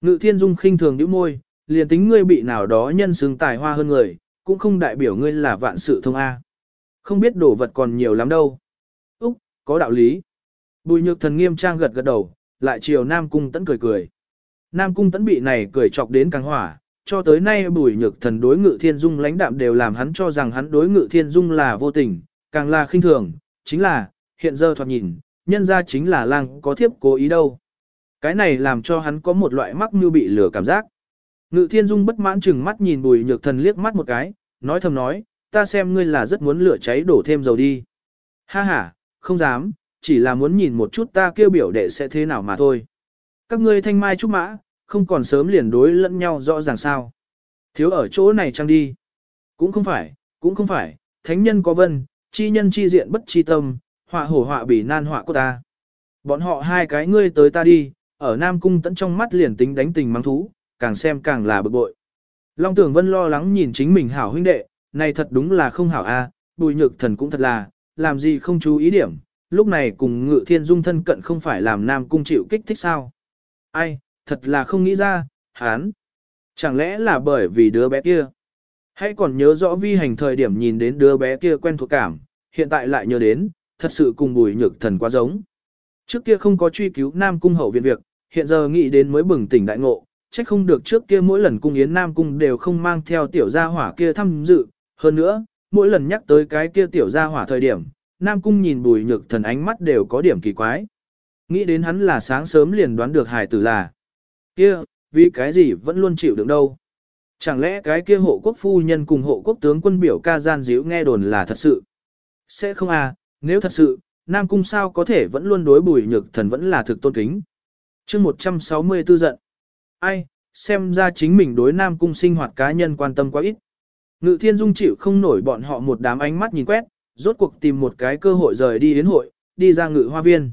Speaker 1: Ngự thiên dung khinh thường nhíu môi, liền tính ngươi bị nào đó nhân xứng tài hoa hơn người, cũng không đại biểu ngươi là vạn sự thông A. Không biết đồ vật còn nhiều lắm đâu. Úc, có đạo lý. Bùi nhược thần nghiêm trang gật gật đầu, lại chiều Nam Cung Tấn cười cười. Nam Cung Tấn bị này cười chọc đến càng hỏa, cho tới nay bùi nhược thần đối ngự thiên dung lãnh đạm đều làm hắn cho rằng hắn đối ngự thiên dung là vô tình, càng là khinh thường, chính là, hiện giờ thoạt nhìn, nhân ra chính là lang có thiếp cố ý đâu. Cái này làm cho hắn có một loại mắc như bị lửa cảm giác. Ngự thiên dung bất mãn chừng mắt nhìn bùi nhược thần liếc mắt một cái, nói thầm nói, ta xem ngươi là rất muốn lửa cháy đổ thêm dầu đi. Ha ha, không dám, chỉ là muốn nhìn một chút ta kêu biểu đệ sẽ thế nào mà thôi. Các ngươi thanh mai trúc mã, không còn sớm liền đối lẫn nhau rõ ràng sao. Thiếu ở chỗ này chăng đi. Cũng không phải, cũng không phải, thánh nhân có vân, chi nhân chi diện bất chi tâm, họa hổ họa bỉ nan họa của ta. Bọn họ hai cái ngươi tới ta đi, ở Nam Cung tẫn trong mắt liền tính đánh tình mang thú, càng xem càng là bực bội. Long Tưởng Vân lo lắng nhìn chính mình hảo huynh đệ, này thật đúng là không hảo a, bùi nhược thần cũng thật là, làm gì không chú ý điểm, lúc này cùng ngự thiên dung thân cận không phải làm Nam Cung chịu kích thích sao. Ai, thật là không nghĩ ra, hán. Chẳng lẽ là bởi vì đứa bé kia? Hãy còn nhớ rõ vi hành thời điểm nhìn đến đứa bé kia quen thuộc cảm, hiện tại lại nhớ đến, thật sự cùng bùi nhược thần quá giống. Trước kia không có truy cứu Nam Cung hậu viện việc, hiện giờ nghĩ đến mới bừng tỉnh đại ngộ, trách không được trước kia mỗi lần cung yến Nam Cung đều không mang theo tiểu gia hỏa kia thăm dự, hơn nữa, mỗi lần nhắc tới cái kia tiểu gia hỏa thời điểm, Nam Cung nhìn bùi nhược thần ánh mắt đều có điểm kỳ quái. Nghĩ đến hắn là sáng sớm liền đoán được hài tử là kia, vì cái gì vẫn luôn chịu đựng đâu. Chẳng lẽ cái kia hộ quốc phu nhân cùng hộ quốc tướng quân biểu ca gian díu nghe đồn là thật sự? Sẽ không à, nếu thật sự, Nam Cung sao có thể vẫn luôn đối bùi nhược thần vẫn là thực tôn kính. chương 164 giận. Ai, xem ra chính mình đối Nam Cung sinh hoạt cá nhân quan tâm quá ít. Ngự thiên dung chịu không nổi bọn họ một đám ánh mắt nhìn quét, rốt cuộc tìm một cái cơ hội rời đi yến hội, đi ra ngự hoa viên.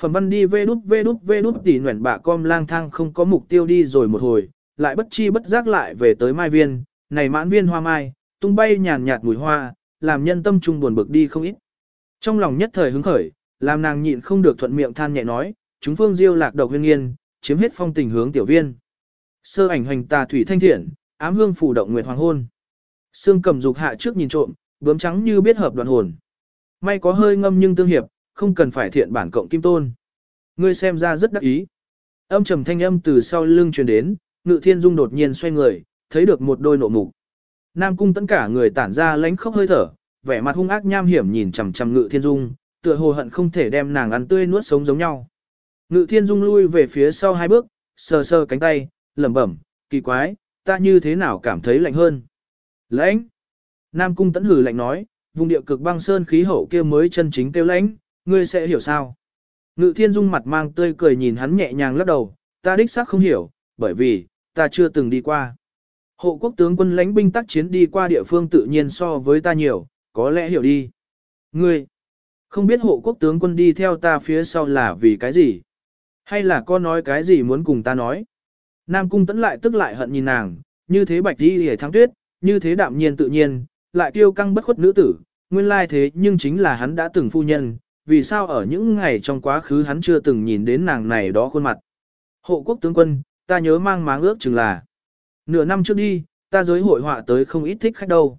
Speaker 1: Phẩm văn đi vê đút vê đút vê đút tỉ nguyện bạ com lang thang không có mục tiêu đi rồi một hồi, lại bất chi bất giác lại về tới mai viên, này mãn viên hoa mai, tung bay nhàn nhạt mùi hoa, làm nhân tâm trung buồn bực đi không ít. Trong lòng nhất thời hứng khởi, làm nàng nhịn không được thuận miệng than nhẹ nói, chúng phương diêu lạc độc huyên nghiên, chiếm hết phong tình hướng tiểu viên. Sơ ảnh hành tà thủy thanh thiện, ám hương phủ động nguyệt hoàng hôn. Sương cầm dục hạ trước nhìn trộm, bướm trắng như biết hợp đoàn hồn. May có hơi ngâm nhưng tương hiệp, không cần phải thiện bản cộng kim tôn. Ngươi xem ra rất đắc ý. Âm trầm thanh âm từ sau lưng truyền đến, Ngự Thiên Dung đột nhiên xoay người, thấy được một đôi nộ mục. Nam cung Tấn cả người tản ra lánh khóc hơi thở, vẻ mặt hung ác nham hiểm nhìn chằm chằm Ngự Thiên Dung, tựa hồ hận không thể đem nàng ăn tươi nuốt sống giống nhau. Ngự Thiên Dung lui về phía sau hai bước, sờ sờ cánh tay, lẩm bẩm, kỳ quái, ta như thế nào cảm thấy lạnh hơn. Lãnh. Nam cung tẫn hử lạnh nói, vùng địa cực băng sơn khí hậu kia mới chân chính kêu lãnh, ngươi sẽ hiểu sao. Ngự thiên dung mặt mang tươi cười nhìn hắn nhẹ nhàng lắc đầu, ta đích xác không hiểu, bởi vì, ta chưa từng đi qua. Hộ quốc tướng quân lãnh binh tác chiến đi qua địa phương tự nhiên so với ta nhiều, có lẽ hiểu đi. Ngươi, không biết hộ quốc tướng quân đi theo ta phía sau là vì cái gì? Hay là có nói cái gì muốn cùng ta nói? Nam cung tẫn lại tức lại hận nhìn nàng, như thế bạch đi hề thắng tuyết, như thế đạm nhiên tự nhiên, lại tiêu căng bất khuất nữ tử, nguyên lai thế nhưng chính là hắn đã từng phu nhân, vì sao ở những ngày trong quá khứ hắn chưa từng nhìn đến nàng này đó khuôn mặt. Hộ quốc tướng quân, ta nhớ mang máng ước chừng là. Nửa năm trước đi, ta giới hội họa tới không ít thích khách đâu.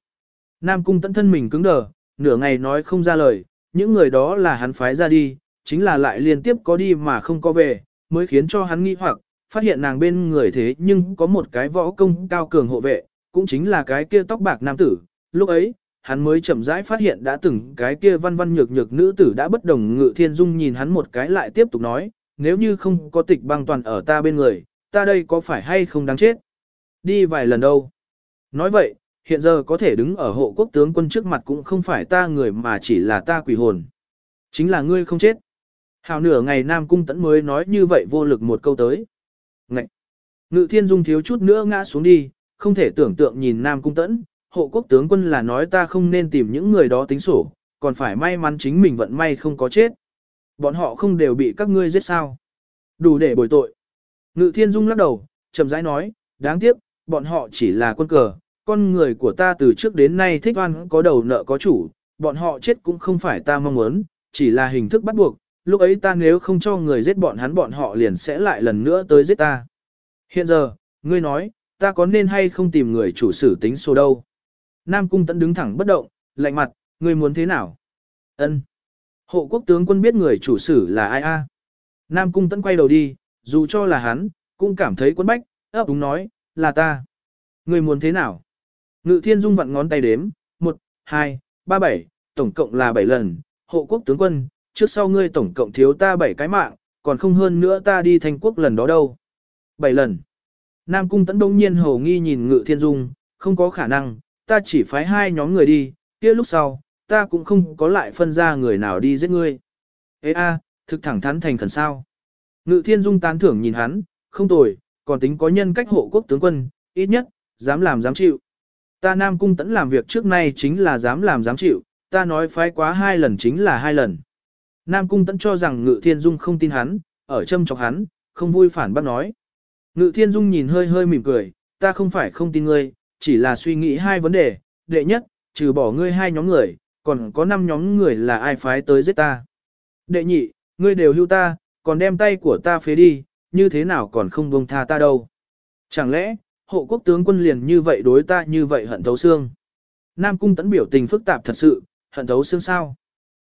Speaker 1: Nam cung tận thân mình cứng đờ, nửa ngày nói không ra lời, những người đó là hắn phái ra đi, chính là lại liên tiếp có đi mà không có về, mới khiến cho hắn nghi hoặc, phát hiện nàng bên người thế nhưng có một cái võ công cao cường hộ vệ, cũng chính là cái kia tóc bạc nam tử. Lúc ấy, hắn mới chậm rãi phát hiện đã từng cái kia văn văn nhược nhược nữ tử đã bất đồng ngự thiên dung nhìn hắn một cái lại tiếp tục nói, nếu như không có tịch băng toàn ở ta bên người, ta đây có phải hay không đáng chết? Đi vài lần đâu? Nói vậy, hiện giờ có thể đứng ở hộ quốc tướng quân trước mặt cũng không phải ta người mà chỉ là ta quỷ hồn. Chính là ngươi không chết. Hào nửa ngày Nam Cung Tẫn mới nói như vậy vô lực một câu tới. Ngậy! Ngự thiên dung thiếu chút nữa ngã xuống đi, không thể tưởng tượng nhìn Nam Cung Tẫn, hộ quốc tướng quân là nói ta không nên tìm những người đó tính sổ, còn phải may mắn chính mình vận may không có chết. Bọn họ không đều bị các ngươi giết sao. Đủ để bồi tội. Ngự thiên dung lắc đầu, chậm rãi nói, đáng tiếc, bọn họ chỉ là quân cờ, con người của ta từ trước đến nay thích oan có đầu nợ có chủ, bọn họ chết cũng không phải ta mong muốn, chỉ là hình thức bắt buộc, lúc ấy ta nếu không cho người giết bọn hắn bọn họ liền sẽ lại lần nữa tới giết ta. Hiện giờ, ngươi nói, ta có nên hay không tìm người chủ sử tính số đâu. Nam Cung Tấn đứng thẳng bất động, lạnh mặt, ngươi muốn thế nào? Ân. Hộ quốc tướng quân biết người chủ sử là ai a? Nam Cung Tấn quay đầu đi, dù cho là hắn, cũng cảm thấy quân bách, ấp đúng nói, là ta. Ngươi muốn thế nào? Ngự thiên dung vặn ngón tay đếm, 1, 2, 3, 7, tổng cộng là 7 lần, hộ quốc tướng quân, trước sau ngươi tổng cộng thiếu ta 7 cái mạng, còn không hơn nữa ta đi thành quốc lần đó đâu. 7 lần. Nam cung tấn đông nhiên hầu nghi nhìn ngự thiên dung, không có khả năng, ta chỉ phái hai nhóm người đi, kia lúc sau, ta cũng không có lại phân ra người nào đi giết ngươi. Ê a, thực thẳng thắn thành khẩn sao. Ngự thiên dung tán thưởng nhìn hắn, không tồi, còn tính có nhân cách hộ quốc tướng quân, ít nhất, dám làm dám chịu. Ta Nam Cung tấn làm việc trước nay chính là dám làm dám chịu, ta nói phái quá hai lần chính là hai lần. Nam Cung Tẫn cho rằng Ngự Thiên Dung không tin hắn, ở châm chọc hắn, không vui phản bác nói. Ngự Thiên Dung nhìn hơi hơi mỉm cười, ta không phải không tin ngươi, chỉ là suy nghĩ hai vấn đề. Đệ nhất, trừ bỏ ngươi hai nhóm người, còn có năm nhóm người là ai phái tới giết ta. Đệ nhị, ngươi đều hưu ta, còn đem tay của ta phế đi, như thế nào còn không buông tha ta đâu. Chẳng lẽ, hộ quốc tướng quân liền như vậy đối ta như vậy hận thấu xương. Nam cung tấn biểu tình phức tạp thật sự, hận thấu xương sao.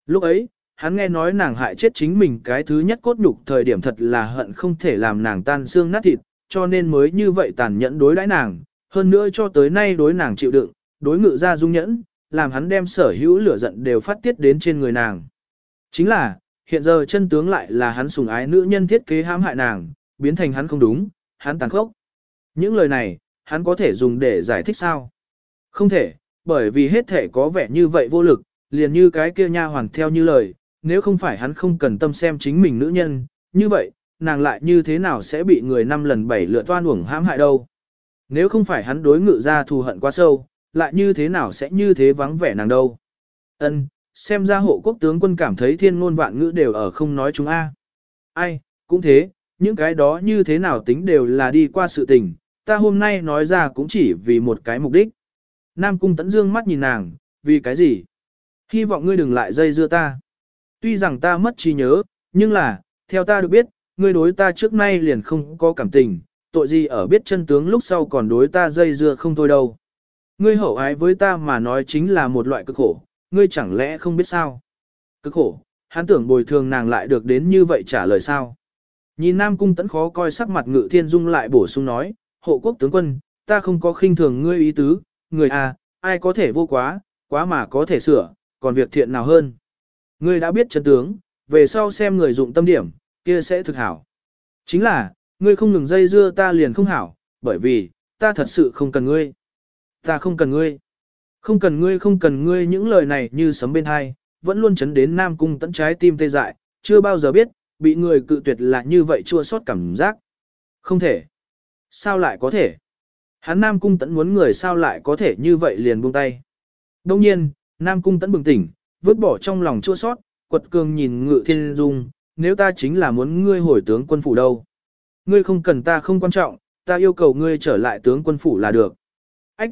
Speaker 1: Lúc ấy, hắn nghe nói nàng hại chết chính mình cái thứ nhất cốt nhục thời điểm thật là hận không thể làm nàng tan xương nát thịt, cho nên mới như vậy tàn nhẫn đối đãi nàng, hơn nữa cho tới nay đối nàng chịu đựng, đối ngự ra dung nhẫn, làm hắn đem sở hữu lửa giận đều phát tiết đến trên người nàng. Chính là, hiện giờ chân tướng lại là hắn sùng ái nữ nhân thiết kế hãm hại nàng, biến thành hắn không đúng, hắn tàn khốc. Những lời này, hắn có thể dùng để giải thích sao? Không thể, bởi vì hết thể có vẻ như vậy vô lực, liền như cái kia nha hoàng theo như lời, nếu không phải hắn không cần tâm xem chính mình nữ nhân, như vậy, nàng lại như thế nào sẽ bị người năm lần bảy lựa toan uổng hãm hại đâu? Nếu không phải hắn đối ngự ra thù hận quá sâu, lại như thế nào sẽ như thế vắng vẻ nàng đâu? Ân, xem ra hộ quốc tướng quân cảm thấy thiên ngôn vạn ngữ đều ở không nói chúng a. Ai, cũng thế, những cái đó như thế nào tính đều là đi qua sự tình, ta hôm nay nói ra cũng chỉ vì một cái mục đích. Nam Cung Tấn Dương mắt nhìn nàng, vì cái gì? Hy vọng ngươi đừng lại dây dưa ta. Tuy rằng ta mất trí nhớ, nhưng là, theo ta được biết, ngươi đối ta trước nay liền không có cảm tình, tội gì ở biết chân tướng lúc sau còn đối ta dây dưa không thôi đâu. Ngươi hậu ái với ta mà nói chính là một loại cực khổ, ngươi chẳng lẽ không biết sao? Cực khổ, hắn tưởng bồi thường nàng lại được đến như vậy trả lời sao? Nhìn Nam Cung Tấn khó coi sắc mặt Ngự Thiên Dung lại bổ sung nói, hộ quốc tướng quân, ta không có khinh thường ngươi ý tứ, người à, ai có thể vô quá, quá mà có thể sửa, còn việc thiện nào hơn. Ngươi đã biết chân tướng, về sau xem người dụng tâm điểm, kia sẽ thực hảo. Chính là, ngươi không ngừng dây dưa ta liền không hảo, bởi vì, ta thật sự không cần ngươi. Ta không cần ngươi. Không cần ngươi không cần ngươi những lời này như sấm bên hai, vẫn luôn chấn đến Nam Cung tận trái tim tê dại, chưa bao giờ biết, bị người cự tuyệt là như vậy chua xót cảm giác. Không thể. Sao lại có thể? Hắn Nam Cung Tẫn muốn người sao lại có thể như vậy liền buông tay. Đông nhiên, Nam Cung Tẫn bừng tỉnh, vứt bỏ trong lòng chua sót, quật cường nhìn Ngự Thiên Dung, nếu ta chính là muốn ngươi hồi tướng quân phủ đâu. Ngươi không cần ta không quan trọng, ta yêu cầu ngươi trở lại tướng quân phủ là được. Ách!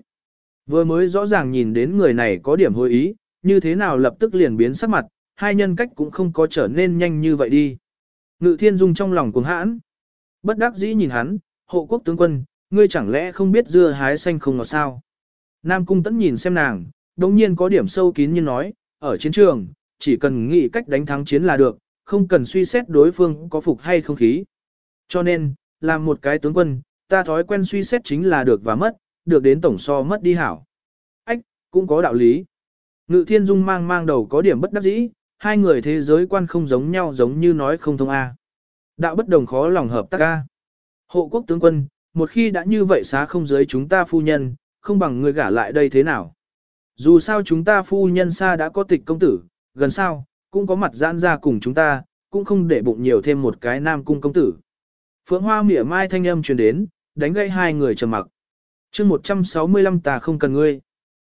Speaker 1: Vừa mới rõ ràng nhìn đến người này có điểm hồi ý, như thế nào lập tức liền biến sắc mặt, hai nhân cách cũng không có trở nên nhanh như vậy đi. Ngự Thiên Dung trong lòng cuồng hãn. Bất đắc dĩ nhìn hắn, hộ quốc tướng quân, ngươi chẳng lẽ không biết dưa hái xanh không ngọt sao? Nam Cung Tẫn nhìn xem nàng, đồng nhiên có điểm sâu kín như nói, ở chiến trường, chỉ cần nghĩ cách đánh thắng chiến là được, không cần suy xét đối phương có phục hay không khí. Cho nên, làm một cái tướng quân, ta thói quen suy xét chính là được và mất, được đến tổng so mất đi hảo. Ách, cũng có đạo lý. Ngự thiên dung mang mang đầu có điểm bất đắc dĩ, hai người thế giới quan không giống nhau giống như nói không thông A. Đạo bất đồng khó lòng hợp tác A. Hộ quốc tướng quân, một khi đã như vậy xá không giới chúng ta phu nhân, không bằng người gả lại đây thế nào. Dù sao chúng ta phu nhân xa đã có tịch công tử, gần sao, cũng có mặt giãn ra cùng chúng ta, cũng không để bụng nhiều thêm một cái nam cung công tử. Phượng Hoa mỉa mai thanh âm truyền đến, đánh gây hai người trầm mặc. chương 165 ta không cần ngươi.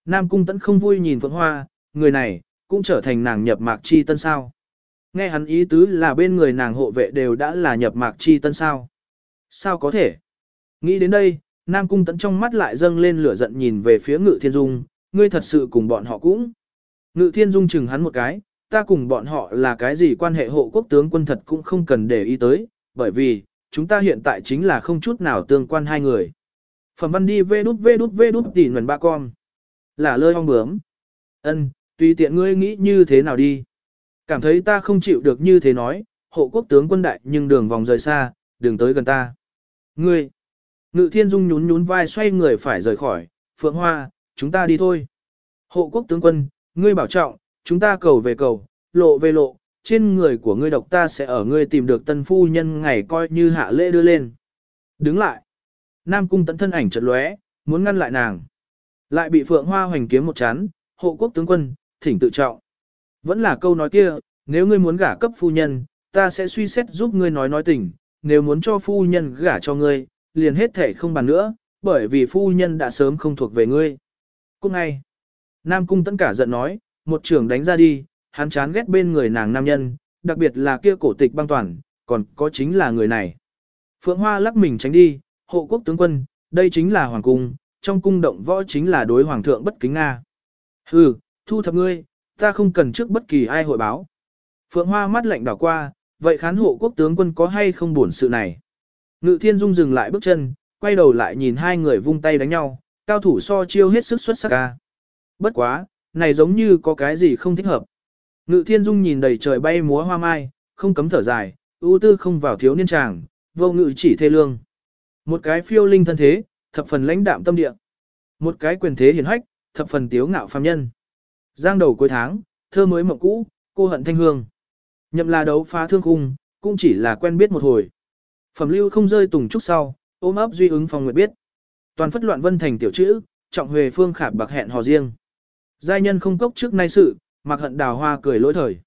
Speaker 1: Nam cung tẫn không vui nhìn Phượng Hoa, người này, cũng trở thành nàng nhập mạc chi tân sao. Nghe hắn ý tứ là bên người nàng hộ vệ đều đã là nhập mạc chi tân sao. Sao có thể? Nghĩ đến đây, Nam Cung tẫn trong mắt lại dâng lên lửa giận nhìn về phía Ngự Thiên Dung, ngươi thật sự cùng bọn họ cũng. Ngự Thiên Dung chừng hắn một cái, ta cùng bọn họ là cái gì quan hệ hộ quốc tướng quân thật cũng không cần để ý tới, bởi vì, chúng ta hiện tại chính là không chút nào tương quan hai người. Phẩm văn đi vê đút vê đút vê đút tỉ nguồn ba con. Là lơi ong bướm. ân tùy tiện ngươi nghĩ như thế nào đi. Cảm thấy ta không chịu được như thế nói, hộ quốc tướng quân đại nhưng đường vòng rời xa, đường tới gần ta. Ngươi, ngự thiên dung nhún nhún vai xoay người phải rời khỏi, phượng hoa, chúng ta đi thôi. Hộ quốc tướng quân, ngươi bảo trọng, chúng ta cầu về cầu, lộ về lộ, trên người của ngươi độc ta sẽ ở ngươi tìm được tân phu nhân ngày coi như hạ lễ đưa lên. Đứng lại. Nam cung tận thân ảnh chợt lóe, muốn ngăn lại nàng. Lại bị phượng hoa hoành kiếm một chán, hộ quốc tướng quân, thỉnh tự trọng. Vẫn là câu nói kia, nếu ngươi muốn gả cấp phu nhân, ta sẽ suy xét giúp ngươi nói nói tình, nếu muốn cho phu nhân gả cho ngươi, liền hết thể không bàn nữa, bởi vì phu nhân đã sớm không thuộc về ngươi. Cũng ngay, Nam Cung tấn cả giận nói, một trưởng đánh ra đi, hắn chán ghét bên người nàng nam nhân, đặc biệt là kia cổ tịch băng toàn, còn có chính là người này. Phượng Hoa lắc mình tránh đi, hộ quốc tướng quân, đây chính là hoàng cung, trong cung động võ chính là đối hoàng thượng bất kính Nga. Hừ, thu thập ngươi, ta không cần trước bất kỳ ai hội báo. Phượng Hoa mắt lạnh đảo qua, vậy khán hộ quốc tướng quân có hay không buồn sự này. Ngự thiên dung dừng lại bước chân, quay đầu lại nhìn hai người vung tay đánh nhau, cao thủ so chiêu hết sức xuất sắc ca. Bất quá, này giống như có cái gì không thích hợp. Ngự thiên dung nhìn đầy trời bay múa hoa mai, không cấm thở dài, ưu tư không vào thiếu niên tràng, vô ngự chỉ thê lương. Một cái phiêu linh thân thế, thập phần lãnh đạm tâm địa. Một cái quyền thế hiển hách, thập phần tiếu ngạo phàm nhân. Giang đầu cuối tháng, thơ mới mộng cũ, cô hận thanh hương. Nhậm là đấu phá thương cung, cũng chỉ là quen biết một hồi. Phẩm lưu không rơi tùng trúc sau, ôm ấp duy ứng phòng nguyệt biết. Toàn phất loạn vân thành tiểu chữ, trọng huề phương khả bạc hẹn hò riêng. Giai nhân không cốc trước nay sự, mặc hận đào hoa cười lỗi thời.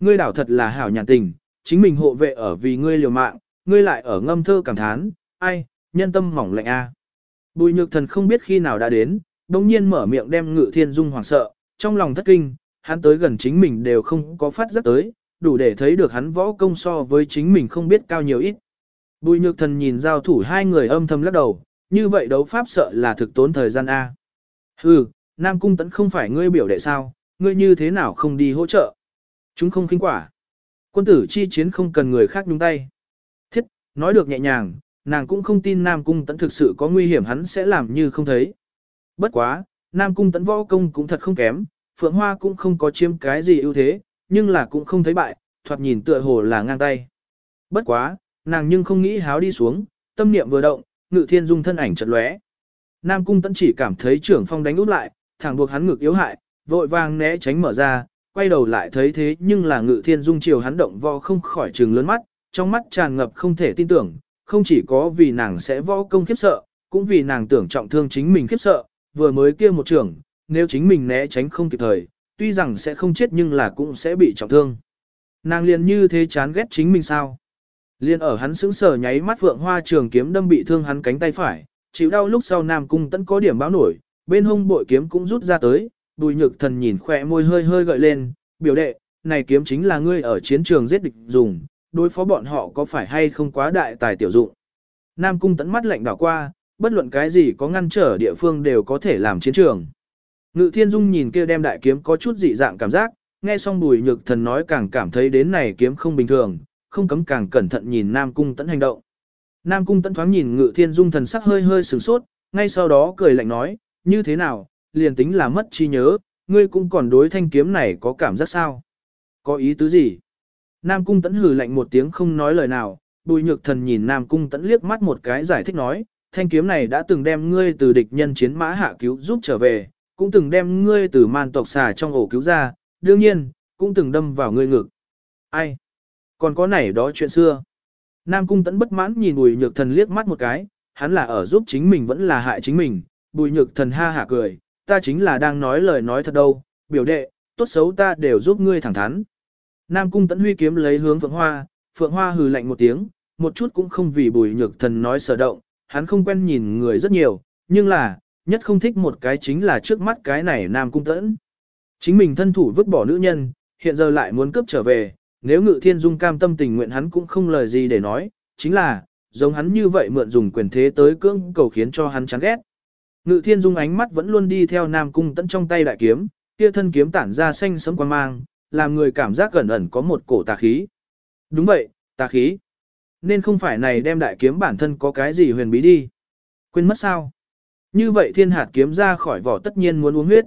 Speaker 1: Ngươi đảo thật là hảo nhàn tình, chính mình hộ vệ ở vì ngươi liều mạng, ngươi lại ở ngâm thơ cảm thán, ai, nhân tâm mỏng lạnh a. Bùi nhược thần không biết khi nào đã đến, đồng nhiên mở miệng đem ngự thiên dung hoảng sợ, trong lòng thất kinh, hắn tới gần chính mình đều không có phát giác tới, đủ để thấy được hắn võ công so với chính mình không biết cao nhiều ít. Bùi nhược thần nhìn giao thủ hai người âm thầm lắc đầu, như vậy đấu pháp sợ là thực tốn thời gian A. Hừ, Nam Cung Tấn không phải ngươi biểu đệ sao, ngươi như thế nào không đi hỗ trợ. Chúng không khinh quả. Quân tử chi chiến không cần người khác nhúng tay. Thiết, nói được nhẹ nhàng, nàng cũng không tin Nam Cung Tấn thực sự có nguy hiểm hắn sẽ làm như không thấy. Bất quá, Nam Cung Tấn võ công cũng thật không kém, Phượng Hoa cũng không có chiếm cái gì ưu thế, nhưng là cũng không thấy bại, thoạt nhìn tựa hồ là ngang tay. Bất quá, nàng nhưng không nghĩ háo đi xuống, tâm niệm vừa động, ngự thiên dung thân ảnh chật lóe. Nam cung tẫn chỉ cảm thấy trưởng phong đánh út lại, thẳng buộc hắn ngực yếu hại, vội vàng né tránh mở ra, quay đầu lại thấy thế nhưng là ngự thiên dung chiều hắn động vo không khỏi trừng lớn mắt, trong mắt tràn ngập không thể tin tưởng, không chỉ có vì nàng sẽ võ công khiếp sợ, cũng vì nàng tưởng trọng thương chính mình khiếp sợ, vừa mới kia một trưởng, nếu chính mình né tránh không kịp thời, tuy rằng sẽ không chết nhưng là cũng sẽ bị trọng thương. Nàng liền như thế chán ghét chính mình sao? Liên ở hắn sững sờ nháy mắt vượng hoa trường kiếm đâm bị thương hắn cánh tay phải, chịu đau lúc sau Nam Cung Tấn có điểm báo nổi, bên hông bội kiếm cũng rút ra tới, Bùi Nhược Thần nhìn khỏe môi hơi hơi gợi lên, biểu đệ, này kiếm chính là ngươi ở chiến trường giết địch dùng, đối phó bọn họ có phải hay không quá đại tài tiểu dụng. Nam Cung Tấn mắt lạnh đảo qua, bất luận cái gì có ngăn trở địa phương đều có thể làm chiến trường. Ngự Thiên Dung nhìn kia đem đại kiếm có chút dị dạng cảm giác, nghe xong Bùi Nhược Thần nói càng cảm thấy đến này kiếm không bình thường, không cấm càng cẩn thận nhìn Nam Cung Tấn hành động. Nam Cung Tấn thoáng nhìn Ngự Thiên Dung thần sắc hơi hơi sửng sốt, ngay sau đó cười lạnh nói, như thế nào, liền tính là mất trí nhớ, ngươi cũng còn đối thanh kiếm này có cảm giác sao? Có ý tứ gì? Nam Cung Tấn hừ lạnh một tiếng không nói lời nào, Bùi Nhược Thần nhìn Nam Cung Tấn liếc mắt một cái giải thích nói, thanh kiếm này đã từng đem ngươi từ địch nhân chiến mã hạ cứu giúp trở về, cũng từng đem ngươi từ man tộc xà trong ổ cứu ra, đương nhiên, cũng từng đâm vào ngươi ngực. Ai? Còn có này đó chuyện xưa. Nam Cung Tấn bất mãn nhìn Bùi Nhược Thần liếc mắt một cái, hắn là ở giúp chính mình vẫn là hại chính mình. Bùi Nhược Thần ha hả cười, ta chính là đang nói lời nói thật đâu, biểu đệ, tốt xấu ta đều giúp ngươi thẳng thắn. Nam Cung Tấn huy kiếm lấy hướng Phượng Hoa, Phượng Hoa hừ lạnh một tiếng, một chút cũng không vì Bùi Nhược Thần nói sở động, hắn không quen nhìn người rất nhiều, nhưng là, nhất không thích một cái chính là trước mắt cái này Nam Cung Tẫn. Chính mình thân thủ vứt bỏ nữ nhân, hiện giờ lại muốn cướp trở về, nếu Ngự Thiên Dung cam tâm tình nguyện hắn cũng không lời gì để nói, chính là, giống hắn như vậy mượn dùng quyền thế tới cưỡng cầu khiến cho hắn chán ghét. Ngự thiên dung ánh mắt vẫn luôn đi theo Nam Cung Tẫn trong tay đại kiếm, kia thân kiếm tản ra xanh sẫm quang mang, làm người cảm giác gần ẩn có một cổ tà khí. Đúng vậy, tà khí. Nên không phải này đem đại kiếm bản thân có cái gì huyền bí đi. Quên mất sao? Như vậy thiên hạt kiếm ra khỏi vỏ tất nhiên muốn uống huyết.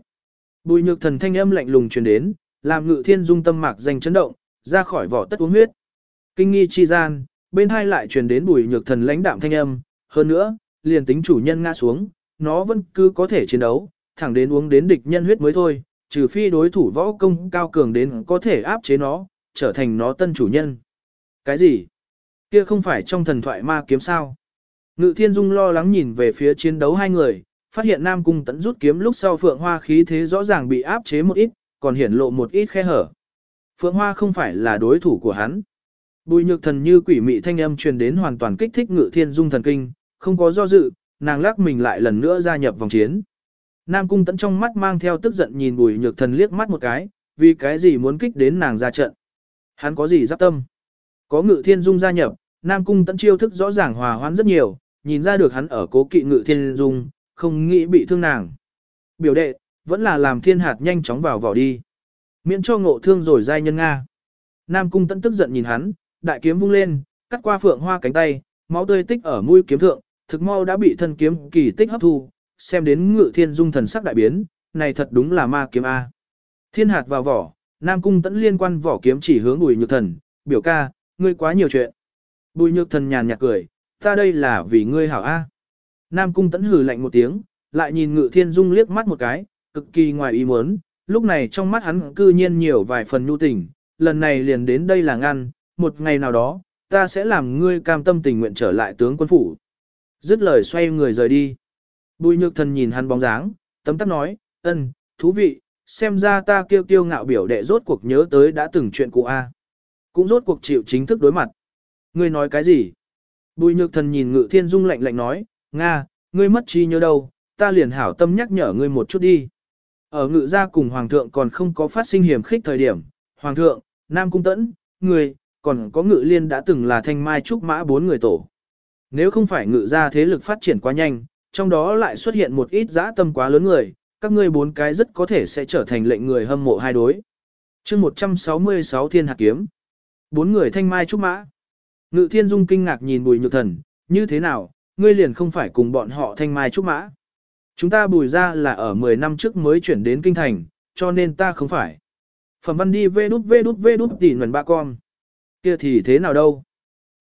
Speaker 1: Bùi nhược thần thanh âm lạnh lùng truyền đến, làm ngự thiên dung tâm mạc danh chấn động, ra khỏi vỏ tất uống huyết. Kinh nghi chi gian, bên hai lại truyền đến bùi nhược thần lãnh đạm thanh âm, hơn nữa, liền tính chủ nhân ngã xuống, nó vẫn cứ có thể chiến đấu, thẳng đến uống đến địch nhân huyết mới thôi, trừ phi đối thủ võ công cao cường đến có thể áp chế nó, trở thành nó tân chủ nhân. Cái gì? Kia không phải trong thần thoại ma kiếm sao? Ngự thiên dung lo lắng nhìn về phía chiến đấu hai người, phát hiện Nam Cung tẫn rút kiếm lúc sau Phượng Hoa khí thế rõ ràng bị áp chế một ít, còn hiển lộ một ít khe hở. Phượng Hoa không phải là đối thủ của hắn. Bùi nhược thần như quỷ mị thanh âm truyền đến hoàn toàn kích thích ngự thiên dung thần kinh, không có do dự, nàng lắc mình lại lần nữa gia nhập vòng chiến. Nam cung tẫn trong mắt mang theo tức giận nhìn bùi nhược thần liếc mắt một cái, vì cái gì muốn kích đến nàng ra trận. Hắn có gì giáp tâm? Có ngự thiên dung gia nhập, Nam cung tẫn chiêu thức rõ ràng hòa hoãn rất nhiều, nhìn ra được hắn ở cố kỵ ngự thiên dung, không nghĩ bị thương nàng. Biểu đệ, vẫn là làm thiên hạt nhanh chóng vào vỏ đi. Miễn cho ngộ thương rồi giai nhân Nga. Nam cung tẫn tức giận nhìn hắn, đại kiếm vung lên, cắt qua phượng hoa cánh tay, máu tươi tích ở mũi kiếm thượng, thực mau đã bị thân kiếm kỳ tích hấp thu, xem đến ngự thiên dung thần sắc đại biến, này thật đúng là ma kiếm A. Thiên hạt vào vỏ, Nam cung tẫn liên quan vỏ kiếm chỉ hướng bùi nhược thần, biểu ca, ngươi quá nhiều chuyện. Bùi nhược thần nhàn nhạt cười, ta đây là vì ngươi hảo A. Nam cung tẫn hừ lạnh một tiếng, lại nhìn ngự thiên dung liếc mắt một cái, cực kỳ ngoài ý muốn, lúc này trong mắt hắn cư nhiên nhiều vài phần nhu tình, lần này liền đến đây là ngăn, một ngày nào đó, ta sẽ làm ngươi cam tâm tình nguyện trở lại tướng quân phủ. Dứt lời xoay người rời đi. Bùi nhược thần nhìn hắn bóng dáng, tấm tắc nói, ân, thú vị, xem ra ta kêu kiêu ngạo biểu đệ rốt cuộc nhớ tới đã từng chuyện cụ A. Cũng rốt cuộc chịu chính thức đối mặt. Ngươi nói cái gì? Bùi nhược thần nhìn ngự thiên dung lạnh lạnh nói, Nga, ngươi mất trí nhớ đâu, ta liền hảo tâm nhắc nhở ngươi một chút đi. Ở ngự gia cùng hoàng thượng còn không có phát sinh hiểm khích thời điểm, hoàng thượng, nam cung tẫn, người còn có ngự liên đã từng là thanh mai trúc mã bốn người tổ. Nếu không phải ngự gia thế lực phát triển quá nhanh, trong đó lại xuất hiện một ít dã tâm quá lớn người, các ngươi bốn cái rất có thể sẽ trở thành lệnh người hâm mộ hai đối. chương 166 thiên hạt kiếm. Bốn người thanh mai trúc mã. Ngự thiên dung kinh ngạc nhìn bùi nhược thần, như thế nào, ngươi liền không phải cùng bọn họ thanh mai trúc mã. Chúng ta bùi ra là ở 10 năm trước mới chuyển đến kinh thành, cho nên ta không phải. Phẩm văn đi vê đút vê đút vê đút tỉ nguồn ba con. Kia thì thế nào đâu.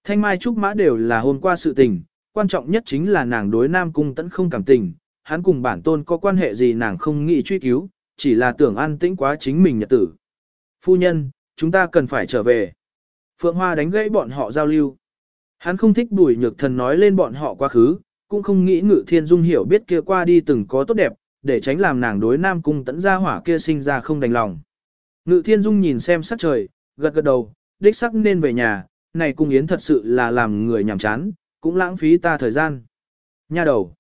Speaker 1: Thanh mai trúc mã đều là hôm qua sự tình, quan trọng nhất chính là nàng đối nam cung tẫn không cảm tình, hắn cùng bản tôn có quan hệ gì nàng không nghĩ truy cứu, chỉ là tưởng an tĩnh quá chính mình nhật tử. Phu nhân, chúng ta cần phải trở về. Phượng Hoa đánh gãy bọn họ giao lưu. Hắn không thích bùi nhược thần nói lên bọn họ quá khứ, cũng không nghĩ ngự thiên dung hiểu biết kia qua đi từng có tốt đẹp, để tránh làm nàng đối nam cung tẫn ra hỏa kia sinh ra không đành lòng. Ngự thiên dung nhìn xem sắc trời, gật gật đầu, đích sắc nên về nhà, này cung yến thật sự là làm người nhàm chán, cũng lãng phí ta thời gian. Nha đầu.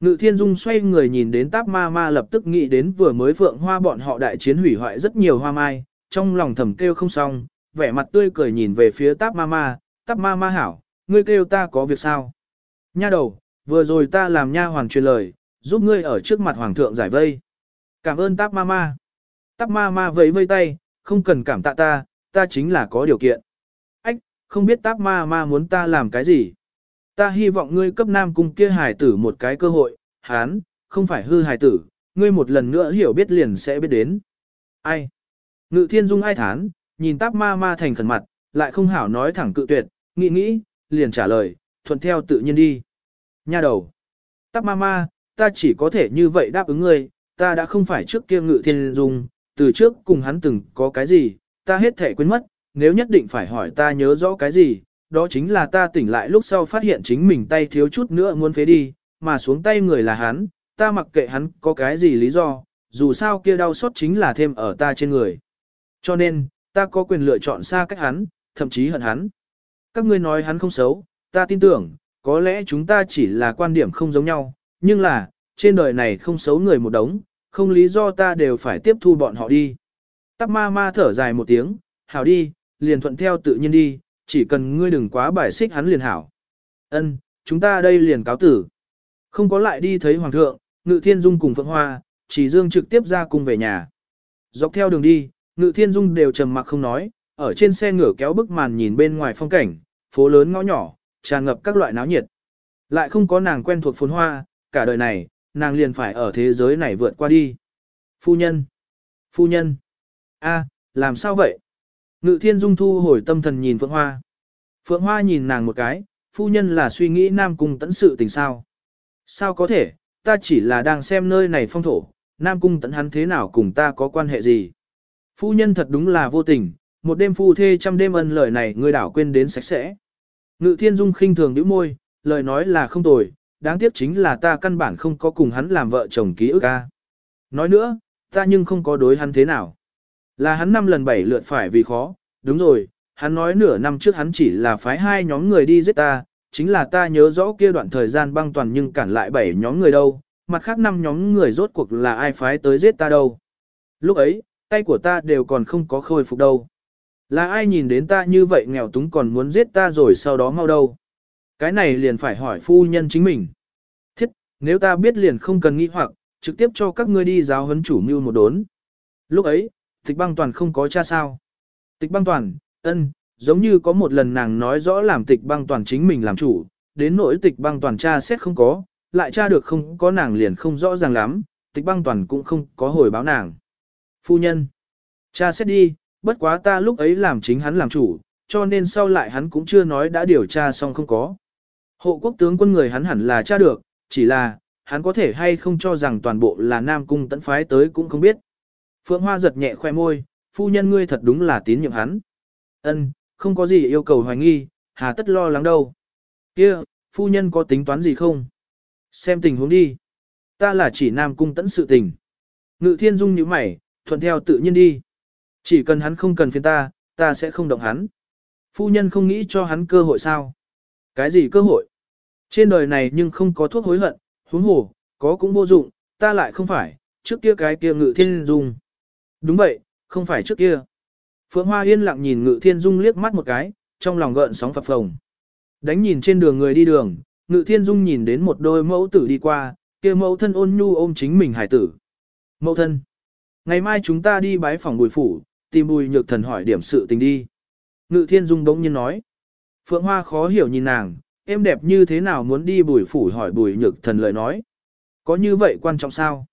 Speaker 1: Ngự thiên dung xoay người nhìn đến táp ma ma lập tức nghĩ đến vừa mới phượng hoa bọn họ đại chiến hủy hoại rất nhiều hoa mai, trong lòng thầm kêu không xong, vẻ mặt tươi cười nhìn về phía táp ma ma, táp ma ma hảo, ngươi kêu ta có việc sao? Nha đầu, vừa rồi ta làm nha hoàng truyền lời, giúp ngươi ở trước mặt hoàng thượng giải vây. Cảm ơn táp ma ma. Táp ma ma vẫy vây tay, không cần cảm tạ ta, ta chính là có điều kiện. Ách, không biết táp ma ma muốn ta làm cái gì. Ta hy vọng ngươi cấp nam cung kia hài tử một cái cơ hội, hán, không phải hư hài tử, ngươi một lần nữa hiểu biết liền sẽ biết đến. Ai? Ngự thiên dung ai thán, nhìn táp ma ma thành khẩn mặt, lại không hảo nói thẳng cự tuyệt, nghĩ nghĩ, liền trả lời, thuận theo tự nhiên đi. Nha đầu. Táp ma ma, ta chỉ có thể như vậy đáp ứng ngươi, ta đã không phải trước kia ngự thiên dung, từ trước cùng hắn từng có cái gì, ta hết thể quên mất, nếu nhất định phải hỏi ta nhớ rõ cái gì, đó chính là ta tỉnh lại lúc sau phát hiện chính mình tay thiếu chút nữa muốn phế đi, mà xuống tay người là hắn, ta mặc kệ hắn có cái gì lý do, dù sao kia đau xót chính là thêm ở ta trên người. Cho nên, ta có quyền lựa chọn xa cách hắn, thậm chí hận hắn. Các ngươi nói hắn không xấu, ta tin tưởng, có lẽ chúng ta chỉ là quan điểm không giống nhau, nhưng là, trên đời này không xấu người một đống, không lý do ta đều phải tiếp thu bọn họ đi. Tắc ma ma thở dài một tiếng, hảo đi, liền thuận theo tự nhiên đi, chỉ cần ngươi đừng quá bài xích hắn liền hảo. Ân, chúng ta đây liền cáo tử. Không có lại đi thấy Hoàng thượng, Ngự Thiên Dung cùng Phượng Hoa, chỉ Dương trực tiếp ra cùng về nhà. Dọc theo đường đi, Ngự Thiên Dung đều trầm mặc không nói, ở trên xe ngựa kéo bức màn nhìn bên ngoài phong cảnh, phố lớn ngõ nhỏ, tràn ngập các loại náo nhiệt. Lại không có nàng quen thuộc phồn hoa, cả đời này, nàng liền phải ở thế giới này vượt qua đi. Phu nhân! Phu nhân! a, làm sao vậy? Ngự Thiên Dung thu hồi tâm thần nhìn Phượng Hoa. Phượng Hoa nhìn nàng một cái, phu nhân là suy nghĩ Nam Cung tẫn sự tình sao. Sao có thể, ta chỉ là đang xem nơi này phong thổ, Nam Cung tẫn hắn thế nào cùng ta có quan hệ gì. Phu nhân thật đúng là vô tình, một đêm phu thê trăm đêm ân lời này người đảo quên đến sạch sẽ. Ngự thiên dung khinh thường nhíu môi, lời nói là không tồi, đáng tiếc chính là ta căn bản không có cùng hắn làm vợ chồng ký ức ca. Nói nữa, ta nhưng không có đối hắn thế nào. Là hắn năm lần bảy lượt phải vì khó, đúng rồi, hắn nói nửa năm trước hắn chỉ là phái hai nhóm người đi giết ta, chính là ta nhớ rõ kia đoạn thời gian băng toàn nhưng cản lại bảy nhóm người đâu, mặt khác năm nhóm người rốt cuộc là ai phái tới giết ta đâu. Lúc ấy, tay của ta đều còn không có khôi phục đâu. Là ai nhìn đến ta như vậy nghèo túng còn muốn giết ta rồi sau đó mau đâu. Cái này liền phải hỏi phu nhân chính mình. Thiết, nếu ta biết liền không cần nghĩ hoặc, trực tiếp cho các ngươi đi giáo huấn chủ mưu một đốn. Lúc ấy, tịch băng toàn không có cha sao. Tịch băng toàn, ân, giống như có một lần nàng nói rõ làm tịch băng toàn chính mình làm chủ, đến nỗi tịch băng toàn cha xét không có, lại cha được không có nàng liền không rõ ràng lắm, tịch băng toàn cũng không có hồi báo nàng. Phu nhân, cha xét đi, bất quá ta lúc ấy làm chính hắn làm chủ, cho nên sau lại hắn cũng chưa nói đã điều tra xong không có. Hộ quốc tướng quân người hắn hẳn là tra được, chỉ là, hắn có thể hay không cho rằng toàn bộ là Nam Cung tẫn phái tới cũng không biết. Phượng Hoa giật nhẹ khoe môi, phu nhân ngươi thật đúng là tín nhiệm hắn. Ân, không có gì yêu cầu hoài nghi, hà tất lo lắng đâu. Kia, phu nhân có tính toán gì không? Xem tình huống đi. Ta là chỉ Nam Cung tẫn sự tình. Ngự thiên dung như mày, thuận theo tự nhiên đi. Chỉ cần hắn không cần phiền ta, ta sẽ không động hắn. Phu nhân không nghĩ cho hắn cơ hội sao? Cái gì cơ hội? Trên đời này nhưng không có thuốc hối hận, huống hồ, có cũng vô dụng, ta lại không phải, trước kia cái kia ngự thiên dung. Đúng vậy, không phải trước kia. Phượng Hoa yên lặng nhìn ngự thiên dung liếc mắt một cái, trong lòng gợn sóng phập phồng. Đánh nhìn trên đường người đi đường, ngự thiên dung nhìn đến một đôi mẫu tử đi qua, kia mẫu thân ôn nhu ôm chính mình hải tử. Mẫu thân, ngày mai chúng ta đi bái phòng bùi phủ, tìm bùi nhược thần hỏi điểm sự tình đi. Ngự thiên dung đống nhiên nói. Phượng Hoa khó hiểu nhìn nàng, em đẹp như thế nào muốn đi bùi phủ hỏi bùi nhược thần lời nói. Có như vậy quan trọng sao?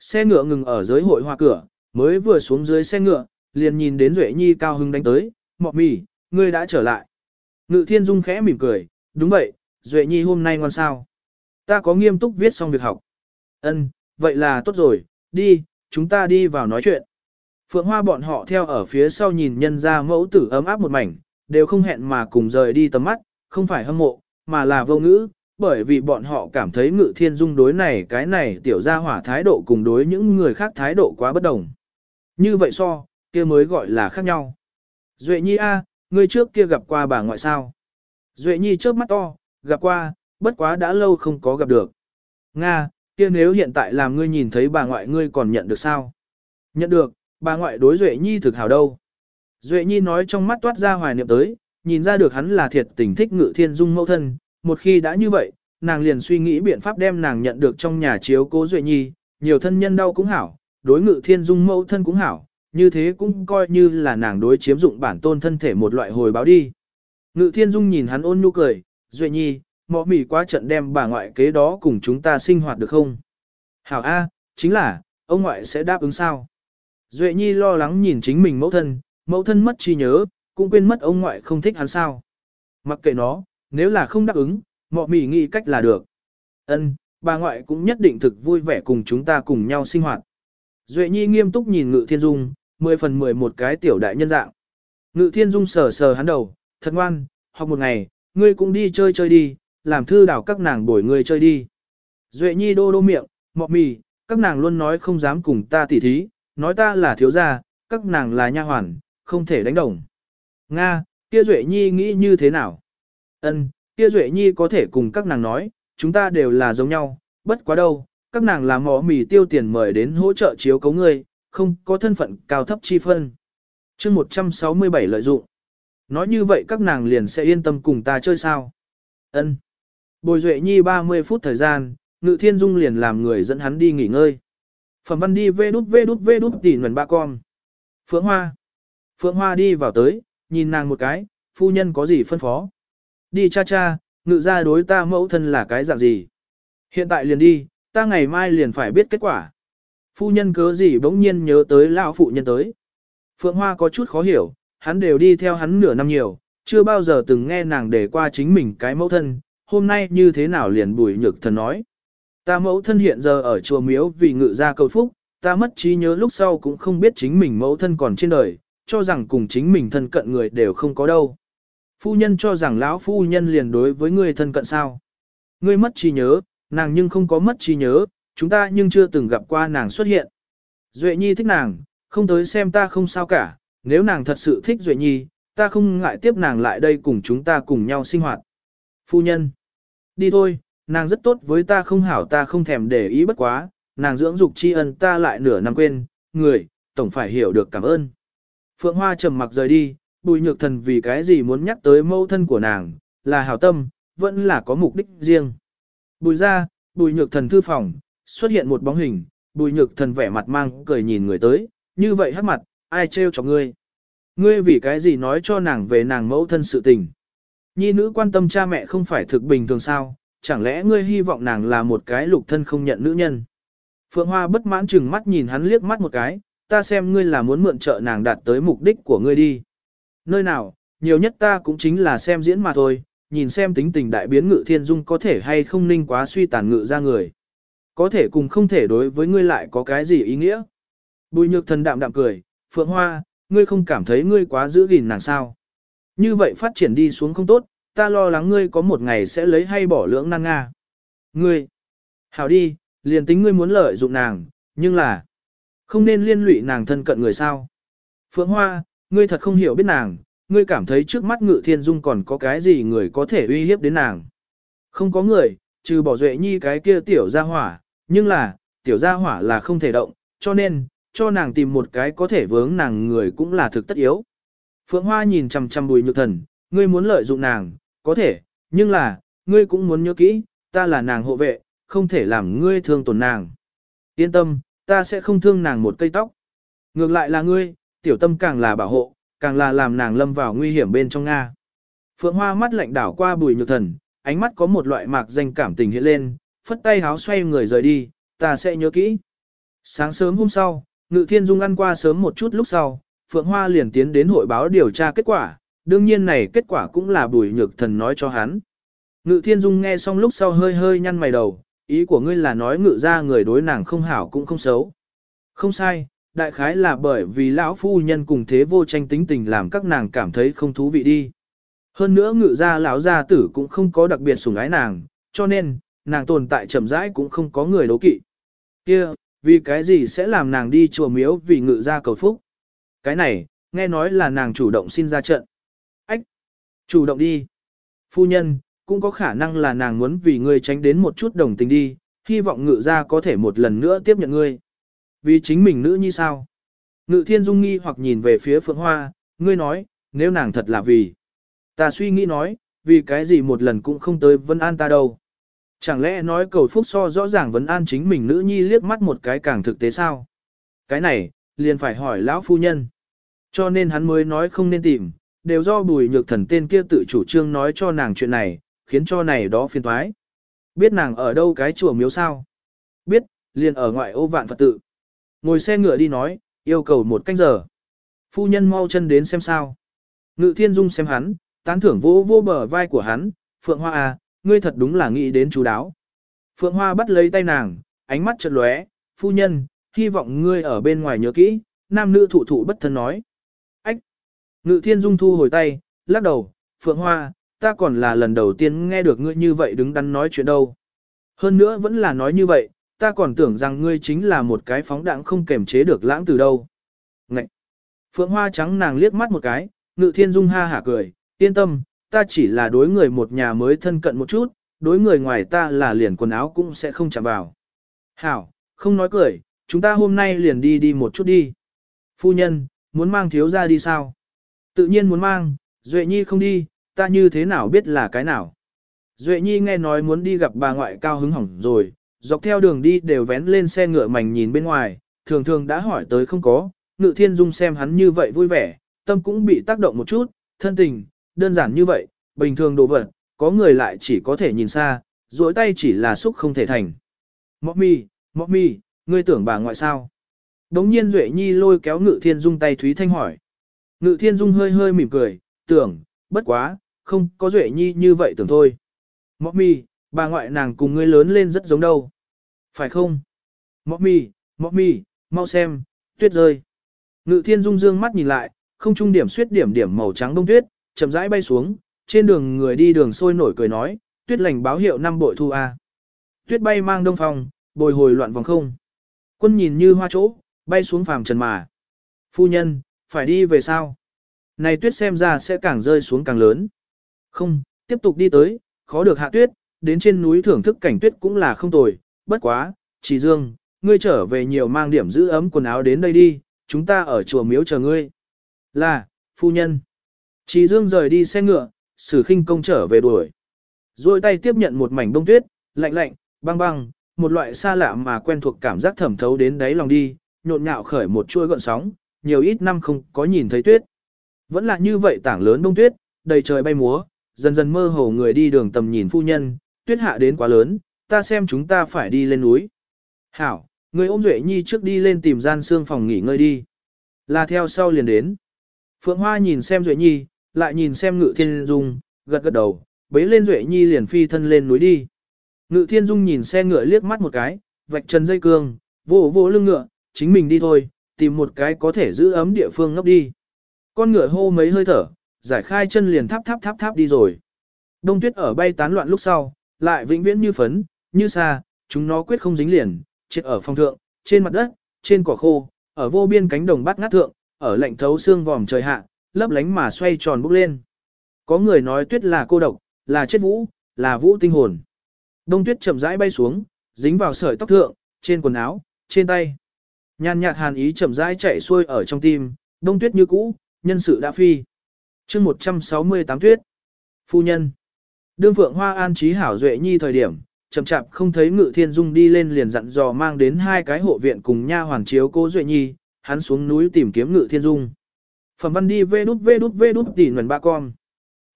Speaker 1: Xe ngựa ngừng ở dưới hội hoa cửa, mới vừa xuống dưới xe ngựa, liền nhìn đến Duệ Nhi cao hưng đánh tới, mọ mì, ngươi đã trở lại. Ngự thiên dung khẽ mỉm cười, đúng vậy, Duệ Nhi hôm nay ngoan sao. Ta có nghiêm túc viết xong việc học. Ân, vậy là tốt rồi, đi, chúng ta đi vào nói chuyện. Phượng Hoa bọn họ theo ở phía sau nhìn nhân ra mẫu tử ấm áp một mảnh, đều không hẹn mà cùng rời đi tầm mắt, không phải hâm mộ, mà là vô ngữ, bởi vì bọn họ cảm thấy ngự thiên dung đối này cái này tiểu ra hỏa thái độ cùng đối những người khác thái độ quá bất đồng. Như vậy so, kia mới gọi là khác nhau. Duệ Nhi A, ngươi trước kia gặp qua bà ngoại sao? Duệ Nhi trước mắt to, gặp qua, bất quá đã lâu không có gặp được. Nga, kia nếu hiện tại làm ngươi nhìn thấy bà ngoại ngươi còn nhận được sao? Nhận được, bà ngoại đối Duệ Nhi thực hảo đâu. Duệ Nhi nói trong mắt toát ra hoài niệm tới, nhìn ra được hắn là thiệt tình thích ngự thiên dung mẫu thân, một khi đã như vậy, nàng liền suy nghĩ biện pháp đem nàng nhận được trong nhà chiếu cố Duệ Nhi, nhiều thân nhân đau cũng hảo, đối ngự thiên dung mẫu thân cũng hảo, như thế cũng coi như là nàng đối chiếm dụng bản tôn thân thể một loại hồi báo đi. Ngự thiên dung nhìn hắn ôn nhu cười, Duệ Nhi, mọ mỉ quá trận đem bà ngoại kế đó cùng chúng ta sinh hoạt được không? Hảo A, chính là, ông ngoại sẽ đáp ứng sao? Duệ Nhi lo lắng nhìn chính mình mẫu thân, mẫu thân mất trí nhớ, cũng quên mất ông ngoại không thích hắn sao. Mặc kệ nó, nếu là không đáp ứng, mọ mỉ nghĩ cách là được. Ân, bà ngoại cũng nhất định thực vui vẻ cùng chúng ta cùng nhau sinh hoạt. Duệ Nhi nghiêm túc nhìn Ngự Thiên Dung, 10 phần 10 một cái tiểu đại nhân dạng. Ngự Thiên Dung sờ sờ hắn đầu, thật ngoan, học một ngày, ngươi cũng đi chơi chơi đi, làm thư đảo các nàng bổi ngươi chơi đi. Duệ Nhi đô đô miệng, mọ mì, các nàng luôn nói không dám cùng ta tỉ thí, nói ta là thiếu gia, các nàng là nha hoàn, không thể đánh đồng. Nga, kia Duệ Nhi nghĩ như thế nào? Ân, kia Duệ Nhi có thể cùng các nàng nói, chúng ta đều là giống nhau, bất quá đâu, các nàng là mỏ mì tiêu tiền mời đến hỗ trợ chiếu cấu ngươi, không có thân phận cao thấp chi phân. chương 167 lợi dụng. Nói như vậy các nàng liền sẽ yên tâm cùng ta chơi sao? Ân. Bồi Duệ Nhi 30 phút thời gian, Ngự Thiên Dung liền làm người dẫn hắn đi nghỉ ngơi. Phẩm văn đi vê đút vê đút vê đút tỉ nguồn ba con. Phượng Hoa. Phượng Hoa đi vào tới, nhìn nàng một cái, phu nhân có gì phân phó. Đi cha cha, ngự ra đối ta mẫu thân là cái dạng gì. Hiện tại liền đi, ta ngày mai liền phải biết kết quả. Phu nhân cớ gì bỗng nhiên nhớ tới lão phụ nhân tới. Phượng Hoa có chút khó hiểu, hắn đều đi theo hắn nửa năm nhiều, chưa bao giờ từng nghe nàng để qua chính mình cái mẫu thân, hôm nay như thế nào liền bùi nhược thần nói. Ta mẫu thân hiện giờ ở chùa miếu vì ngự ra cầu phúc, ta mất trí nhớ lúc sau cũng không biết chính mình mẫu thân còn trên đời, cho rằng cùng chính mình thân cận người đều không có đâu. Phu nhân cho rằng lão phu nhân liền đối với người thân cận sao. Ngươi mất trí nhớ, nàng nhưng không có mất trí nhớ, chúng ta nhưng chưa từng gặp qua nàng xuất hiện. Duệ Nhi thích nàng, không tới xem ta không sao cả, nếu nàng thật sự thích Duệ Nhi, ta không ngại tiếp nàng lại đây cùng chúng ta cùng nhau sinh hoạt. Phu nhân, đi thôi, nàng rất tốt với ta không hảo ta không thèm để ý bất quá, nàng dưỡng dục tri ân ta lại nửa năm quên, người, tổng phải hiểu được cảm ơn. Phượng Hoa trầm mặc rời đi, bùi nhược thần vì cái gì muốn nhắc tới mâu thân của nàng, là hảo tâm, vẫn là có mục đích riêng. Bùi ra, bùi nhược thần thư phòng, xuất hiện một bóng hình, bùi nhược thần vẻ mặt mang cười nhìn người tới, như vậy hát mặt, ai trêu cho ngươi. Ngươi vì cái gì nói cho nàng về nàng mẫu thân sự tình. Nhi nữ quan tâm cha mẹ không phải thực bình thường sao, chẳng lẽ ngươi hy vọng nàng là một cái lục thân không nhận nữ nhân. Phượng Hoa bất mãn chừng mắt nhìn hắn liếc mắt một cái, ta xem ngươi là muốn mượn trợ nàng đạt tới mục đích của ngươi đi. Nơi nào, nhiều nhất ta cũng chính là xem diễn mà thôi, nhìn xem tính tình đại biến ngự thiên dung có thể hay không ninh quá suy tàn ngự ra người. Có thể cùng không thể đối với ngươi lại có cái gì ý nghĩa. Bùi nhược thần đạm đạm cười, Phượng Hoa, ngươi không cảm thấy ngươi quá giữ gìn nàng sao. Như vậy phát triển đi xuống không tốt, ta lo lắng ngươi có một ngày sẽ lấy hay bỏ lưỡng năng nga. Ngươi, hảo đi, liền tính ngươi muốn lợi dụng nàng, nhưng là, không nên liên lụy nàng thân cận người sao. Phượng Hoa, ngươi thật không hiểu biết nàng, ngươi cảm thấy trước mắt ngự thiên dung còn có cái gì người có thể uy hiếp đến nàng. Không có người, trừ bỏ duệ nhi cái kia tiểu gia hỏa, nhưng là, tiểu gia hỏa là không thể động, cho nên, cho nàng tìm một cái có thể vướng nàng người cũng là thực tất yếu. Phượng Hoa nhìn chằm chằm bùi nhược thần, ngươi muốn lợi dụng nàng, có thể, nhưng là, ngươi cũng muốn nhớ kỹ, ta là nàng hộ vệ, không thể làm ngươi thương tổn nàng. Yên tâm, ta sẽ không thương nàng một cây tóc. Ngược lại là ngươi, tiểu tâm càng là bảo hộ, càng là làm nàng lâm vào nguy hiểm bên trong Nga. Phượng Hoa mắt lạnh đảo qua bùi nhược thần, ánh mắt có một loại mạc danh cảm tình hiện lên, phất tay háo xoay người rời đi, ta sẽ nhớ kỹ. Sáng sớm hôm sau, Ngự Thiên Dung ăn qua sớm một chút lúc sau, Phượng Hoa liền tiến đến hội báo điều tra kết quả, đương nhiên này kết quả cũng là bùi nhược thần nói cho hắn. Ngự Thiên Dung nghe xong lúc sau hơi hơi nhăn mày đầu, ý của ngươi là nói ngự ra người đối nàng không hảo cũng không xấu. Không sai, đại khái là bởi vì lão phu nhân cùng thế vô tranh tính tình làm các nàng cảm thấy không thú vị đi. Hơn nữa ngự ra lão gia tử cũng không có đặc biệt sủng ái nàng, cho nên, nàng tồn tại chậm rãi cũng không có người đấu kỵ. Kia, vì cái gì sẽ làm nàng đi chùa miếu vì ngự ra cầu phúc? Cái này, nghe nói là nàng chủ động xin ra trận. Chủ động đi. Phu nhân, cũng có khả năng là nàng muốn vì ngươi tránh đến một chút đồng tình đi, hy vọng ngự ra có thể một lần nữa tiếp nhận ngươi. Vì chính mình nữ như sao? Ngự thiên dung nghi hoặc nhìn về phía phượng hoa, ngươi nói, nếu nàng thật là vì. Ta suy nghĩ nói, vì cái gì một lần cũng không tới vân an ta đâu. Chẳng lẽ nói cầu phúc so rõ ràng vấn an chính mình nữ nhi liếc mắt một cái càng thực tế sao? Cái này, liền phải hỏi lão phu nhân. Cho nên hắn mới nói không nên tìm, đều do bùi nhược thần tên kia tự chủ trương nói cho nàng chuyện này, khiến cho này đó phiền thoái. Biết nàng ở đâu cái chùa miếu sao? Biết, liền ở ngoại ô vạn Phật tự. Ngồi xe ngựa đi nói, yêu cầu một canh giờ. Phu nhân mau chân đến xem sao. Ngự thiên dung xem hắn, tán thưởng vô vô bờ vai của hắn, Phượng Hoa à, ngươi thật đúng là nghĩ đến chú đáo. Phượng Hoa bắt lấy tay nàng, ánh mắt chợt lóe, phu nhân, hy vọng ngươi ở bên ngoài nhớ kỹ, nam nữ thụ thụ bất thân nói. Ngự thiên dung thu hồi tay, lắc đầu, Phượng Hoa, ta còn là lần đầu tiên nghe được ngươi như vậy đứng đắn nói chuyện đâu. Hơn nữa vẫn là nói như vậy, ta còn tưởng rằng ngươi chính là một cái phóng đẳng không kềm chế được lãng từ đâu. Ngậy! Phượng Hoa trắng nàng liếc mắt một cái, ngự thiên dung ha hả cười, yên tâm, ta chỉ là đối người một nhà mới thân cận một chút, đối người ngoài ta là liền quần áo cũng sẽ không chạm vào. Hảo, không nói cười, chúng ta hôm nay liền đi đi một chút đi. Phu nhân, muốn mang thiếu ra đi sao? Tự nhiên muốn mang, Duệ Nhi không đi, ta như thế nào biết là cái nào? Duệ Nhi nghe nói muốn đi gặp bà ngoại cao hứng hỏng rồi, dọc theo đường đi đều vén lên xe ngựa mảnh nhìn bên ngoài, thường thường đã hỏi tới không có, ngự thiên dung xem hắn như vậy vui vẻ, tâm cũng bị tác động một chút, thân tình, đơn giản như vậy, bình thường đồ vật, có người lại chỉ có thể nhìn xa, duỗi tay chỉ là xúc không thể thành. Mọc mi, mọc mi, ngươi tưởng bà ngoại sao? Đống nhiên Duệ Nhi lôi kéo Ngự Thiên Dung tay Thúy Thanh hỏi. Ngự Thiên Dung hơi hơi mỉm cười, tưởng, bất quá, không có Duệ Nhi như vậy tưởng thôi. Mọc mi, bà ngoại nàng cùng ngươi lớn lên rất giống đâu. Phải không? Mọc mi, mọc mi, mau xem, tuyết rơi. Ngự Thiên Dung dương mắt nhìn lại, không trung điểm suyết điểm điểm màu trắng đông tuyết, chậm rãi bay xuống, trên đường người đi đường sôi nổi cười nói, tuyết lành báo hiệu năm bội thu a. Tuyết bay mang đông phòng, bồi hồi loạn vòng không. Quân nhìn như hoa chỗ, bay xuống phàm trần mà. Phu nhân, phải đi về sao? Này tuyết xem ra sẽ càng rơi xuống càng lớn. Không, tiếp tục đi tới, khó được hạ tuyết, đến trên núi thưởng thức cảnh tuyết cũng là không tồi, bất quá, chỉ dương, ngươi trở về nhiều mang điểm giữ ấm quần áo đến đây đi, chúng ta ở chùa miếu chờ ngươi. Là, phu nhân. Chỉ dương rời đi xe ngựa, sử khinh công trở về đuổi. Rồi tay tiếp nhận một mảnh bông tuyết, lạnh lạnh, băng băng, một loại xa lạ mà quen thuộc cảm giác thẩm thấu đến đáy lòng đi, nhộn nhạo khởi một chuôi gọn sóng, nhiều ít năm không có nhìn thấy tuyết. Vẫn là như vậy tảng lớn đông tuyết, đầy trời bay múa, dần dần mơ hồ người đi đường tầm nhìn phu nhân, tuyết hạ đến quá lớn, ta xem chúng ta phải đi lên núi. Hảo, người ôm Duệ Nhi trước đi lên tìm gian xương phòng nghỉ ngơi đi. Là theo sau liền đến. Phượng Hoa nhìn xem Duệ Nhi, lại nhìn xem Ngự Thiên Dung, gật gật đầu, bấy lên Duệ Nhi liền phi thân lên núi đi. Ngự Thiên Dung nhìn xe ngựa liếc mắt một cái, vạch chân dây cương, vỗ vỗ lưng ngựa, chính mình đi thôi, tìm một cái có thể giữ ấm địa phương ngốc đi. Con ngựa hô mấy hơi thở, giải khai chân liền tháp tháp tháp tháp đi rồi. Đông tuyết ở bay tán loạn lúc sau, lại vĩnh viễn như phấn, như xa, chúng nó quyết không dính liền, chết ở phong thượng, trên mặt đất, trên cỏ khô, ở vô biên cánh đồng bát ngát thượng, ở lạnh thấu xương vòm trời hạ, lấp lánh mà xoay tròn bốc lên. Có người nói tuyết là cô độc, là chết vũ, là vũ tinh hồn. Đông tuyết chậm rãi bay xuống, dính vào sợi tóc thượng, trên quần áo, trên tay. Nhàn nhạt hàn ý chậm rãi chạy xuôi ở trong tim, đông tuyết như cũ, nhân sự đã phi. chương 168 tuyết. Phu nhân. Đương Phượng Hoa an trí hảo duệ nhi thời điểm, chậm chạp không thấy Ngự Thiên Dung đi lên liền dặn dò mang đến hai cái hộ viện cùng nha hoàn chiếu cố duệ nhi, hắn xuống núi tìm kiếm Ngự Thiên Dung. Phẩm văn đi vê đút vê đút vê đút tỉ nguồn ba con.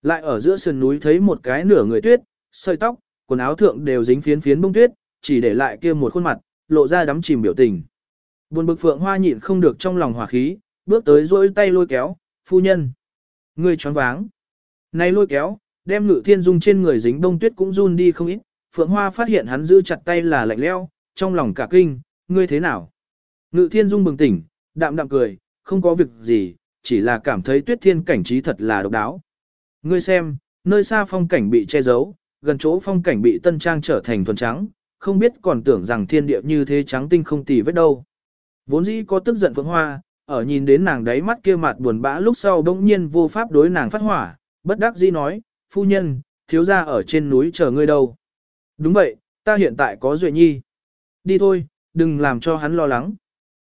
Speaker 1: Lại ở giữa sườn núi thấy một cái nửa người tuyết, sợi tóc, quần áo thượng đều dính phiến phiến bông tuyết, chỉ để lại kia một khuôn mặt, lộ ra đắm chìm biểu tình. Buồn bực phượng hoa nhịn không được trong lòng hỏa khí, bước tới rỗi tay lôi kéo, phu nhân. Người choáng váng. Này lôi kéo, đem ngự thiên dung trên người dính bông tuyết cũng run đi không ít, phượng hoa phát hiện hắn giữ chặt tay là lạnh leo, trong lòng cả kinh, ngươi thế nào? Ngự thiên dung bừng tỉnh, đạm đạm cười, không có việc gì, chỉ là cảm thấy tuyết thiên cảnh trí thật là độc đáo. Ngươi xem, nơi xa phong cảnh bị che giấu, gần chỗ phong cảnh bị tân trang trở thành thuần trắng, không biết còn tưởng rằng thiên địa như thế trắng tinh không tì vết đâu. Vốn dĩ có tức giận phượng hoa, ở nhìn đến nàng đáy mắt kia mặt buồn bã lúc sau bỗng nhiên vô pháp đối nàng phát hỏa, bất đắc dĩ nói, phu nhân, thiếu gia ở trên núi chờ ngươi đâu. Đúng vậy, ta hiện tại có duệ nhi. Đi thôi, đừng làm cho hắn lo lắng.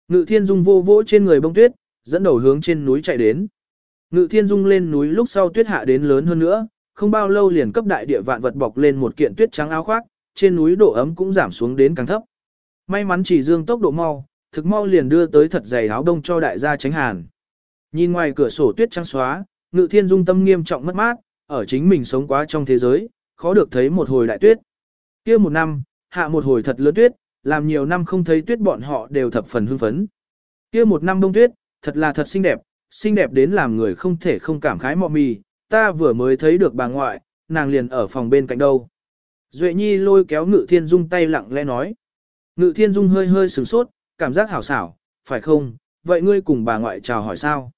Speaker 1: Ngự thiên dung vô vỗ trên người bông tuyết, dẫn đầu hướng trên núi chạy đến. Ngự thiên dung lên núi lúc sau tuyết hạ đến lớn hơn nữa, không bao lâu liền cấp đại địa vạn vật bọc lên một kiện tuyết trắng áo khoác, trên núi độ ấm cũng giảm xuống đến càng thấp. May mắn chỉ dương tốc độ mau, thực mau liền đưa tới thật dày áo đông cho đại gia tránh hàn. Nhìn ngoài cửa sổ tuyết trắng xóa, ngự thiên dung tâm nghiêm trọng mất mát, ở chính mình sống quá trong thế giới, khó được thấy một hồi đại tuyết. kia một năm, hạ một hồi thật lớn tuyết, làm nhiều năm không thấy tuyết bọn họ đều thập phần hưng phấn. kia một năm đông tuyết, thật là thật xinh đẹp, xinh đẹp đến làm người không thể không cảm khái mọ mì, ta vừa mới thấy được bà ngoại, nàng liền ở phòng bên cạnh đâu. Duệ Nhi lôi kéo Ngự Thiên Dung tay lặng lẽ nói. Ngự Thiên Dung hơi hơi sửng sốt, cảm giác hảo xảo, phải không, vậy ngươi cùng bà ngoại chào hỏi sao?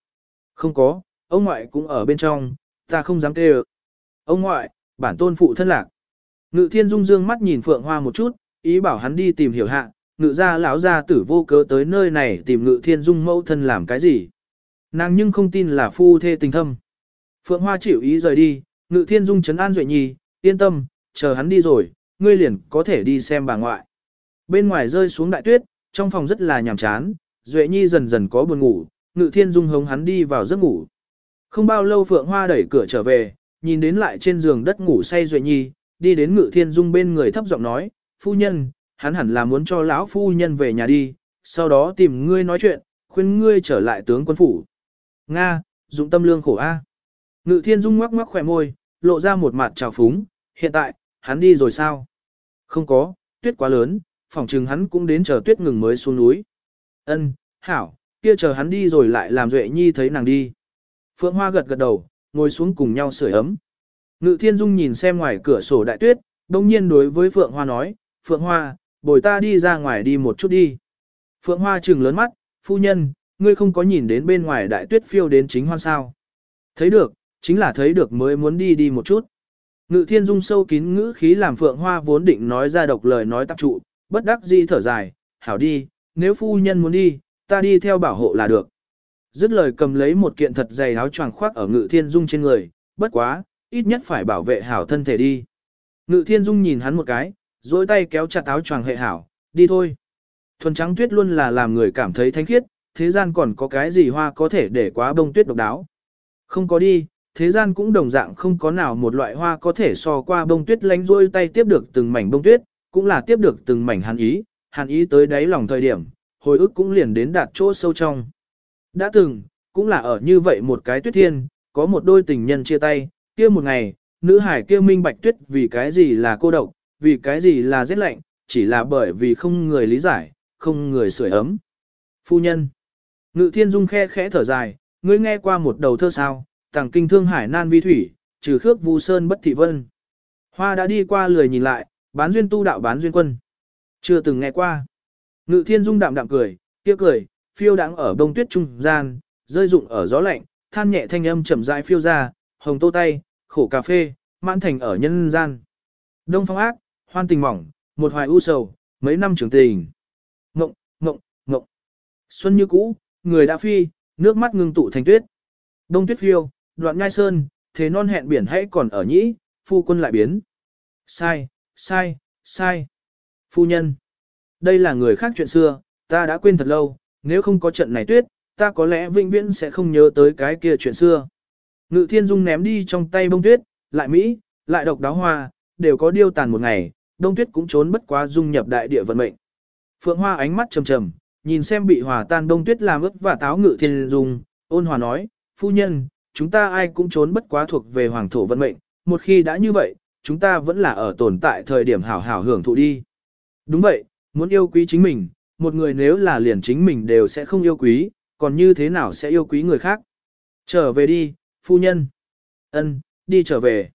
Speaker 1: Không có, ông ngoại cũng ở bên trong, ta không dám kêu. Ông ngoại, bản tôn phụ thân lạc. Ngự Thiên Dung dương mắt nhìn Phượng Hoa một chút, ý bảo hắn đi tìm hiểu hạ, ngự gia lão gia tử vô cớ tới nơi này tìm Ngự Thiên Dung mẫu thân làm cái gì. Nàng nhưng không tin là phu thê tình thâm. Phượng Hoa chịu ý rời đi, Ngự Thiên Dung chấn an Duệ Nhi, yên tâm, chờ hắn đi rồi, ngươi liền có thể đi xem bà ngoại. Bên ngoài rơi xuống đại tuyết, trong phòng rất là nhàm chán, Duệ Nhi dần dần có buồn ngủ, Ngự Thiên Dung hống hắn đi vào giấc ngủ. Không bao lâu Phượng Hoa đẩy cửa trở về, nhìn đến lại trên giường đất ngủ say Duệ Nhi, đi đến ngự thiên dung bên người thấp giọng nói, phu nhân, hắn hẳn là muốn cho lão phu nhân về nhà đi, sau đó tìm ngươi nói chuyện, khuyên ngươi trở lại tướng quân phủ. Nga, dụng tâm lương khổ A. Ngự thiên dung ngoắc ngoắc khỏe môi, lộ ra một mặt trào phúng, hiện tại, hắn đi rồi sao? Không có, tuyết quá lớn, phỏng chừng hắn cũng đến chờ tuyết ngừng mới xuống núi. Ân, hảo, kia chờ hắn đi rồi lại làm Duệ Nhi thấy nàng đi. Phượng Hoa gật gật đầu, ngồi xuống cùng nhau sưởi ấm. Ngự Thiên Dung nhìn xem ngoài cửa sổ đại tuyết, đồng nhiên đối với Phượng Hoa nói, Phượng Hoa, bồi ta đi ra ngoài đi một chút đi. Phượng Hoa trừng lớn mắt, phu nhân, ngươi không có nhìn đến bên ngoài đại tuyết phiêu đến chính hoan sao. Thấy được, chính là thấy được mới muốn đi đi một chút. Ngự Thiên Dung sâu kín ngữ khí làm Phượng Hoa vốn định nói ra độc lời nói tập trụ, bất đắc dĩ thở dài, hảo đi, nếu phu nhân muốn đi, ta đi theo bảo hộ là được. Dứt lời cầm lấy một kiện thật dày áo choàng khoác ở Ngự Thiên Dung trên người, bất quá, ít nhất phải bảo vệ hảo thân thể đi. Ngự Thiên Dung nhìn hắn một cái, dối tay kéo chặt áo choàng hệ hảo, đi thôi. Thuần trắng tuyết luôn là làm người cảm thấy thanh khiết, thế gian còn có cái gì hoa có thể để quá bông tuyết độc đáo. Không có đi, thế gian cũng đồng dạng không có nào một loại hoa có thể so qua bông tuyết lánh rôi tay tiếp được từng mảnh bông tuyết, cũng là tiếp được từng mảnh hàn ý, hàn ý tới đáy lòng thời điểm, hồi ức cũng liền đến đạt chỗ sâu trong. Đã từng, cũng là ở như vậy một cái tuyết thiên, có một đôi tình nhân chia tay, kia một ngày, nữ hải kia minh bạch tuyết vì cái gì là cô độc, vì cái gì là rét lạnh, chỉ là bởi vì không người lý giải, không người sưởi ấm. Phu nhân. Ngự thiên dung khe khẽ thở dài, ngươi nghe qua một đầu thơ sao, tàng kinh thương hải nan vi thủy, trừ khước vu sơn bất thị vân. Hoa đã đi qua lười nhìn lại, bán duyên tu đạo bán duyên quân. Chưa từng nghe qua. Ngự thiên dung đạm đạm cười, kia cười, phiêu đáng ở đông tuyết trung gian, rơi rụng ở gió lạnh, than nhẹ thanh âm chậm rãi phiêu ra, hồng tô tay, khổ cà phê, mãn thành ở nhân gian. Đông phong ác, hoan tình mỏng, một hoài u sầu, mấy năm trưởng tình. Ngộng, ngộng, ngộng. Xuân như cũ, người đã phi, nước mắt ngưng tụ thành tuyết. Đông tuyết phiêu, đoạn ngai sơn, thế non hẹn biển hãy còn ở nhĩ, phu quân lại biến. Sai, sai, sai. Phu nhân. Đây là người khác chuyện xưa, ta đã quên thật lâu, nếu không có trận này tuyết, ta có lẽ vĩnh viễn sẽ không nhớ tới cái kia chuyện xưa. Ngự thiên dung ném đi trong tay bông tuyết, lại Mỹ, lại độc đáo hoa, đều có điêu tàn một ngày, đông tuyết cũng trốn bất quá dung nhập đại địa vận mệnh. Phượng Hoa ánh mắt trầm trầm, nhìn xem bị hòa tan đông tuyết làm ướt và táo ngự thiên dung, ôn hòa nói, phu nhân, chúng ta ai cũng trốn bất quá thuộc về hoàng thổ vận mệnh, một khi đã như vậy, chúng ta vẫn là ở tồn tại thời điểm hảo hảo hưởng thụ đi. Đúng vậy, muốn yêu quý chính mình, một người nếu là liền chính mình đều sẽ không yêu quý, còn như thế nào sẽ yêu quý người khác. Trở về đi, phu nhân. Ân, đi trở về.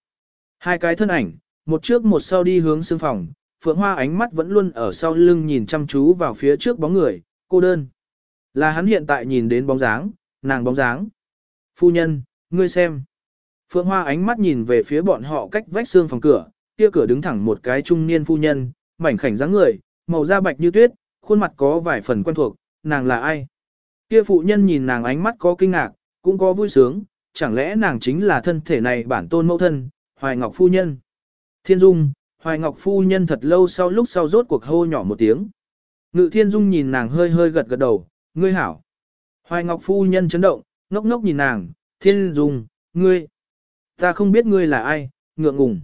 Speaker 1: Hai cái thân ảnh, một trước một sau đi hướng xương phòng, Phượng Hoa ánh mắt vẫn luôn ở sau lưng nhìn chăm chú vào phía trước bóng người, cô đơn. Là hắn hiện tại nhìn đến bóng dáng, nàng bóng dáng. Phu nhân, ngươi xem. Phượng Hoa ánh mắt nhìn về phía bọn họ cách vách xương phòng cửa, kia cửa đứng thẳng một cái trung niên phu nhân, mảnh khảnh dáng người, màu da bạch như tuyết, khuôn mặt có vài phần quen thuộc, nàng là ai? Kia phụ nhân nhìn nàng ánh mắt có kinh ngạc, cũng có vui sướng, chẳng lẽ nàng chính là thân thể này bản tôn mẫu thân, Hoài Ngọc phu nhân. Thiên Dung, Hoài Ngọc phu nhân thật lâu sau lúc sau rốt cuộc hô nhỏ một tiếng. Ngự Thiên Dung nhìn nàng hơi hơi gật gật đầu, ngươi hảo. Hoài Ngọc phu nhân chấn động, ngốc ngốc nhìn nàng, Thiên Dung, ngươi. Ta không biết ngươi là ai, ngượng ngùng.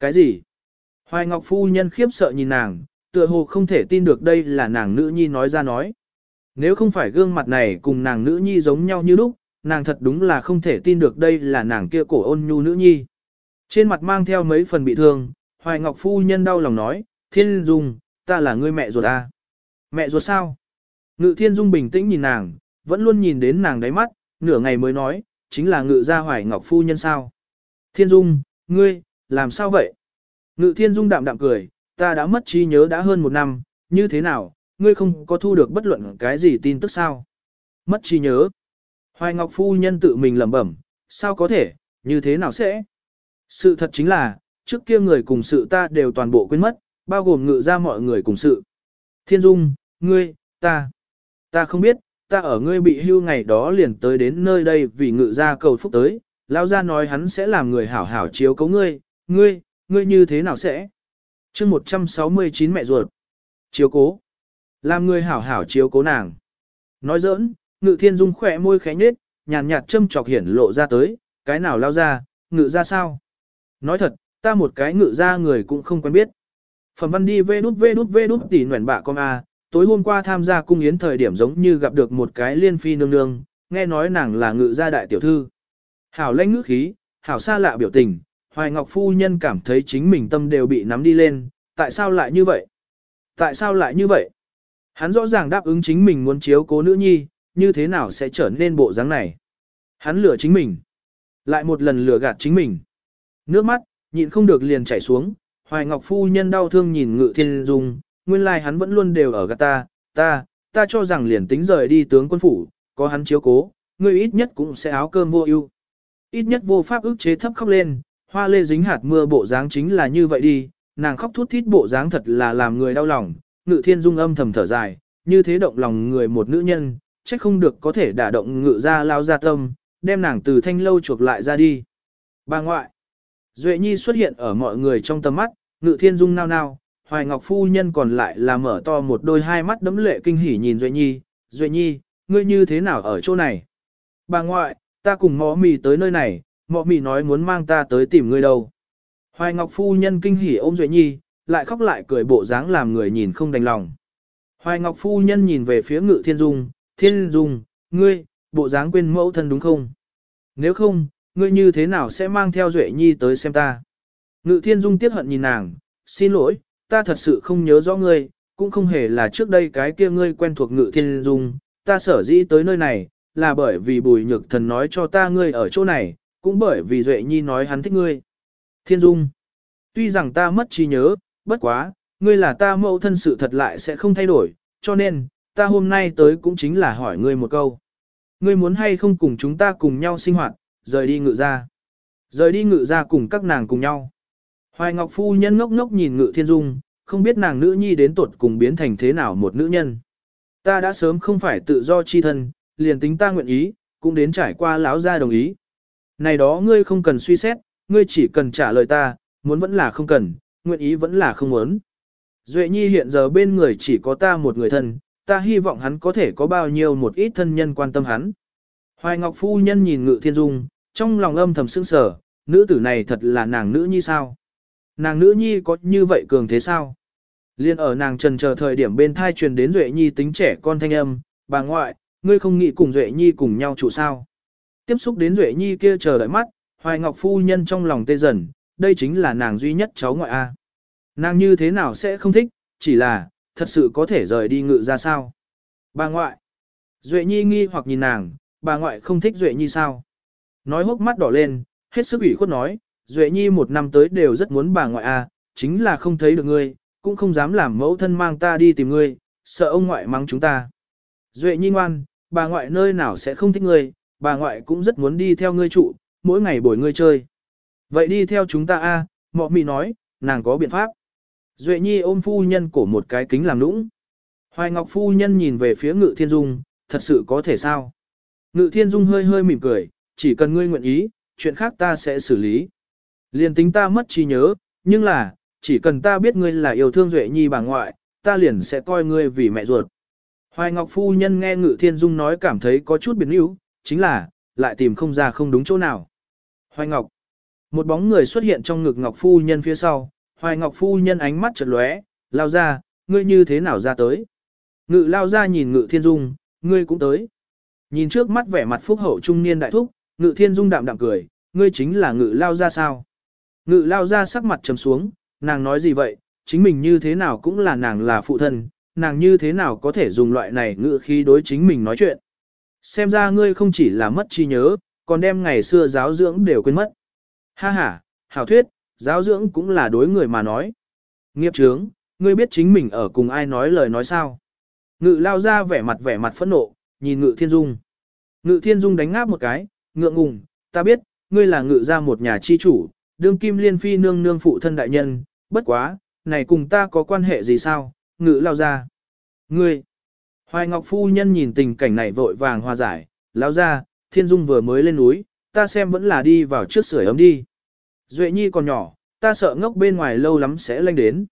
Speaker 1: Cái gì? Hoài Ngọc phu nhân khiếp sợ nhìn nàng, tựa hồ không thể tin được đây là nàng nữ nhi nói ra nói. Nếu không phải gương mặt này cùng nàng nữ nhi giống nhau như lúc, nàng thật đúng là không thể tin được đây là nàng kia cổ ôn nhu nữ nhi. Trên mặt mang theo mấy phần bị thương, Hoài Ngọc Phu Nhân đau lòng nói, Thiên Dung, ta là ngươi mẹ ruột à? Mẹ ruột sao? Ngự Thiên Dung bình tĩnh nhìn nàng, vẫn luôn nhìn đến nàng đáy mắt, nửa ngày mới nói, chính là ngự gia Hoài Ngọc Phu Nhân sao? Thiên Dung, ngươi, làm sao vậy? Ngự Thiên Dung đạm đạm cười, ta đã mất trí nhớ đã hơn một năm, như thế nào, ngươi không có thu được bất luận cái gì tin tức sao? Mất trí nhớ. Hoài Ngọc Phu Nhân tự mình lẩm bẩm, sao có thể, như thế nào sẽ? Sự thật chính là, trước kia người cùng sự ta đều toàn bộ quên mất, bao gồm ngự ra mọi người cùng sự. Thiên Dung, ngươi, ta, ta không biết, ta ở ngươi bị hưu ngày đó liền tới đến nơi đây vì ngự ra cầu phúc tới, lão gia nói hắn sẽ làm người hảo hảo chiếu cấu ngươi, ngươi, ngươi như thế nào sẽ? chương 169 mẹ ruột. Chiếu cố. Làm người hảo hảo chiếu cố nàng. Nói giỡn, ngự thiên dung khỏe môi khẽ nhết, nhàn nhạt châm trọc hiển lộ ra tới, cái nào lao ra, ngự ra sao? Nói thật, Ta một cái ngự ra người cũng không quen biết. Phẩm văn đi vê đút vê đút vê đút tỉ nguyện bạ con a, tối hôm qua tham gia cung yến thời điểm giống như gặp được một cái liên phi nương nương, nghe nói nàng là ngự gia đại tiểu thư. Hảo lãnh ngữ khí, hảo xa lạ biểu tình, Hoài Ngọc phu nhân cảm thấy chính mình tâm đều bị nắm đi lên, tại sao lại như vậy? Tại sao lại như vậy? Hắn rõ ràng đáp ứng chính mình muốn chiếu cố nữ nhi, như thế nào sẽ trở nên bộ dáng này? Hắn lừa chính mình. Lại một lần lừa gạt chính mình. Nước mắt, nhịn không được liền chảy xuống, Hoài Ngọc phu nhân đau thương nhìn Ngự Thiên Dung, nguyên lai like hắn vẫn luôn đều ở gạt ta, ta, ta cho rằng liền tính rời đi tướng quân phủ, có hắn chiếu cố, ngươi ít nhất cũng sẽ áo cơm vô ưu. Ít nhất vô pháp ức chế thấp khóc lên, hoa lê dính hạt mưa bộ dáng chính là như vậy đi, nàng khóc thút thít bộ dáng thật là làm người đau lòng, Ngự Thiên Dung âm thầm thở dài, như thế động lòng người một nữ nhân, chắc không được có thể đả động ngự ra lao ra tâm, đem nàng từ thanh lâu chuộc lại ra đi. Bà ngoại, Duệ Nhi xuất hiện ở mọi người trong tầm mắt, ngự thiên dung nao nao, Hoài Ngọc Phu Nhân còn lại là mở to một đôi hai mắt đấm lệ kinh hỉ nhìn Duệ Nhi, Duệ Nhi, ngươi như thế nào ở chỗ này? Bà ngoại, ta cùng mọ mì tới nơi này, mọ mì nói muốn mang ta tới tìm ngươi đâu. Hoài Ngọc Phu Nhân kinh hỉ ôm Duệ Nhi, lại khóc lại cười bộ dáng làm người nhìn không đành lòng. Hoài Ngọc Phu Nhân nhìn về phía ngự thiên dung, thiên dung, ngươi, bộ dáng quên mẫu thân đúng không? Nếu không, ngươi như thế nào sẽ mang theo Duệ Nhi tới xem ta? Ngự thiên dung tiếc hận nhìn nàng, xin lỗi, ta thật sự không nhớ rõ ngươi, cũng không hề là trước đây cái kia ngươi quen thuộc ngự thiên dung, ta sở dĩ tới nơi này, là bởi vì bùi nhược thần nói cho ta ngươi ở chỗ này, cũng bởi vì Duệ Nhi nói hắn thích ngươi. Thiên dung, tuy rằng ta mất trí nhớ, bất quá, ngươi là ta mẫu thân sự thật lại sẽ không thay đổi, cho nên, ta hôm nay tới cũng chính là hỏi ngươi một câu. Ngươi muốn hay không cùng chúng ta cùng nhau sinh hoạt, rời đi ngự ra. Rời đi ngự ra cùng các nàng cùng nhau. Hoài Ngọc Phu nhân ngốc ngốc nhìn ngự thiên dung, không biết nàng nữ nhi đến tuột cùng biến thành thế nào một nữ nhân. Ta đã sớm không phải tự do chi thân, liền tính ta nguyện ý, cũng đến trải qua lão gia đồng ý. Này đó ngươi không cần suy xét, ngươi chỉ cần trả lời ta, muốn vẫn là không cần, nguyện ý vẫn là không muốn. Duệ Nhi hiện giờ bên người chỉ có ta một người thân, ta hy vọng hắn có thể có bao nhiêu một ít thân nhân quan tâm hắn. Hoài Ngọc Phu Nhân nhìn Ngự Thiên Dung, trong lòng âm thầm sững sờ, nữ tử này thật là nàng nữ nhi sao? Nàng nữ nhi có như vậy cường thế sao? Liên ở nàng trần chờ thời điểm bên thai truyền đến Duệ Nhi tính trẻ con thanh âm, bà ngoại, ngươi không nghĩ cùng Duệ Nhi cùng nhau trụ sao? Tiếp xúc đến Duệ Nhi kia chờ đợi mắt, Hoài Ngọc Phu Nhân trong lòng tê dần, đây chính là nàng duy nhất cháu ngoại A. Nàng như thế nào sẽ không thích, chỉ là, thật sự có thể rời đi ngự ra sao? Bà ngoại. Duệ Nhi nghi hoặc nhìn nàng, bà ngoại không thích Duệ Nhi sao? Nói hốc mắt đỏ lên, hết sức ủy khuất nói, Duệ Nhi một năm tới đều rất muốn bà ngoại à, chính là không thấy được ngươi, cũng không dám làm mẫu thân mang ta đi tìm ngươi, sợ ông ngoại mắng chúng ta. Duệ Nhi ngoan, bà ngoại nơi nào sẽ không thích ngươi, bà ngoại cũng rất muốn đi theo ngươi trụ, mỗi ngày bồi ngươi chơi. Vậy đi theo chúng ta a, à, mọ mị nói, nàng có biện pháp. Duệ Nhi ôm phu nhân cổ một cái kính làm nũng. Hoài Ngọc phu nhân nhìn về phía Ngự Thiên Dung, thật sự có thể sao? Ngự Thiên Dung hơi hơi mỉm cười, chỉ cần ngươi nguyện ý, chuyện khác ta sẽ xử lý. Liền tính ta mất trí nhớ, nhưng là, chỉ cần ta biết ngươi là yêu thương Duệ Nhi bà ngoại, ta liền sẽ coi ngươi vì mẹ ruột. Hoài Ngọc phu nhân nghe Ngự Thiên Dung nói cảm thấy có chút biến yếu, chính là, lại tìm không ra không đúng chỗ nào. Hoài Ngọc. Một bóng người xuất hiện trong ngực Ngọc phu nhân phía sau, Hoài Ngọc phu nhân ánh mắt chợt lóe, lao ra, ngươi như thế nào ra tới? Ngự lao ra nhìn Ngự Thiên Dung, ngươi cũng tới. Nhìn trước mắt vẻ mặt phúc hậu trung niên đại thúc, Ngự Thiên Dung đạm đạm cười, ngươi chính là Ngự lao ra sao? Ngự lao ra sắc mặt trầm xuống, nàng nói gì vậy, chính mình như thế nào cũng là nàng là phụ thân, nàng như thế nào có thể dùng loại này ngự khí đối chính mình nói chuyện. Xem ra ngươi không chỉ là mất trí nhớ, còn đem ngày xưa giáo dưỡng đều quên mất. Ha ha, hảo thuyết, giáo dưỡng cũng là đối người mà nói. Nghiệp trướng, ngươi biết chính mình ở cùng ai nói lời nói sao. Ngự lao ra vẻ mặt vẻ mặt phẫn nộ, nhìn ngự thiên dung. Ngự thiên dung đánh ngáp một cái, ngượng ngùng, ta biết, ngươi là ngự ra một nhà chi chủ, đương kim liên phi nương nương phụ thân đại nhân, bất quá, này cùng ta có quan hệ gì sao, ngự lao ra. Ngươi, Hoài Ngọc Phu Nhân nhìn tình cảnh này vội vàng hòa giải, lao ra, thiên dung vừa mới lên núi, ta xem vẫn là đi vào trước sưởi ấm đi. Duệ Nhi còn nhỏ, ta sợ ngốc bên ngoài lâu lắm sẽ lanh đến.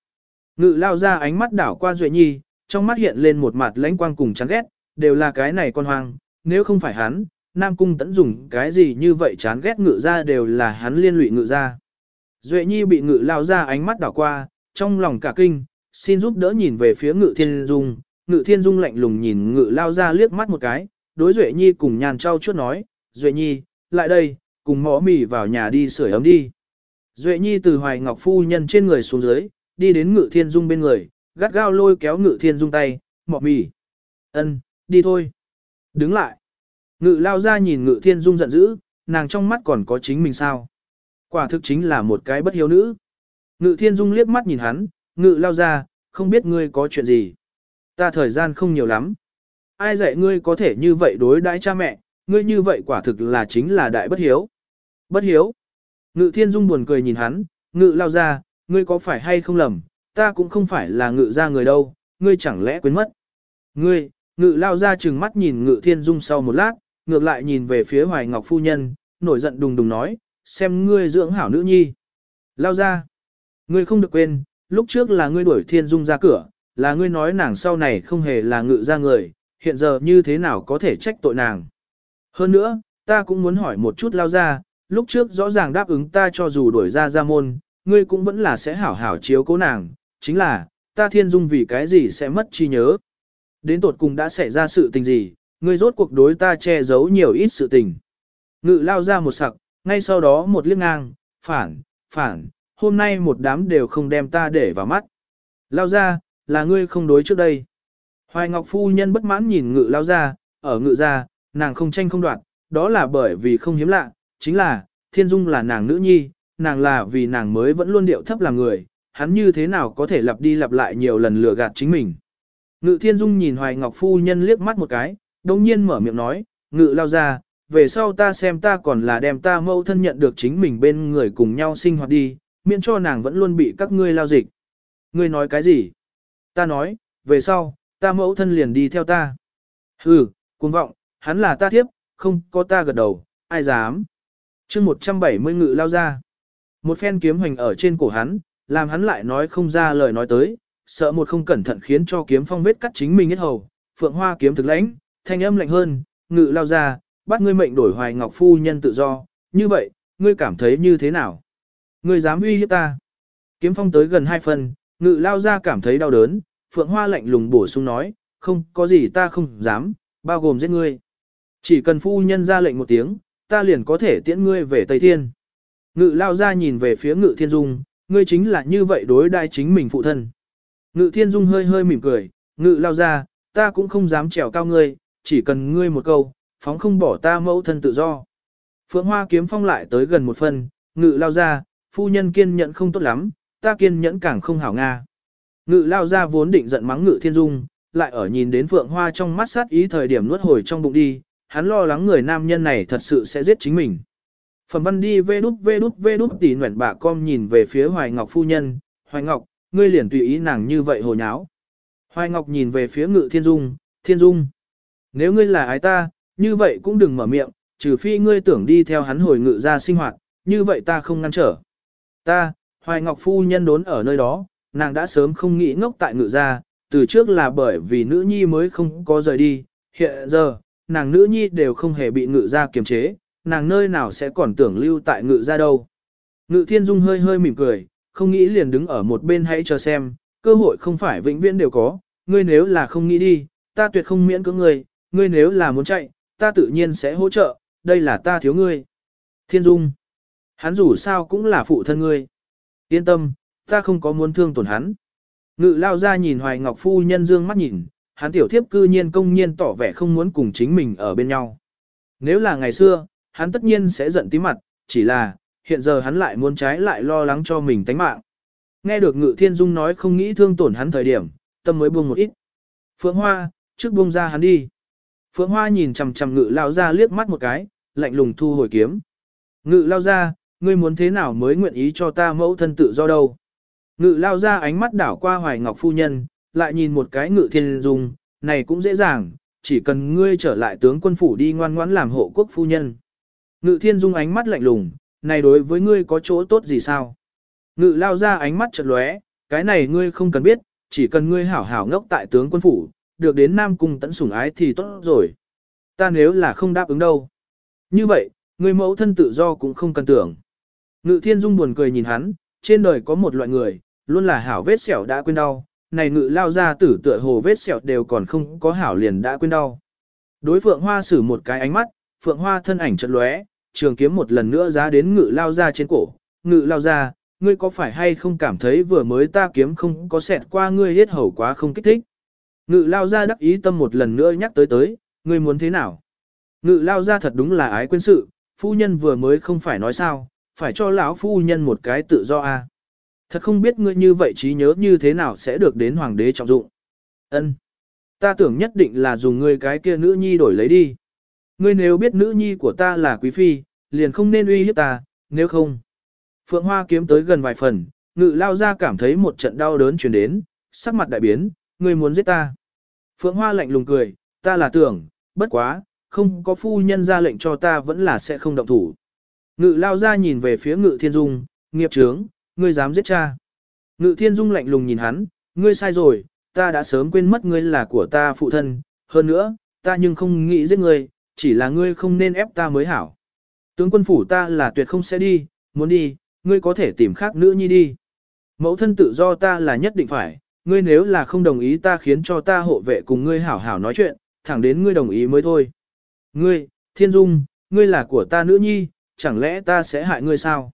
Speaker 1: Ngự lao ra ánh mắt đảo qua Duệ Nhi, trong mắt hiện lên một mặt lãnh quang cùng chán ghét, đều là cái này con hoang, nếu không phải hắn, Nam Cung tẫn dùng cái gì như vậy chán ghét ngự ra đều là hắn liên lụy ngự ra. Duệ Nhi bị ngự lao ra ánh mắt đảo qua, trong lòng cả kinh, xin giúp đỡ nhìn về phía ngự thiên dung. Ngự thiên dung lạnh lùng nhìn ngự lao ra liếc mắt một cái, đối Duệ Nhi cùng nhàn trao chuốt nói, Duệ Nhi, lại đây, cùng mõ mì vào nhà đi sửa ấm đi. Duệ Nhi từ Hoài Ngọc Phu Nhân trên người xuống dưới, đi đến ngự thiên dung bên người, gắt gao lôi kéo ngự thiên dung tay, mọ mì. ân, đi thôi. Đứng lại. Ngự lao ra nhìn ngự thiên dung giận dữ, nàng trong mắt còn có chính mình sao. Quả thực chính là một cái bất hiếu nữ. Ngự thiên dung liếc mắt nhìn hắn, ngự lao ra, không biết ngươi có chuyện gì. Ta thời gian không nhiều lắm. Ai dạy ngươi có thể như vậy đối đãi cha mẹ, ngươi như vậy quả thực là chính là đại bất hiếu. Bất hiếu. Ngự thiên dung buồn cười nhìn hắn, ngự lao ra, ngươi có phải hay không lầm, ta cũng không phải là ngự ra người đâu, ngươi chẳng lẽ quên mất. Ngươi, ngự lao ra chừng mắt nhìn ngự thiên dung sau một lát, ngược lại nhìn về phía hoài ngọc phu nhân, nổi giận đùng đùng nói, xem ngươi dưỡng hảo nữ nhi. Lao ra, ngươi không được quên, lúc trước là ngươi đuổi thiên dung ra cửa, là ngươi nói nàng sau này không hề là ngự ra người, hiện giờ như thế nào có thể trách tội nàng. Hơn nữa, ta cũng muốn hỏi một chút lao ra, lúc trước rõ ràng đáp ứng ta cho dù đuổi ra ra môn, ngươi cũng vẫn là sẽ hảo hảo chiếu cố nàng, chính là, ta thiên dung vì cái gì sẽ mất trí nhớ. Đến tột cùng đã xảy ra sự tình gì, ngươi rốt cuộc đối ta che giấu nhiều ít sự tình. Ngự lao ra một sặc, ngay sau đó một liếc ngang, phản, phản, hôm nay một đám đều không đem ta để vào mắt. Lao ra, là ngươi không đối trước đây. Hoài Ngọc Phu Nhân bất mãn nhìn ngự lao ra, ở ngự ra, nàng không tranh không đoạt, đó là bởi vì không hiếm lạ, chính là, thiên dung là nàng nữ nhi, nàng là vì nàng mới vẫn luôn điệu thấp làm người, hắn như thế nào có thể lặp đi lặp lại nhiều lần lừa gạt chính mình. Ngự thiên dung nhìn Hoài Ngọc Phu Nhân liếc mắt một cái, đồng nhiên mở miệng nói, ngự lao ra, về sau ta xem ta còn là đem ta mâu thân nhận được chính mình bên người cùng nhau sinh hoạt đi, miễn cho nàng vẫn luôn bị các ngươi lao dịch. Ngươi nói cái gì? Ta nói, về sau, ta mẫu thân liền đi theo ta. Hừ, cuồng vọng, hắn là ta thiếp, không có ta gật đầu, ai dám. chương 170 ngự lao ra. Một phen kiếm hoành ở trên cổ hắn, làm hắn lại nói không ra lời nói tới, sợ một không cẩn thận khiến cho kiếm phong vết cắt chính mình hết hầu. Phượng Hoa kiếm thực lãnh, thanh âm lạnh hơn, ngự lao ra, bắt ngươi mệnh đổi hoài ngọc phu nhân tự do, như vậy, ngươi cảm thấy như thế nào? Ngươi dám uy hiếp ta? Kiếm phong tới gần hai phần, ngự lao ra cảm thấy đau đớn, Phượng Hoa lạnh lùng bổ sung nói, không có gì ta không dám, bao gồm giết ngươi. Chỉ cần phu nhân ra lệnh một tiếng, ta liền có thể tiễn ngươi về Tây Thiên. Ngự lao ra nhìn về phía ngự thiên dung, ngươi chính là như vậy đối đai chính mình phụ thân. Ngự thiên dung hơi hơi mỉm cười, ngự lao ra, ta cũng không dám trèo cao ngươi, chỉ cần ngươi một câu, phóng không bỏ ta mẫu thân tự do. Phượng Hoa kiếm phong lại tới gần một phần, ngự lao ra, phu nhân kiên nhẫn không tốt lắm, ta kiên nhẫn càng không hảo nga. Ngự lao ra vốn định giận mắng ngự thiên dung, lại ở nhìn đến Phượng Hoa trong mắt sát ý thời điểm nuốt hồi trong bụng đi, hắn lo lắng người nam nhân này thật sự sẽ giết chính mình. Phẩm văn đi vê đút vê đút vê đút tỉ nguyện bà com nhìn về phía Hoài Ngọc phu nhân, Hoài Ngọc, ngươi liền tùy ý nàng như vậy hồ nháo. Hoài Ngọc nhìn về phía ngự thiên dung, thiên dung. Nếu ngươi là ái ta, như vậy cũng đừng mở miệng, trừ phi ngươi tưởng đi theo hắn hồi ngự ra sinh hoạt, như vậy ta không ngăn trở. Ta, Hoài Ngọc phu nhân đốn ở nơi đó, nàng đã sớm không nghĩ ngốc tại ngự ra, từ trước là bởi vì nữ nhi mới không có rời đi, hiện giờ, nàng nữ nhi đều không hề bị ngự ra kiềm chế, nàng nơi nào sẽ còn tưởng lưu tại ngự ra đâu. Ngự thiên dung hơi hơi mỉm cười, không nghĩ liền đứng ở một bên hãy chờ xem, cơ hội không phải vĩnh viễn đều có, ngươi nếu là không nghĩ đi, ta tuyệt không miễn cưỡng ngươi, ngươi nếu là muốn chạy, ta tự nhiên sẽ hỗ trợ, đây là ta thiếu ngươi. Thiên dung, hắn dù sao cũng là phụ thân ngươi. Yên tâm, ta không có muốn thương tổn hắn. Ngự lao ra nhìn Hoài Ngọc Phu nhân dương mắt nhìn, hắn tiểu thiếp cư nhiên công nhiên tỏ vẻ không muốn cùng chính mình ở bên nhau. Nếu là ngày xưa, hắn tất nhiên sẽ giận tí mặt, chỉ là, hiện giờ hắn lại muốn trái lại lo lắng cho mình tánh mạng. Nghe được Ngự Thiên Dung nói không nghĩ thương tổn hắn thời điểm, tâm mới buông một ít. Phượng Hoa, trước buông ra hắn đi. Phượng Hoa nhìn chằm chằm Ngự lao ra liếc mắt một cái, lạnh lùng thu hồi kiếm. Ngự lao ra, ngươi muốn thế nào mới nguyện ý cho ta mẫu thân tự do đâu. Ngự lao ra ánh mắt đảo qua Hoài Ngọc Phu Nhân, lại nhìn một cái Ngự Thiên Dung, này cũng dễ dàng, chỉ cần ngươi trở lại tướng quân phủ đi ngoan ngoãn làm hộ quốc phu nhân. Ngự Thiên Dung ánh mắt lạnh lùng, này đối với ngươi có chỗ tốt gì sao? Ngự lao ra ánh mắt chật lóe, cái này ngươi không cần biết, chỉ cần ngươi hảo hảo ngốc tại tướng quân phủ, được đến Nam Cung tận sủng ái thì tốt rồi. Ta nếu là không đáp ứng đâu. Như vậy, ngươi mẫu thân tự do cũng không cần tưởng. Ngự thiên dung buồn cười nhìn hắn, trên đời có một loại người, luôn là hảo vết sẹo đã quên đau, này ngự lao ra tử tựa hồ vết sẹo đều còn không có hảo liền đã quên đau. Đối phượng hoa sử một cái ánh mắt, phượng hoa thân ảnh chật lóe, trường kiếm một lần nữa giá đến ngự lao ra trên cổ, ngự lao ra, ngươi có phải hay không cảm thấy vừa mới ta kiếm không có xẹt qua ngươi hết hầu quá không kích thích. Ngự lao ra đắc ý tâm một lần nữa nhắc tới tới, ngươi muốn thế nào? Ngự lao ra thật đúng là ái quên sự, phu nhân vừa mới không phải nói sao, phải cho lão phu nhân một cái tự do a. À? Thật không biết ngươi như vậy trí nhớ như thế nào sẽ được đến hoàng đế trọng dụng. Ân, Ta tưởng nhất định là dùng ngươi cái kia nữ nhi đổi lấy đi. Ngươi nếu biết nữ nhi của ta là quý phi, liền không nên uy hiếp ta, nếu không. Phượng Hoa kiếm tới gần vài phần, ngự lao ra cảm thấy một trận đau đớn truyền đến, sắc mặt đại biến, ngươi muốn giết ta. Phượng Hoa lạnh lùng cười, ta là tưởng, bất quá, không có phu nhân ra lệnh cho ta vẫn là sẽ không động thủ. Ngự lao ra nhìn về phía ngự thiên dung, nghiệp trướng, ngươi dám giết cha. Ngự thiên dung lạnh lùng nhìn hắn, ngươi sai rồi, ta đã sớm quên mất ngươi là của ta phụ thân, hơn nữa, ta nhưng không nghĩ giết ngươi, chỉ là ngươi không nên ép ta mới hảo. Tướng quân phủ ta là tuyệt không sẽ đi, muốn đi, ngươi có thể tìm khác nữ nhi đi. Mẫu thân tự do ta là nhất định phải, ngươi nếu là không đồng ý ta khiến cho ta hộ vệ cùng ngươi hảo hảo nói chuyện, thẳng đến ngươi đồng ý mới thôi. Ngươi, Thiên Dung, ngươi là của ta nữ nhi, chẳng lẽ ta sẽ hại ngươi sao?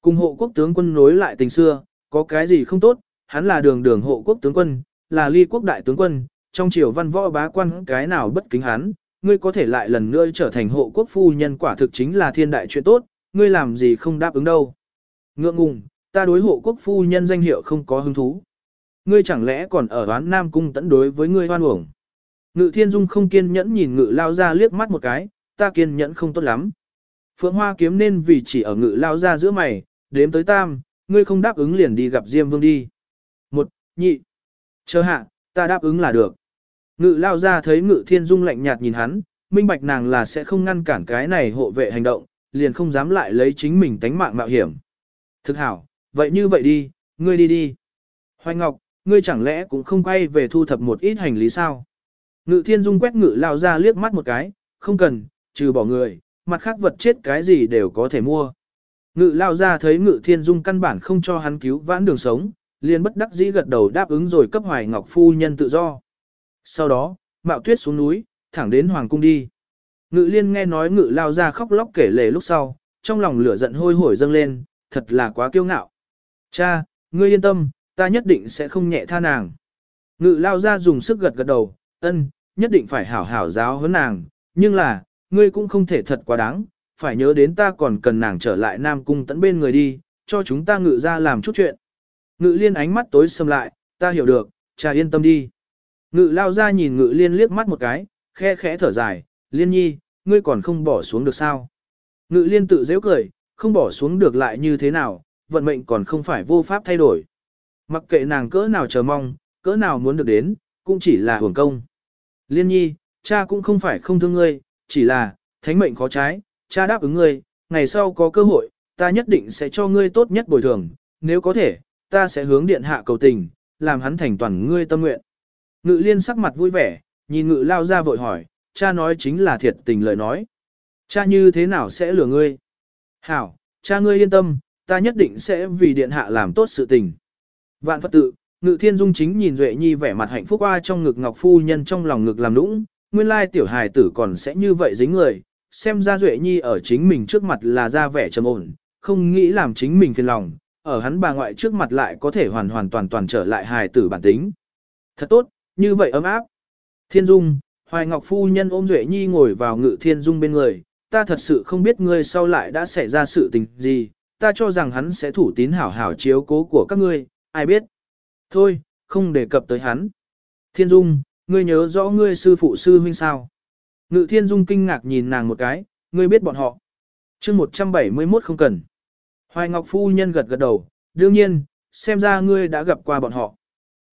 Speaker 1: Cùng hộ quốc tướng quân nối lại tình xưa, có cái gì không tốt, hắn là đường đường hộ quốc tướng quân, là ly quốc đại tướng quân, trong triều văn võ bá quan cái nào bất kính hắn, ngươi có thể lại lần nữa trở thành hộ quốc phu nhân quả thực chính là thiên đại chuyện tốt, ngươi làm gì không đáp ứng đâu. Ngượng ngùng, ta đối hộ quốc phu nhân danh hiệu không có hứng thú. Ngươi chẳng lẽ còn ở đoán Nam Cung tẫn đối với ngươi hoan uổng. Ngự thiên dung không kiên nhẫn nhìn ngự lao ra liếc mắt một cái, ta kiên nhẫn không tốt lắm. Phượng Hoa kiếm nên vì chỉ ở ngự lao ra giữa mày, đếm tới tam, ngươi không đáp ứng liền đi gặp Diêm Vương đi. Một, nhị, chờ hạ, ta đáp ứng là được. Ngự lao ra thấy ngự thiên dung lạnh nhạt nhìn hắn, minh bạch nàng là sẽ không ngăn cản cái này hộ vệ hành động, liền không dám lại lấy chính mình tánh mạng mạo hiểm. Thực hảo, vậy như vậy đi, ngươi đi đi. Hoài Ngọc, ngươi chẳng lẽ cũng không quay về thu thập một ít hành lý sao? Ngự thiên dung quét ngự lao ra liếc mắt một cái, không cần, trừ bỏ người, mặt khác vật chết cái gì đều có thể mua. Ngự lao ra thấy ngự thiên dung căn bản không cho hắn cứu vãn đường sống, liền bất đắc dĩ gật đầu đáp ứng rồi cấp hoài ngọc phu nhân tự do. Sau đó, mạo tuyết xuống núi, thẳng đến hoàng cung đi. Ngự liên nghe nói ngự lao ra khóc lóc kể lể lúc sau, trong lòng lửa giận hôi hổi dâng lên, thật là quá kiêu ngạo. Cha, ngươi yên tâm, ta nhất định sẽ không nhẹ tha nàng. Ngự lao ra dùng sức gật gật đầu, ân, nhất định phải hảo hảo giáo huấn nàng, nhưng là, ngươi cũng không thể thật quá đáng, phải nhớ đến ta còn cần nàng trở lại Nam Cung tận bên người đi, cho chúng ta ngự ra làm chút chuyện. Ngự liên ánh mắt tối sầm lại, ta hiểu được, cha yên tâm đi. Ngự lao ra nhìn ngự liên liếc mắt một cái, khe khẽ thở dài, liên nhi, ngươi còn không bỏ xuống được sao. Ngự liên tự dễ cười, không bỏ xuống được lại như thế nào, vận mệnh còn không phải vô pháp thay đổi. Mặc kệ nàng cỡ nào chờ mong, cỡ nào muốn được đến, cũng chỉ là hưởng công. Liên nhi, cha cũng không phải không thương ngươi, chỉ là, thánh mệnh khó trái, cha đáp ứng ngươi, ngày sau có cơ hội, ta nhất định sẽ cho ngươi tốt nhất bồi thường, nếu có thể, ta sẽ hướng điện hạ cầu tình, làm hắn thành toàn ngươi tâm nguyện. Ngự liên sắc mặt vui vẻ, nhìn ngự lao ra vội hỏi, cha nói chính là thiệt tình lời nói. Cha như thế nào sẽ lừa ngươi? Hảo, cha ngươi yên tâm, ta nhất định sẽ vì điện hạ làm tốt sự tình. Vạn Phật tự, Ngự Thiên Dung chính nhìn Duệ Nhi vẻ mặt hạnh phúc qua trong ngực Ngọc Phu Nhân trong lòng ngực làm nũng, nguyên lai tiểu hài tử còn sẽ như vậy dính người, xem ra Duệ Nhi ở chính mình trước mặt là ra vẻ trầm ổn, không nghĩ làm chính mình phiền lòng, ở hắn bà ngoại trước mặt lại có thể hoàn hoàn toàn toàn trở lại hài tử bản tính. Thật tốt, như vậy ấm áp. Thiên Dung, Hoài Ngọc Phu Nhân ôm Duệ Nhi ngồi vào Ngự Thiên Dung bên người, ta thật sự không biết ngươi sau lại đã xảy ra sự tình gì, ta cho rằng hắn sẽ thủ tín hảo hảo chiếu cố của các ngươi, ai biết. Thôi, không đề cập tới hắn. Thiên Dung, ngươi nhớ rõ ngươi sư phụ sư huynh sao? Ngự Thiên Dung kinh ngạc nhìn nàng một cái, ngươi biết bọn họ. chương 171 không cần. Hoài Ngọc Phu Nhân gật gật đầu, đương nhiên, xem ra ngươi đã gặp qua bọn họ.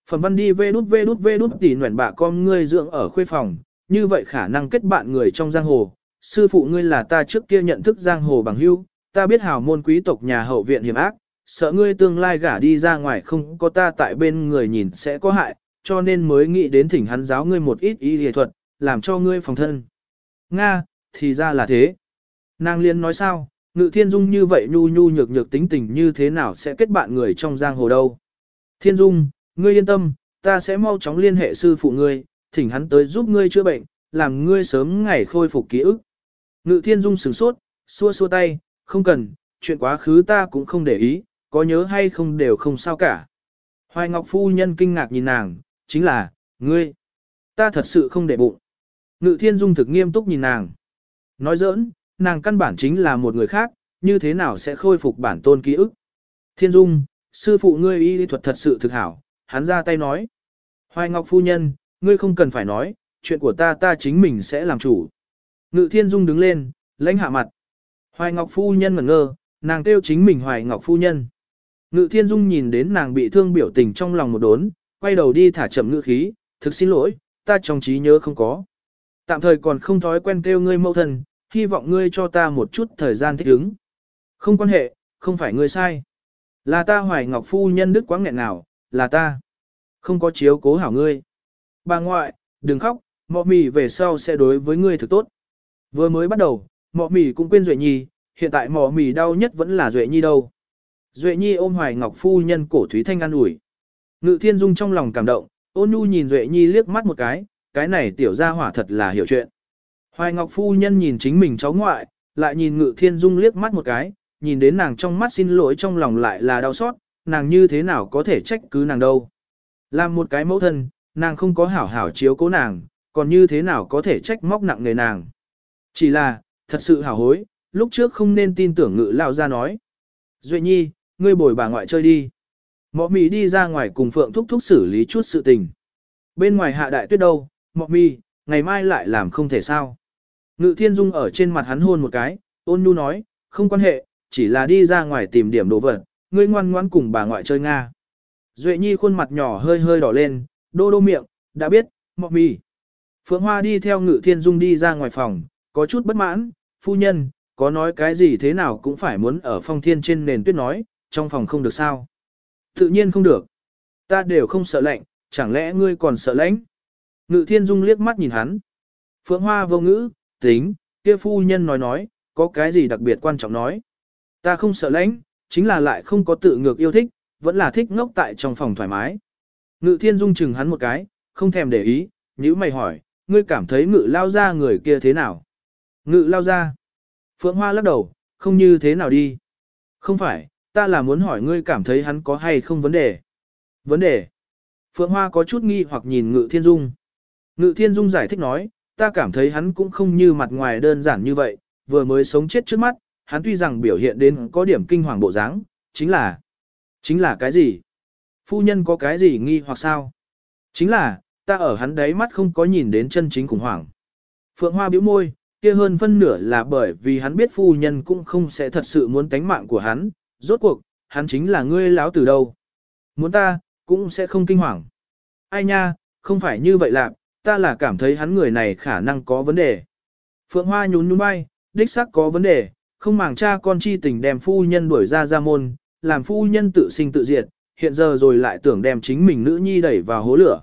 Speaker 1: Phần văn đi vê đút vê đút vê đút tỉ nguyện bạ con ngươi dưỡng ở khuê phòng, như vậy khả năng kết bạn người trong giang hồ. Sư phụ ngươi là ta trước kia nhận thức giang hồ bằng hữu, ta biết hào môn quý tộc nhà hậu viện hiểm ác, sợ ngươi tương lai gả đi ra ngoài không có ta tại bên người nhìn sẽ có hại, cho nên mới nghĩ đến thỉnh hắn giáo ngươi một ít y y thuật, làm cho ngươi phòng thân. Nga, thì ra là thế. Nàng liên nói sao, Ngự Thiên Dung như vậy nhu nhu nhược nhược tính tình như thế nào sẽ kết bạn người trong giang hồ đâu. Thiên Dung, ngươi yên tâm, ta sẽ mau chóng liên hệ sư phụ ngươi, thỉnh hắn tới giúp ngươi chữa bệnh, làm ngươi sớm ngày khôi phục ký ức. Ngự Thiên Dung sửng sốt, xua xua tay, không cần, chuyện quá khứ ta cũng không để ý, có nhớ hay không đều không sao cả. Hoài Ngọc Phu Nhân kinh ngạc nhìn nàng, chính là, ngươi, ta thật sự không để bụng. Ngự Thiên Dung thực nghiêm túc nhìn nàng. Nói giỡn, nàng căn bản chính là một người khác, như thế nào sẽ khôi phục bản tôn ký ức. Thiên Dung, sư phụ ngươi y lý thuật thật sự thực hảo, hắn ra tay nói. Hoài Ngọc Phu Nhân, ngươi không cần phải nói, chuyện của ta ta chính mình sẽ làm chủ. Ngự Thiên Dung đứng lên, lãnh hạ mặt. Hoài Ngọc Phu Nhân ngẩn ngơ, nàng kêu chính mình Hoài Ngọc Phu Nhân. Ngự Thiên Dung nhìn đến nàng bị thương biểu tình trong lòng một đốn, quay đầu đi thả chậm ngữ khí, thực xin lỗi, ta trong trí nhớ không có. Tạm thời còn không thói quen kêu ngươi mâu thân, hy vọng ngươi cho ta một chút thời gian thích ứng. Không quan hệ, không phải ngươi sai. Là ta Hoài Ngọc Phu Nhân đức quá nghẹn nào, là ta. Không có chiếu cố hảo ngươi. Bà ngoại, đừng khóc, mọ mì về sau sẽ đối với ngươi thực tốt. Vừa mới bắt đầu, mọ mì cũng quên Duệ Nhi, hiện tại mọ mì đau nhất vẫn là Duệ Nhi đâu. Duệ Nhi ôm Hoài Ngọc Phu Nhân cổ Thúy Thanh an ủi. Ngự Thiên Dung trong lòng cảm động, ôn nhu nhìn Duệ Nhi liếc mắt một cái, cái này tiểu gia hỏa thật là hiểu chuyện. Hoài Ngọc Phu Nhân nhìn chính mình cháu ngoại, lại nhìn Ngự Thiên Dung liếc mắt một cái, nhìn đến nàng trong mắt xin lỗi trong lòng lại là đau xót, nàng như thế nào có thể trách cứ nàng đâu. Làm một cái mẫu thân, nàng không có hảo hảo chiếu cố nàng, còn như thế nào có thể trách móc nặng người nàng. Chỉ là, thật sự hảo hối, lúc trước không nên tin tưởng ngự lao ra nói. Duệ nhi, ngươi bồi bà ngoại chơi đi. Mọ mì đi ra ngoài cùng Phượng thúc thúc xử lý chút sự tình. Bên ngoài hạ đại tuyết đâu, mọ mì, ngày mai lại làm không thể sao. Ngự thiên dung ở trên mặt hắn hôn một cái, ôn nhu nói, không quan hệ, chỉ là đi ra ngoài tìm điểm đồ vật, ngươi ngoan ngoãn cùng bà ngoại chơi Nga. Duệ nhi khuôn mặt nhỏ hơi hơi đỏ lên, đô đô miệng, đã biết, mọ mì. Phượng Hoa đi theo ngự thiên dung đi ra ngoài phòng, có chút bất mãn, phu nhân, có nói cái gì thế nào cũng phải muốn ở phong thiên trên nền tuyết nói, trong phòng không được sao. Tự nhiên không được. Ta đều không sợ lạnh, chẳng lẽ ngươi còn sợ lạnh? Ngự thiên dung liếc mắt nhìn hắn. Phượng Hoa vô ngữ, tính, kia phu nhân nói nói, có cái gì đặc biệt quan trọng nói. Ta không sợ lạnh, chính là lại không có tự ngược yêu thích, vẫn là thích ngốc tại trong phòng thoải mái. Ngự thiên dung chừng hắn một cái, không thèm để ý, nhữ mày hỏi, ngươi cảm thấy ngự lao ra người kia thế nào? Ngự lao ra. Phượng Hoa lắc đầu, không như thế nào đi. Không phải, ta là muốn hỏi ngươi cảm thấy hắn có hay không vấn đề. Vấn đề. Phượng Hoa có chút nghi hoặc nhìn Ngự Thiên Dung. Ngự Thiên Dung giải thích nói, ta cảm thấy hắn cũng không như mặt ngoài đơn giản như vậy, vừa mới sống chết trước mắt, hắn tuy rằng biểu hiện đến có điểm kinh hoàng bộ dáng, chính là... Chính là cái gì? Phu nhân có cái gì nghi hoặc sao? Chính là, ta ở hắn đấy mắt không có nhìn đến chân chính khủng hoảng. Phượng Hoa bĩu môi, kia hơn phân nửa là bởi vì hắn biết phu nhân cũng không sẽ thật sự muốn tánh mạng của hắn, rốt cuộc, hắn chính là ngươi láo từ đâu. Muốn ta, cũng sẽ không kinh hoàng. Ai nha, không phải như vậy lạc, ta là cảm thấy hắn người này khả năng có vấn đề. Phượng Hoa nhún nhún bay, đích xác có vấn đề, không màng cha con chi tình đem phu nhân đuổi ra ra môn, làm phu nhân tự sinh tự diệt, hiện giờ rồi lại tưởng đem chính mình nữ nhi đẩy vào hố lửa.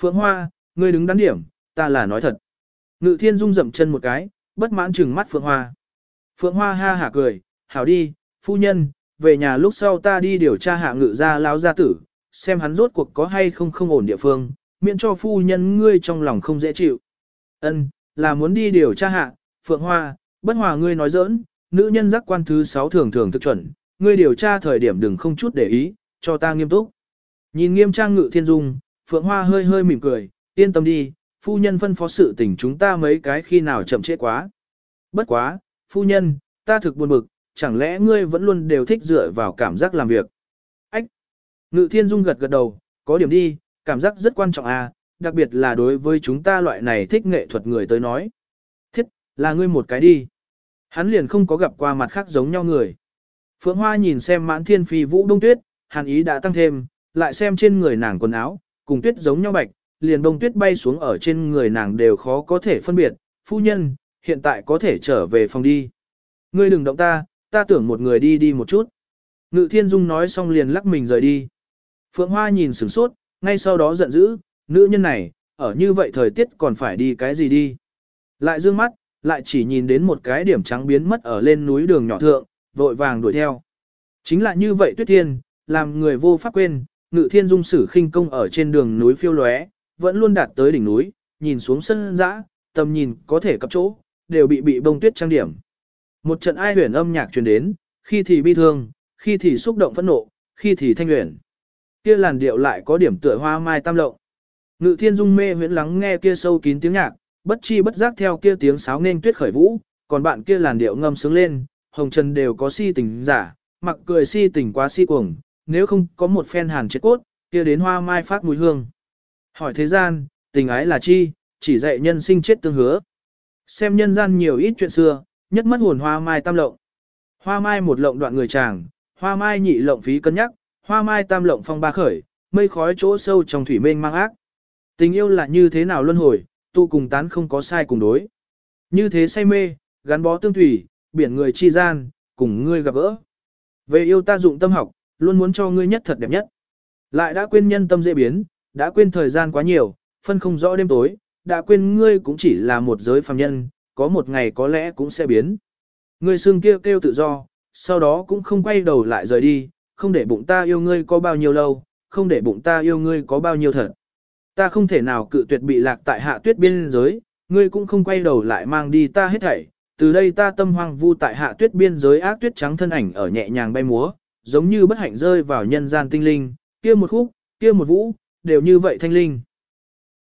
Speaker 1: Phượng Hoa, ngươi đứng đắn điểm, ta là nói thật. Ngự thiên dung dậm chân một cái, bất mãn chừng mắt Phượng Hoa. Phượng Hoa ha hả cười, hảo đi, phu nhân, về nhà lúc sau ta đi điều tra hạ ngự gia lão gia tử, xem hắn rốt cuộc có hay không không ổn địa phương, miễn cho phu nhân ngươi trong lòng không dễ chịu. Ân, là muốn đi điều tra hạ, Phượng Hoa, bất hòa ngươi nói giỡn, nữ nhân giác quan thứ 6 thường thường thực chuẩn, ngươi điều tra thời điểm đừng không chút để ý, cho ta nghiêm túc. Nhìn nghiêm trang ngự thiên dung, Phượng Hoa hơi hơi mỉm cười, yên tâm đi, phu nhân phân phó sự tình chúng ta mấy cái khi nào chậm trễ quá. Bất quá, phu nhân, ta thực buồn bực, chẳng lẽ ngươi vẫn luôn đều thích dựa vào cảm giác làm việc. Ách! Ngự thiên dung gật gật đầu, có điểm đi, cảm giác rất quan trọng à, đặc biệt là đối với chúng ta loại này thích nghệ thuật người tới nói. Thiết, là ngươi một cái đi. Hắn liền không có gặp qua mặt khác giống nhau người. Phượng Hoa nhìn xem mãn thiên phi vũ đông tuyết, hàn ý đã tăng thêm, lại xem trên người nàng quần áo, cùng tuyết giống nhau bạch, liền đông tuyết bay xuống ở trên người nàng đều khó có thể phân biệt. Phu nhân, hiện tại có thể trở về phòng đi. Ngươi đừng động ta, ta tưởng một người đi đi một chút. Ngự thiên dung nói xong liền lắc mình rời đi. Phượng Hoa nhìn sửng sốt, ngay sau đó giận dữ, nữ nhân này, ở như vậy thời tiết còn phải đi cái gì đi. Lại dương mắt, lại chỉ nhìn đến một cái điểm trắng biến mất ở lên núi đường nhỏ thượng, vội vàng đuổi theo. Chính là như vậy tuyết thiên, làm người vô pháp quên, ngự thiên dung sử khinh công ở trên đường núi phiêu lóe, vẫn luôn đạt tới đỉnh núi, nhìn xuống sân dã, tầm nhìn có thể cập chỗ, đều bị bị bông tuyết trang điểm. Một trận ai huyền âm nhạc truyền đến, khi thì bi thương, khi thì xúc động phẫn nộ, khi thì thanh huyền. Kia làn điệu lại có điểm tựa hoa mai tam lộng. Ngự thiên dung mê huyễn lắng nghe kia sâu kín tiếng nhạc, bất chi bất giác theo kia tiếng sáo nên tuyết khởi vũ, còn bạn kia làn điệu ngâm sướng lên, hồng trần đều có si tình giả, mặc cười si tình quá si cuồng, nếu không có một phen hàn chết cốt, kia đến hoa mai phát mùi hương. Hỏi thế gian, tình ái là chi, chỉ dạy nhân sinh chết tương hứa. Xem nhân gian nhiều ít chuyện xưa, nhất mất hồn hoa mai tam lộng. Hoa mai một lộng đoạn người chàng, hoa mai nhị lộng phí cân nhắc, hoa mai tam lộng phong ba khởi, mây khói chỗ sâu trong thủy mênh mang ác. Tình yêu là như thế nào luân hồi, tu cùng tán không có sai cùng đối. Như thế say mê, gắn bó tương thủy, biển người chi gian, cùng ngươi gặp gỡ. Về yêu ta dụng tâm học, luôn muốn cho ngươi nhất thật đẹp nhất. Lại đã quên nhân tâm dễ biến, đã quên thời gian quá nhiều, phân không rõ đêm tối, đã quên ngươi cũng chỉ là một giới phàm nhân, có một ngày có lẽ cũng sẽ biến. Ngươi xương kia kêu, kêu tự do, sau đó cũng không quay đầu lại rời đi, không để bụng ta yêu ngươi có bao nhiêu lâu, không để bụng ta yêu ngươi có bao nhiêu thật. Ta không thể nào cự tuyệt bị lạc tại hạ tuyết biên giới, ngươi cũng không quay đầu lại mang đi ta hết thảy. Từ đây ta tâm hoang vu tại hạ tuyết biên giới ác tuyết trắng thân ảnh ở nhẹ nhàng bay múa, giống như bất hạnh rơi vào nhân gian tinh linh, kia một khúc, kia một vũ, đều như vậy thanh linh.